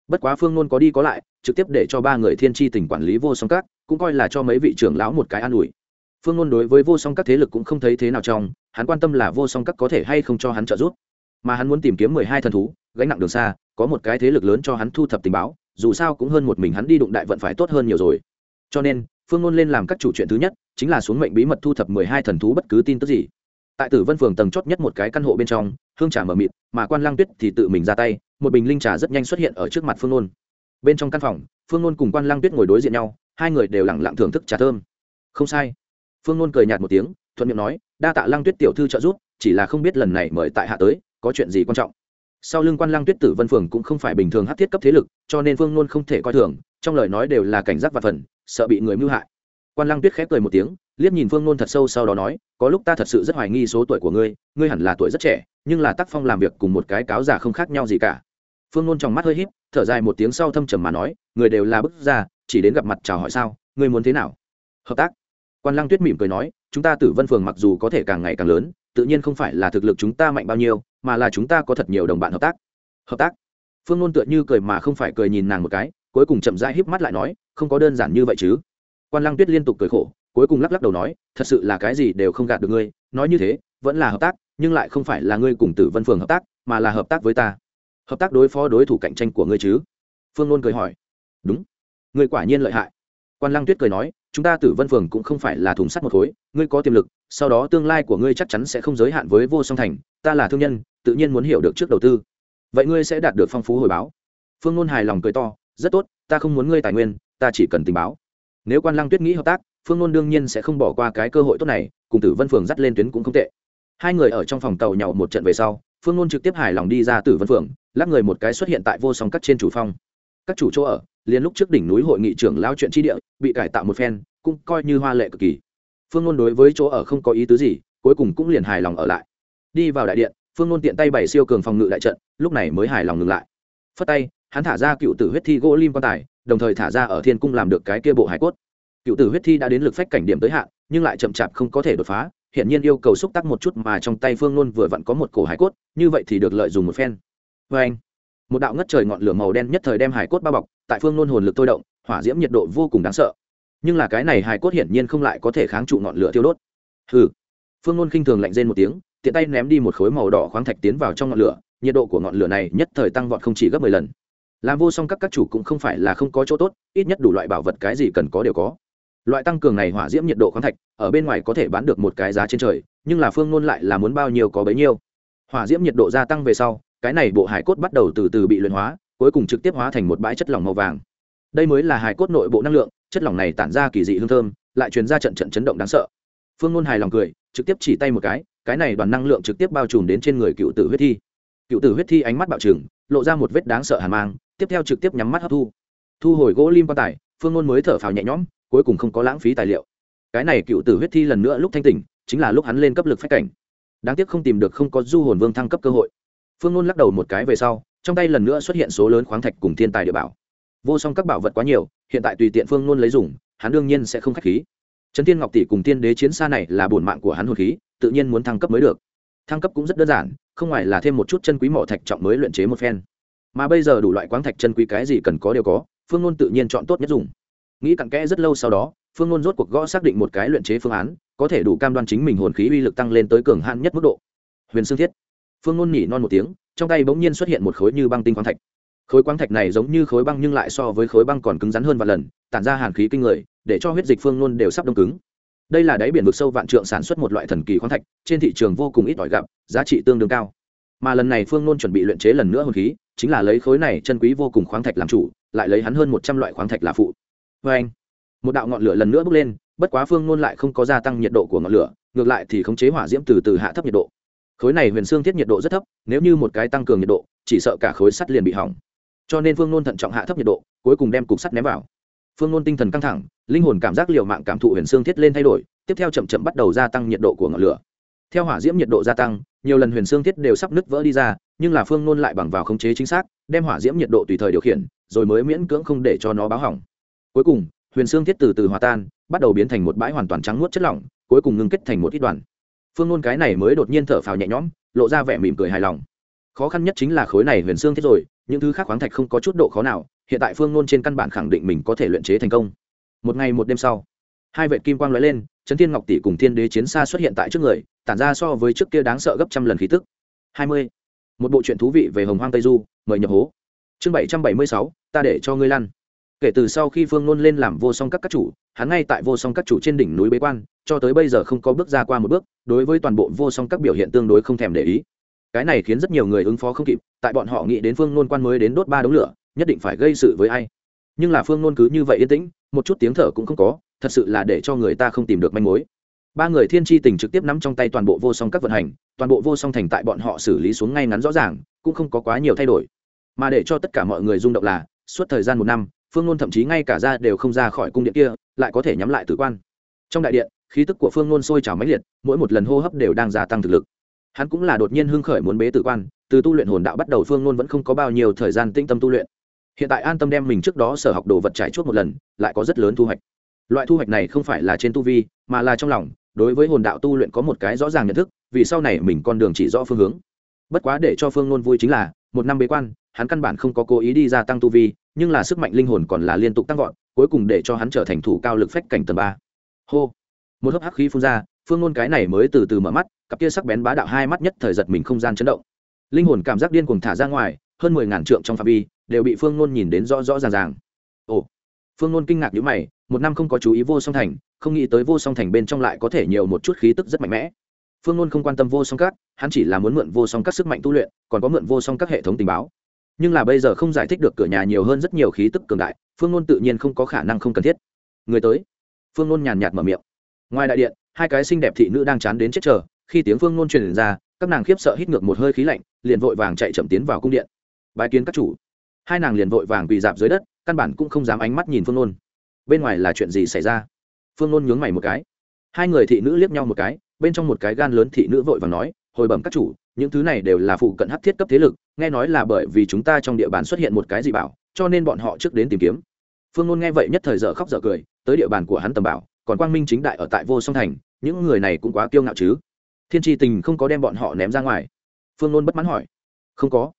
Bất quá phương nôn có đi có lại, trực tiếp để cho ba người thiên tri tỉnh quản lý vô song cát cũng coi là cho mấy vị trưởng lão một cái an ủi phương ngôn đối với vô song các thế lực cũng không thấy thế nào trong, hắn quan tâm là vô song các có thể hay không cho hắn trợ giúp. Mà hắn muốn tìm kiếm mười hai thần thú, gánh nặng đường xa, có một cái thế lực lớn cho hắn thu thập tình báo, dù sao cũng hơn một mình hắn đi đụng đại vận phải tốt hơn nhiều rồi. Cho nên, phương ngôn lên làm các chủ chuyện thứ nhất, chính là xuống mệnh bí mật thu thập mười hai thần thú bất cứ tin tức gì. Tại tử vân phường tầng chót nhất một cái căn hộ bên trong, hương trà mờ mịt, mà quan lang tuyết thì tự mình ra tay, một bình linh trà rất nhanh xuất hiện ở trước mặt phương ngôn bên trong căn phòng, phương ngôn cùng quan lang tuyết ngồi đối diện nhau, hai người đều lẳng lặng thưởng thức trà thơm. Không sai phương nôn cười nhạt một tiếng, thuận miệng nói, đa tạ lang tuyết tiểu thư trợ giúp, chỉ là không biết lần này mời tại hạ tới, có chuyện gì quan trọng? Sau lưng quan lang tuyết tử vân phường cũng không phải bình thường hát thiết cấp thế lực, cho nên phương nôn không thể coi thường, trong lời nói đều là cảnh giác và phần, sợ bị người mưu hại. Quan lang tuyết khép cười một tiếng, liếc nhìn phương nôn thật sâu sau đó nói, có lúc ta thật sự rất hoài nghi số tuổi của ngươi ngươi hẳn là tuổi rất trẻ, nhưng là tác phong làm việc cùng một cái cáo già không khác nhau gì cả. Phương nôn trong mắt hơi h í p thở dài một tiếng sau thâm trầm mà nói, người đều là bức ra chỉ đến gặp mặt chào hỏi sao, ngươi muốn thế nào? Hợp tác quan lăng tuyết mỉm cười nói, chúng ta tử vân phường mặc dù có thể càng ngày càng lớn, tự nhiên không phải là thực lực chúng ta mạnh bao nhiêu, mà là chúng ta có thật nhiều đồng bạn hợp tác. Hợp tác? Phương ngôn tựa như cười mà không phải cười nhìn nàng một cái, cuối cùng chậm rãi híp mắt lại nói, không có đơn giản như vậy chứ. Quan lăng tuyết liên tục cười khổ, cuối cùng lắc lắc đầu nói, thật sự là cái gì đều không gạt được ngươi, nói như thế, vẫn là hợp tác, nhưng lại không phải là ngươi cùng tử vân phường hợp tác, mà là hợp tác với ta. Hợp tác đối phó đối thủ cạnh tranh của ngươi chứ? Phương nôn cười hỏi. Đúng, ngươi quả nhiên lợi hại. Quan lăng tuyết cười nói chúng ta tử vân phường cũng không phải là thùng sắt một khối, ngươi có tiềm lực, sau đó tương lai của ngươi chắc chắn sẽ không giới hạn với vô song thành, ta là thương nhân, tự nhiên muốn hiểu được trước đầu tư. Vậy ngươi sẽ đạt được phong phú hồi báo. Phương nôn hài lòng cười to, rất tốt, ta không muốn ngươi tài nguyên, ta chỉ cần tình báo. Nếu quan lăng tuyết nghĩ hợp tác, phương nôn đương nhiên sẽ không bỏ qua cái cơ hội tốt này, cùng tử vân phường dắt lên tuyến cũng không tệ. Hai người ở trong phòng tàu nhậu một trận về sau, phương nôn trực tiếp hài lòng đi ra tử vân phường, lắc người một cái xuất hiện tại vô song cắt trên chủ phong. Các chủ chỗ ở, liền lúc trước đỉnh núi hội nghị trưởng lao chuyện tri địa bị cải tạo một phen, cũng coi như hoa lệ cực kỳ. Phương ngôn đối với chỗ ở không có ý tứ gì, cuối cùng cũng liền hài lòng ở lại. Đi vào đại điện, phương ngôn tiện tay bày siêu cường phòng ngự đại trận, lúc này mới hài lòng ngừng lại. Phất tay, hắn thả ra cựu tử huyết thi gỗ lim quan tài, đồng thời thả ra ở thiên cung làm được cái kia bộ hải cốt. Cựu tử huyết thi đã đến lực phách cảnh điểm tới hạn, nhưng lại chậm chạp không có thể đột phá hiện nhiên yêu cầu xúc tác một chút mà trong tay phương ngôn vừa vặn có một cổ hải cốt, như vậy thì được lợi dùng một phen. Vê anh một đạo ngất trời ngọn lửa màu đen nhất thời đem hải cốt bao bọc, tại phương ngôn hồn lực thôi động hỏa diễm nhiệt độ vô cùng đáng sợ. Nhưng là cái này hải cốt hiển nhiên không lại có thể kháng trụ ngọn lửa thiêu đốt. Hừ. Phương nôn khinh thường lạnh rên một tiếng, tiện tay ném đi một khối màu đỏ khoáng thạch tiến vào trong ngọn lửa, nhiệt độ của ngọn lửa này nhất thời tăng vọt không chỉ gấp mười lần. Làm vô song các các chủ cũng không phải là không có chỗ tốt, ít nhất đủ loại bảo vật cái gì cần có đều có. Loại tăng cường này hỏa diễm nhiệt độ khoáng thạch, ở bên ngoài có thể bán được một cái giá trên trời, nhưng là phương ngôn lại là muốn bao nhiêu có bấy nhiêu. Hỏa diễm nhiệt độ gia tăng về sau, cái này bộ hải cốt bắt đầu từ từ bị luyện hóa, cuối cùng trực tiếp hóa thành một bãi chất lỏng màu vàng đây mới là hài cốt nội bộ năng lượng, chất lỏng này tản ra kỳ dị hương thơm, lại truyền ra trận trận chấn động đáng sợ. Phương ngôn hài lòng cười, trực tiếp chỉ tay một cái cái này đoàn năng lượng trực tiếp bao trùm đến trên người cựu tử huyết thi. Cựu tử huyết thi ánh mắt bạo trừng, lộ ra một vết đáng sợ hàn mang, tiếp theo trực tiếp nhắm mắt hấp thu. Thu hồi gỗ lim quan tài, phương ngôn mới thở phào nhẹ nhõm, cuối cùng không có lãng phí tài liệu. Cái này cựu tử huyết thi lần nữa lúc thanh tỉnh, chính là lúc hắn lên cấp lực phách cảnh. Đáng tiếc không tìm được không có du hồn vương thăng cấp cơ hội. Phương ngôn lắc đầu một cái về sau, trong tay lần nữa xuất hiện số lớn khoáng thạch cùng thiên tài địa bảo vô song các bảo vật quá nhiều, hiện tại tùy tiện phương luôn lấy dùng, hắn đương nhiên sẽ không k h á c h khí. Trấn thiên ngọc tỷ cùng tiên đế chiến xa này là bổn mạng của hắn hồn khí, tự nhiên muốn thăng cấp mới được. Thăng cấp cũng rất đơn giản, không ngoài là thêm một chút chân quý mỏ thạch trọng mới luyện chế một phen. Mà bây giờ đủ loại khoáng thạch chân quý cái gì cần có đều có, phương luôn tự nhiên chọn tốt nhất dùng. Nghĩ cặn kẽ rất lâu sau đó, phương luôn rốt cuộc gõ xác định một cái luyện chế phương án, có thể đủ cam đoan chính mình hồn khí uy lực tăng lên tới cường hạn nhất mức độ. Huyền xương thiết. Phương luôn nhỉ non một tiếng, trong tay bỗng nhiên xuất hiện một khối như băng tinh khoáng thạch khối quang thạch này giống như khối băng nhưng lại so với khối băng còn cứng rắn hơn vài lần, tản ra hàn khí kinh người, để cho huyết dịch phương luôn đều sắp đông cứng. Đây là đáy biển vực sâu vạn trượng sản xuất một loại thần kỳ khoáng thạch, trên thị trường vô cùng ít ỏi gặp, giá trị tương đương cao. Mà lần này phương ngôn chuẩn bị luyện chế lần nữa hồn khí, chính là lấy khối này chân quý vô cùng khoáng thạch làm chủ, lại lấy hắn hơn một trăm loại khoáng thạch là phụ. Vê anh, một đạo ngọn lửa lần nữa bốc lên, bất quá phương ngôn lại không có gia tăng nhiệt độ của ngọn lửa, ngược lại thì khống chế hỏa diễm từ từ hạ thấp nhiệt độ. Khối này huyền xương thiết nhiệt độ rất thấp, nếu như một cái tăng cường nhiệt độ, chỉ sợ cả khối sắt liền bị hỏng cho nên phương nôn thận trọng hạ thấp nhiệt độ, cuối cùng đem cục sắt ném vào. Phương nôn tinh thần căng thẳng, linh hồn cảm giác liệu mạng cảm thụ huyền xương thiết lên thay đổi, tiếp theo chậm chậm bắt đầu gia tăng nhiệt độ của ngọn lửa. Theo hỏa diễm nhiệt độ gia tăng, nhiều lần huyền xương thiết đều sắp nứt vỡ đi ra, nhưng là phương nôn lại bằng vào khống chế chính xác, đem hỏa diễm nhiệt độ tùy thời điều khiển, rồi mới miễn cưỡng không để cho nó báo hỏng. Cuối cùng, huyền xương thiết từ từ hòa tan, bắt đầu biến thành một bãi hoàn toàn trắng nuốt chất lỏng, cuối cùng ngưng kết thành một ít đoàn. Phương nôn cái này mới đột nhiên thở phào nhẹ nhõm, lộ ra vẻ mỉm cười hài lòng khó khăn nhất chính là khối này huyền xương thiết rồi, những thứ khác khoáng thạch không có chút độ khó nào, hiện tại phương nôn trên căn bản khẳng định mình có thể luyện chế thành công. Một ngày một đêm sau, hai vệ kim quang lóe lên, trấn thiên ngọc tỷ cùng thiên đế chiến xa xuất hiện tại trước người, tản ra so với trước kia đáng sợ gấp trăm lần khí tức. Hai mươi, một bộ truyện thú vị về hồng hoang tây du, mời nhập hố. Chương bảy trăm bảy mươi sáu, ta để cho ngươi lăn. Kể từ sau khi phương nôn lên làm vô song các các chủ, hắn ngay tại vô song các chủ trên đỉnh núi bế quan, cho tới bây giờ không có bước ra qua một bước, đối với toàn bộ vô song các biểu hiện tương đối không thèm để ý cái này khiến rất nhiều người ứng phó không kịp, tại bọn họ nghĩ đến phương nôn quan mới đến đốt ba đống lửa, nhất định phải gây sự với ai. Nhưng là phương nôn cứ như vậy yên tĩnh, một chút tiếng thở cũng không có, thật sự là để cho người ta không tìm được manh mối. Ba người thiên tri tình trực tiếp nắm trong tay toàn bộ vô song các vận hành, toàn bộ vô song thành tại bọn họ xử lý xuống ngay ngắn rõ ràng, cũng không có quá nhiều thay đổi. Mà để cho tất cả mọi người rung động là, suốt thời gian một năm, phương nôn thậm chí ngay cả ra đều không ra khỏi cung điện kia, lại có thể nhắm lại tử quan. Trong đại điện, khí tức của phương nôn sôi trào máy liệt, mỗi một lần hô hấp đều đang gia tăng thực lực hắn cũng là đột nhiên hưng khởi muốn bế tử quan, từ tu luyện hồn đạo bắt đầu phương nôn vẫn không có bao nhiêu thời gian tĩnh tâm tu luyện. Hiện tại an tâm đem mình trước đó sở học đồ vật trải chuốt một lần, lại có rất lớn thu hoạch. Loại thu hoạch này không phải là trên tu vi, mà là trong lòng, đối với hồn đạo tu luyện có một cái rõ ràng nhận thức, vì sau này mình con đường chỉ rõ phương hướng. Bất quá để cho phương nôn vui chính là, một năm bế quan, hắn căn bản không có cố ý đi gia tăng tu vi, nhưng là sức mạnh linh hồn còn là liên tục tăng vọt, cuối cùng để cho hắn trở thành thủ cao lực phách cảnh tầng ba. Hô. Một hớp hắc khí phun ra phương nôn cái này mới từ từ mở mắt, cặp kia sắc bén bá đạo hai mắt nhất thời giật mình không gian chấn động. Linh hồn cảm giác điên cuồng thả ra ngoài, hơn mười ngàn trượng trong phạm vi, đều bị phương nôn nhìn đến rõ rõ ràng ràng. Ồ. Phương nôn kinh ngạc nhữ mày, một năm không có chú ý vô song thành, không nghĩ tới vô song thành bên trong lại có thể nhiều một chút khí tức rất mạnh mẽ. Phương nôn không quan tâm vô song các, hắn chỉ là muốn mượn vô song các sức mạnh tu luyện, còn có mượn vô song các hệ thống tình báo. Nhưng là bây giờ không giải thích được cửa nhà nhiều hơn rất nhiều khí tức cường đại, phương nôn tự nhiên không có khả năng không cần thiết. Người tới. Phương nôn nhàn nhạt mở miệng. Ngoài đại điện hai cái xinh đẹp thị nữ đang chán đến chết chờ, khi tiếng phương nôn truyền ra, các nàng khiếp sợ hít ngược một hơi khí lạnh, liền vội vàng chạy chậm tiến vào cung điện. Bài kiến các chủ. Hai nàng liền vội vàng quỳ dạp dưới đất, căn bản cũng không dám ánh mắt nhìn phương nôn bên ngoài là chuyện gì xảy ra? Phương nôn nhướng mày một cái. Hai người thị nữ liếc nhau một cái, bên trong một cái gan lớn thị nữ vội vàng nói, hồi bẩm các chủ, những thứ này đều là phụ cận hắc thiết cấp thế lực, nghe nói là bởi vì chúng ta trong địa bàn xuất hiện một cái gì bảo, cho nên bọn họ trước đến tìm kiếm. Phương nôn nghe vậy nhất thời dở khóc dở cười, tới địa bàn của hắn tầm bảo còn quang minh chính đại ở tại vô song thành, những người này cũng quá kiêu ngạo chứ. Thiên tri tình không có đem bọn họ ném ra ngoài. Phương nôn bất mãn hỏi. Không có.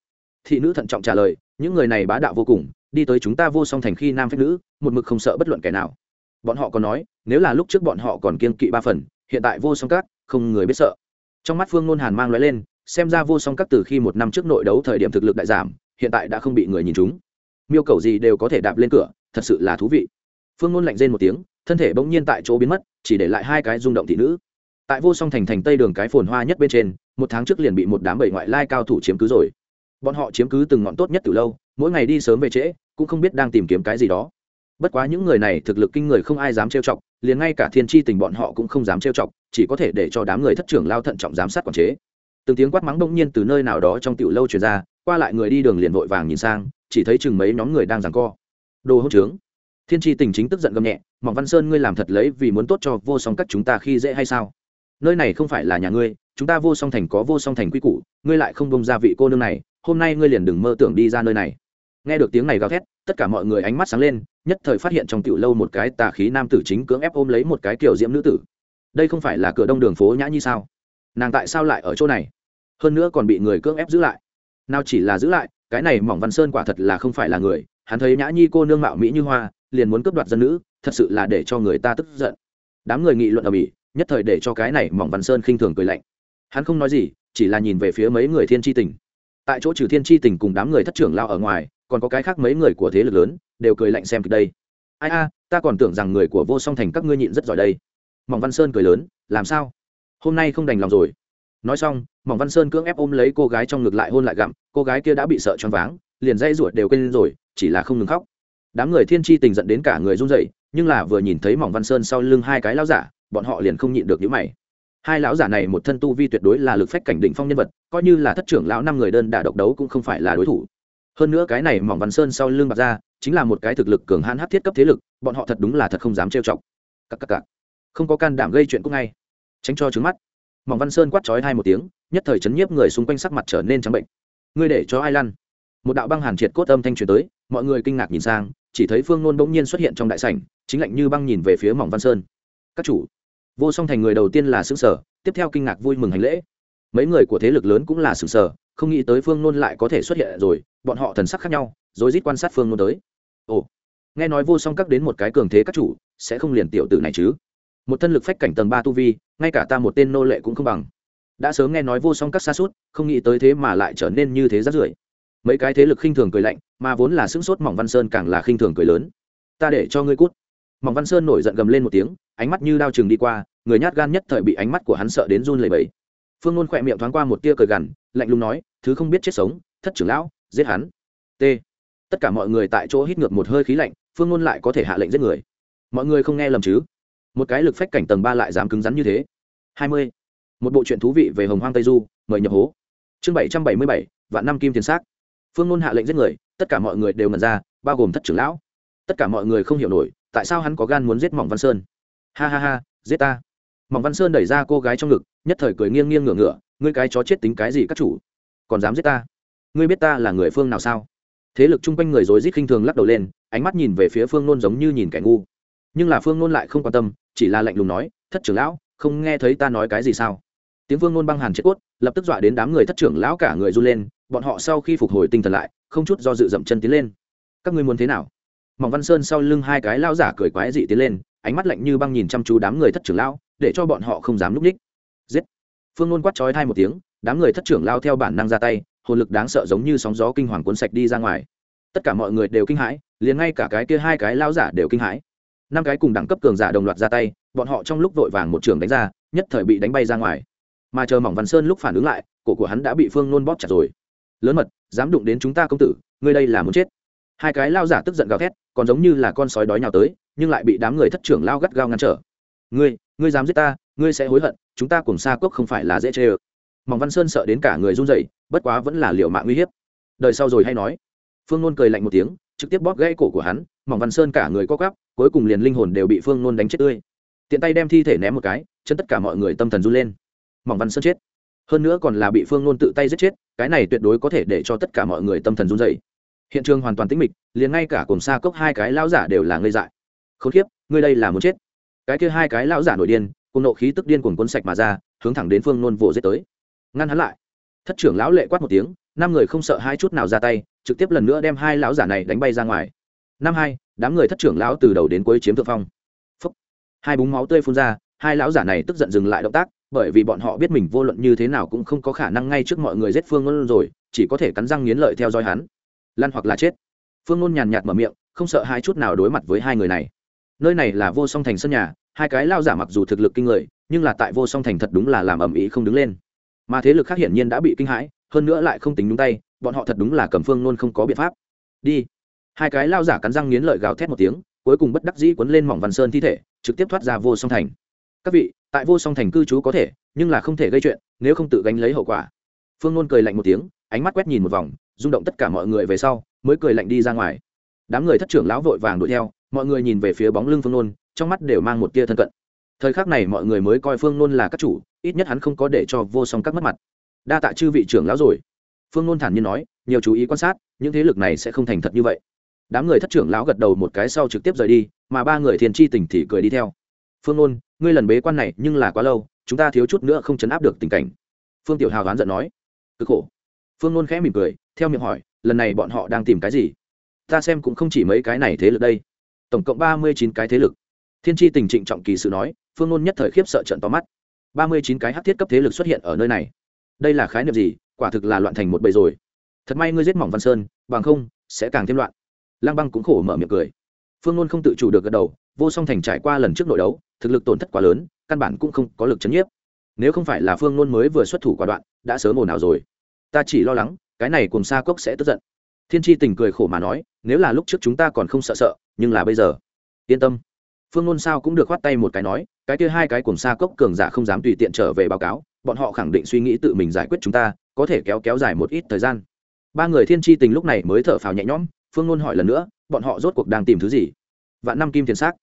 Thị nữ thận trọng trả lời, những người này bá đạo vô cùng, đi tới chúng ta vô song thành khi nam phép nữ, một mực không sợ bất luận kẻ nào. Bọn họ còn nói, nếu là lúc trước bọn họ còn kiên kỵ ba phần, hiện tại vô song các, không người biết sợ. Trong mắt phương nôn hàn mang l lên, xem ra vô song các từ khi một năm trước nội đấu thời điểm thực lực đại giảm, hiện tại đã không bị người nhìn chúng miêu cầu gì đều có thể đạp lên cửa, thật sự là thú vị phương ngôn lạnh rên một tiếng, thân thể bỗng nhiên tại chỗ biến mất, chỉ để lại hai cái rung động thị nữ. Tại vô song thành thành tây đường cái phồn hoa nhất bên trên, một tháng trước liền bị một đám bảy ngoại lai cao thủ chiếm cứ rồi. Bọn họ chiếm cứ từng ngọn tốt nhất từ lâu, mỗi ngày đi sớm về trễ, cũng không biết đang tìm kiếm cái gì đó. Bất quá những người này thực lực kinh người không ai dám trêu chọc, liền ngay cả thiên tri tình bọn họ cũng không dám trêu chọc, chỉ có thể để cho đám người thất trưởng lao thận trọng giám sát quản chế. Từng tiếng quát mắng bỗng nhiên từ nơi nào đó trong tiểu lâu truyền ra, qua lại người đi đường liền vội vàng nhìn sang, chỉ thấy chừng mấy nhóm người đang giằng co. Đồ hỗn trướng thiên tri tình chính tức giận gầm nhẹ, mỏng văn sơn, ngươi làm thật lấy vì muốn tốt cho vô song các chúng ta khi dễ hay sao? Nơi này không phải là nhà ngươi, chúng ta vô song thành có vô song thành quy củ, ngươi lại không bông ra vị cô nương này, hôm nay ngươi liền đừng mơ tưởng đi ra nơi này. Nghe được tiếng này gào thét, tất cả mọi người ánh mắt sáng lên, nhất thời phát hiện trong tiểu lâu một cái tà khí nam tử chính cưỡng ép ôm lấy một cái kiểu diễm nữ tử. Đây không phải là cửa đông đường phố nhã nhi sao? Nàng tại sao lại ở chỗ này? Hơn nữa còn bị người cưỡng ép giữ lại. Nào chỉ là giữ lại, cái này mỏng văn sơn quả thật là không phải là người, hắn thấy nhã nhi cô nương mạo mỹ như hoa liền muốn cướp đoạt dân nữ, thật sự là để cho người ta tức giận. Đám người nghị luận ở mỹ, nhất thời để cho cái này mỏng văn sơn khinh thường cười lạnh. Hắn không nói gì, chỉ là nhìn về phía mấy người thiên tri tình. Tại chỗ trừ thiên tri tình cùng đám người thất trưởng lao ở ngoài, còn có cái khác mấy người của thế lực lớn, đều cười lạnh xem kịch đây. Ai a, ta còn tưởng rằng người của vô song thành các ngươi nhịn rất giỏi đây. Mỏng văn sơn cười lớn, làm sao? Hôm nay không đành lòng rồi. Nói xong, mỏng văn sơn cưỡng ép ôm lấy cô gái trong ngực lại hôn lại gặm, cô gái kia đã bị sợ choáng váng, liền dây ruột đều quên rồi, chỉ là không ngừng khóc đám người thiên tri tình dẫn đến cả người run rẩy, nhưng là vừa nhìn thấy mỏng văn sơn sau lưng hai cái lão giả, bọn họ liền không nhịn được những mày. Hai lão giả này một thân tu vi tuyệt đối là lực phách cảnh đỉnh phong nhân vật, coi như là thất trưởng lão năm người đơn đả độc đấu cũng không phải là đối thủ. Hơn nữa cái này mỏng văn sơn sau lưng bạc ra, chính là một cái thực lực cường hãn hát thiết cấp thế lực, bọn họ thật đúng là thật không dám trêu chọc. Cắc cắc cắc. không có can đảm gây chuyện cũng ngay. Tránh cho trứng mắt. Mỏng văn sơn quát chói hai một tiếng, nhất thời chấn nhiếp người xung quanh sắc mặt trở nên trắng bệnh. Ngươi để cho ai lăn? Một đạo băng hàn triệt cốt âm thanh truyền tới, mọi người kinh ngạc nhìn sang chỉ thấy phương nôn bỗng nhiên xuất hiện trong đại sảnh, chính lạnh như băng nhìn về phía mỏng văn sơn. Các chủ, vô song thành người đầu tiên là xứng sở tiếp theo kinh ngạc vui mừng hành lễ. Mấy người của thế lực lớn cũng là xứng sở không nghĩ tới phương nôn lại có thể xuất hiện rồi, bọn họ thần sắc khác nhau rồi rít quan sát phương nôn tới. Ồ, nghe nói vô song các đến một cái cường thế các chủ, sẽ không liền tiểu tử này chứ? Một thân lực phách cảnh tầng ba tu vi, ngay cả ta một tên nô lệ cũng không bằng. Đã sớm nghe nói vô song các xa suốt, không nghĩ tới thế mà lại trở nên như thế rát rưởi mấy cái thế lực khinh thường cười lạnh, mà vốn là sững sốt mỏng văn sơn càng là khinh thường cười lớn. Ta để cho ngươi cút. Mỏng văn sơn nổi giận gầm lên một tiếng, ánh mắt như đao chừng đi qua, người nhát gan nhất thời bị ánh mắt của hắn sợ đến run lẩy bẩy. Phương ngôn khỏe miệng thoáng qua một tia cười gằn, lạnh lùng nói, thứ không biết chết sống, thất trưởng lão, giết hắn. T. Tất cả mọi người tại chỗ hít ngược một hơi khí lạnh, phương ngôn lại có thể hạ lệnh giết người. Mọi người không nghe lầm chứ? Một cái lực phách cảnh tầng ba lại dám cứng rắn như thế. Hai mươi. Một bộ truyện thú vị về hồng hoang tây du, mời nhập hố. Chương bảy trăm bảy mươi bảy, vạn năm kim tiền xác phương Nôn hạ lệnh giết người, tất cả mọi người đều ngẩn ra, bao gồm thất trưởng lão. Tất cả mọi người không hiểu nổi, tại sao hắn có gan muốn giết mỏng văn sơn? Ha ha ha, giết ta. Mỏng văn sơn đẩy ra cô gái trong ngực, nhất thời cười nghiêng nghiêng ngửa ngửa, ngươi cái chó chết tính cái gì các chủ? Còn dám giết ta? Ngươi biết ta là người phương nào sao? Thế lực chung quanh người rối rít khinh thường lắc đầu lên, ánh mắt nhìn về phía phương nôn giống như nhìn kẻ ngu. Nhưng là phương nôn lại không quan tâm, chỉ là lạnh lùng nói, thất trưởng lão, không nghe thấy ta nói cái gì sao? Tiếng phương nôn băng hàn chết cốt lập tức dọa đến đám người thất trưởng lão cả người run lên bọn họ sau khi phục hồi tinh thần lại không chút do dự dậm chân tiến lên. Các ngươi muốn thế nào? Mỏng văn sơn sau lưng hai cái lao giả cười quái dị tiến lên ánh mắt lạnh như băng nhìn chăm chú đám người thất trưởng lao, để cho bọn họ không dám núp ních. Giết! Phương nôn quát trói thai một tiếng đám người thất trưởng lao theo bản năng ra tay hồn lực đáng sợ giống như sóng gió kinh hoàng cuốn sạch đi ra ngoài. Tất cả mọi người đều kinh hãi liền ngay cả cái kia hai cái lao giả đều kinh hãi. Năm cái cùng đẳng cấp cường giả đồng loạt ra tay bọn họ trong lúc vội vàng một trường đánh ra nhất thời bị đánh bay ra ngoài. Mà chờ mỏng văn sơn lúc phản ứng lại cổ của hắn đã bị phương nôn bóp chặt rồi lớn mật, dám đụng đến chúng ta công tử, ngươi đây là muốn chết. Hai cái lao giả tức giận gào thét, còn giống như là con sói đói nhào tới, nhưng lại bị đám người thất trưởng lao gắt gao ngăn trở. Ngươi ngươi dám giết ta, ngươi sẽ hối hận, chúng ta cùng xa cốc không phải là dễ chê ơ. Mỏng văn sơn sợ đến cả người run rẩy, bất quá vẫn là liệu mạng uy hiếp. Đời sau rồi hay nói. Phương nôn cười lạnh một tiếng, trực tiếp bóp gãy cổ của hắn, mỏng văn sơn cả người co cắp cuối cùng liền linh hồn đều bị phương nôn đánh chết tươi. Tiện tay đem thi thể ném một cái, chân tất cả mọi người tâm thần run lên. Mỏng văn sơn chết hơn nữa còn là bị phương nôn tự tay giết chết, cái này tuyệt đối có thể để cho tất cả mọi người tâm thần run dày hiện trường hoàn toàn tĩnh mịch, liền ngay cả cùng xa cốc hai cái lão giả đều là ngây dại. Khốn kiếp, ngươi đây là muốn chết. Cái kia hai cái lão giả nổi điên, cùng nộ khí tức điên cuồng cuốn sạch mà ra, hướng thẳng đến phương nôn vồ giết tới. Ngăn hắn lại. Thất trưởng lão lệ quát một tiếng, năm người không sợ hai chút nào ra tay, trực tiếp lần nữa đem hai lão giả này đánh bay ra ngoài. Năm hai, đám người thất trưởng lão từ đầu đến cuối chiếm thượng phong. Phúc. hai búng máu tươi phun ra, hai lão giả này tức giận dừng lại động tác bởi vì bọn họ biết mình vô luận như thế nào cũng không có khả năng ngay trước mọi người giết phương ngôn rồi, chỉ có thể cắn răng nghiến lợi theo dõi hắn. Lăn hoặc là chết. Phương ngôn nhàn nhạt mở miệng, không sợ hai chút nào đối mặt với hai người này. Nơi này là vô song thành sân nhà, hai cái lao giả mặc dù thực lực kinh người, nhưng là tại vô song thành thật đúng là làm ầm ĩ không đứng lên. Mà thế lực khác hiển nhiên đã bị kinh hãi, hơn nữa lại không tính đúng tay, bọn họ thật đúng là cầm phương nôn không có biện pháp. Đi. Hai cái lao giả cắn răng nghiến lợi gào thét một tiếng, cuối cùng bất đắc dĩ quấn lên mỏng văn sơn thi thể, trực tiếp thoát ra vô song thành. Các vị tại vô song thành cư trú có thể, nhưng là không thể gây chuyện, nếu không tự gánh lấy hậu quả. Phương nôn cười lạnh một tiếng, ánh mắt quét nhìn một vòng, rung động tất cả mọi người về sau, mới cười lạnh đi ra ngoài. Đám người thất trưởng lão vội vàng đuổi theo, mọi người nhìn về phía bóng lưng phương nôn, trong mắt đều mang một tia thân cận. Thời khắc này mọi người mới coi phương nôn là các chủ, ít nhất hắn không có để cho vô song các mất mặt. Đa tạ chư vị trưởng lão rồi. Phương nôn thản nhiên nói, nhiều chú ý quan sát, những thế lực này sẽ không thành thật như vậy. Đám người thất trưởng lão gật đầu một cái sau trực tiếp rời đi, mà ba người thiền chi Tỉnh thì cười đi theo phương nôn, ngươi lần bế quan này nhưng là quá lâu, chúng ta thiếu chút nữa không chấn áp được tình cảnh. Phương tiểu hào đoán giận nói. Cực khổ. Phương nôn khẽ mỉm cười, theo miệng hỏi, lần này bọn họ đang tìm cái gì? Ta xem cũng không chỉ mấy cái này thế lực đây. Tổng cộng ba mươi chín cái thế lực. Thiên tri tình trịnh trọng kỳ sự nói, phương nôn nhất thời khiếp sợ trận tóm mắt. ba mươi chín cái hát thiết cấp thế lực xuất hiện ở nơi này. Đây là khái niệm gì? Quả thực là loạn thành một bầy rồi. Thật may ngươi giết mỏng văn sơn, bằng không, sẽ càng thêm loạn. Lăng băng cũng khổ mở miệng cười. Phương nôn không tự chủ được gật đầu, vô song thành trải qua lần trước nội đấu thực lực tổn thất quá lớn, căn bản cũng không có lực chấn nhiếp. Nếu không phải là phương nôn mới vừa xuất thủ quả đoạn, đã sớm ồn ào rồi. Ta chỉ lo lắng, cái này cùng xa cốc sẽ tức giận. Thiên tri tình cười khổ mà nói, nếu là lúc trước chúng ta còn không sợ sợ, nhưng là bây giờ. Yên tâm. Phương nôn sao cũng được khoát tay một cái nói, cái kia hai cái cùng xa cốc cường giả không dám tùy tiện trở về báo cáo, bọn họ khẳng định suy nghĩ tự mình giải quyết chúng ta, có thể kéo kéo dài một ít thời gian. Ba người thiên tri tình lúc này mới thở phào nhẹ nhõm, phương nôn hỏi lần nữa, bọn họ rốt cuộc đang tìm thứ gì? Vạn năm kim thiền xác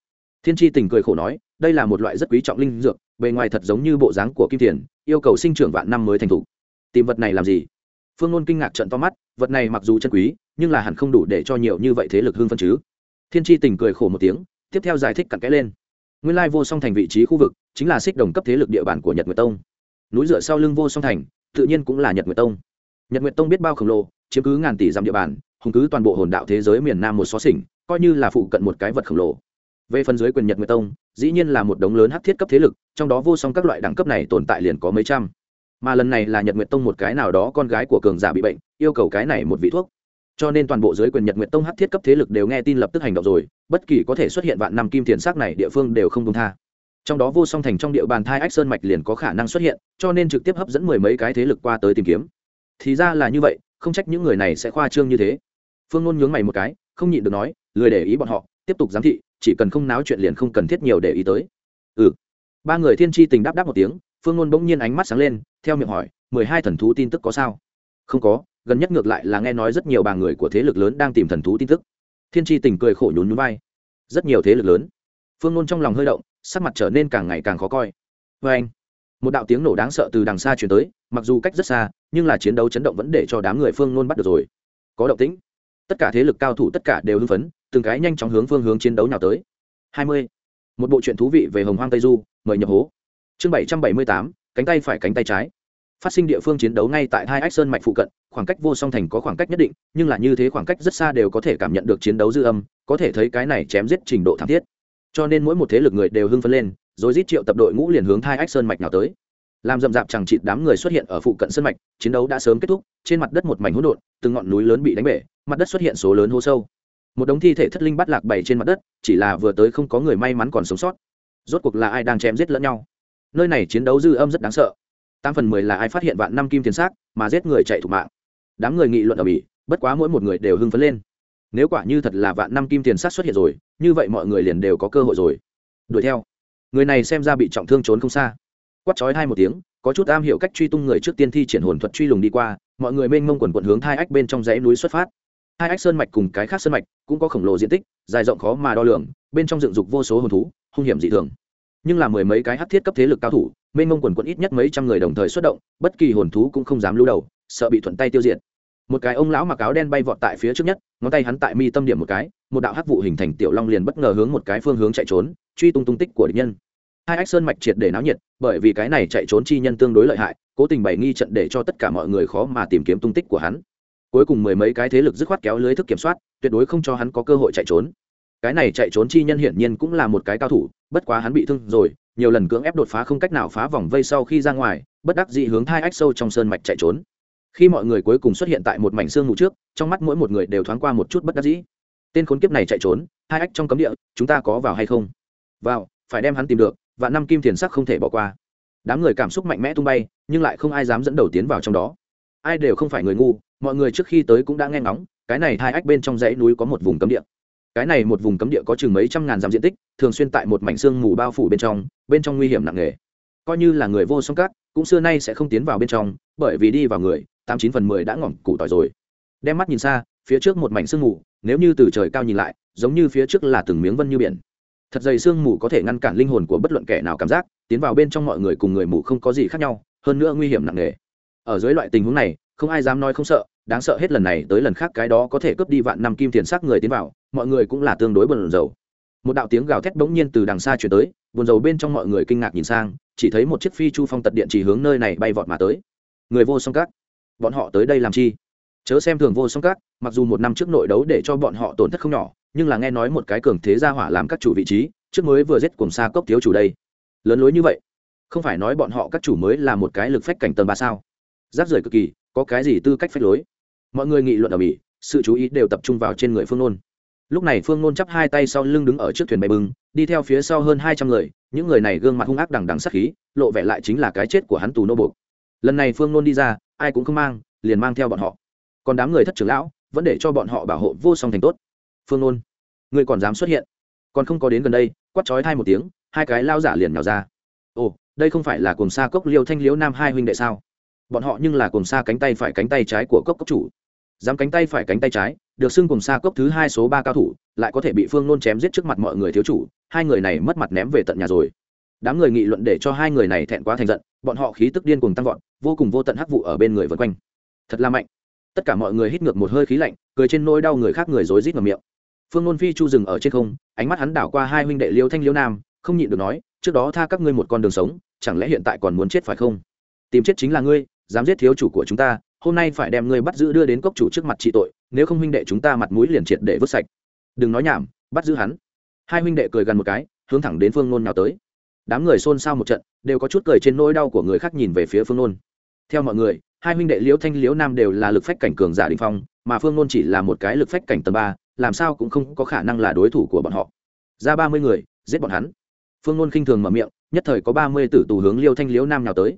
thiên tri tình cười khổ nói, đây là một loại rất quý trọng linh dược, bề ngoài thật giống như bộ dáng của kim tiền yêu cầu sinh trưởng vạn năm mới thành t h ủ tìm vật này làm gì? Phương ngôn kinh ngạc trận to mắt, vật này mặc dù chân quý, nhưng là hẳn không đủ để cho nhiều như vậy thế lực hương phân chứ. Thiên tri tình cười khổ một tiếng, tiếp theo giải thích cặn kẽ lên. Nguyên lai vô song thành vị trí khu vực, chính là xích đồng cấp thế lực địa bàn của nhật nguyệt tông. Núi dựa sau lưng vô song thành, tự nhiên cũng là nhật nguyệt tông. Nhật nguyệt tông biết bao khổng lồ, chiếm cứ ngàn tỷ dặm địa bàn, hùng cứ toàn bộ hồn đạo thế giới miền nam một xó xỉnh, coi như là phụ cận một cái vật khổng lồ về phần dưới quyền nhật nguyệt tông, dĩ nhiên là một đống lớn hắc thiết cấp thế lực, trong đó vô song các loại đẳng cấp này tồn tại liền có mấy trăm. Mà lần này là nhật nguyệt tông một cái nào đó con gái của cường giả bị bệnh, yêu cầu cái này một vị thuốc. Cho nên toàn bộ dưới quyền nhật nguyệt tông hắc thiết cấp thế lực đều nghe tin lập tức hành động rồi, bất kỳ có thể xuất hiện vạn năm kim tiền sắc này địa phương đều không công tha. Trong đó vô song thành trong địa bàn thai ách sơn mạch liền có khả năng xuất hiện, cho nên trực tiếp hấp dẫn mười mấy cái thế lực qua tới tìm kiếm. Thì ra là như vậy, không trách những người này sẽ khoa trương như thế. Phương ngôn nhướng mày một cái, không nhịn được nói, lười để ý bọn họ, tiếp tục giám thị chỉ cần không náo chuyện liền không cần thiết nhiều để ý tới. Ừ. Ba người thiên tri tình đáp đáp một tiếng, phương ngôn bỗng nhiên ánh mắt sáng lên, theo miệng hỏi, mười hai thần thú tin tức có sao? Không có, gần nhất ngược lại là nghe nói rất nhiều bà người của thế lực lớn đang tìm thần thú tin tức. Thiên tri tình cười khổ nhún nhún vai. Rất nhiều thế lực lớn. Phương ngôn trong lòng hơi động, sắc mặt trở nên càng ngày càng khó coi. Vê anh, một đạo tiếng nổ đáng sợ từ đằng xa chuyển tới, mặc dù cách rất xa, nhưng là chiến đấu chấn động vẫn để cho đám người phương ngôn bắt được rồi. Có động tĩnh. Tất cả thế lực cao thủ tất cả đều hưng phấn từng cái nhanh chóng hướng phương hướng chiến đấu nào tới. Hai mươi. Một bộ truyện thú vị về hồng hoang tây du, mời nhập hố. Chương bảy trăm bảy mươi tám, cánh tay phải cánh tay trái. Phát sinh địa phương chiến đấu ngay tại hai ách sơn mạch phụ cận, khoảng cách vô song thành có khoảng cách nhất định, nhưng là như thế khoảng cách rất xa đều có thể cảm nhận được chiến đấu dư âm, có thể thấy cái này chém giết trình độ thảm thiết. Cho nên mỗi một thế lực người đều hưng phấn lên, rồi giết triệu tập đội ngũ liền hướng hai ách sơn mạch nào tới. Làm rậm rạp chẳng chịt đám người xuất hiện ở phụ cận sơn mạch, chiến đấu đã sớm kết thúc, trên mặt đất một mảnh hỗn độn, từng ngọn núi lớn bị đánh bể, mặt đất xuất hiện số lớn hố sâu một đống thi thể thất linh bắt lạc bảy trên mặt đất, chỉ là vừa tới không có người may mắn còn sống sót. Rốt cuộc là ai đang chém giết lẫn nhau? Nơi này chiến đấu dư âm rất đáng sợ. Tám phần mười là ai phát hiện vạn năm kim tiền xác mà giết người chạy thủ mạng. Đám người nghị luận ở bỉ, bất quá mỗi một người đều hưng phấn lên. Nếu quả như thật là vạn năm kim tiền sát xuất hiện rồi, như vậy mọi người liền đều có cơ hội rồi. Đuổi theo. Người này xem ra bị trọng thương trốn không xa. Quắt chói hai một tiếng, có chút am hiểu cách truy tung người trước tiên thi triển hồn thuật truy lùng đi qua, mọi người mênh mông quần quận hướng thai ách bên trong dãy núi xuất phát hai ách sơn mạch cùng cái khác sơn mạch cũng có khổng lồ diện tích, dài rộng khó mà đo lường, bên trong dựng dục vô số hồn thú, hung hiểm dị thường. Nhưng là mười mấy cái hắc thiết cấp thế lực cao thủ, mênh mông quần quận ít nhất mấy trăm người đồng thời xuất động, bất kỳ hồn thú cũng không dám lưu đầu, sợ bị thuận tay tiêu diệt. Một cái ông lão mặc áo đen bay vọt tại phía trước nhất, ngón tay hắn tại mi tâm điểm một cái, một đạo hắc vụ hình thành tiểu long liền bất ngờ hướng một cái phương hướng chạy trốn, truy tung tung tích của địch nhân. Hai ách sơn mạch triệt để náo nhiệt, bởi vì cái này chạy trốn chi nhân tương đối lợi hại, cố tình bày nghi trận để cho tất cả mọi người khó mà tìm kiếm tung tích của hắn cuối cùng mười mấy cái thế lực dứt khoát kéo lưới thức kiểm soát, tuyệt đối không cho hắn có cơ hội chạy trốn. Cái này chạy trốn chi nhân hiển nhiên cũng là một cái cao thủ, bất quá hắn bị thương rồi, nhiều lần cưỡng ép đột phá không cách nào phá vòng vây sau khi ra ngoài, bất đắc dị hướng hai ách sâu trong sơn mạch chạy trốn. Khi mọi người cuối cùng xuất hiện tại một mảnh xương mù trước, trong mắt mỗi một người đều thoáng qua một chút bất đắc dĩ. Tên khốn kiếp này chạy trốn hai ách trong cấm địa, chúng ta có vào hay không? Vào, phải đem hắn tìm được, và năm kim tiền sắc không thể bỏ qua. Đám người cảm xúc mạnh mẽ tung bay, nhưng lại không ai dám dẫn đầu tiến vào trong đó. Ai đều không phải người ngu mọi người trước khi tới cũng đã nghe ngóng, cái này hai ách bên trong dãy núi có một vùng cấm địa. Cái này một vùng cấm địa có chừng mấy trăm ngàn dặm diện tích, thường xuyên tại một mảnh xương mù bao phủ bên trong bên trong nguy hiểm nặng nề. Coi như là người vô song cát cũng xưa nay sẽ không tiến vào bên trong, bởi vì đi vào người, tám chín phần mười đã ngỏm củ tỏi rồi. Đem mắt nhìn xa, phía trước một mảnh sương mù, nếu như từ trời cao nhìn lại, giống như phía trước là từng miếng vân như biển. Thật dày sương mù có thể ngăn cản linh hồn của bất luận kẻ nào cảm giác, tiến vào bên trong mọi người cùng người mù không có gì khác nhau, hơn nữa nguy hiểm nặng nề. Ở dưới loại tình huống này không ai dám nói không sợ, đáng sợ hết lần này tới lần khác cái đó có thể cướp đi vạn năm kim tiền sắc người tiến vào, mọi người cũng là tương đối buồn rầu. Một đạo tiếng gào thét bỗng nhiên từ đằng xa chuyển tới, buồn rầu bên trong mọi người kinh ngạc nhìn sang, chỉ thấy một chiếc phi chu phong tật điện chỉ hướng nơi này bay vọt mà tới. Người vô song các, bọn họ tới đây làm chi? Chớ xem thường vô song các, mặc dù một năm trước nội đấu để cho bọn họ tổn thất không nhỏ, nhưng là nghe nói một cái cường thế gia hỏa làm các chủ vị trí, trước mới vừa giết cùng xa cốc thiếu chủ đây. Lớn lối như vậy, không phải nói bọn họ các chủ mới là một cái lực phách cảnh tầng ba sao? Giáp rời cực kỳ có cái gì tư cách phách lối. Mọi người nghị luận ở mỹ, sự chú ý đều tập trung vào trên người phương nôn. Lúc này phương nôn chắp hai tay sau lưng đứng ở trước thuyền bay bưng, đi theo phía sau hơn hai trăm người, những người này gương mặt hung ác đằng đằng sắc khí, lộ vẻ lại chính là cái chết của hắn tù nô buộc. Lần này phương nôn đi ra, ai cũng không mang, liền mang theo bọn họ. Còn đám người thất trưởng lão, vẫn để cho bọn họ bảo hộ vô song thành tốt. Phương nôn người còn dám xuất hiện? Còn không có đến gần đây quắt chói thai một tiếng, hai cái lao giả liền nhào ra. Ồ, đây không phải là cùng xa cốc liêu thanh liễu nam hai huynh đệ sao? Bọn họ nhưng là cùng xa cánh tay phải cánh tay trái của cốc cốc chủ. Dám cánh tay phải cánh tay trái, được xưng cùng xa cốc thứ hai số ba cao thủ, lại có thể bị phương nôn chém giết trước mặt mọi người thiếu chủ, hai người này mất mặt ném về tận nhà rồi. Đám người nghị luận để cho hai người này thẹn quá thành giận, bọn họ khí tức điên cùng tăng vọt, vô cùng vô tận hắc vụ ở bên người vân quanh. Thật là mạnh. Tất cả mọi người hít ngược một hơi khí lạnh, cười trên nôi đau người khác người rối rít ngầm miệng. Phương nôn phi chu dừng ở trên không, ánh mắt hắn đảo qua hai huynh đệ liêu thanh liêu nam, không nhịn được nói, trước đó tha các ngươi một con đường sống, chẳng lẽ hiện tại còn muốn chết phải không? Tìm chết chính là ngươi dám giết thiếu chủ của chúng ta, hôm nay phải đem ngươi bắt giữ đưa đến cốc chủ trước mặt trị tội, nếu không huynh đệ chúng ta mặt mũi liền triệt để vứt sạch. Đừng nói nhảm, bắt giữ hắn. Hai huynh đệ cười gần một cái, hướng thẳng đến phương nôn nào tới. Đám người xôn xao một trận, đều có chút cười trên nỗi đau của người khác nhìn về phía phương nôn. Theo mọi người, hai huynh đệ liễu thanh, liễu nam đều là lực phách cảnh cường giả đình phong, mà phương nôn chỉ là một cái lực phách cảnh tầm ba, làm sao cũng không có khả năng là đối thủ của bọn họ. Ra ba mươi người, giết bọn hắn. Phương nôn khinh thường mở miệng, nhất thời có ba mươi tử tù hướng liêu thanh, liễu nam nào tới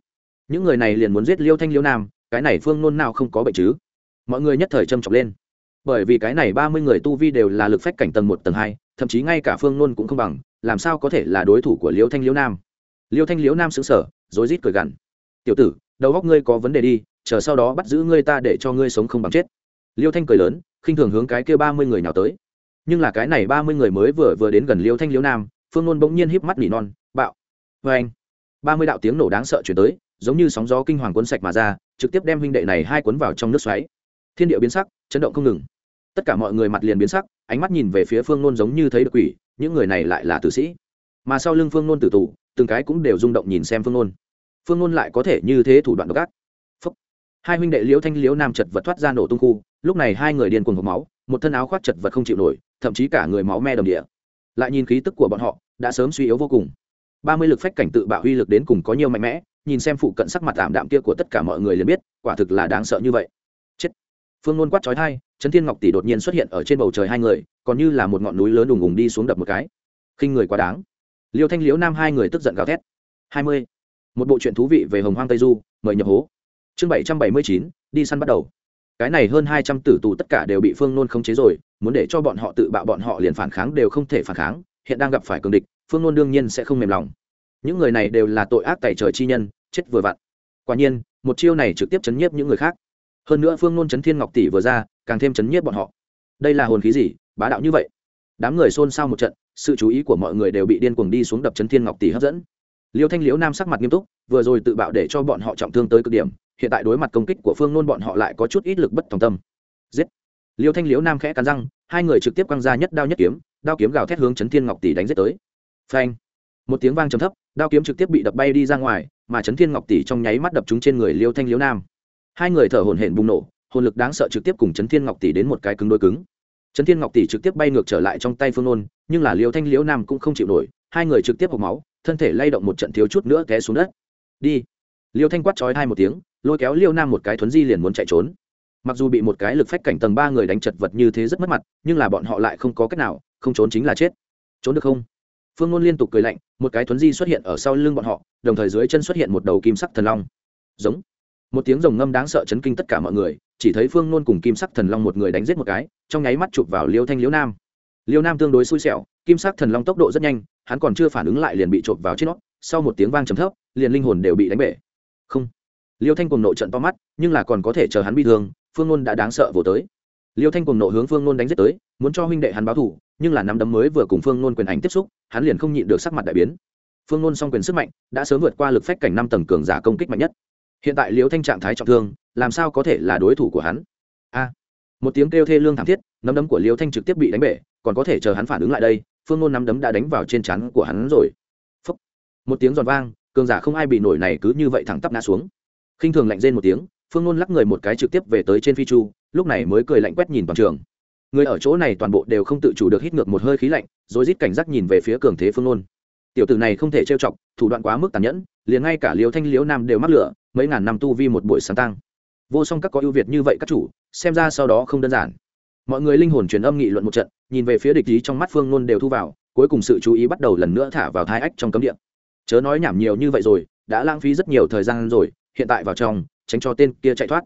những người này liền muốn giết liêu thanh liêu nam, cái này phương nôn nào không có bệnh chứ? Mọi người nhất thời châm trọng lên. Bởi vì cái này ba mươi người tu vi đều là lực phách cảnh tầng một, tầng hai, thậm chí ngay cả phương nôn cũng không bằng, làm sao có thể là đối thủ của liêu thanh liêu nam? Liêu thanh liêu nam xứng sở rối rít cười gằn. Tiểu tử, đầu góc ngươi có vấn đề đi, chờ sau đó bắt giữ ngươi ta để cho ngươi sống không bằng chết. Liêu thanh cười lớn, khinh thường hướng cái kia ba mươi người nào tới. Nhưng là cái này ba mươi người mới vừa vừa đến gần liêu thanh liêu nam, phương nôn bỗng nhiên híp mắt nỉ non, bạo vê anh ba mươi đạo tiếng nổ đáng sợ chuyển tới giống như sóng gió kinh hoàng cuốn sạch mà ra, trực tiếp đem huynh đệ này hai cuốn vào trong nước xoáy. Thiên địa biến sắc, chấn động không ngừng. Tất cả mọi người mặt liền biến sắc, ánh mắt nhìn về phía phương nôn giống như thấy được quỷ, những người này lại là tử sĩ. Mà sau lưng phương nôn tử tù, từng cái cũng đều rung động nhìn xem phương nôn. Phương nôn lại có thể như thế thủ đoạn độc ác. Phúc. hai huynh đệ liễu thanh, liễu nam chật vật thoát ra nổ tung khu, lúc này hai người điên cuồng hộp máu, một thân áo khoác chật vật không chịu nổi, thậm chí cả người máu me đồng địa. Lại nhìn khí tức của bọn họ, đã sớm suy yếu vô cùng ba mươi lực phách cảnh tự bạo uy lực đến cùng có nhiều mạnh mẽ, nhìn xem phụ cận sắc mặt tạm đạm kia của tất cả mọi người liền biết, quả thực là đáng sợ như vậy. Chết. Phương nôn quát trói thai trấn thiên ngọc tỷ đột nhiên xuất hiện ở trên bầu trời hai người, còn như là một ngọn núi lớn đùng ùng đi xuống đập một cái. Khinh người quá đáng. Liêu thanh liễu nam hai người tức giận gào thét. Hai mươi. Một bộ truyện thú vị về hồng hoang tây du, mời nhập hố. Chương bảy trăm bảy mươi chín, đi săn bắt đầu. Cái này hơn hai trăm tử tù tất cả đều bị phương nôn khống chế rồi, muốn để cho bọn họ tự bạo bọn họ liền phản kháng đều không thể phản kháng hiện đang gặp phải cường địch, phương nôn đương nhiên sẽ không mềm lòng. Những người này đều là tội ác tài trời chi nhân, chết vừa vặn. Quả nhiên, một chiêu này trực tiếp chấn nhiếp những người khác. Hơn nữa phương nôn chấn thiên ngọc tỷ vừa ra, càng thêm chấn nhiếp bọn họ. Đây là hồn khí gì, bá đạo như vậy? Đám người xôn xao một trận, sự chú ý của mọi người đều bị điên cuồng đi xuống đập chấn thiên ngọc tỷ hấp dẫn. Liêu thanh liễu nam sắc mặt nghiêm túc, vừa rồi tự bạo để cho bọn họ trọng thương tới cực điểm, hiện tại đối mặt công kích của phương nôn bọn họ lại có chút ít lực bất thòng tâm. Giết! Liêu thanh liễu nam khẽ cắn răng, hai người trực tiếp quăng ra nhất đao nhất kiếm đao kiếm gào thét hướng chấn thiên ngọc tỷ đánh giết tới. Phanh. Một tiếng vang trầm thấp, đao kiếm trực tiếp bị đập bay đi ra ngoài, mà chấn thiên ngọc tỷ trong nháy mắt đập trúng trên người liêu thanh Liêu nam. Hai người thở hổn hển bùng nổ, hồn lực đáng sợ trực tiếp cùng chấn thiên ngọc tỷ đến một cái cứng đôi cứng. Chấn thiên ngọc tỷ trực tiếp bay ngược trở lại trong tay phương nôn, nhưng là liêu thanh Liêu nam cũng không chịu nổi, hai người trực tiếp hộp máu, thân thể lay động một trận thiếu chút nữa té xuống đất. Đi. Liêu thanh quát trói hai một tiếng, lôi kéo liêu nam một cái thuấn di liền muốn chạy trốn. Mặc dù bị một cái lực phách cảnh tầng ba người đánh chật vật như thế rất mất mặt, nhưng là bọn họ lại không có cách nào không trốn chính là chết. Trốn được không? Phương ngôn liên tục cười lạnh, một cái thuấn di xuất hiện ở sau lưng bọn họ, đồng thời dưới chân xuất hiện một đầu kim sắc thần long. Giống. Một tiếng rồng ngâm đáng sợ chấn kinh tất cả mọi người, chỉ thấy phương ngôn cùng kim sắc thần long một người đánh giết một cái, trong nháy mắt chụp vào liêu thanh liễu nam. Liêu nam tương đối xui xẻo, kim sắc thần long tốc độ rất nhanh, hắn còn chưa phản ứng lại liền bị trộm vào trên nó, sau một tiếng vang trầm thấp, liền linh hồn đều bị đánh bể. Không. Liêu thanh cùng nộ trận to mắt, nhưng là còn có thể chờ hắn bị thương, phương ngôn đã đáng sợ vỗ tới. Liêu thanh cùng nộ hướng phương ngôn đánh giết tới muốn cho huynh đệ hắn báo thù, nhưng là nắm đấm mới vừa cùng phương nôn quyền ảnh tiếp xúc, hắn liền không nhịn được sắc mặt đại biến. Phương ngôn song quyền sức mạnh đã sớm vượt qua lực phách cảnh năm tầng cường giả công kích mạnh nhất. Hiện tại Liễu thanh trạng thái trọng thương, làm sao có thể là đối thủ của hắn? A! Một tiếng kêu thê lương thảm thiết, nắm đấm của Liễu thanh trực tiếp bị đánh bể, còn có thể chờ hắn phản ứng lại đây, phương nôn nắm đấm đã đánh vào trên chắn của hắn rồi. Phúc. một tiếng giòn vang, cường giả không ai bị nổi này cứ như vậy thẳng tắp ngã xuống. Khinh thường lạnh rên một tiếng, phương nôn lắc người một cái trực tiếp về tới trên phi chu, lúc này mới cười lạnh quét nhìn toàn trường người ở chỗ này toàn bộ đều không tự chủ được hít ngược một hơi khí lạnh, rồi rít cảnh giác nhìn về phía cường thế phương nôn tiểu tử này không thể trêu chọc, thủ đoạn quá mức tàn nhẫn, liền ngay cả liều thanh liếu nam đều mắc lửa, mấy ngàn năm tu vi một buổi sáng tăng. Vô song các có ưu việt như vậy các chủ, xem ra sau đó không đơn giản. Mọi người linh hồn truyền âm nghị luận một trận, nhìn về phía địch ý trong mắt phương nôn đều thu vào, cuối cùng sự chú ý bắt đầu lần nữa thả vào thái ách trong cấm điện. chớ nói nhảm nhiều như vậy rồi, đã lãng phí rất nhiều thời gian rồi, hiện tại vào trong, tránh cho tên kia chạy thoát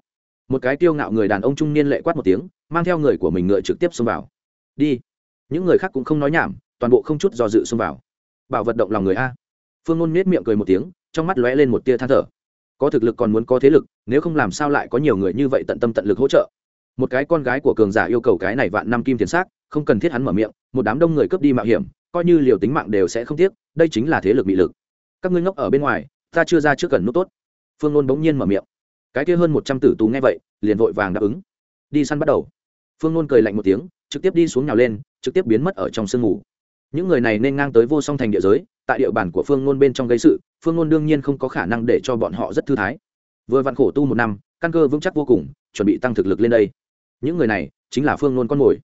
một cái tiêu ngạo người đàn ông trung niên lệ quát một tiếng, mang theo người của mình ngựa trực tiếp xông vào. Đi. Những người khác cũng không nói nhảm, toàn bộ không chút do dự xông vào. Bảo vật động lòng người a. Phương ngôn nết miệng cười một tiếng, trong mắt lóe lên một tia than thở. Có thực lực còn muốn có thế lực, nếu không làm sao lại có nhiều người như vậy tận tâm tận lực hỗ trợ? Một cái con gái của cường giả yêu cầu cái này vạn năm kim tiền xác, không cần thiết hắn mở miệng, một đám đông người cướp đi mạo hiểm, coi như liều tính mạng đều sẽ không tiếc, đây chính là thế lực bị lực. Các ngươi ngốc ở bên ngoài, ta chưa ra trước cần nút tốt. Phương ngôn bỗng nhiên mở miệng cái kia hơn một trăm tử tù nghe vậy, liền vội vàng đáp ứng. Đi săn bắt đầu. Phương nôn cười lạnh một tiếng, trực tiếp đi xuống nhào lên, trực tiếp biến mất ở trong sương mù. Những người này nên ngang tới vô song thành địa giới, tại địa bàn của phương nôn bên trong gây sự, phương nôn đương nhiên không có khả năng để cho bọn họ rất thư thái. Vừa vặn khổ tu một năm, căn cơ vững chắc vô cùng, chuẩn bị tăng thực lực lên đây. Những người này chính là phương nôn con mồi.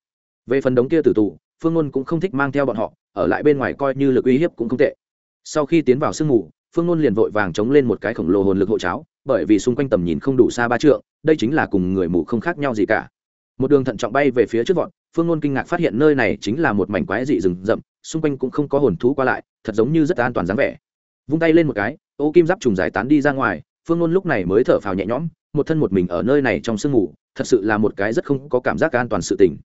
Về phần đống kia tử tù, phương nôn cũng không thích mang theo bọn họ, ở lại bên ngoài coi như lực uy hiếp cũng không tệ. Sau khi tiến vào sương mù, phương nôn liền vội vàng chống lên một cái khổng lồ hồn lực hộ cháo bởi vì xung quanh tầm nhìn không đủ xa ba trượng, đây chính là cùng người mù không khác nhau gì cả. Một đường thận trọng bay về phía trước vọt, phương ngôn kinh ngạc phát hiện nơi này chính là một mảnh quái dị rừng rậm, xung quanh cũng không có hồn thú qua lại, thật giống như rất an toàn dáng vẻ. Vung tay lên một cái, ô kim giáp trùng giải tán đi ra ngoài, phương ngôn lúc này mới thở phào nhẹ nhõm, một thân một mình ở nơi này trong sương mù, thật sự là một cái rất không có cảm giác an toàn sự tình.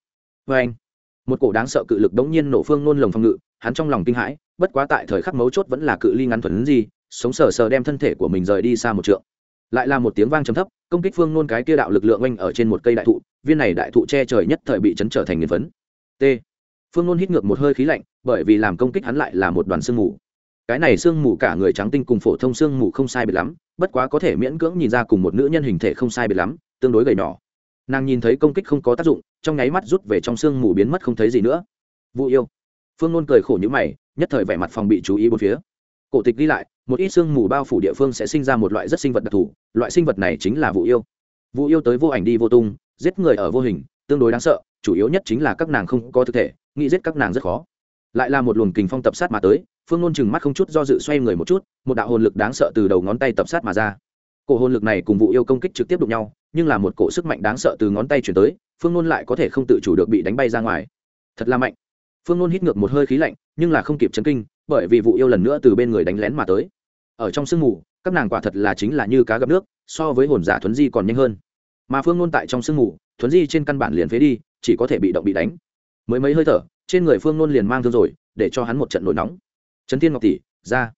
Vê anh, một cổ đáng sợ cự lực đống nhiên nổ phương ngôn lồng phòng ngự, hắn trong lòng kinh hãi, bất quá tại thời khắc mấu chốt vẫn là cự ly ngắn thuần gì, sống sờ sờ đem thân thể của mình rời đi xa một trượng lại là một tiếng vang trầm thấp, công kích phương nôn cái kia đạo lực lượng oanh ở trên một cây đại thụ, viên này đại thụ che trời nhất thời bị chấn trở thành nghiền phấn. T. Phương nôn hít ngược một hơi khí lạnh, bởi vì làm công kích hắn lại là một đoàn sương mù. Cái này sương mù cả người trắng tinh cùng phổ thông sương mù không sai biệt lắm, bất quá có thể miễn cưỡng nhìn ra cùng một nữ nhân hình thể không sai biệt lắm, tương đối gầy nhỏ. Nàng nhìn thấy công kích không có tác dụng, trong nháy mắt rút về trong sương mù biến mất không thấy gì nữa. Vụ yêu. Phương nôn cười khổ như mày, nhất thời vẻ mặt phòng bị chú ý bốn phía. Cổ tịch ghi lại một ít sương mù bao phủ địa phương sẽ sinh ra một loại rất sinh vật đặc thù, loại sinh vật này chính là vụ yêu. Vụ yêu tới vô ảnh đi vô tung, giết người ở vô hình, tương đối đáng sợ, chủ yếu nhất chính là các nàng không có thực thể, nghĩ giết các nàng rất khó. Lại là một luồng kình phong tập sát mà tới, phương nôn chừng mắt không chút do dự xoay người một chút, một đạo hồn lực đáng sợ từ đầu ngón tay tập sát mà ra. Cổ hồn lực này cùng vụ yêu công kích trực tiếp đụng nhau, nhưng là một cổ sức mạnh đáng sợ từ ngón tay chuyển tới, phương nôn lại có thể không tự chủ được bị đánh bay ra ngoài. Thật là mạnh. Phương nôn hít ngược một hơi khí lạnh, nhưng là không kịp chấn kinh, bởi vì vụ yêu lần nữa từ bên người đánh lén mà tới ở trong sương mù, các nàng quả thật là chính là như cá gặp nước, so với hồn giả thuấn di còn nhanh hơn. Mà phương nôn tại trong sương mù, thuấn di trên căn bản liền phế đi, chỉ có thể bị động bị đánh. Mới mấy hơi thở, trên người phương nôn liền mang thương rồi, để cho hắn một trận nổi nóng. Trấn thiên ngọc tỷ, ra.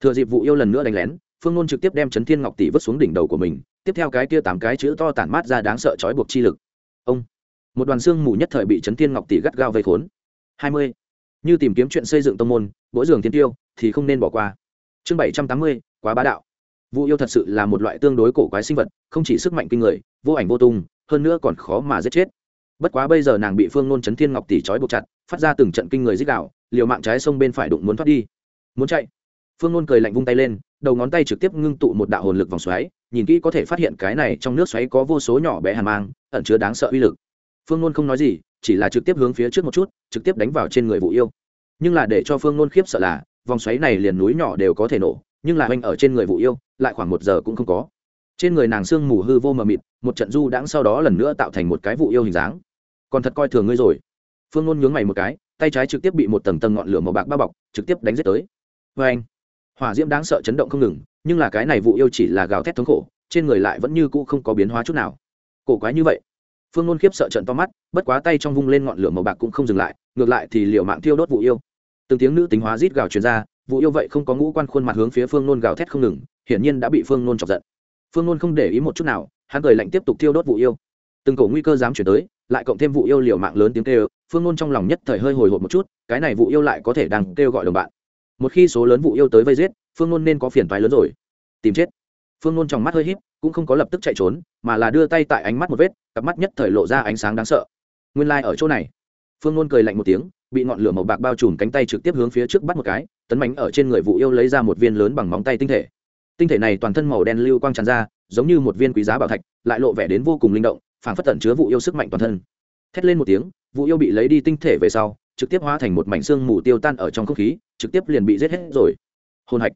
Thừa dịp vụ yêu lần nữa đánh lén, phương nôn trực tiếp đem trấn thiên ngọc tỷ vứt xuống đỉnh đầu của mình, tiếp theo cái kia tám cái chữ to tản mát ra đáng sợ trói buộc chi lực. Ông. Một đoàn xương mù nhất thời bị trấn thiên ngọc tỷ gắt gao vây khốn. Hai mươi. Như tìm kiếm chuyện xây dựng tông môn mỗi giường tiên tiêu, thì không nên bỏ qua chương bảy trăm tám mươi, quá bá đạo. Vu yêu thật sự là một loại tương đối cổ quái sinh vật, không chỉ sức mạnh kinh người, vô ảnh vô tung, hơn nữa còn khó mà giết chết. Bất quá bây giờ nàng bị phương nôn chấn thiên ngọc tỷ trói buộc chặt, phát ra từng trận kinh người dích đạo liều mạng trái sông bên phải đụng muốn thoát đi. Muốn chạy. Phương nôn cười lạnh vung tay lên, đầu ngón tay trực tiếp ngưng tụ một đạo hồn lực vòng xoáy, nhìn kỹ có thể phát hiện cái này trong nước xoáy có vô số nhỏ bé hàn mang, ẩn chứa đáng sợ uy lực. Phương nôn không nói gì, chỉ là trực tiếp hướng phía trước một chút, trực tiếp đánh vào trên người vụ yêu. Nhưng là để cho phương nôn khiếp sợ là vòng xoáy này liền núi nhỏ đều có thể nổ, nhưng là oanh ở trên người vụ yêu, lại khoảng một giờ cũng không có. Trên người nàng sương mù hư vô mờ mịt, một trận du đãng sau đó lần nữa tạo thành một cái vụ yêu hình dáng. Còn thật coi thường ngươi rồi. Phương ngôn nhướng mày một cái, tay trái trực tiếp bị một tầng tầng ngọn lửa màu bạc bao bọc, trực tiếp đánh giết tới. Vê anh hỏa diễm đáng sợ chấn động không ngừng, nhưng là cái này vụ yêu chỉ là gào thét thống khổ, trên người lại vẫn như cũ không có biến hóa chút nào. Cổ quái như vậy. Phương ngôn khiếp sợ trận to mắt, bất quá tay trong vung lên ngọn lửa màu bạc cũng không dừng lại, ngược lại thì liệu mạng thiêu đốt vụ yêu từng tiếng nữ tính hóa rít gào truyền ra, vụ yêu vậy không có ngũ quan khuôn mặt hướng phía phương nôn gào thét không ngừng, hiển nhiên đã bị phương nôn chọc giận. Phương nôn không để ý một chút nào, hắn cười lạnh tiếp tục thiêu đốt vụ yêu. Từng cổ nguy cơ dám chuyển tới, lại cộng thêm vụ yêu liều mạng lớn tiếng kêu, phương nôn trong lòng nhất thời hơi hồi hộp một chút, cái này vụ yêu lại có thể đang kêu gọi đồng bạn. Một khi số lớn vụ yêu tới vây giết, phương nôn nên có phiền toái lớn rồi. Tìm chết. Phương nôn trong mắt hơi híp, cũng không có lập tức chạy trốn, mà là đưa tay tại ánh mắt một vết, cặp mắt nhất thời lộ ra ánh sáng đáng sợ. Nguyên lai、like、ở chỗ này phương nôn cười lạnh một tiếng, bị ngọn lửa màu bạc bao trùm cánh tay trực tiếp hướng phía trước bắt một cái, tấn bánh ở trên người vụ yêu lấy ra một viên lớn bằng móng tay tinh thể. Tinh thể này toàn thân màu đen lưu quang tràn ra, giống như một viên quý giá bảo thạch, lại lộ vẻ đến vô cùng linh động, phảng phất tận chứa vụ yêu sức mạnh toàn thân. Thét lên một tiếng vụ yêu bị lấy đi tinh thể về sau, trực tiếp hóa thành một mảnh xương mù tiêu tan ở trong không khí, trực tiếp liền bị giết hết rồi. Hồn hạch.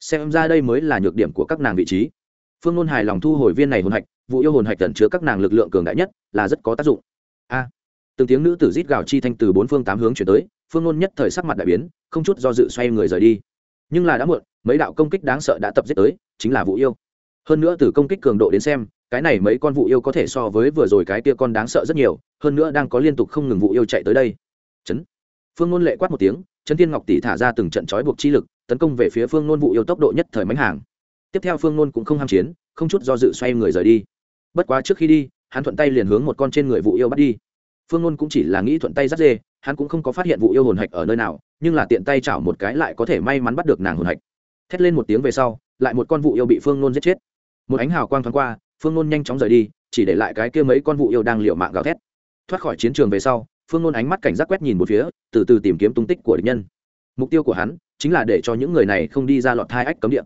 Xem ra đây mới là nhược điểm của các nàng vị trí. Phương ngôn hài lòng thu hồi viên này hồn hạch vụ yêu hồn hạch tận chứa các nàng lực lượng cường đại nhất, là rất có tác dụng. A từng tiếng nữ tử rít gào chi thanh từ bốn phương tám hướng chuyển tới, phương ngôn nhất thời sắc mặt đại biến, không chút do dự xoay người rời đi. Nhưng là đã muộn, mấy đạo công kích đáng sợ đã tập giết tới, chính là vụ yêu. Hơn nữa từ công kích cường độ đến xem, cái này mấy con vụ yêu có thể so với vừa rồi cái tia con đáng sợ rất nhiều, hơn nữa đang có liên tục không ngừng vụ yêu chạy tới đây. Chấn. Phương ngôn lệ quát một tiếng, trấn thiên ngọc tỷ thả ra từng trận trói buộc chi lực, tấn công về phía phương ngôn vụ yêu tốc độ nhất thời mánh hàng tiếp theo phương ngôn cũng không ham chiến, không chút do dự xoay người rời đi. Bất quá trước khi đi, hắn thuận tay liền hướng một con trên người vụ yêu bắt đi phương ngôn cũng chỉ là nghĩ thuận tay dắt dê, hắn cũng không có phát hiện vụ yêu hồn hạch ở nơi nào, nhưng là tiện tay chảo một cái lại có thể may mắn bắt được nàng hồn hạch. Thét lên một tiếng về sau, lại một con vụ yêu bị phương ngôn giết chết. Một ánh hào quang thoáng qua, phương ngôn nhanh chóng rời đi, chỉ để lại cái kia mấy con vụ yêu đang liệu mạng gào thét. Thoát khỏi chiến trường về sau, phương ngôn ánh mắt cảnh giác quét nhìn một phía, từ từ tìm kiếm tung tích của địch nhân. Mục tiêu của hắn chính là để cho những người này không đi ra lọt hai ách cấm địa.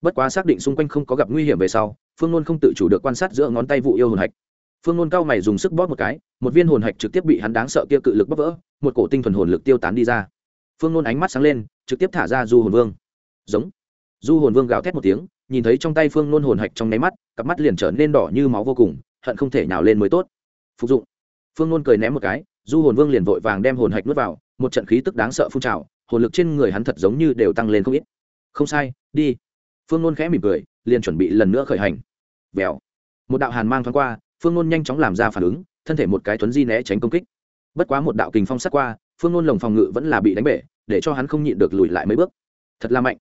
Bất quá xác định xung quanh không có gặp nguy hiểm về sau, phương ngôn không tự chủ được quan sát giữa ngón tay vụ yêu hồn hạch phương nôn cao mày dùng sức bóp một cái, một viên hồn hạch trực tiếp bị hắn đáng sợ kia cự lực bóp vỡ, một cổ tinh thuần hồn lực tiêu tán đi ra. Phương nôn ánh mắt sáng lên, trực tiếp thả ra du hồn vương. Giống. Du hồn vương gào thét một tiếng, nhìn thấy trong tay phương nôn hồn hạch trong nháy mắt, cặp mắt liền trở nên đỏ như máu vô cùng, hận không thể nào lên mới tốt. Phục dụng. Phương nôn cười ném một cái, du hồn vương liền vội vàng đem hồn hạch nuốt vào, một trận khí tức đáng sợ phun trào, hồn lực trên người hắn thật giống như đều tăng lên không ít. Không sai, đi. Phương nôn khẽ mỉm cười, liền chuẩn bị lần nữa khởi hành. Vèo. Một đạo hàn mang thoáng qua phương nôn nhanh chóng làm ra phản ứng, thân thể một cái tuấn di né tránh công kích. Bất quá một đạo kình phong sát qua, phương nôn lồng phòng ngự vẫn là bị đánh bể, để cho hắn không nhịn được lùi lại mấy bước. Thật là mạnh.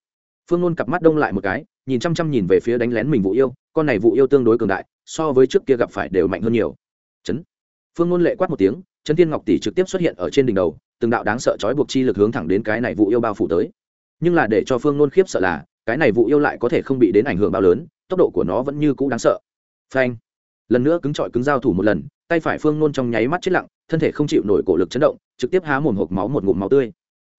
Phương nôn cặp mắt đông lại một cái, nhìn chăm chăm nhìn về phía đánh lén mình vụ yêu, con này vụ yêu tương đối cường đại, so với trước kia gặp phải đều mạnh hơn nhiều. Chấn. Phương nôn lệ quát một tiếng chân thiên ngọc tỷ trực tiếp xuất hiện ở trên đỉnh đầu, từng đạo đáng sợ trói buộc chi lực hướng thẳng đến cái này vụ yêu bao phủ tới. Nhưng là để cho phương nôn khiếp sợ là, cái này vụ yêu lại có thể không bị đến ảnh hưởng bao lớn, tốc độ của nó vẫn như cũ đáng sợ. Phanh lần nữa cứng trọi cứng giao thủ một lần, tay phải phương nôn trong nháy mắt chết lặng, thân thể không chịu nổi cổ lực chấn động, trực tiếp há mồm hộp máu một ngụm máu tươi.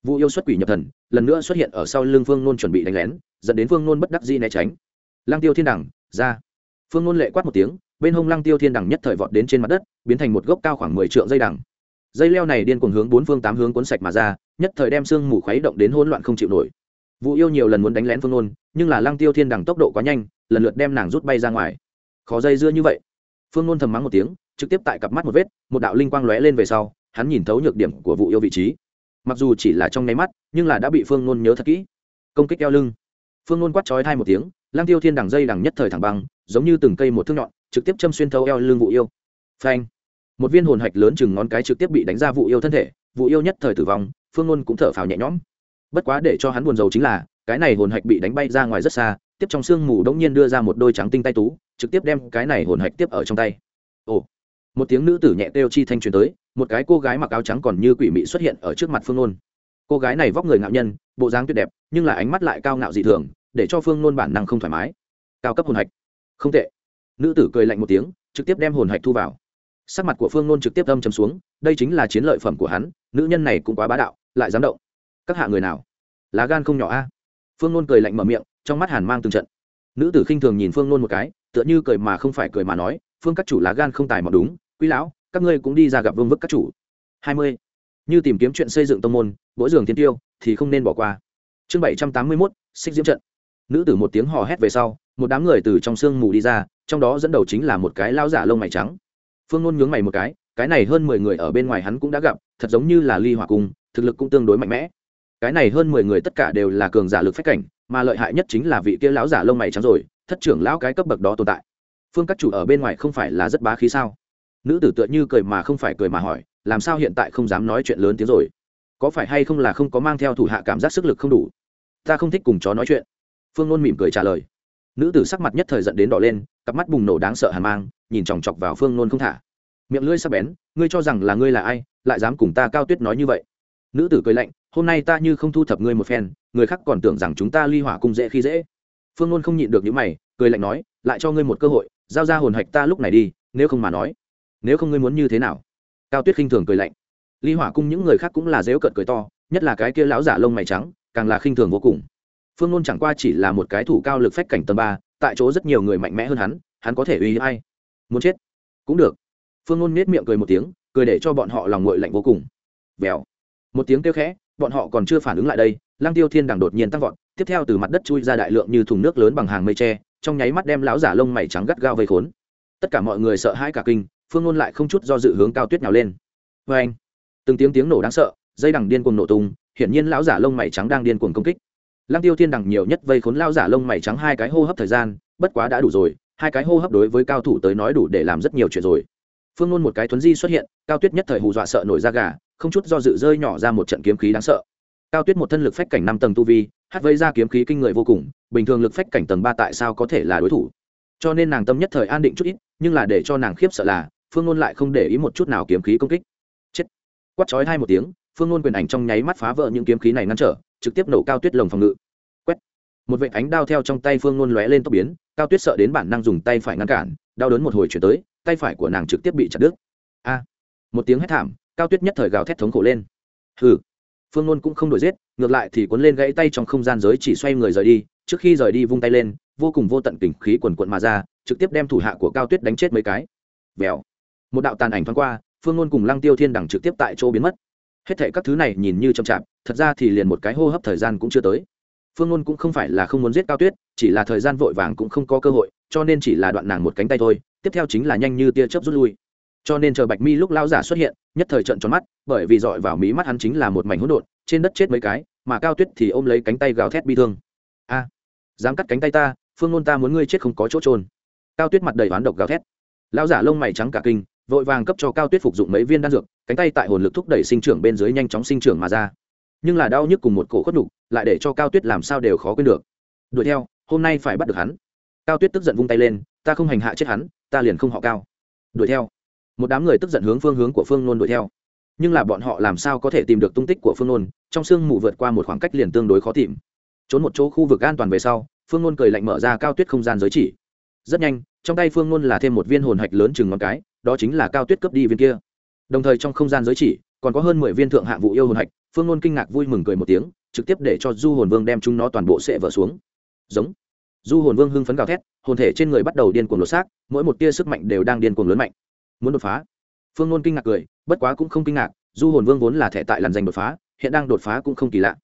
Vụ yêu xuất quỷ nhập thần, lần nữa xuất hiện ở sau lưng phương nôn chuẩn bị đánh lén, dẫn đến phương nôn bất đắc di né tránh. Lăng tiêu thiên đẳng, ra. Phương nôn lệ quát một tiếng, bên hông lăng tiêu thiên đẳng nhất thời vọt đến trên mặt đất, biến thành một gốc cao khoảng mười triệu dây đẳng dây leo này điên cuồng hướng bốn phương tám hướng cuốn sạch mà ra, nhất thời đem sương mù khuấy động đến hỗn loạn không chịu nổi. Vụ yêu nhiều lần muốn đánh lén phương nôn, nhưng là lăng tiêu thiên đẳng tốc độ quá nhanh, lần lượt đem nàng rút bay ra ngoài. Khó dây dưa như vậy phương nôn thầm mắng một tiếng, trực tiếp tại cặp mắt một vết, một đạo linh quang lóe lên về sau, hắn nhìn thấu nhược điểm của vụ yêu vị trí. Mặc dù chỉ là trong nháy mắt, nhưng là đã bị phương nôn nhớ thật kỹ. Công kích eo lưng. Phương nôn quát trói thai một tiếng lang tiêu thiên đằng dây đằng nhất thời thẳng băng, giống như từng cây một thương nhọn, trực tiếp châm xuyên thấu eo lưng vụ yêu. Phanh. Một viên hồn hạch lớn chừng ngón cái trực tiếp bị đánh ra vụ yêu thân thể, vụ yêu nhất thời tử vong, phương nôn cũng thở phào nhẹ nhõm. Bất quá để cho hắn buồn rầu chính là, cái này hồn hạch bị đánh bay ra ngoài rất xa tiếp trong sương mù đống nhiên đưa ra một đôi trắng tinh tay tú, trực tiếp đem cái này hồn hạch tiếp ở trong tay. Ồ, một tiếng nữ tử nhẹ kêu chi thanh truyền tới, một cái cô gái mặc áo trắng còn như quỷ mị xuất hiện ở trước mặt phương nôn. Cô gái này vóc người ngạo nhân, bộ dáng tuyệt đẹp, nhưng là ánh mắt lại cao ngạo dị thường, để cho phương nôn bản năng không thoải mái. Cao cấp hồn hạch. Không tệ. Nữ tử cười lạnh một tiếng, trực tiếp đem hồn hạch thu vào. Sắc mặt của phương nôn trực tiếp âm chấm xuống, đây chính là chiến lợi phẩm của hắn, nữ nhân này cũng quá bá đạo, lại dám động. Các hạ người nào? Lá gan không nhỏ a. Phương nôn cười lạnh mở miệng trong mắt hàn mang từng trận. Nữ tử khinh thường nhìn phương nôn một cái, tựa như cười mà không phải cười mà nói, phương các chủ lá gan không tài mọc đúng, quý lão, các ngươi cũng đi ra gặp vương vức các chủ. Hai mươi. Như tìm kiếm chuyện xây dựng tông môn mỗi giường thiên tiêu, thì không nên bỏ qua. Chương bảy trăm tám mươi mốt, xích diễm trận. Nữ tử một tiếng hò hét về sau, một đám người từ trong sương mù đi ra, trong đó dẫn đầu chính là một cái lao giả lông mày trắng. Phương nôn nhướng mày một cái cái này hơn mười người ở bên ngoài hắn cũng đã gặp, thật giống như là ly hỏa cung, thực lực cũng tương đối mạnh mẽ. Cái này hơn mười người tất cả đều là cường giả lực phách cảnh mà lợi hại nhất chính là vị kia lão giả lông mày trắng rồi, thất trưởng lão cái cấp bậc đó tồn tại. Phương các chủ ở bên ngoài không phải là rất bá khí sao? Nữ tử tựa như cười mà không phải cười mà hỏi, làm sao hiện tại không dám nói chuyện lớn tiếng rồi? Có phải hay không là không có mang theo thủ hạ cảm giác sức lực không đủ? Ta không thích cùng chó nói chuyện. Phương nôn mỉm cười trả lời. Nữ tử sắc mặt nhất thời giận đến đỏ lên, cặp mắt bùng nổ đáng sợ hàn mang, nhìn chòng chọc vào phương nôn không thả. Miệng lưỡi sắc bén, ngươi cho rằng là ngươi là ai, lại dám cùng ta cao tuyết nói như vậy? Nữ tử cười lạnh hôm nay ta như không thu thập ngươi một phen, người khác còn tưởng rằng chúng ta ly hỏa cung dễ khi dễ. Phương nôn không nhịn được những mày, cười lạnh nói, lại cho ngươi một cơ hội, giao ra hồn hạch ta lúc này đi, nếu không mà nói, nếu không ngươi muốn như thế nào? Cao tuyết khinh thường cười lạnh. Ly hỏa cung những người khác cũng là dếu cợt cười to, nhất là cái kia lão giả lông mày trắng, càng là khinh thường vô cùng. Phương nôn chẳng qua chỉ là một cái thủ cao lực phách cảnh tầng ba, tại chỗ rất nhiều người mạnh mẽ hơn hắn hắn có thể uy hiếp ai? Muốn chết? Cũng được. Phương nôn nết miệng cười một tiếng, cười để cho bọn họ lòng ngội lạnh vô cùng. Vèo. Một tiếng kêu khẽ bọn họ còn chưa phản ứng lại đây lang tiêu thiên đằng đột nhiên tăng vọt, tiếp theo từ mặt đất chui ra đại lượng như thùng nước lớn bằng hàng mây tre, trong nháy mắt đem lão giả lông mày trắng gắt gao vây khốn. Tất cả mọi người sợ hãi cả kinh, phương ngôn lại không chút do dự hướng cao tuyết nào lên. Vê anh từng tiếng tiếng nổ đáng sợ, dây đằng điên cuồng nổ tung, hiển nhiên lão giả lông mày trắng đang điên cuồng công kích. Lăng tiêu thiên đằng nhiều nhất vây khốn lão giả lông mày trắng hai cái hô hấp thời gian, bất quá đã đủ rồi, hai cái hô hấp đối với cao thủ tới nói đủ để làm rất nhiều chuyện rồi. Phương ngôn một cái thuấn di xuất hiện, cao tuyết nhất thời hù dọa sợ nổi da gà không chút do dự rơi nhỏ ra một trận kiếm khí đáng sợ. Cao tuyết một thân lực phách cảnh năm tầng tu vi, hát vây ra kiếm khí kinh người vô cùng, bình thường lực phách cảnh tầng ba tại sao có thể là đối thủ? Cho nên nàng tâm nhất thời an định chút ít, nhưng là để cho nàng khiếp sợ là, phương ngôn lại không để ý một chút nào kiếm khí công kích. Chết. Quát chói hai một tiếng, phương ngôn quyền ảnh trong nháy mắt phá vỡ những kiếm khí này ngăn trở, trực tiếp nổ cao tuyết lồng phòng ngự. Quét. Một vệ ánh đao theo trong tay phương ngôn lóe lên tốc biến, cao tuyết sợ đến bản năng dùng tay phải ngăn cản, đau đớn một hồi chuyển tới, tay phải của nàng trực tiếp bị chặt đứt. A. Một tiếng hét thảm cao tuyết nhất thời gào thét thống khổ lên. Hừ, phương ngôn cũng không đổi giết, ngược lại thì cuốn lên gãy tay trong không gian giới chỉ xoay người rời đi, trước khi rời đi vung tay lên, vô cùng vô tận kình khí quần quận mà ra, trực tiếp đem thủ hạ của cao tuyết đánh chết mấy cái. Vèo. Một đạo tàn ảnh thoáng qua, phương ngôn cùng lăng tiêu thiên đằng trực tiếp tại chỗ biến mất. Hết thệ các thứ này nhìn như chậm chạp, thật ra thì liền một cái hô hấp thời gian cũng chưa tới. Phương ngôn cũng không phải là không muốn giết cao tuyết, chỉ là thời gian vội vàng cũng không có cơ hội, cho nên chỉ là đoạn nàng một cánh tay thôi, tiếp theo chính là nhanh như tia chớp rút lui cho nên chờ bạch mi lúc lao giả xuất hiện, nhất thời trận tròn mắt, bởi vì dọi vào mí mắt hắn chính là một mảnh hỗn độn, trên đất chết mấy cái, mà cao tuyết thì ôm lấy cánh tay gào thét bi thương. A, dám cắt cánh tay ta, phương ngôn ta muốn ngươi chết không có chỗ trôn cao tuyết mặt đầy oán độc gào thét. Lao giả lông mày trắng cả kinh, vội vàng cấp cho cao tuyết phục dụng mấy viên đan dược, cánh tay tại hồn lực thúc đẩy sinh trưởng bên dưới nhanh chóng sinh trưởng mà ra. Nhưng là đau nhức cùng một cổ khuất nhục, lại để cho cao tuyết làm sao đều khó quên được. Đuổi theo, hôm nay phải bắt được hắn. Cao tuyết tức giận vung tay lên, ta không hành hạ chết hắn, ta liền không họ cao. Đuổi theo một đám người tức giận hướng phương hướng của phương nôn đuổi theo. Nhưng là bọn họ làm sao có thể tìm được tung tích của phương nôn? Trong sương mù vượt qua một khoảng cách liền tương đối khó tìm. Trốn một chỗ khu vực an toàn về sau, phương nôn cười lạnh mở ra cao tuyết không gian giới chỉ. Rất nhanh, trong tay phương nôn là thêm một viên hồn hạch lớn chừng ngón cái, đó chính là cao tuyết cướp đi viên kia. Đồng thời trong không gian giới chỉ, còn có hơn mười viên thượng hạng vụ yêu hồn hạch, phương nôn kinh ngạc vui mừng cười một tiếng, trực tiếp để cho du hồn vương đem chúng nó toàn bộ sệ vỡ xuống. Giống. Du hồn vương hưng phấn gào thét, hồn thể trên người bắt đầu điên cuồng lột xác, mỗi một tia sức mạnh đều đang điên cuồng lớn mạnh muốn đột phá. Phương nôn kinh ngạc cười, bất quá cũng không kinh ngạc, du hồn vương vốn là thẻ tại làn danh đột phá, hiện đang đột phá cũng không kỳ lạ.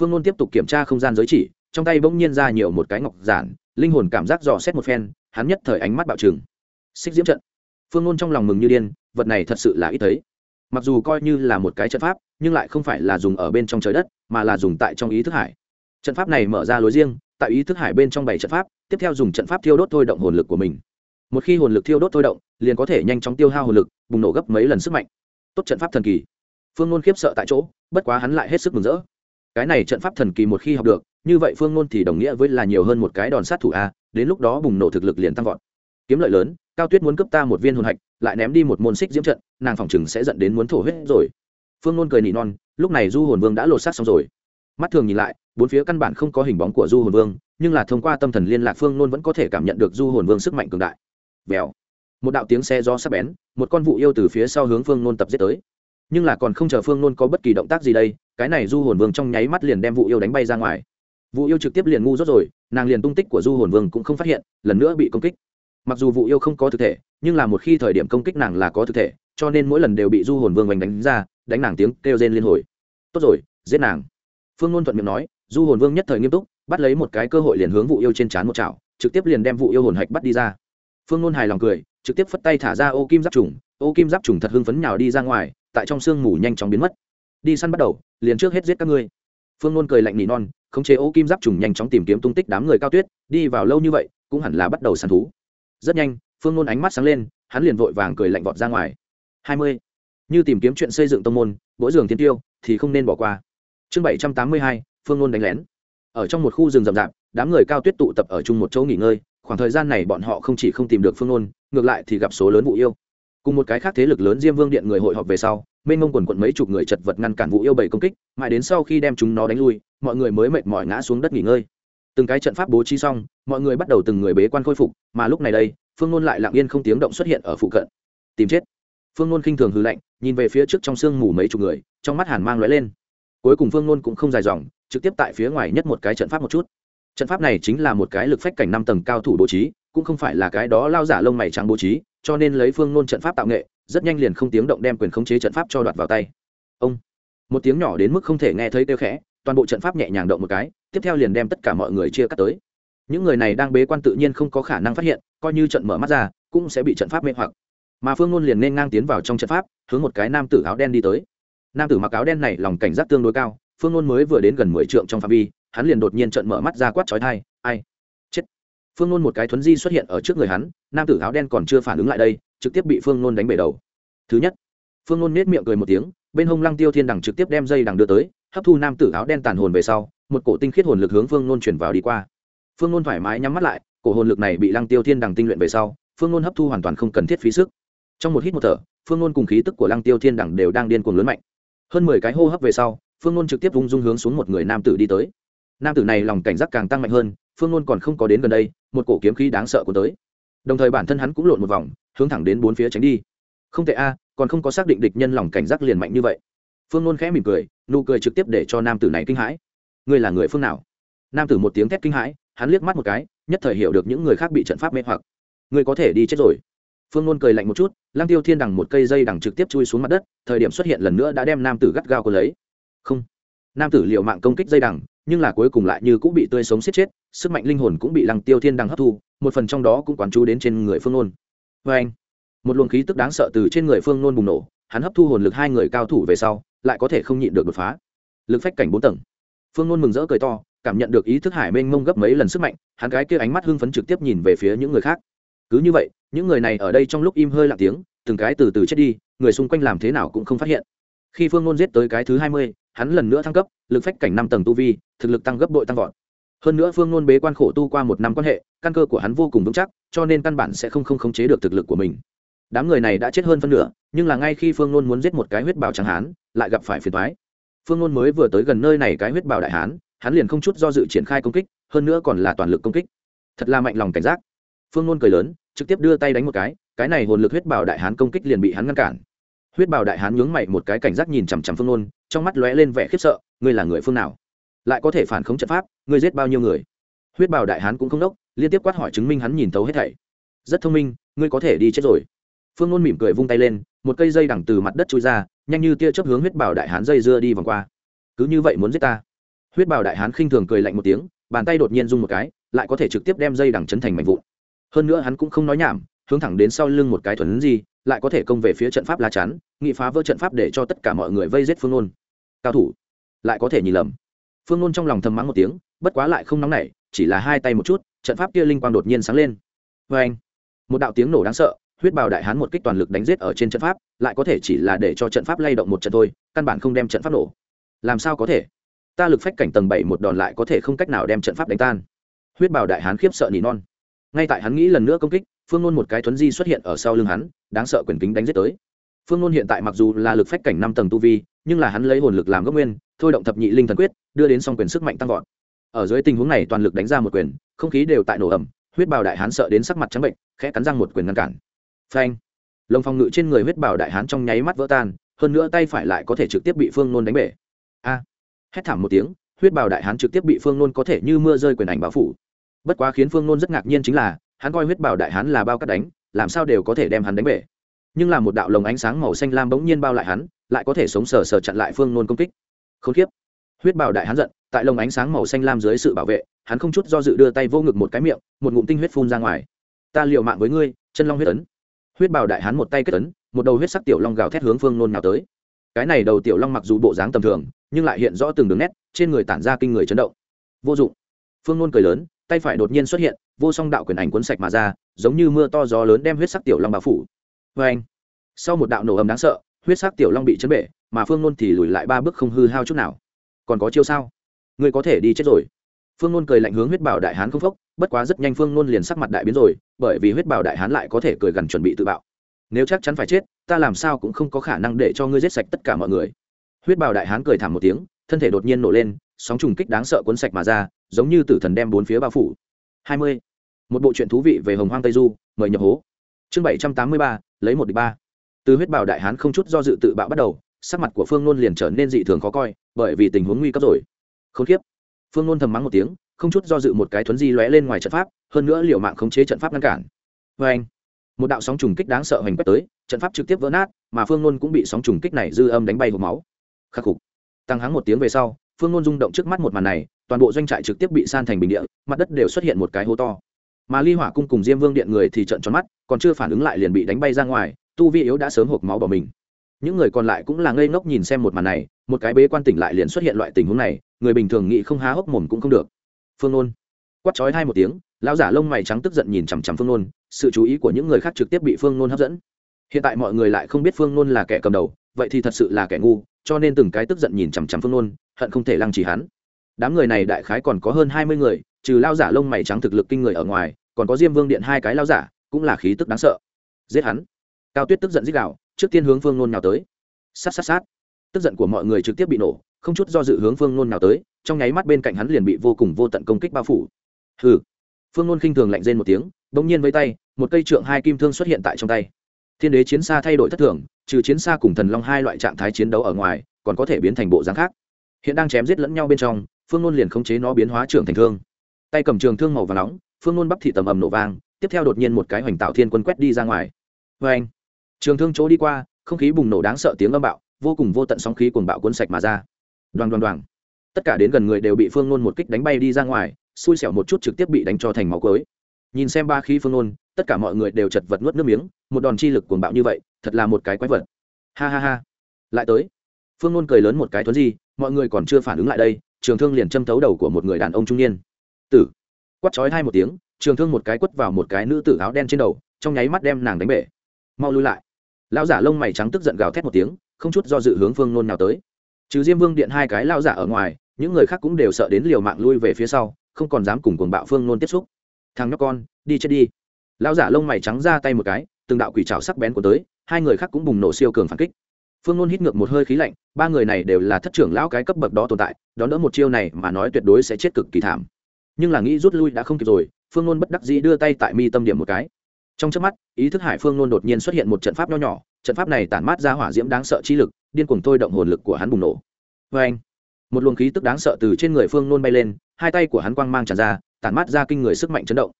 Phương nôn tiếp tục kiểm tra không gian giới chỉ, trong tay bỗng nhiên ra nhiều một cái ngọc giản, linh hồn cảm giác dò xét một phen, hắn nhất thời ánh mắt bạo trừng. Xích diễm trận. Phương nôn trong lòng mừng như điên, vật này thật sự là ít thấy. Mặc dù coi như là một cái trận pháp, nhưng lại không phải là dùng ở bên trong trời đất, mà là dùng tại trong ý thức hải. Trận pháp này mở ra lối riêng, tại ý thức hải bên trong bảy trận pháp, tiếp theo dùng trận pháp thiêu đốt thôi động hồn lực của mình. Một khi hồn lực thiêu đốt thôi động liền có thể nhanh chóng tiêu hao hồn lực, bùng nổ gấp mấy lần sức mạnh. Tốt trận pháp thần kỳ. Phương ngôn khiếp sợ tại chỗ, bất quá hắn lại hết sức mừng rỡ. Cái này trận pháp thần kỳ một khi học được, như vậy phương ngôn thì đồng nghĩa với là nhiều hơn một cái đòn sát thủ a, đến lúc đó bùng nổ thực lực liền tăng vọt. Kiếm lợi lớn, cao tuyết muốn cấp ta một viên hồn hạch, lại ném đi một môn xích diễm trận, nàng phòng chừng sẽ dẫn đến muốn thổ huyết rồi. Phương ngôn cười nỉ non, lúc này du hồn vương đã lột xác xong rồi. Mắt thường nhìn lại, bốn phía căn bản không có hình bóng của du hồn vương, nhưng là thông qua tâm thần liên lạc phương ngôn vẫn có thể cảm nhận được du hồn vương sức mạnh cường đại. Vèo một đạo tiếng xe do sắp bén, một con vụ yêu từ phía sau hướng phương nôn tập giết tới. Nhưng là còn không chờ phương nôn có bất kỳ động tác gì đây, cái này du hồn vương trong nháy mắt liền đem vụ yêu đánh bay ra ngoài. Vụ yêu trực tiếp liền ngu rốt rồi, nàng liền tung tích của du hồn vương cũng không phát hiện, lần nữa bị công kích. Mặc dù vụ yêu không có thực thể, nhưng là một khi thời điểm công kích nàng là có thực thể, cho nên mỗi lần đều bị du hồn vương vành đánh ra, đánh nàng tiếng kêu rên liên hồi. Tốt rồi, giết nàng. Phương nôn thuận miệng nói, du hồn vương nhất thời nghiêm túc, bắt lấy một cái cơ hội liền hướng vụ yêu trên trán một chảo, trực tiếp liền đem vụ yêu hồn hạch bắt đi ra phương nôn hài lòng cười, trực tiếp phất tay thả ra ô kim giáp trùng, ô kim giáp trùng thật hưng phấn nhào đi ra ngoài, tại trong sương mù nhanh chóng biến mất. Đi săn bắt đầu, liền trước hết giết các ngươi. Phương nôn cười lạnh nỉ non, khống chế ô kim giáp trùng nhanh chóng tìm kiếm tung tích đám người cao tuyết, đi vào lâu như vậy, cũng hẳn là bắt đầu săn thú. Rất nhanh, phương nôn ánh mắt sáng lên, hắn liền vội vàng cười lạnh vọt ra ngoài. Hai mươi. Như tìm kiếm chuyện xây dựng tông môn, mỗi giường tiên tiêu, thì không nên bỏ qua. Chương bảy trăm tám mươi hai, phương nôn đánh lén. Ở trong một khu rừng rậm rạp, đám người cao tuyết tụ tập ở chung một chỗ nghỉ ngơi khoảng thời gian này bọn họ không chỉ không tìm được phương nôn ngược lại thì gặp số lớn vụ yêu. Cùng một cái khác thế lực lớn diêm vương điện người hội họp về sau, mênh mông quần quận mấy chục người chật vật ngăn cản vụ yêu bảy công kích, mãi đến sau khi đem chúng nó đánh lui, mọi người mới mệt mỏi ngã xuống đất nghỉ ngơi. Từng cái trận pháp bố trí xong, mọi người bắt đầu từng người bế quan khôi phục, mà lúc này đây, phương nôn lại lặng yên không tiếng động xuất hiện ở phụ cận. Tìm chết. Phương nôn khinh thường hư lạnh, nhìn về phía trước trong sương mù mấy chục người, trong mắt hàn mang lóe lên. Cuối cùng phương nôn cũng không dài dòng, trực tiếp tại phía ngoài nhất một cái trận pháp một chút trận pháp này chính là một cái lực phách cảnh năm tầng cao thủ bố trí, cũng không phải là cái đó lao giả lông mày trắng bố trí, cho nên lấy phương nôn trận pháp tạo nghệ, rất nhanh liền không tiếng động đem quyền khống chế trận pháp cho đoạt vào tay. Ông. Một tiếng nhỏ đến mức không thể nghe thấy kêu khẽ, toàn bộ trận pháp nhẹ nhàng động một cái, tiếp theo liền đem tất cả mọi người chia cắt tới. Những người này đang bế quan tự nhiên không có khả năng phát hiện, coi như trận mở mắt ra, cũng sẽ bị trận pháp mê hoặc. Mà phương nôn liền nên ngang tiến vào trong trận pháp, hướng một cái nam tử áo đen đi tới. Nam tử mặc áo đen này lòng cảnh giác tương đối cao, phương nôn mới vừa đến gần mười trượng trong phạm vi hắn liền đột nhiên trợn mở mắt ra quát chói thai ai? Chết. Phương nôn một cái thuấn di xuất hiện ở trước người hắn, nam tử áo đen còn chưa phản ứng lại đây, trực tiếp bị phương nôn đánh bể đầu. Thứ nhất. Phương nôn nết miệng cười một tiếng, bên hông lăng tiêu thiên đằng trực tiếp đem dây đằng đưa tới, hấp thu nam tử áo đen tàn hồn về sau, một cổ tinh khiết hồn lực hướng phương nôn chuyển vào đi qua. Phương nôn thoải mái nhắm mắt lại, cổ hồn lực này bị lăng tiêu thiên đằng tinh luyện về sau, phương nôn hấp thu hoàn toàn không cần thiết phí sức. Trong một hít một thở, phương nôn cùng khí tức của lăng tiêu thiên đằng đều đang điên cuồng lớn mạnh. Hơn mười cái hô hấp về sau, phương nôn trực tiếp vung dung hướng xuống một người nam tử đi tới nam tử này lòng cảnh giác càng tăng mạnh hơn, phương ngôn còn không có đến gần đây, một cổ kiếm khí đáng sợ của tới. Đồng thời bản thân hắn cũng lộn một vòng, hướng thẳng đến bốn phía tránh đi. Không tệ a, còn không có xác định địch nhân lòng cảnh giác liền mạnh như vậy. Phương ngôn khẽ mỉm cười, nụ cười trực tiếp để cho nam tử này kinh hãi. Ngươi là người phương nào? Nam tử một tiếng thét kinh hãi, hắn liếc mắt một cái, nhất thời hiểu được những người khác bị trận pháp mê hoặc. Ngươi có thể đi chết rồi. Phương ngôn cười lạnh một chút lang tiêu thiên đằng một cây dây đằng trực tiếp chui xuống mặt đất, thời điểm xuất hiện lần nữa đã đem nam tử gắt gao cô lấy. Không. Nam tử liệu mạng công kích dây đằng nhưng là cuối cùng lại như cũng bị tươi sống xiết chết, sức mạnh linh hồn cũng bị lăng tiêu thiên đằng hấp thu, một phần trong đó cũng quán chú đến trên người phương nôn. Vê anh, một luồng khí tức đáng sợ từ trên người phương nôn bùng nổ, hắn hấp thu hồn lực hai người cao thủ về sau, lại có thể không nhịn được đột phá. Lực phách cảnh bốn tầng. Phương nôn mừng rỡ cười to, cảm nhận được ý thức hải mênh mông gấp mấy lần sức mạnh, hắn cái kia ánh mắt hưng phấn trực tiếp nhìn về phía những người khác. Cứ như vậy, những người này ở đây trong lúc im hơi lặng tiếng, từng cái từ từ chết đi, người xung quanh làm thế nào cũng không phát hiện khi phương nôn giết tới cái thứ hai mươi, hắn lần nữa thăng cấp, lực phách cảnh năm tầng tu vi, thực lực tăng gấp đội tăng vọt. Hơn nữa phương nôn bế quan khổ tu qua một năm quan hệ, căn cơ của hắn vô cùng vững chắc, cho nên căn bản sẽ không không khống chế được thực lực của mình. Đám người này đã chết hơn phân nửa, nhưng là ngay khi phương nôn muốn giết một cái huyết bào trắng hán, lại gặp phải phiền thoái phương nôn mới vừa tới gần nơi này cái huyết bào đại hán, hắn liền không chút do dự triển khai công kích, hơn nữa còn là toàn lực công kích. Thật là mạnh lòng cảnh giác. Phương nôn cười lớn, trực tiếp đưa tay đánh một cái cái này hồn lực huyết bào đại hán công kích liền bị hắn ngăn cản huyết Bảo đại hán nhướng mày một cái cảnh giác nhìn chằm chằm phương nôn, trong mắt lóe lên vẻ khiếp sợ, ngươi là người phương nào? Lại có thể phản khống trận pháp, ngươi giết bao nhiêu người? Huyết Bảo đại hán cũng không đốc, liên tiếp quát hỏi chứng minh hắn nhìn thấu hết thảy. Rất thông minh, ngươi có thể đi chết rồi. Phương nôn mỉm cười vung tay lên, một cây dây đằng từ mặt đất trôi ra, nhanh như tia chớp hướng huyết Bảo đại hán dây dưa đi vòng qua. Cứ như vậy muốn giết ta? Huyết Bảo đại hán khinh thường cười lạnh một tiếng, bàn tay đột nhiên rung một cái, lại có thể trực tiếp đem dây đằng chấn thành mảnh vụn. Hơn nữa hắn cũng không nói nhảm, hướng thẳng đến sau lưng một cái thuần gì lại có thể công về phía trận pháp lá chắn, nghị phá vỡ trận pháp để cho tất cả mọi người vây giết phương nôn. Cao thủ, lại có thể nhìn lầm. Phương nôn trong lòng thầm mắng một tiếng, bất quá lại không nóng nảy, chỉ là hai tay một chút, trận pháp kia linh quang đột nhiên sáng lên. Vê anh, một đạo tiếng nổ đáng sợ, huyết bào đại hán một kích toàn lực đánh giết ở trên trận pháp, lại có thể chỉ là để cho trận pháp lay động một trận thôi, căn bản không đem trận pháp nổ. Làm sao có thể? Ta lực phách cảnh tầng bảy một đòn lại có thể không cách nào đem trận pháp đánh tan. Huyết bào đại hán khiếp sợ nỉ non. Ngay tại hắn nghĩ lần nữa công kích phương nôn một cái thuấn di xuất hiện ở sau lưng hắn, đáng sợ quyền kính đánh giết tới. Phương nôn hiện tại mặc dù là lực phách cảnh năm tầng tu vi, nhưng là hắn lấy hồn lực làm gốc nguyên, thôi động thập nhị linh thần quyết, đưa đến song quyền sức mạnh tăng vọt. Ở dưới tình huống này toàn lực đánh ra một quyền, không khí đều tại nổ ẩm huyết bào đại hán sợ đến sắc mặt trắng bệnh, khẽ cắn răng một quyền ngăn cản. Phanh! Lồng phòng ngự trên người huyết bào đại hán trong nháy mắt vỡ tan, hơn nữa tay phải lại có thể trực tiếp bị phương nôn đánh bể. A! Hét thảm một tiếng, huyết bào đại hán trực tiếp bị phương nôn có thể như mưa rơi quyền ảnh báo phủ. Bất quá khiến phương nôn rất ngạc nhiên chính là hắn coi huyết bào đại hắn là bao cắt đánh, làm sao đều có thể đem hắn đánh bể. Nhưng là một đạo lồng ánh sáng màu xanh lam bỗng nhiên bao lại hắn, lại có thể sống sờ sờ chặn lại phương nôn công kích. Khốn kiếp. Huyết bào đại hắn giận, tại lồng ánh sáng màu xanh lam dưới sự bảo vệ, hắn không chút do dự đưa tay vô ngực một cái miệng, một ngụm tinh huyết phun ra ngoài. Ta liệu mạng với ngươi, chân long huyết ấn. Huyết bào đại hắn một tay kết ấn, một đầu huyết sắc tiểu long gào thét hướng phương nôn nào tới. Cái này đầu tiểu long mặc dù bộ dáng tầm thường, nhưng lại hiện rõ từng đường nét, trên người tản ra kinh người chấn động. Vô dụng. Phương nôn cười lớn, tay phải đột nhiên xuất hiện vô song đạo quyền ảnh cuốn sạch mà ra, giống như mưa to gió lớn đem huyết sắc tiểu long bao phủ. Vê anh, sau một đạo nổ ầm đáng sợ, huyết sắc tiểu long bị chấn bể, mà phương nôn thì lùi lại ba bước không hư hao chút nào. Còn có chiêu sao? Ngươi có thể đi chết rồi. Phương nôn cười lạnh hướng huyết bảo đại hán không phốc, bất quá rất nhanh phương nôn liền sắc mặt đại biến rồi, bởi vì huyết bảo đại hán lại có thể cười gần chuẩn bị tự bạo. Nếu chắc chắn phải chết, ta làm sao cũng không có khả năng để cho ngươi giết sạch tất cả mọi người. Huyết bảo đại hán cười thảm một tiếng, thân thể đột nhiên nổ lên, sóng trùng kích đáng sợ cuốn sạch mà ra, giống như tử thần đem bốn phía bao phủ hai mươi. Một bộ truyện thú vị về hồng hoang tây du, mời nhập hố. Chương bảy trăm tám mươi ba, lấy một địch ba. Từ huyết bảo đại hán không chút do dự tự bạo bắt đầu, sắc mặt của phương nôn liền trở nên dị thường khó coi, bởi vì tình huống nguy cấp rồi. Không khiếp phương nôn thầm mắng một tiếng, không chút do dự một cái thuấn di lóe lên ngoài trận pháp, hơn nữa liệu mạng khống chế trận pháp ngăn cản. Vê anh, một đạo sóng trùng kích đáng sợ hoành quét tới, trận pháp trực tiếp vỡ nát, mà phương nôn cũng bị sóng trùng kích này dư âm đánh bay hộp máu. Khắc phục. Tăng hắng một tiếng về sau, phương nôn rung động trước mắt một màn này toàn bộ doanh trại trực tiếp bị san thành bình địa, mặt đất đều xuất hiện một cái hố to. Mà ly hỏa cung cùng diêm vương điện người thì trận tròn mắt, còn chưa phản ứng lại liền bị đánh bay ra ngoài, tu vi yếu đã sớm hộp máu bỏ mình. Những người còn lại cũng là ngây ngốc nhìn xem một màn này, một cái bế quan tỉnh lại liền xuất hiện loại tình huống này, người bình thường nghĩ không há hốc mồm cũng không được. Phương nôn. Quát chói hai một tiếng, lão giả lông mày trắng tức giận nhìn chằm chằm phương nôn, sự chú ý của những người khác trực tiếp bị phương nôn hấp dẫn. Hiện tại mọi người lại không biết phương nôn là kẻ cầm đầu, vậy thì thật sự là kẻ ngu, cho nên từng cái tức giận nhìn chằm chằm phương nôn, hận không thể lăng trì hắn đám người này đại khái còn có hơn hai mươi người, trừ lao giả lông mày trắng thực lực kinh người ở ngoài, còn có diêm vương điện hai cái lao giả, cũng là khí tức đáng sợ. Giết hắn. Cao tuyết tức giận giết đạo trước tiên hướng phương nôn nào tới. Sát sát sát. Tức giận của mọi người trực tiếp bị nổ, không chút do dự hướng phương nôn nào tới, trong nháy mắt bên cạnh hắn liền bị vô cùng vô tận công kích bao phủ. Hừ. Phương nôn khinh thường lạnh rên một tiếng, bỗng nhiên với tay, một cây trượng hai kim thương xuất hiện tại trong tay. Thiên đế chiến xa thay đổi thất thường, trừ chiến xa cùng thần long hai loại trạng thái chiến đấu ở ngoài, còn có thể biến thành bộ dáng khác. Hiện đang chém giết lẫn nhau bên trong phương nôn liền khống chế nó biến hóa trưởng thành thương. Tay cầm trường thương màu và nóng, phương nôn bắp thị tầm ầm nổ vang, tiếp theo đột nhiên một cái hoành tạo thiên quân quét đi ra ngoài. Vê anh, trường thương chỗ đi qua, không khí bùng nổ đáng sợ tiếng âm bạo, vô cùng vô tận sóng khí cuồng bạo cuốn sạch mà ra. Đoàn đoàn đoàn tất cả đến gần người đều bị phương nôn một kích đánh bay đi ra ngoài, xui xẻo một chút trực tiếp bị đánh cho thành máu cối nhìn xem ba khí phương nôn, tất cả mọi người đều chật vật nuốt nước miếng, một đòn chi lực cuồng bạo như vậy, thật là một cái quái vật. Ha ha ha. Lại tới. Phương nôn cười lớn một cái thuấn gì mọi người còn chưa phản ứng lại đây trường thương liền châm thấu đầu của một người đàn ông trung niên. Tử. Quắt chói hai một tiếng, trường thương một cái quất vào một cái nữ tử áo đen trên đầu, trong nháy mắt đem nàng đánh bể. Mau lui lại. Lão giả lông mày trắng tức giận gào thét một tiếng, không chút do dự hướng phương nôn nào tới. Trừ diêm vương điện hai cái lão giả ở ngoài, những người khác cũng đều sợ đến liều mạng lui về phía sau, không còn dám cùng cuồng bạo phương nôn tiếp xúc. Thằng nhóc con, đi chết đi. Lão giả lông mày trắng ra tay một cái, từng đạo quỷ trào sắc bén của tới, hai người khác cũng bùng nổ siêu cường phản kích phương nôn hít ngược một hơi khí lạnh, ba người này đều là thất trưởng lão cái cấp bậc đó tồn tại, đón đỡ một chiêu này mà nói tuyệt đối sẽ chết cực kỳ thảm. Nhưng là nghĩ rút lui đã không kịp rồi, phương nôn bất đắc dĩ đưa tay tại mi tâm điểm một cái. Trong trước mắt, ý thức hải phương nôn đột nhiên xuất hiện một trận pháp nho nhỏ, trận pháp này tản mát ra hỏa diễm đáng sợ chi lực, điên cuồng thôi động hồn lực của hắn bùng nổ. Vê anh một luồng khí tức đáng sợ từ trên người phương nôn bay lên, hai tay của hắn quang mang tràn ra, tản mát ra kinh người sức mạnh chấn động.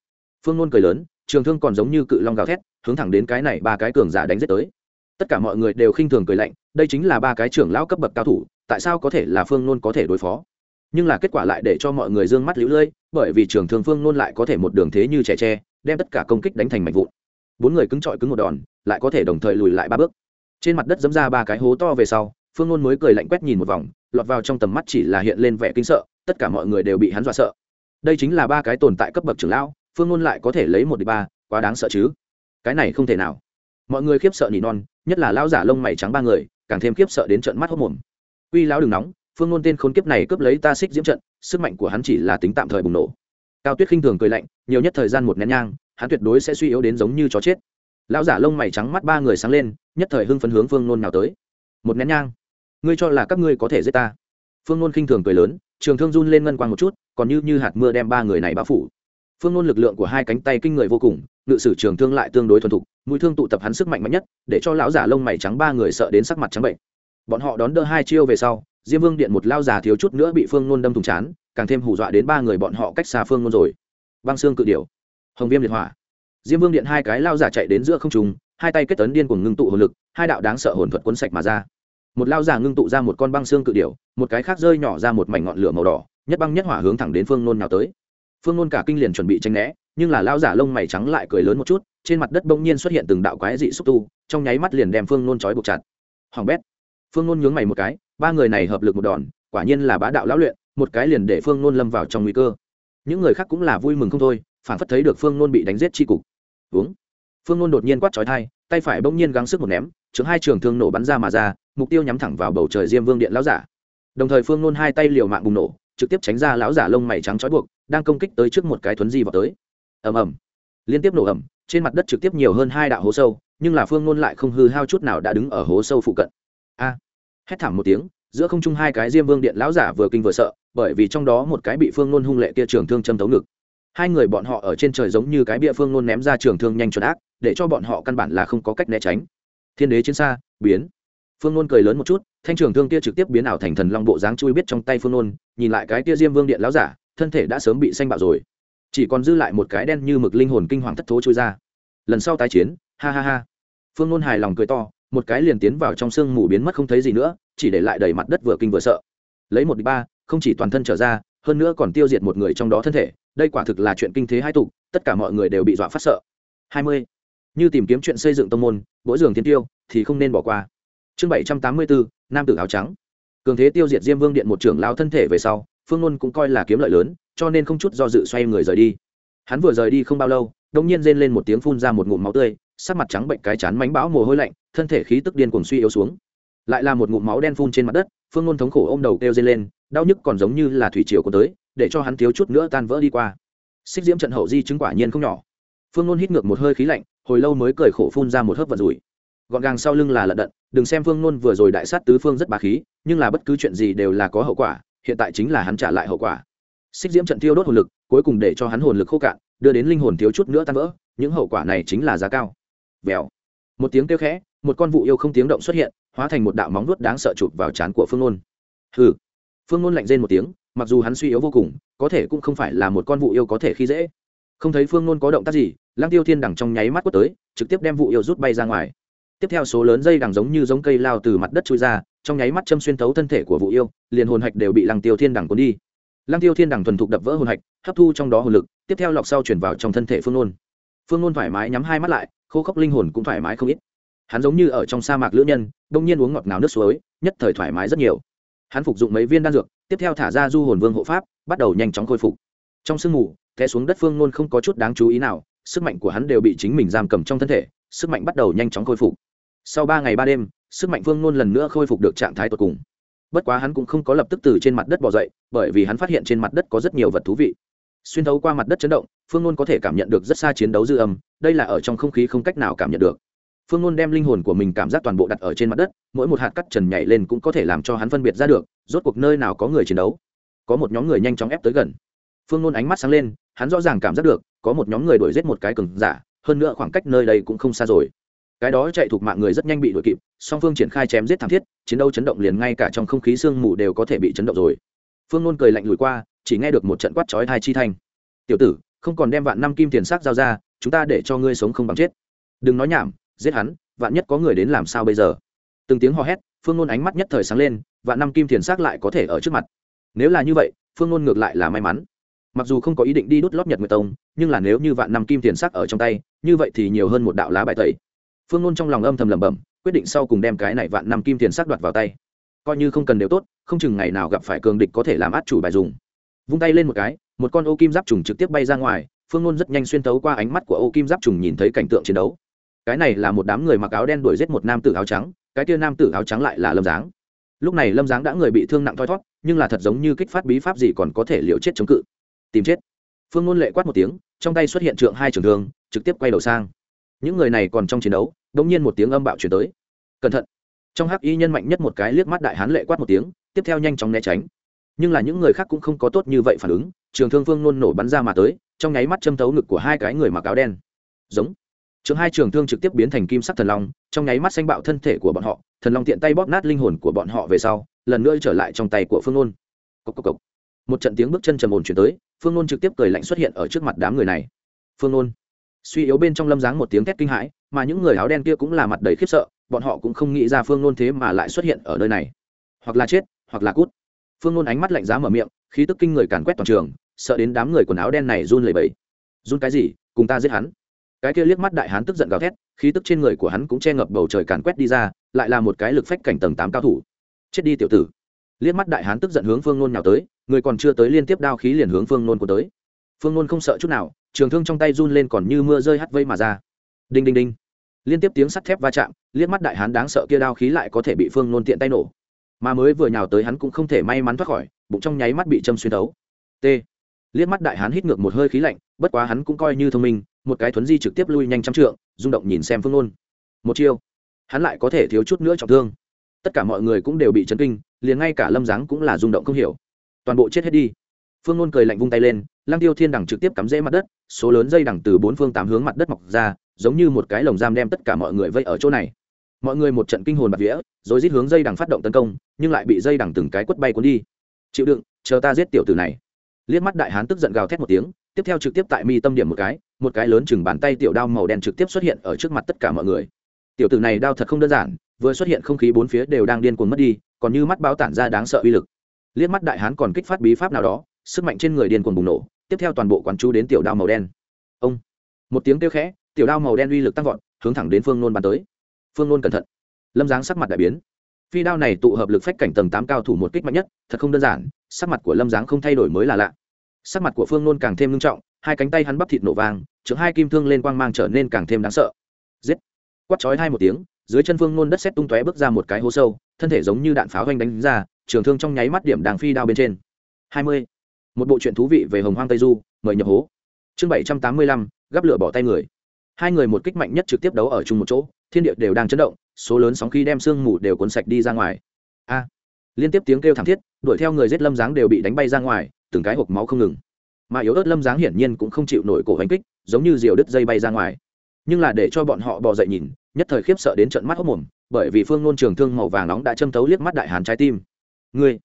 Phương nôn cười lớn, trường thương còn giống như cự long gào thét, hướng thẳng đến cái này ba cái cường giả đánh giết tới tất cả mọi người đều khinh thường cười lạnh, đây chính là ba cái trưởng lão cấp bậc cao thủ, tại sao có thể là phương nôn có thể đối phó? Nhưng là kết quả lại để cho mọi người d ư ơ n g mắt lũ lưỡi bởi vì trường thương phương nôn lại có thể một đường thế như trẻ tre, đem tất cả công kích đánh thành mạch vụn. Bốn người cứng trọi cứng một đòn, lại có thể đồng thời lùi lại ba bước. Trên mặt đất dẫm ra ba cái hố to về sau, phương nôn mới cười lạnh quét nhìn một vòng, lọt vào trong tầm mắt chỉ là hiện lên vẻ kinh sợ, tất cả mọi người đều bị hắn dọa sợ. Đây chính là ba cái tồn tại cấp bậc trưởng lão, phương nôn lại có thể lấy một đi ba, quá đáng sợ chứ? Cái này không thể nào. Mọi người khiếp sợ nỉ non nhất là lão giả lông mày trắng ba người, càng thêm khiếp sợ đến trận mắt hốc mồm. Uy lão đừng nóng, phương ngôn tên khốn kiếp này cướp lấy ta xích diễm trận, sức mạnh của hắn chỉ là tính tạm thời bùng nổ. Cao tuyết khinh thường cười lạnh, nhiều nhất thời gian một nén nhang, hắn tuyệt đối sẽ suy yếu đến giống như chó chết. Lão giả lông mày trắng mắt ba người sáng lên, nhất thời hưng phấn hướng phương nôn nào tới. Một nén nhang. Ngươi cho là các ngươi có thể giết ta? Phương nôn khinh thường cười lớn, trường thương run lên ngân quang một chút, còn như như hạt mưa đem ba người này bao phủ. Phương nôn lực lượng của hai cánh tay kinh người vô cùng ngự sử trường thương lại tương đối thuần thục, mũi thương tụ tập hắn sức mạnh mạnh nhất, để cho lão giả lông mày trắng ba người sợ đến sắc mặt trắng bệnh. Bọn họ đón đỡ hai chiêu về sau, diêm vương điện một lao giả thiếu chút nữa bị phương nôn đâm thùng chán, càng thêm hù dọa đến ba người bọn họ cách xa phương nôn rồi. Băng xương cự điểu, hồng viêm liệt hỏa. Diêm vương điện hai cái lao giả chạy đến giữa không trùng hai tay kết tấn điên cùng ngưng tụ hồn lực, hai đạo đáng sợ hồn thuật cuốn sạch mà ra. Một lao giả ngưng tụ ra một con băng xương cự điểu, một cái khác rơi nhỏ ra một mảnh ngọn lửa màu đỏ, nhất băng nhất hỏa hướng thẳng đến phương nôn nào tới. Phương nôn cả kinh liền chuẩn bị tranh né nhưng là lao giả lông mày trắng lại cười lớn một chút, trên mặt đất bỗng nhiên xuất hiện từng đạo quái dị xúc tu, trong nháy mắt liền đem phương nôn trói buộc chặt. Hoàng bét. Phương nôn nhướng mày một cái, ba người này hợp lực một đòn, quả nhiên là bá đạo lão luyện, một cái liền để phương nôn lâm vào trong nguy cơ. Những người khác cũng là vui mừng không thôi, phản phất thấy được phương nôn bị đánh giết tri cục. Uống. Phương nôn đột nhiên quát trói thai tay phải bỗng nhiên gắng sức một ném chứng hai trường thương nổ bắn ra mà ra, mục tiêu nhắm thẳng vào bầu trời diêm vương điện lão giả. Đồng thời phương nôn hai tay liều mạng bùng nổ, trực tiếp tránh ra lão giả lông mày trắng trói buộc, đang công kích tới trước một cái thuấn di vào tới ầm ầm. Liên tiếp nổ ầm, trên mặt đất trực tiếp nhiều hơn hai đạo hố sâu, nhưng là phương nôn lại không hư hao chút nào đã đứng ở hố sâu phụ cận. A! Hét thảm một tiếng, giữa không trung hai cái diêm vương điện lão giả vừa kinh vừa sợ, bởi vì trong đó một cái bị phương nôn hung lệ kia trường thương châm tấu ngực. Hai người bọn họ ở trên trời giống như cái bia phương nôn ném ra trường thương nhanh chuẩn ác, để cho bọn họ căn bản là không có cách né tránh. Thiên đế chiến xa, biến. Phương nôn cười lớn một chút, thanh trường thương kia trực tiếp biến ảo thành thần long bộ dáng chui biết trong tay phương nôn, nhìn lại cái kia diêm vương điện Lão giả, thân thể đã sớm bị xanh bạo rồi chỉ còn dư lại một cái đen như mực linh hồn kinh hoàng thất thố chui ra. Lần sau tái chiến, ha ha ha. Phương nôn hài lòng cười to, một cái liền tiến vào trong sương mù biến mất không thấy gì nữa, chỉ để lại đầy mặt đất vừa kinh vừa sợ. Lấy một đ ba, không chỉ toàn thân trở ra, hơn nữa còn tiêu diệt một người trong đó thân thể, đây quả thực là chuyện kinh thế hai tục tất cả mọi người đều bị dọa phát sợ. Hai mươi. Như tìm kiếm chuyện xây dựng tông môn mỗi giường thiên tiêu, thì không nên bỏ qua. Chương bảy trăm tám mươi bốn nam tử áo trắng. Cường thế tiêu diệt diêm vương điện một trưởng lao thân thể về sau, phương ngôn cũng coi là kiếm lợi lớn cho nên không chút do dự xoay người rời đi. Hắn vừa rời đi không bao lâu đông nhiên rên lên một tiếng phun ra một ngụm máu tươi, sắc mặt trắng bệnh cái chán mánh bão mồ hôi lạnh, thân thể khí tức điên cuồng suy yếu xuống. Lại là một ngụm máu đen phun trên mặt đất, phương ngôn thống khổ ôm đầu kêu rên lên, đau nhức còn giống như là thủy triều của tới, để cho hắn thiếu chút nữa tan vỡ đi qua. Xích diễm trận hậu di chứng quả nhiên không nhỏ. Phương ngôn hít ngược một hơi khí lạnh, hồi lâu mới cười khổ phun ra một hớp vật rủi. Gọn gàng sau lưng là lận đận, đừng xem phương ngôn vừa rồi đại sát tứ phương rất bà khí, nhưng là bất cứ chuyện gì đều là có hậu quả, hiện tại chính là hắn trả lại hậu quả xích diễm trận tiêu đốt hồn lực, cuối cùng để cho hắn hồn lực khô cạn, đưa đến linh hồn thiếu chút nữa tan vỡ, những hậu quả này chính là giá cao. Vèo. Một tiếng kêu khẽ, một con vụ yêu không tiếng động xuất hiện, hóa thành một đạo móng vuốt đáng sợ chụp vào trán của phương nôn. Hừ. Phương nôn lạnh rên một tiếng, mặc dù hắn suy yếu vô cùng, có thể cũng không phải là một con vụ yêu có thể khi dễ. Không thấy phương nôn có động tác gì, lăng tiêu thiên đằng trong nháy mắt quất tới, trực tiếp đem vụ yêu rút bay ra ngoài. Tiếp theo số lớn dây đằng giống như giống cây lao từ mặt đất trôi ra, trong nháy mắt châm xuyên thấu thân thể của vụ yêu, liền hồn hạch đều bị lăng tiêu thiên đằng cuốn đi lăng tiêu thiên đằng thuần thục đập vỡ hồn hạch, hấp thu trong đó hồn lực, tiếp theo lọc sau chuyển vào trong thân thể phương nôn. Phương nôn thoải mái nhắm hai mắt lại, khô khốc linh hồn cũng thoải mái không ít. Hắn giống như ở trong sa mạc lữ nhân, đông nhiên uống ngọt ngào nước suối, nhất thời thoải mái rất nhiều. Hắn phục dụng mấy viên đan dược, tiếp theo thả ra du hồn vương hộ pháp, bắt đầu nhanh chóng khôi phục. Trong sương mù, té xuống đất phương nôn không có chút đáng chú ý nào, sức mạnh của hắn đều bị chính mình giam cầm trong thân thể, sức mạnh bắt đầu nhanh chóng khôi phục. Sau ba ngày ba đêm, sức mạnh phương nôn lần nữa khôi phục được trạng thái tột cùng bất quá hắn cũng không có lập tức từ trên mặt đất bỏ dậy, bởi vì hắn phát hiện trên mặt đất có rất nhiều vật thú vị. Xuyên thấu qua mặt đất chấn động, phương nôn có thể cảm nhận được rất xa chiến đấu dư âm, đây là ở trong không khí không cách nào cảm nhận được. Phương nôn đem linh hồn của mình cảm giác toàn bộ đặt ở trên mặt đất, mỗi một hạt cắt trần nhảy lên cũng có thể làm cho hắn phân biệt ra được, rốt cuộc nơi nào có người chiến đấu. Có một nhóm người nhanh chóng ép tới gần. Phương nôn ánh mắt sáng lên, hắn rõ ràng cảm giác được, có một nhóm người đuổi giết một cái cừng giả, hơn nữa khoảng cách nơi đây cũng không xa rồi cái đó chạy thuộc mạng người rất nhanh bị đuổi kịp, song phương triển khai chém giết thảm thiết, chiến đấu chấn động liền ngay cả trong không khí sương mù đều có thể bị chấn động rồi. Phương nôn cười lạnh lùi qua, chỉ nghe được một trận quát chói thai chi thanh. Tiểu tử, không còn đem vạn năm kim tiền sắc giao ra, chúng ta để cho ngươi sống không bằng chết. Đừng nói nhảm, giết hắn, vạn nhất có người đến làm sao bây giờ? Từng tiếng hò hét, phương nôn ánh mắt nhất thời sáng lên, vạn năm kim tiền sắc lại có thể ở trước mặt. Nếu là như vậy, phương nôn ngược lại là may mắn. Mặc dù không có ý định đi đốt lót nhật nguyệt tông, nhưng là nếu như vạn năm kim tiền sắc ở trong tay, như vậy thì nhiều hơn một đạo lá bài tẩy phương nôn trong lòng âm thầm lẩm bẩm, quyết định sau cùng đem cái này vạn năm kim tiền sắc đoạt vào tay. Coi như không cần đều tốt, không chừng ngày nào gặp phải cường địch có thể làm át chủ bài dùng. Vung tay lên một cái, một con ô kim giáp trùng trực tiếp bay ra ngoài, phương nôn rất nhanh xuyên tấu qua ánh mắt của ô kim giáp trùng nhìn thấy cảnh tượng chiến đấu. Cái này là một đám người mặc áo đen đuổi giết một nam tử áo trắng, cái kia nam tử áo trắng lại là lâm dáng lúc này lâm dáng đã người bị thương nặng thoi thót, nhưng là thật giống như kích phát bí pháp gì còn có thể liều chết chống cự. Tìm chết. Phương nôn lệ quát một tiếng, trong tay xuất hiện trượng hai trường thương, trực tiếp quay đầu sang những người này còn trong chiến đấu đ nhiên một tiếng âm bạo chuyển tới. Cẩn thận! Trong hắc y nhân mạnh nhất một cái liếc mắt đại hán lệ quát một tiếng, tiếp theo nhanh chóng né tránh. Nhưng là những người khác cũng không có tốt như vậy phản ứng, trường thương phương nôn nổ bắn ra mà tới, trong nháy mắt châm thấu ngực của hai cái người mặc áo đen. Giống! Trường hai trường thương trực tiếp biến thành kim sắc thần long, trong nháy mắt xanh bạo thân thể của bọn họ, thần long tiện tay bóp nát linh hồn của bọn họ về sau, lần nữa trở lại trong tay của phương nôn. Cốc cốc cốc. một trận tiếng bước chân trầm ồn chuyển tới, phương nôn trực tiếp cười lạnh xuất hiện ở trước mặt đám người này. Phương nôn! Suy yếu bên trong lâm dáng một tiếng thét kinh hãi, mà những người áo đen kia cũng là mặt đầy khiếp sợ, bọn họ cũng không nghĩ ra phương nôn thế mà lại xuất hiện ở nơi này. Hoặc là chết, hoặc là cút. Phương nôn ánh mắt lạnh giá mở miệng, khí tức kinh người càn quét toàn trường, sợ đến đám người quần áo đen này run lẩy bẩy. Run cái gì? Cùng ta giết hắn. Cái kia liếc mắt đại hán tức giận gào thét, khí tức trên người của hắn cũng che ngập bầu trời càn quét đi ra, lại là một cái lực phách cảnh tầng tám cao thủ. Chết đi tiểu tử. Liếc mắt đại hán tức giận hướng phương nôn nhào tới, người còn chưa tới liên tiếp đao khí liền hướng phương nôn của tới phương nôn không sợ chút nào, trường thương trong tay run lên còn như mưa rơi hắt vây mà ra. Đinh đinh đinh. Liên tiếp tiếng sắt thép va chạm, liếc mắt đại hán đáng sợ kia đao khí lại có thể bị phương nôn tiện tay nổ. Mà mới vừa nhào tới hắn cũng không thể may mắn thoát khỏi, bụng trong nháy mắt bị châm xuyên tấu t. Liếc mắt đại hán hít ngược một hơi khí lạnh, bất quá hắn cũng coi như thông minh, một cái thuấn di trực tiếp lui nhanh trăm trượng, rung động nhìn xem phương nôn. Một chiêu, hắn lại có thể thiếu chút nữa trọng thương. Tất cả mọi người cũng đều bị chấn kinh, liền ngay cả lâm giáng cũng là rung động không hiểu. Toàn bộ chết hết đi. Phương nôn cười lạnh vung tay lên lăng tiêu thiên đằng trực tiếp cắm rễ mặt đất, số lớn dây đằng từ bốn phương tám hướng mặt đất mọc ra, giống như một cái lồng giam đem tất cả mọi người vây ở chỗ này. Mọi người một trận kinh hồn bạt vía, rồi rít hướng dây đằng phát động tấn công, nhưng lại bị dây đằng từng cái quất bay cuốn đi. Chịu đựng, chờ ta giết tiểu tử này. Liếc mắt đại hán tức giận gào thét một tiếng, tiếp theo trực tiếp tại mi tâm điểm một cái một cái lớn chừng bàn tay tiểu đao màu đen trực tiếp xuất hiện ở trước mặt tất cả mọi người. Tiểu tử này đao thật không đơn giản, vừa xuất hiện không khí bốn phía đều đang điên cuồng mất đi, còn như mắt báo tản ra đáng sợ uy lực. Liếc mắt đại hán còn kích phát bí pháp nào đó, sức mạnh trên người điên cuồng bùng nổ tiếp theo toàn bộ quán chú đến tiểu đao màu đen. Ông, một tiếng kêu khẽ, tiểu đao màu đen uy lực tăng vọt, hướng thẳng đến phương nôn bắn tới. Phương nôn cẩn thận. Lâm giáng sắc mặt đại biến. Phi đao này tụ hợp lực phách cảnh tầng tám cao thủ một kích mạnh nhất, thật không đơn giản, sắc mặt của lâm giáng không thay đổi mới là lạ. Sắc mặt của phương nôn càng thêm nghiêm trọng, hai cánh tay hắn bắp thịt nổ vàng chứa hai kim thương lên quang mang trở nên càng thêm đáng sợ. Giết! Quát chói hai một tiếng, dưới chân phương nôn đất xét tung tóe bước ra một cái hố sâu, thân thể giống như đạn pháo hoành đánh ra, trường thương trong nháy mắt điểm đàng phi đao bên trên. Hai mươi một bộ truyện thú vị về hồng hoang tây du, mời nhập hố. Chương bảy trăm tám mươi lăm, gắp lửa bỏ tay người. Hai người một kích mạnh nhất trực tiếp đấu ở chung một chỗ, thiên địa đều đang chấn động, số lớn sóng khí đem sương mù đều cuốn sạch đi ra ngoài. A! Liên tiếp tiếng kêu thảm thiết, đuổi theo người giết lâm dáng đều bị đánh bay ra ngoài, từng cái hộp máu không ngừng. Mà yếu ớt lâm dáng hiển nhiên cũng không chịu nổi cổ hành kích, giống như diều đứt dây bay ra ngoài. Nhưng là để cho bọn họ bò dậy nhìn, nhất thời khiếp sợ đến trận mắt hốc mồm, bởi vì phương nôn trường thương màu vàng nóng đã châm tấu liếc mắt đại hán trái tim. Ngươi!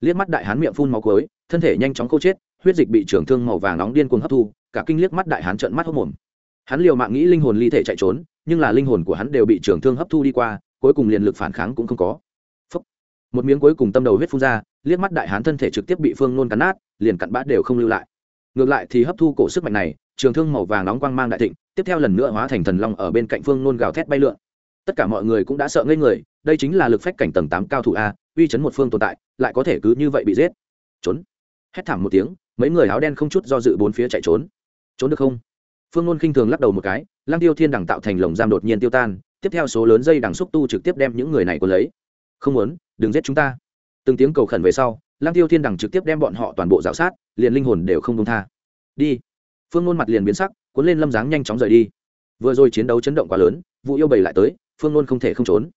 Liếc mắt đại hán miệng phun máu cuối thân thể nhanh chóng câu chết, huyết dịch bị trường thương màu vàng nóng điên cuồng hấp thu, cả kinh liếc mắt đại hán trợn mắt hốc mồm. Hắn liều mạng nghĩ linh hồn ly thể chạy trốn, nhưng là linh hồn của hắn đều bị trường thương hấp thu đi qua, cuối cùng liền lực phản kháng cũng không có. Phốc. một miếng cuối cùng tâm đầu huyết phun ra, liếc mắt đại hán thân thể trực tiếp bị phương nôn cắn nát, liền cặn bã đều không lưu lại. Ngược lại thì hấp thu cổ sức mạnh này, trường thương màu vàng nóng quang mang đại thịnh, tiếp theo lần nữa hóa thành thần long ở bên cạnh phương nôn gào thét bay lượn. Tất cả mọi người cũng đã sợ ngây người, đây chính là lực phách cảnh tầng tám cao thủ a, uy chấn một phương tồn tại, lại có thể cứ như vậy bị giết. Trốn hét thảm một tiếng, mấy người áo đen không chút do dự bốn phía chạy trốn. Trốn được không? Phương ngôn khinh thường lắc đầu một cái lang tiêu thiên đằng tạo thành lồng giam đột nhiên tiêu tan, tiếp theo số lớn dây đằng xúc tu trực tiếp đem những người này quân lấy. Không muốn, đừng giết chúng ta. Từng tiếng cầu khẩn về sau lang tiêu thiên đằng trực tiếp đem bọn họ toàn bộ g sát, liền linh hồn đều không công tha. Đi. Phương ngôn mặt liền biến sắc, cuốn lên lâm dáng nhanh chóng rời đi. Vừa rồi chiến đấu chấn động quá lớn, vụ yêu bầy lại tới, phương ngôn không thể không trốn.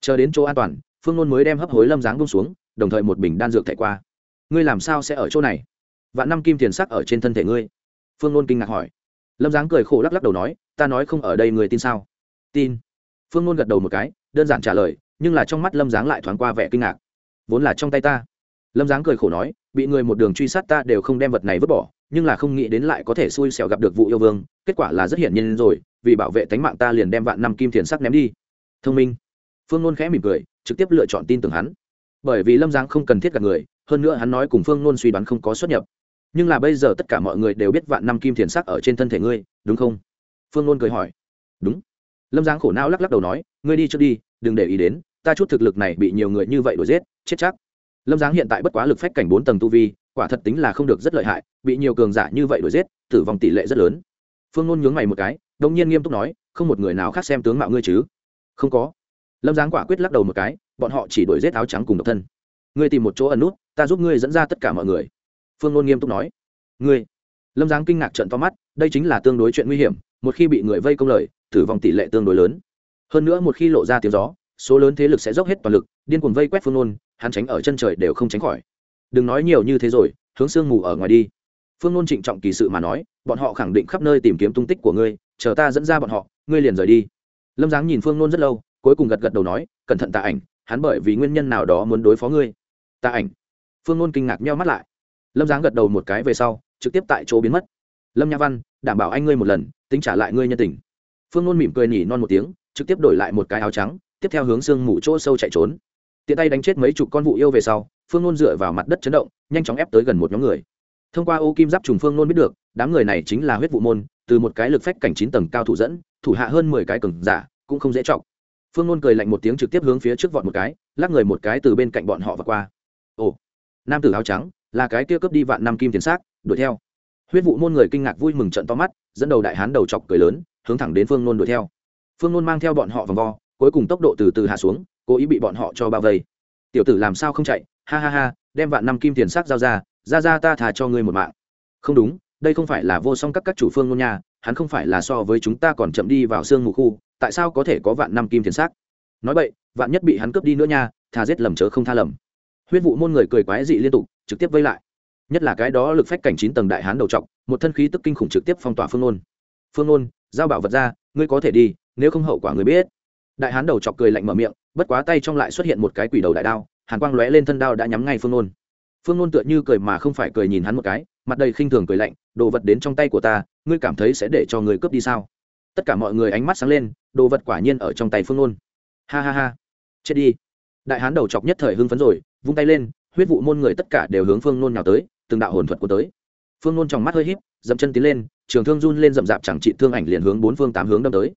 Chờ đến chỗ an toàn, phương ngôn mới đem hấp hối lâm dáng bông xuống, đồng thời một bình đan dược thẻ qua ngươi làm sao sẽ ở chỗ này? Vạn năm kim tiền sắc ở trên thân thể ngươi. Phương nôn kinh ngạc hỏi. Lâm Giáng cười khổ lắc lắc đầu nói, ta nói không ở đây người tin sao? Tin. Phương nôn gật đầu một cái, đơn giản trả lời, nhưng là trong mắt lâm Giáng lại thoáng qua vẻ kinh ngạc. Vốn là trong tay ta. Lâm Giáng cười khổ nói, bị người một đường truy sát ta đều không đem vật này vứt bỏ, nhưng là không nghĩ đến lại có thể xui xẻo gặp được vụ yêu vương, kết quả là rất hiển nhiên rồi, vì bảo vệ tánh mạng ta liền đem vạn năm kim thiền sắc ném đi. Thông minh. Phương nôn khẽ mỉm cười, trực tiếp lựa chọn tin tưởng hắn. Bởi vì lâm Giáng không cần thiết gặp người hơn nữa hắn nói cùng phương nôn suy đoán không có xuất nhập. Nhưng là bây giờ tất cả mọi người đều biết vạn năm kim thiền sắc ở trên thân thể ngươi, đúng không? Phương nôn cười hỏi. Đúng. Lâm giang khổ não lắc lắc đầu nói, ngươi đi trước đi, đừng để ý đến, ta chút thực lực này bị nhiều người như vậy đuổi giết, chết chắc. Lâm giáng hiện tại bất quá lực phách cảnh bốn tầng tu vi, quả thật tính là không được rất lợi hại, bị nhiều cường giả như vậy đuổi giết, tử vong tỷ lệ rất lớn. Phương nôn nhướng mày một cái đông nhiên nghiêm túc nói, không một người nào khác xem tướng mạo ngươi chứ. Không có. Lâm giáng quả quyết lắc đầu một cái, bọn họ chỉ đuổi giết áo trắng cùng độc thân. Ngươi tìm một chỗ ẩn nút ta giúp ngươi dẫn ra tất cả mọi người. Phương nôn nghiêm túc nói. Ngươi. Lâm giáng kinh ngạc trận to mắt, đây chính là tương đối chuyện nguy hiểm, một khi bị người vây công lời, tử vong tỷ lệ tương đối lớn. Hơn nữa một khi lộ ra tiếng gió, số lớn thế lực sẽ dốc hết toàn lực, điên cuồng vây quét phương nôn, hắn tránh ở chân trời đều không tránh khỏi. Đừng nói nhiều như thế rồi, hướng sương mù ở ngoài đi. Phương nôn trịnh trọng kỳ sự mà nói, bọn họ khẳng định khắp nơi tìm kiếm tung tích của ngươi, chờ ta dẫn ra bọn họ, ngươi liền rời đi. Lâm giáng nhìn phương nôn rất lâu, cuối cùng gật gật đầu nói, cẩn thận tạ ảnh, hắn bởi vì nguyên nhân nào đó muốn đối phó ngươi. Tạ ảnh phương ngôn kinh ngạc nheo mắt lại. Lâm giáng gật đầu một cái về sau, trực tiếp tại chỗ biến mất. Lâm nha văn, đảm bảo anh ngươi một lần, tính trả lại ngươi nhân tình. Phương ngôn mỉm cười nhỉ non một tiếng, trực tiếp đổi lại một cái áo trắng, tiếp theo hướng sương mù chỗ sâu chạy trốn. Tiện tay đánh chết mấy chục con vụ yêu về sau, phương ngôn dựa vào mặt đất chấn động, nhanh chóng ép tới gần một nhóm người. Thông qua ô kim giáp trùng phương ngôn biết được, đám người này chính là huyết vụ môn, từ một cái lực phách cảnh chín tầng cao thủ dẫn, thủ hạ hơn mười cái cừng giả, cũng không dễ trọng phương ngôn cười lạnh một tiếng trực tiếp hướng phía trước vọt một cái, lắc người một cái từ bên cạnh bọn họ và qua. Ồ nam tử áo trắng, là cái kia cướp đi vạn năm kim tiền xác, đuổi theo. Huyết vụ môn người kinh ngạc vui mừng trận to mắt, dẫn đầu đại hán đầu chọc cười lớn, hướng thẳng đến phương nôn đuổi theo. Phương nôn mang theo bọn họ vòng vo, cuối cùng tốc độ từ từ hạ xuống, cố ý bị bọn họ cho bao vây. Tiểu tử làm sao không chạy? Ha ha ha, đem vạn năm kim tiền sắc giao ra ra ra ta thà cho ngươi một mạng. Không đúng, đây không phải là vô song các các chủ phương ngôn nhà hắn không phải là so với chúng ta còn chậm đi vào sương mù khu, tại sao có thể có vạn năm kim tiền sắc nói vậy vạn nhất bị hắn cướp đi nữa nha, thà giết lầm chớ không tha lầm huyết vụ môn người cười quái dị liên tục, trực tiếp vây lại. Nhất là cái đó lực phách cảnh chín tầng đại hán đầu trọc, một thân khí tức kinh khủng trực tiếp phong tỏa phương ngôn phương ngôn giao bảo vật ra, ngươi có thể đi, nếu không hậu quả người biết. Đại hán đầu trọc cười lạnh mở miệng, bất quá tay trong lại xuất hiện một cái quỷ đầu đại đao, hàn quang lóe lên thân đao đã nhắm ngay phương nôn. Phương nôn tựa như cười mà không phải cười nhìn hắn một cái, mặt đầy khinh thường cười lạnh, đồ vật đến trong tay của ta, ngươi cảm thấy sẽ để cho người cướp đi sao? Tất cả mọi người ánh mắt sáng lên, đồ vật quả nhiên ở trong tay phương nôn. Ha ha ha. Chết đi. Đại hán đầu chọc nhất thời hưng phấn rồi vung tay lên, huyết vụ môn người tất cả đều hướng phương nôn nhào tới, từng đạo hồn thuật của tới. Phương nôn trong mắt hơi híp, dậm chân tiến lên, trường thương run lên rậm rạp chẳng trị thương ảnh liền hướng bốn phương tám hướng đâm tới.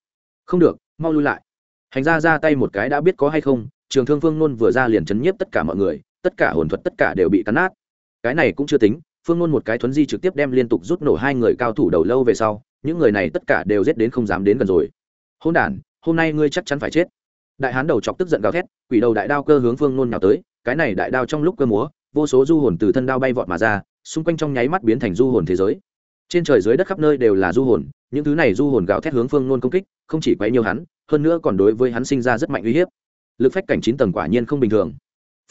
Không được, mau lui lại. Hành ra ra tay một cái đã biết có hay không, trường thương phương nôn vừa ra liền chấn nhiếp tất cả mọi người, tất cả hồn thuật tất cả đều bị cắn nát. Cái này cũng chưa tính, phương nôn một cái thuấn di trực tiếp đem liên tục rút nổ hai người cao thủ đầu lâu về sau, những người này tất cả đều giết đến không dám đến gần rồi. Hôn đản, hôm nay ngươi chắc chắn phải chết. Đại hán đầu chọc tức giận gào thét, quỷ đầu đại đao cơ hướng phương nôn nào tới cái này đại đao trong lúc cơ múa, vô số du hồn từ thân đao bay vọt mà ra, xung quanh trong nháy mắt biến thành du hồn thế giới. Trên trời dưới đất khắp nơi đều là du hồn, những thứ này du hồn gào thét hướng phương nôn công kích, không chỉ quấy nhiều hắn, hơn nữa còn đối với hắn sinh ra rất mạnh uy hiếp. Lực phách cảnh chín tầng quả nhiên không bình thường.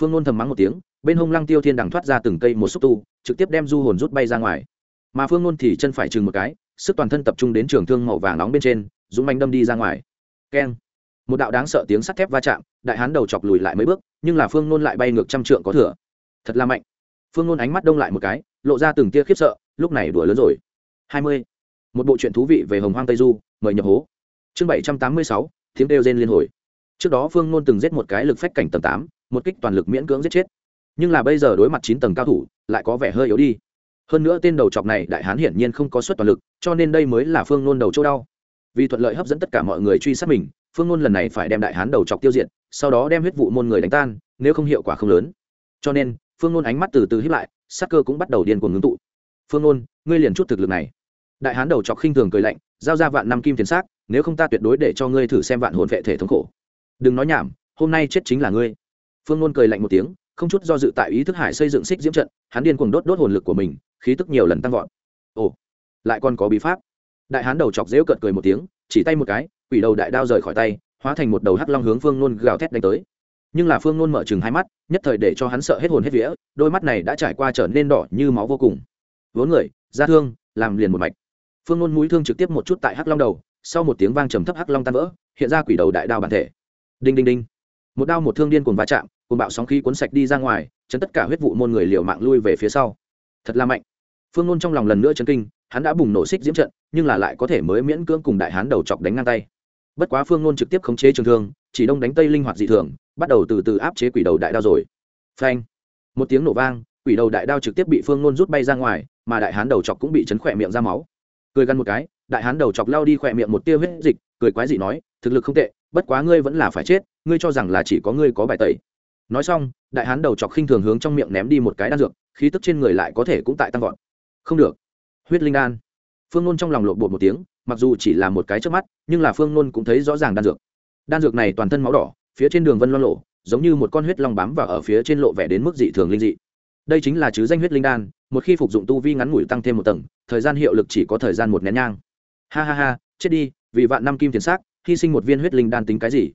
Phương nôn thầm mắng một tiếng, bên hông lăng tiêu thiên đằng thoát ra từng cây một xúc tu, trực tiếp đem du hồn rút bay ra ngoài. Mà phương nôn thì chân phải chừng một cái, sức toàn thân tập trung đến trường thương màu vàng nóng bên trên, dũng mạnh đâm đi ra ngoài. Keng một đạo đáng sợ tiếng sắt thép va chạm, đại hán đầu chọc lùi lại mấy bước, nhưng là phương nôn lại bay ngược trăm trượng có thừa. Thật là mạnh. Phương nôn ánh mắt đông lại một cái, lộ ra từng tia khiếp sợ, lúc này đùa lớn rồi. Hai mươi. Một bộ truyện thú vị về hồng hoang tây du, mời nhập hố. Chương bảy trăm tám mươi sáu, tiếng kêu gen liên hồi. Trước đó phương nôn từng giết một cái lực phách cảnh tầng tám, một kích toàn lực miễn cưỡng giết chết. Nhưng là bây giờ đối mặt chín tầng cao thủ, lại có vẻ hơi yếu đi. Hơn nữa tên đầu chọc này đại hán hiển nhiên không có suất toàn lực, cho nên đây mới là phương nôn đầu chỗ đau. Vì thuận lợi hấp dẫn tất cả mọi người truy sát mình phương Ngôn lần này phải đem đại hán đầu chọc tiêu diệt sau đó đem huyết vụ môn người đánh tan nếu không hiệu quả không lớn. Cho nên phương Ngôn ánh mắt từ từ hiếp lại sắc cơ cũng bắt đầu điên cuồng ngưng tụ. Phương Ngôn, ngươi liền chút thực lực này. Đại hán đầu chọc khinh thường cười lạnh giao ra vạn năm kim tiền xác nếu không ta tuyệt đối để cho ngươi thử xem vạn hồn vệ thể thống khổ. Đừng nói nhảm hôm nay chết chính là ngươi. Phương ngôn cười lạnh một tiếng không chút do dự tại ý thức hải xây dựng xích diễm trận hắn điên cuồng đốt đốt hồn lực của mình khí tức nhiều lần tăng vọt. Ồ lại còn có bí pháp. Đại hán đầu chọc dễu cợt cười một tiếng chỉ tay một cái quỷ đầu đại đao rời khỏi tay, hóa thành một đầu hắc long hướng phương nôn gào thét đánh tới. Nhưng là phương nôn mở chừng hai mắt, nhất thời để cho hắn sợ hết hồn hết vía, đôi mắt này đã trải qua trở nên đỏ như máu vô cùng. Vốn người ra thương, làm liền một mạch. Phương nôn mũi thương trực tiếp một chút tại hắc long đầu, sau một tiếng vang trầm thấp hắc long tan vỡ, hiện ra quỷ đầu đại đao bản thể. Đinh đinh đinh. Một đao một thương điên cuồng va chạm cùng bạo sóng khí cuốn sạch đi ra ngoài, chấn tất cả huyết vụ môn người liều mạng lui về phía sau. Thật là mạnh. Phương nôn trong lòng lần nữa chấn kinh, hắn đã bùng nổ xích diễm trận, nhưng là lại có thể mới miễn cưỡng cùng đại hán đầu chọc đánh ngang tay bất quá phương nôn trực tiếp khống chế trường thương, chỉ đông đánh tây linh hoạt dị thường, bắt đầu từ từ áp chế quỷ đầu đại đao rồi. Phanh. Một tiếng nổ vang, quỷ đầu đại đao trực tiếp bị phương nôn rút bay ra ngoài, mà đại hán đầu chọc cũng bị chấn khỏe miệng ra máu. Cười gắn một cái, đại hán đầu chọc lao đi khỏe miệng một tia huyết dịch, cười quái dị nói, thực lực không tệ, bất quá ngươi vẫn là phải chết, ngươi cho rằng là chỉ có ngươi có bài tẩy. Nói xong, đại hán đầu chọc khinh thường hướng trong miệng ném đi một cái đan dược, khí tức trên người lại có thể cũng tại tăng vọt. Không được. Huyết linh đan. Phương nôn trong lòng lộn bột một tiếng mặc dù chỉ là một cái trước mắt, nhưng là phương nôn cũng thấy rõ ràng đan dược. Đan dược này toàn thân máu đỏ, phía trên đường vân loan lộ giống như một con huyết long bám vào ở phía trên lộ vẻ đến mức dị thường linh dị. Đây chính là chứ danh huyết linh đan, một khi phục dụng tu vi ngắn ngủi tăng thêm một tầng, thời gian hiệu lực chỉ có thời gian một nén nhang. Ha ha ha, chết đi, vì vạn năm kim tiền xác, hy sinh một viên huyết linh đan tính cái gì?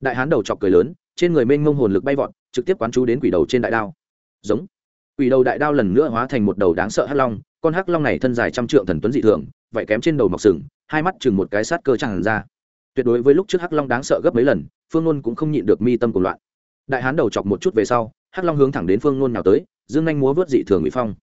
Đại hán đầu chọc cười lớn, trên người mênh mông hồn lực bay vọt, trực tiếp quán chú đến quỷ đầu trên đại đao. Giống. Quỷ đầu đại đao lần nữa hóa thành một đầu đáng sợ hắc long, con hắc long này thân dài trăm trượng thần tuấn dị thường, vậy kém trên đầu mọc sừng hai mắt chừng một cái sát cơ tràn ra. Tuyệt đối với lúc trước hắc long đáng sợ gấp mấy lần, phương Luân cũng không nhịn được mi tâm cùng loạn. Đại hán đầu chọc một chút về sau, hắc long hướng thẳng đến phương Luân nào tới, dương anh múa vớt dị thường bị phong.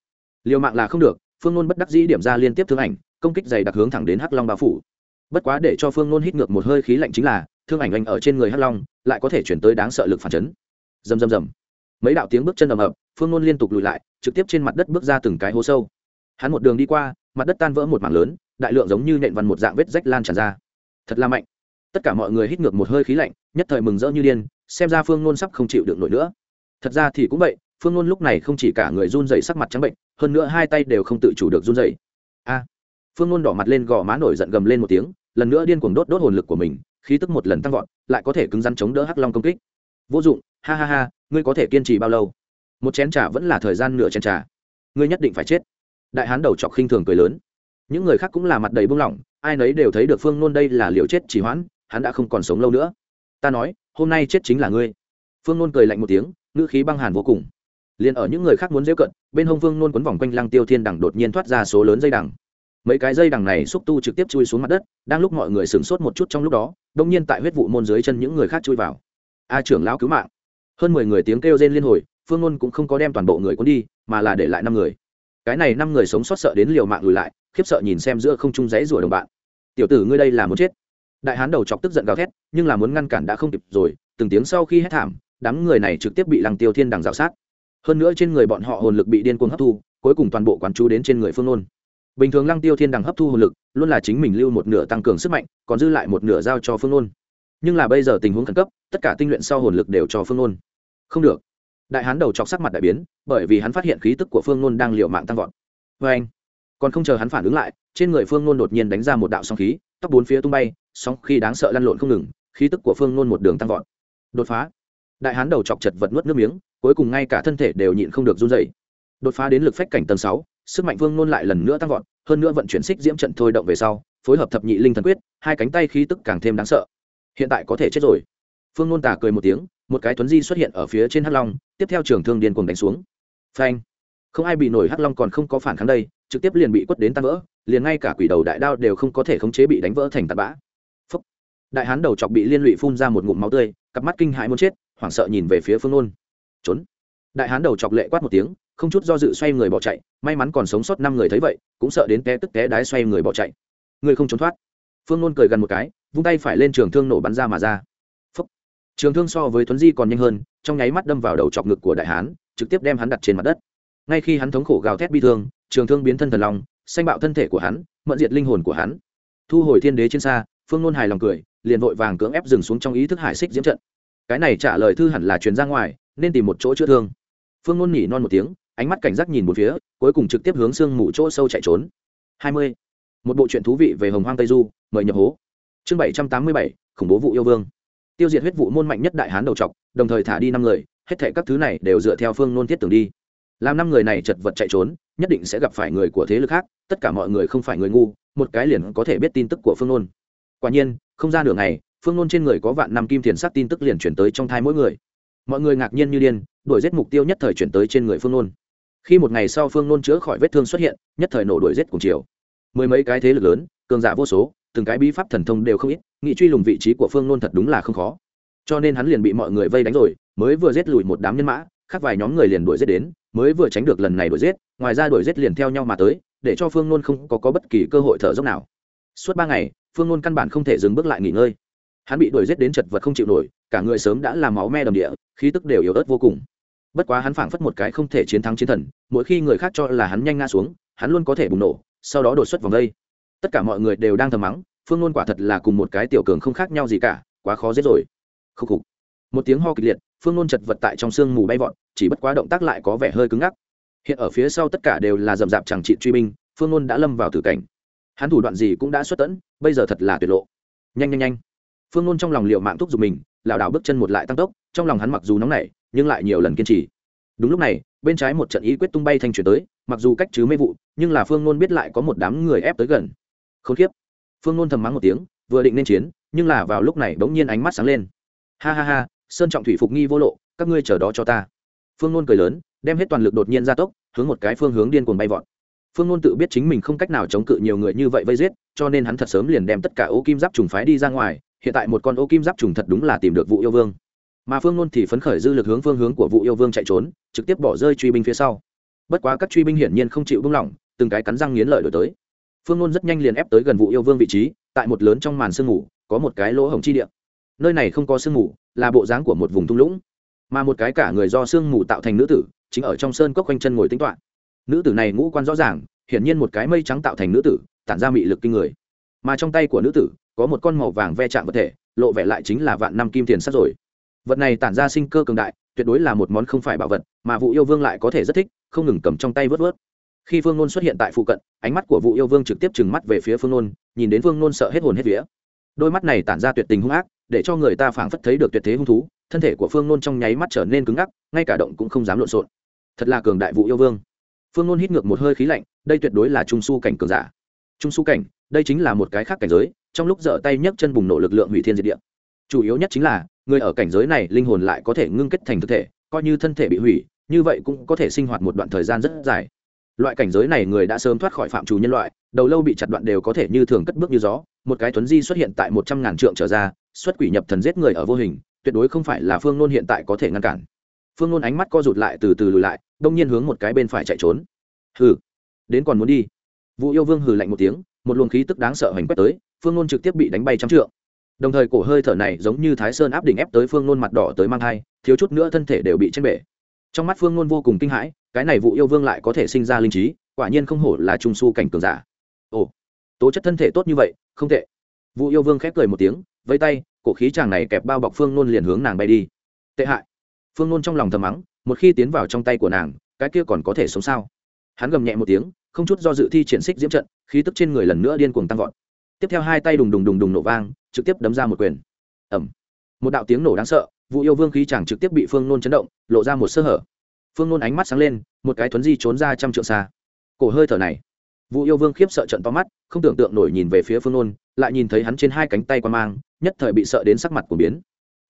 Liều mạng là không được, phương Luân bất đắc dĩ điểm ra liên tiếp thương ảnh, công kích dày đặc hướng thẳng đến hắc long bao phủ. Bất quá để cho phương Luân hít ngược một hơi khí lạnh chính là, thương ảnh anh ở trên người hắc long, lại có thể chuyển tới đáng sợ lực phản chấn. Rầm rầm rầm. Mấy đạo tiếng bước chân ầm ập, phương Luân liên tục lùi lại, trực tiếp trên mặt đất bước ra từng cái hố sâu. Hắn một đường đi qua, mặt đất tan vỡ một mảng lớn đại lượng giống như nện văn một dạng vết rách lan tràn ra. Thật là mạnh. Tất cả mọi người hít ngược một hơi khí lạnh, nhất thời mừng rỡ như điên, xem ra phương nôn sắp không chịu được nổi nữa. Thật ra thì cũng vậy, phương nôn lúc này không chỉ cả người run dày sắc mặt trắng bệnh, hơn nữa hai tay đều không tự chủ được run dày a! Phương nôn đỏ mặt lên gò má nổi giận gầm lên một tiếng, lần nữa điên cuồng đốt đốt hồn lực của mình, khí tức một lần tăng vọt, lại có thể cứng rắn chống đỡ hắc long công kích. Vô dụng, ha ha ha, ngươi có thể kiên trì bao lâu? Một chén trà vẫn là thời gian nửa chén trà. Ngươi nhất định phải chết. Đại hán đầu chọc khinh thường cười lớn những người khác cũng là mặt đầy buông lỏng, ai nấy đều thấy được phương nôn đây là liều chết chỉ hoãn, hắn đã không còn sống lâu nữa. Ta nói, hôm nay chết chính là ngươi. Phương nôn cười lạnh một tiếng, ngữ khí băng hàn vô cùng. Liền ở những người khác muốn rêu cận, bên hông phương nôn quấn vòng quanh lăng tiêu thiên đằng đột nhiên thoát ra số lớn dây đằng. Mấy cái dây đằng này xúc tu trực tiếp chui xuống mặt đất, đang lúc mọi người sửng sốt một chút trong lúc đó đông nhiên tại huyết vụ môn dưới chân những người khác chui vào. A trưởng lão cứu mạng. Hơn mười người tiếng kêu rên liên hồi, phương nôn cũng không có đem toàn bộ người cuốn đi, mà là để lại năm người. Cái này năm người sống sót sợ đến liều mạng lùi lại khiếp sợ nhìn xem giữa không trung giấy rủa đồng bạn. Tiểu tử ngươi đây là muốn chết. Đại hán đầu chọc tức giận gào thét, nhưng là muốn ngăn cản đã không kịp rồi, từng tiếng sau khi hét thảm, đám người này trực tiếp bị lăng tiêu thiên đằng rào sát. Hơn nữa trên người bọn họ hồn lực bị điên cuồng hấp thu, cuối cùng toàn bộ quán chú đến trên người phương nôn. Bình thường lăng tiêu thiên đằng hấp thu hồn lực, luôn là chính mình lưu một nửa tăng cường sức mạnh, còn dư lại một nửa giao cho phương nôn. Nhưng là bây giờ tình huống khẩn cấp, tất cả tinh luyện sau hồn lực đều cho phương nôn. Không được. Đại hán đầu chọc sắc mặt đại biến, bởi vì hắn phát hiện khí tức của phương nôn đang liệu mạng tăng vọt. Vê anh còn không chờ hắn phản ứng lại, trên người phương nôn đột nhiên đánh ra một đạo sóng khí, tóc bốn phía tung bay, sóng khi đáng sợ lăn lộn không ngừng, khí tức của phương nôn một đường tăng vọt. Đột phá. Đại hán đầu chọc chật vật nuốt nước miếng, cuối cùng ngay cả thân thể đều nhịn không được run dày đột phá đến lực phách cảnh tầng sáu, sức mạnh phương nôn lại lần nữa tăng vọt, hơn nữa vận chuyển xích diễm trận thôi động về sau, phối hợp thập nhị linh thần quyết, hai cánh tay khí tức càng thêm đáng sợ. Hiện tại có thể chết rồi. Phương nôn tà cười một tiếng, một cái tuấn di xuất hiện ở phía trên hắc long, tiếp theo trường thương điên cuồng đánh xuống. Phanh không ai bị nổi hắc long còn không có phản kháng đây, trực tiếp liền bị quất đến tan vỡ, liền ngay cả quỷ đầu đại đao đều không có thể khống chế bị đánh vỡ thành tạt bã. Phúc. đại hán đầu chọc bị liên lụy phun ra một ngụm máu tươi, cặp mắt kinh hãi muốn chết, hoảng sợ nhìn về phía phương nôn. Trốn. Đại hán đầu chọc lệ quát một tiếng, không chút do dự xoay người bỏ chạy, may mắn còn sống sót năm người thấy vậy, cũng sợ đến té tức té đái xoay người bỏ chạy. Người không trốn thoát. Phương nôn cười gần một cái, vung tay phải lên trường thương nổ bắn ra mà ra. Phúc. trường thương so với tuấn di còn nhanh hơn, trong nháy mắt đâm vào đầu chọc ngực của đại hán, trực tiếp đem hắn đặt trên mặt đất ngay khi hắn thống khổ gào thét bi thương, trường thương biến thân thần lòng xanh bạo thân thể của hắn mận diệt linh hồn của hắn. Thu hồi thiên đế trên xa, phương nôn hài lòng cười, liền vội vàng cưỡng ép dừng xuống trong ý thức hải xích diễm trận. Cái này trả lời thư hẳn là truyền ra ngoài, nên tìm một chỗ chữa thương. Phương nôn nhỉ non một tiếng, ánh mắt cảnh giác nhìn một phía, cuối cùng trực tiếp hướng sương mù chỗ sâu chạy trốn. Hai mươi. Một bộ truyện thú vị về hồng hoang tây du, mời nhập hố. Chương bảy trăm tám mươi bảy, khủng bố vụ yêu vương. Tiêu diệt huyết vụ môn mạnh nhất đại hán đầu trọc, đồng thời thả đi năm người, hết thệ các thứ này đều dựa theo phương nôn thiết tưởng đi làm năm người này chật vật chạy trốn, nhất định sẽ gặp phải người của thế lực khác, tất cả mọi người không phải người ngu, một cái liền có thể biết tin tức của phương nôn. Quả nhiên, không ra nửa ngày, phương nôn trên người có vạn năm kim thiền sắc tin tức liền chuyển tới trong thai mỗi người. Mọi người ngạc nhiên như điên, đuổi giết mục tiêu nhất thời chuyển tới trên người phương nôn. Khi một ngày sau phương nôn chữa khỏi vết thương xuất hiện, nhất thời nổ đuổi giết cùng chiều. Mười mấy cái thế lực lớn, cường giả vô số, từng cái bí pháp thần thông đều không ít, nghị truy lùng vị trí của phương nôn thật đúng là không khó. Cho nên hắn liền bị mọi người vây đánh rồi, mới vừa giết lùi một đám nhân mã khác vài nhóm người liền đuổi giết đến mới vừa tránh được lần này đuổi giết ngoài ra đuổi giết liền theo nhau mà tới để cho phương nôn không có, có bất kỳ cơ hội thở dốc nào. Suốt ba ngày phương nôn căn bản không thể dừng bước lại nghỉ ngơi. Hắn bị đuổi giết đến chật vật không chịu nổi cả người sớm đã làm máu me đầm địa khí tức đều yếu ớt vô cùng. Bất quá hắn phảng phất một cái không thể chiến thắng chiến thần mỗi khi người khác cho là hắn nhanh ngã xuống hắn luôn có thể bùng nổ sau đó đột xuất vòng đây. Tất cả mọi người đều đang thầm mắng phương nôn quả thật là cùng một cái tiểu cường không khác nhau gì cả quá khó giết rồi. Khúc khục. Một tiếng ho kịch liệt phương nôn chật vật tại trong sương mù bay vọt, chỉ bất quá động tác lại có vẻ hơi cứng ngắc. Hiện ở phía sau tất cả đều là rậm rạp chẳng trị truy binh, phương nôn đã lâm vào tử cảnh. Hắn thủ đoạn gì cũng đã xuất tẫn bây giờ thật là tuyệt lộ. Nhanh nhanh nhanh. Phương nôn trong lòng liệu mạng thúc giục mình, lảo đảo bước chân một lại tăng tốc, trong lòng hắn mặc dù nóng nảy, nhưng lại nhiều lần kiên trì. Đúng lúc này, bên trái một trận ý quyết tung bay thanh chuyển tới, mặc dù cách chứ mê vụ, nhưng là phương nôn biết lại có một đám người ép tới gần. Không khiếp phương nôn thầm mắng một tiếng, vừa định nên chiến, nhưng là vào lúc này bỗng nhiên ánh mắt sáng lên. Ha ha ha sơn trọng thủy phục nghi vô lộ các ngươi chờ đó cho ta. Phương nôn cười lớn đem hết toàn lực đột nhiên ra tốc hướng một cái phương hướng điên cuồng bay vọt. Phương nôn tự biết chính mình không cách nào chống cự nhiều người như vậy vây giết cho nên hắn thật sớm liền đem tất cả ô kim giáp trùng phái đi ra ngoài hiện tại một con ô kim giáp trùng thật đúng là tìm được vụ yêu vương. Mà phương nôn thì phấn khởi dư lực hướng phương hướng của vụ yêu vương chạy trốn trực tiếp bỏ rơi truy binh phía sau. Bất quá các truy binh hiển nhiên không chịu buông lỏng từng cái cắn răng nghiến lợi đổi tới. Phương nôn rất nhanh liền ép tới gần vụ yêu vương vị trí tại một lớn trong màn sương ngủ, có một cái lỗ hổng chi địa. Nơi này không có sương ngủ là bộ dáng của một vùng thung lũng, mà một cái cả người do sương mù tạo thành nữ tử chính ở trong sơn cốc quanh chân ngồi tính toạ nữ tử này ngũ quan rõ ràng, hiển nhiên một cái mây trắng tạo thành nữ tử, tản ra mị lực kinh người. Mà trong tay của nữ tử, có một con màu vàng ve chạm vật thể, lộ vẻ lại chính là vạn năm kim tiền sắt rồi. Vật này tản ra sinh cơ cường đại, tuyệt đối là một món không phải bảo vật, mà vụ yêu vương lại có thể rất thích, không ngừng cầm trong tay vớt vớt. Khi phương nôn xuất hiện tại phụ cận, ánh mắt của vụ yêu vương trực tiếp trừng mắt về phía phương nôn, nhìn đến phương nôn sợ hết hồn hết vía. Đôi mắt này tản ra tuyệt tình hung ác để cho người ta phảng phất thấy được tuyệt thế hung thú, thân thể của phương nôn trong nháy mắt trở nên cứng ngắc, ngay cả động cũng không dám lộn xộn. Thật là cường đại vụ yêu vương. Phương nôn hít ngược một hơi khí lạnh, đây tuyệt đối là trung su cảnh cường giả. Trung su cảnh, đây chính là một cái khác cảnh giới, trong lúc dở tay nhấc chân bùng nổ lực lượng hủy thiên diệt địa. Chủ yếu nhất chính là, người ở cảnh giới này linh hồn lại có thể ngưng kết thành thực thể, coi như thân thể bị hủy, như vậy cũng có thể sinh hoạt một đoạn thời gian rất dài loại cảnh giới này người đã sớm thoát khỏi phạm trù nhân loại, đầu lâu bị chặt đoạn đều có thể như thường cất bước như gió, một cái tuấn di xuất hiện tại một trăm ngàn trượng trở ra, xuất quỷ nhập thần giết người ở vô hình, tuyệt đối không phải là phương nôn hiện tại có thể ngăn cản. Phương nôn ánh mắt co rụt lại từ từ lùi lại, đông nhiên hướng một cái bên phải chạy trốn. Hừ, đến còn muốn đi. Vũ yêu vương hừ lạnh một tiếng, một luồng khí tức đáng sợ hành quét tới, phương nôn trực tiếp bị đánh bay trăm trượng. Đồng thời cổ hơi thở này giống như thái sơn áp đỉnh ép tới phương nôn mặt đỏ tới mang thai, thiếu chút nữa thân thể đều bị trên bể trong mắt phương ngôn vô cùng kinh hãi, cái này vụ yêu vương lại có thể sinh ra linh trí, quả nhiên không hổ là trung s u cảnh cường giả. Ồ, tố chất thân thể tốt như vậy, không tệ. Vụ yêu vương khép cười một tiếng vây tay, cổ khí chàng này kẹp bao bọc phương nôn liền hướng nàng bay đi. Tệ hại. Phương nôn trong lòng thầm mắng, một khi tiến vào trong tay của nàng, cái kia còn có thể sống sao? Hắn gầm nhẹ một tiếng, không chút do dự thi triển xích diễm trận, khí tức trên người lần nữa điên cuồng tăng vọt. Tiếp theo hai tay đùng đùng đùng đùng nổ vang, trực tiếp đấm ra một quyền. Ẩm một đạo tiếng nổ đáng sợ vụ yêu vương khí chẳng trực tiếp bị phương nôn chấn động, lộ ra một sơ hở. Phương nôn ánh mắt sáng lên, một cái thuấn di trốn ra trăm trượng xa. Cổ hơi thở này vụ yêu vương khiếp sợ trận to mắt, không tưởng tượng nổi nhìn về phía phương nôn, lại nhìn thấy hắn trên hai cánh tay quan mang, nhất thời bị sợ đến sắc mặt của biến.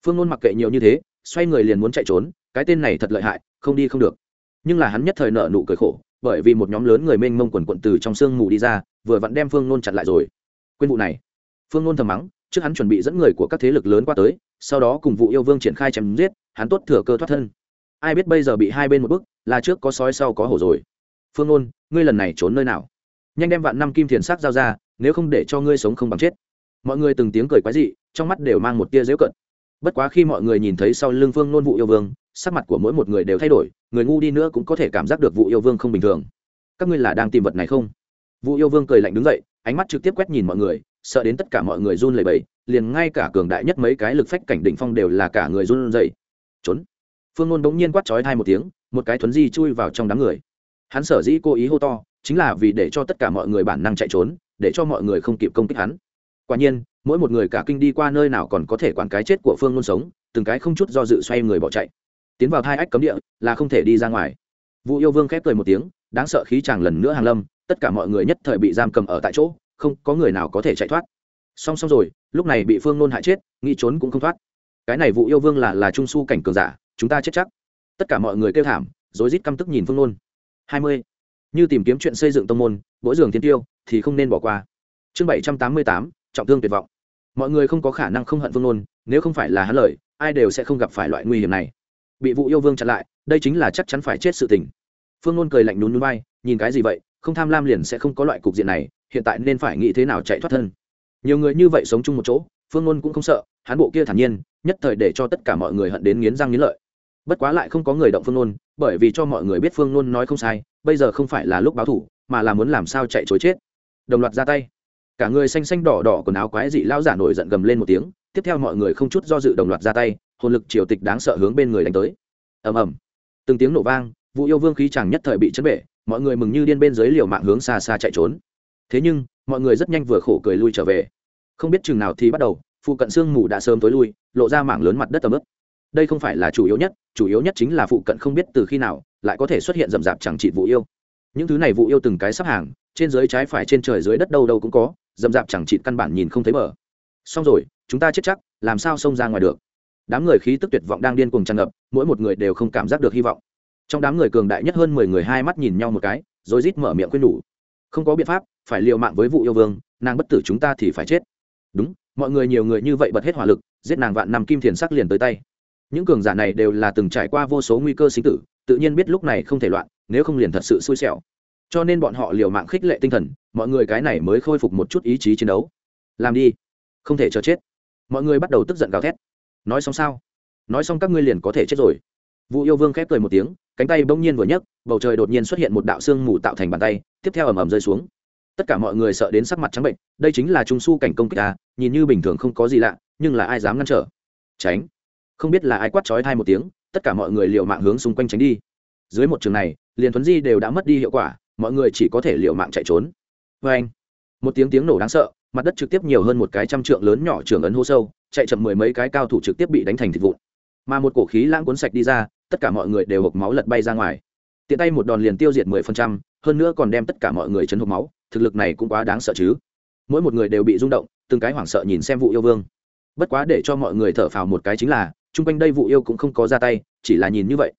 Phương nôn mặc kệ nhiều như thế, xoay người liền muốn chạy trốn, cái tên này thật lợi hại, không đi không được. Nhưng là hắn nhất thời nợ nụ cười khổ, bởi vì một nhóm lớn người mênh mông quần quận từ trong sương mù đi ra, vừa vặn đem phương nôn chặn lại rồi. Quên vụ này. Phương nôn thầm mắng trước hắn chuẩn bị dẫn người của các thế lực lớn qua tới sau đó cùng vụ yêu vương triển khai chém giết hắn tốt thừa cơ thoát thân. Ai biết bây giờ bị hai bên một bức là trước có sói sau có hổ rồi. Phương ôn, ngươi lần này trốn nơi nào? Nhanh đem vạn năm kim thiền sắc giao ra nếu không để cho ngươi sống không bằng chết. Mọi người từng tiếng cười quái dị trong mắt đều mang một tia dễu cận. Bất quá khi mọi người nhìn thấy sau lưng phương nôn vụ yêu vương sắc mặt của mỗi một người đều thay đổi người ngu đi nữa cũng có thể cảm giác được vụ yêu vương không bình thường. Các ngươi là đang tìm vật này không? Vụ yêu vương cười lạnh đứng dậy ánh mắt trực tiếp quét nhìn mọi người sợ đến tất cả mọi người run lẩy bẩy, liền ngay cả cường đại nhất mấy cái lực phách cảnh đỉnh phong đều là cả người run rẩy. Trốn. Phương ngôn bỗng nhiên quát chói thai một tiếng, một cái thuấn di chui vào trong đám người. Hắn sở dĩ cố ý hô to, chính là vì để cho tất cả mọi người bản năng chạy trốn, để cho mọi người không kịp công kích hắn. Quả nhiên, mỗi một người cả kinh đi qua nơi nào còn có thể quản cái chết của phương ngôn sống, từng cái không chút do dự xoay người bỏ chạy. Tiến vào hai ách cấm địa, là không thể đi ra ngoài. Vũ yêu vương khép cười một tiếng, đáng sợ khí chàng lần nữa hàng lâm, tất cả mọi người nhất thời bị giam cầm ở tại chỗ không có người nào có thể chạy thoát. Song song rồi, lúc này bị phương nôn hại chết, nghĩ trốn cũng không thoát. Cái này vụ yêu vương là là trung s u cảnh cường giả, chúng ta chết chắc. Tất cả mọi người kêu thảm, rối rít căm tức nhìn phương nôn. Hai mươi. Như tìm kiếm chuyện xây dựng tông môn mỗi giường tiên tiêu, thì không nên bỏ qua. Chương bảy trăm tám mươi tám, trọng thương tuyệt vọng. Mọi người không có khả năng không hận phương nôn, nếu không phải là hắn lợi ai đều sẽ không gặp phải loại nguy hiểm này. Bị vụ yêu vương chặn lại, đây chính là chắc chắn phải chết sự tình. Phương nôn cười lạnh nhún núi bay nhìn cái gì vậy? Không tham lam liền sẽ không có loại cục diện này hiện tại nên phải nghĩ thế nào chạy thoát thân. Nhiều người như vậy sống chung một chỗ, phương ngôn cũng không sợ, hắn bộ kia thản nhiên, nhất thời để cho tất cả mọi người hận đến nghiến răng nghiến lợi. Bất quá lại không có người động phương ngôn bởi vì cho mọi người biết phương ngôn nói không sai, bây giờ không phải là lúc báo thủ, mà là muốn làm sao chạy chối chết. Đồng loạt ra tay. Cả người xanh xanh đỏ đỏ quần áo quái dị lao giả nổi giận gầm lên một tiếng, tiếp theo mọi người không chút do dự đồng loạt ra tay, hồn lực triều tịch đáng sợ hướng bên người đánh tới. Ầm ầm. Từng tiếng nổ vang vụ yêu vương khí chàng nhất thời bị chấn bể, mọi người mừng như điên bên dưới liều mạng hướng xa xa chạy trốn thế nhưng, mọi người rất nhanh vừa khổ cười lui trở về. Không biết chừng nào thì bắt đầu, phụ cận sương mù đã sớm tối lui, lộ ra mảng lớn mặt đất tầm ướp đây không phải là chủ yếu nhất, chủ yếu nhất chính là phụ cận không biết từ khi nào, lại có thể xuất hiện rậm rạp chẳng trị vụ yêu. Những thứ này vụ yêu từng cái sắp hàng, trên dưới trái phải trên trời dưới đất đâu đâu cũng có, rậm rạp chẳng trị căn bản nhìn không thấy mở. xong rồi, chúng ta chết chắc, làm sao xông ra ngoài được? Đám người khí tức tuyệt vọng đang điên cuồng tràn ngập, mỗi một người đều không cảm giác được hy vọng. Trong đám người cường đại nhất hơn mười người hai mắt nhìn nhau một cái, rồi rít mở miệng khuyên nhủ. Không có biện pháp phải liều mạng với vụ yêu vương, nàng bất tử chúng ta thì phải chết. Đúng, mọi người nhiều người như vậy bật hết hỏa lực, giết nàng vạn năm kim thiền sắc liền tới tay. Những cường giả này đều là từng trải qua vô số nguy cơ sinh tử, tự nhiên biết lúc này không thể loạn, nếu không liền thật sự xui xẻo. Cho nên bọn họ liều mạng khích lệ tinh thần, mọi người cái này mới khôi phục một chút ý chí chiến đấu. Làm đi, không thể chờ chết. Mọi người bắt đầu tức giận gào thét. Nói xong sao? Nói xong các ngươi liền có thể chết rồi. Vụ yêu vương khép cười một tiếng, cánh tay bỗng nhiên vừa nhấc, bầu trời đột nhiên xuất hiện một đạo xương mù tạo thành bàn tay, tiếp theo ầm ầm rơi xuống tất cả mọi người sợ đến sắc mặt trắng bệnh, đây chính là trung su cảnh công kích ta nhìn như bình thường không có gì lạ, nhưng là ai dám ngăn trở? Tránh. Không biết là ai quát trói thai một tiếng, tất cả mọi người liều mạng hướng xung quanh tránh đi. Dưới một trường này, liền thuấn di đều đã mất đi hiệu quả, mọi người chỉ có thể liều mạng chạy trốn. Vê anh. Một tiếng tiếng nổ đáng sợ, mặt đất trực tiếp nhiều hơn một cái trăm trượng lớn nhỏ trường ấn hô sâu, chạy chậm mười mấy cái cao thủ trực tiếp bị đánh thành thịt vụn. Mà một cổ khí lãng cuốn sạch đi ra, tất cả mọi người đều hộp máu lật bay ra ngoài. Tiện tay một đòn liền tiêu diệt mười phần trăm, hơn nữa còn đem tất cả mọi người chấn hộp máu thực lực này cũng quá đáng sợ chứ. Mỗi một người đều bị rung động, từng cái hoảng sợ nhìn xem vụ yêu vương. Bất quá để cho mọi người thở phào một cái chính là, chung quanh đây vụ yêu cũng không có ra tay, chỉ là nhìn như vậy.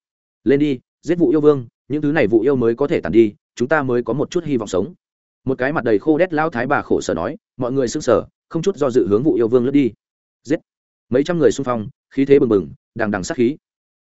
Lên đi, giết vụ yêu vương, những thứ này vụ yêu mới có thể tàn đi, chúng ta mới có một chút hy vọng sống. Một cái mặt đầy khô đét lao thái bà khổ sở nói, mọi người sững sờ, không chút do dự hướng vụ yêu vương lướt đi. Giết. Mấy trăm người xung phong, khí thế bừng bừng, đằng đằng sát khí.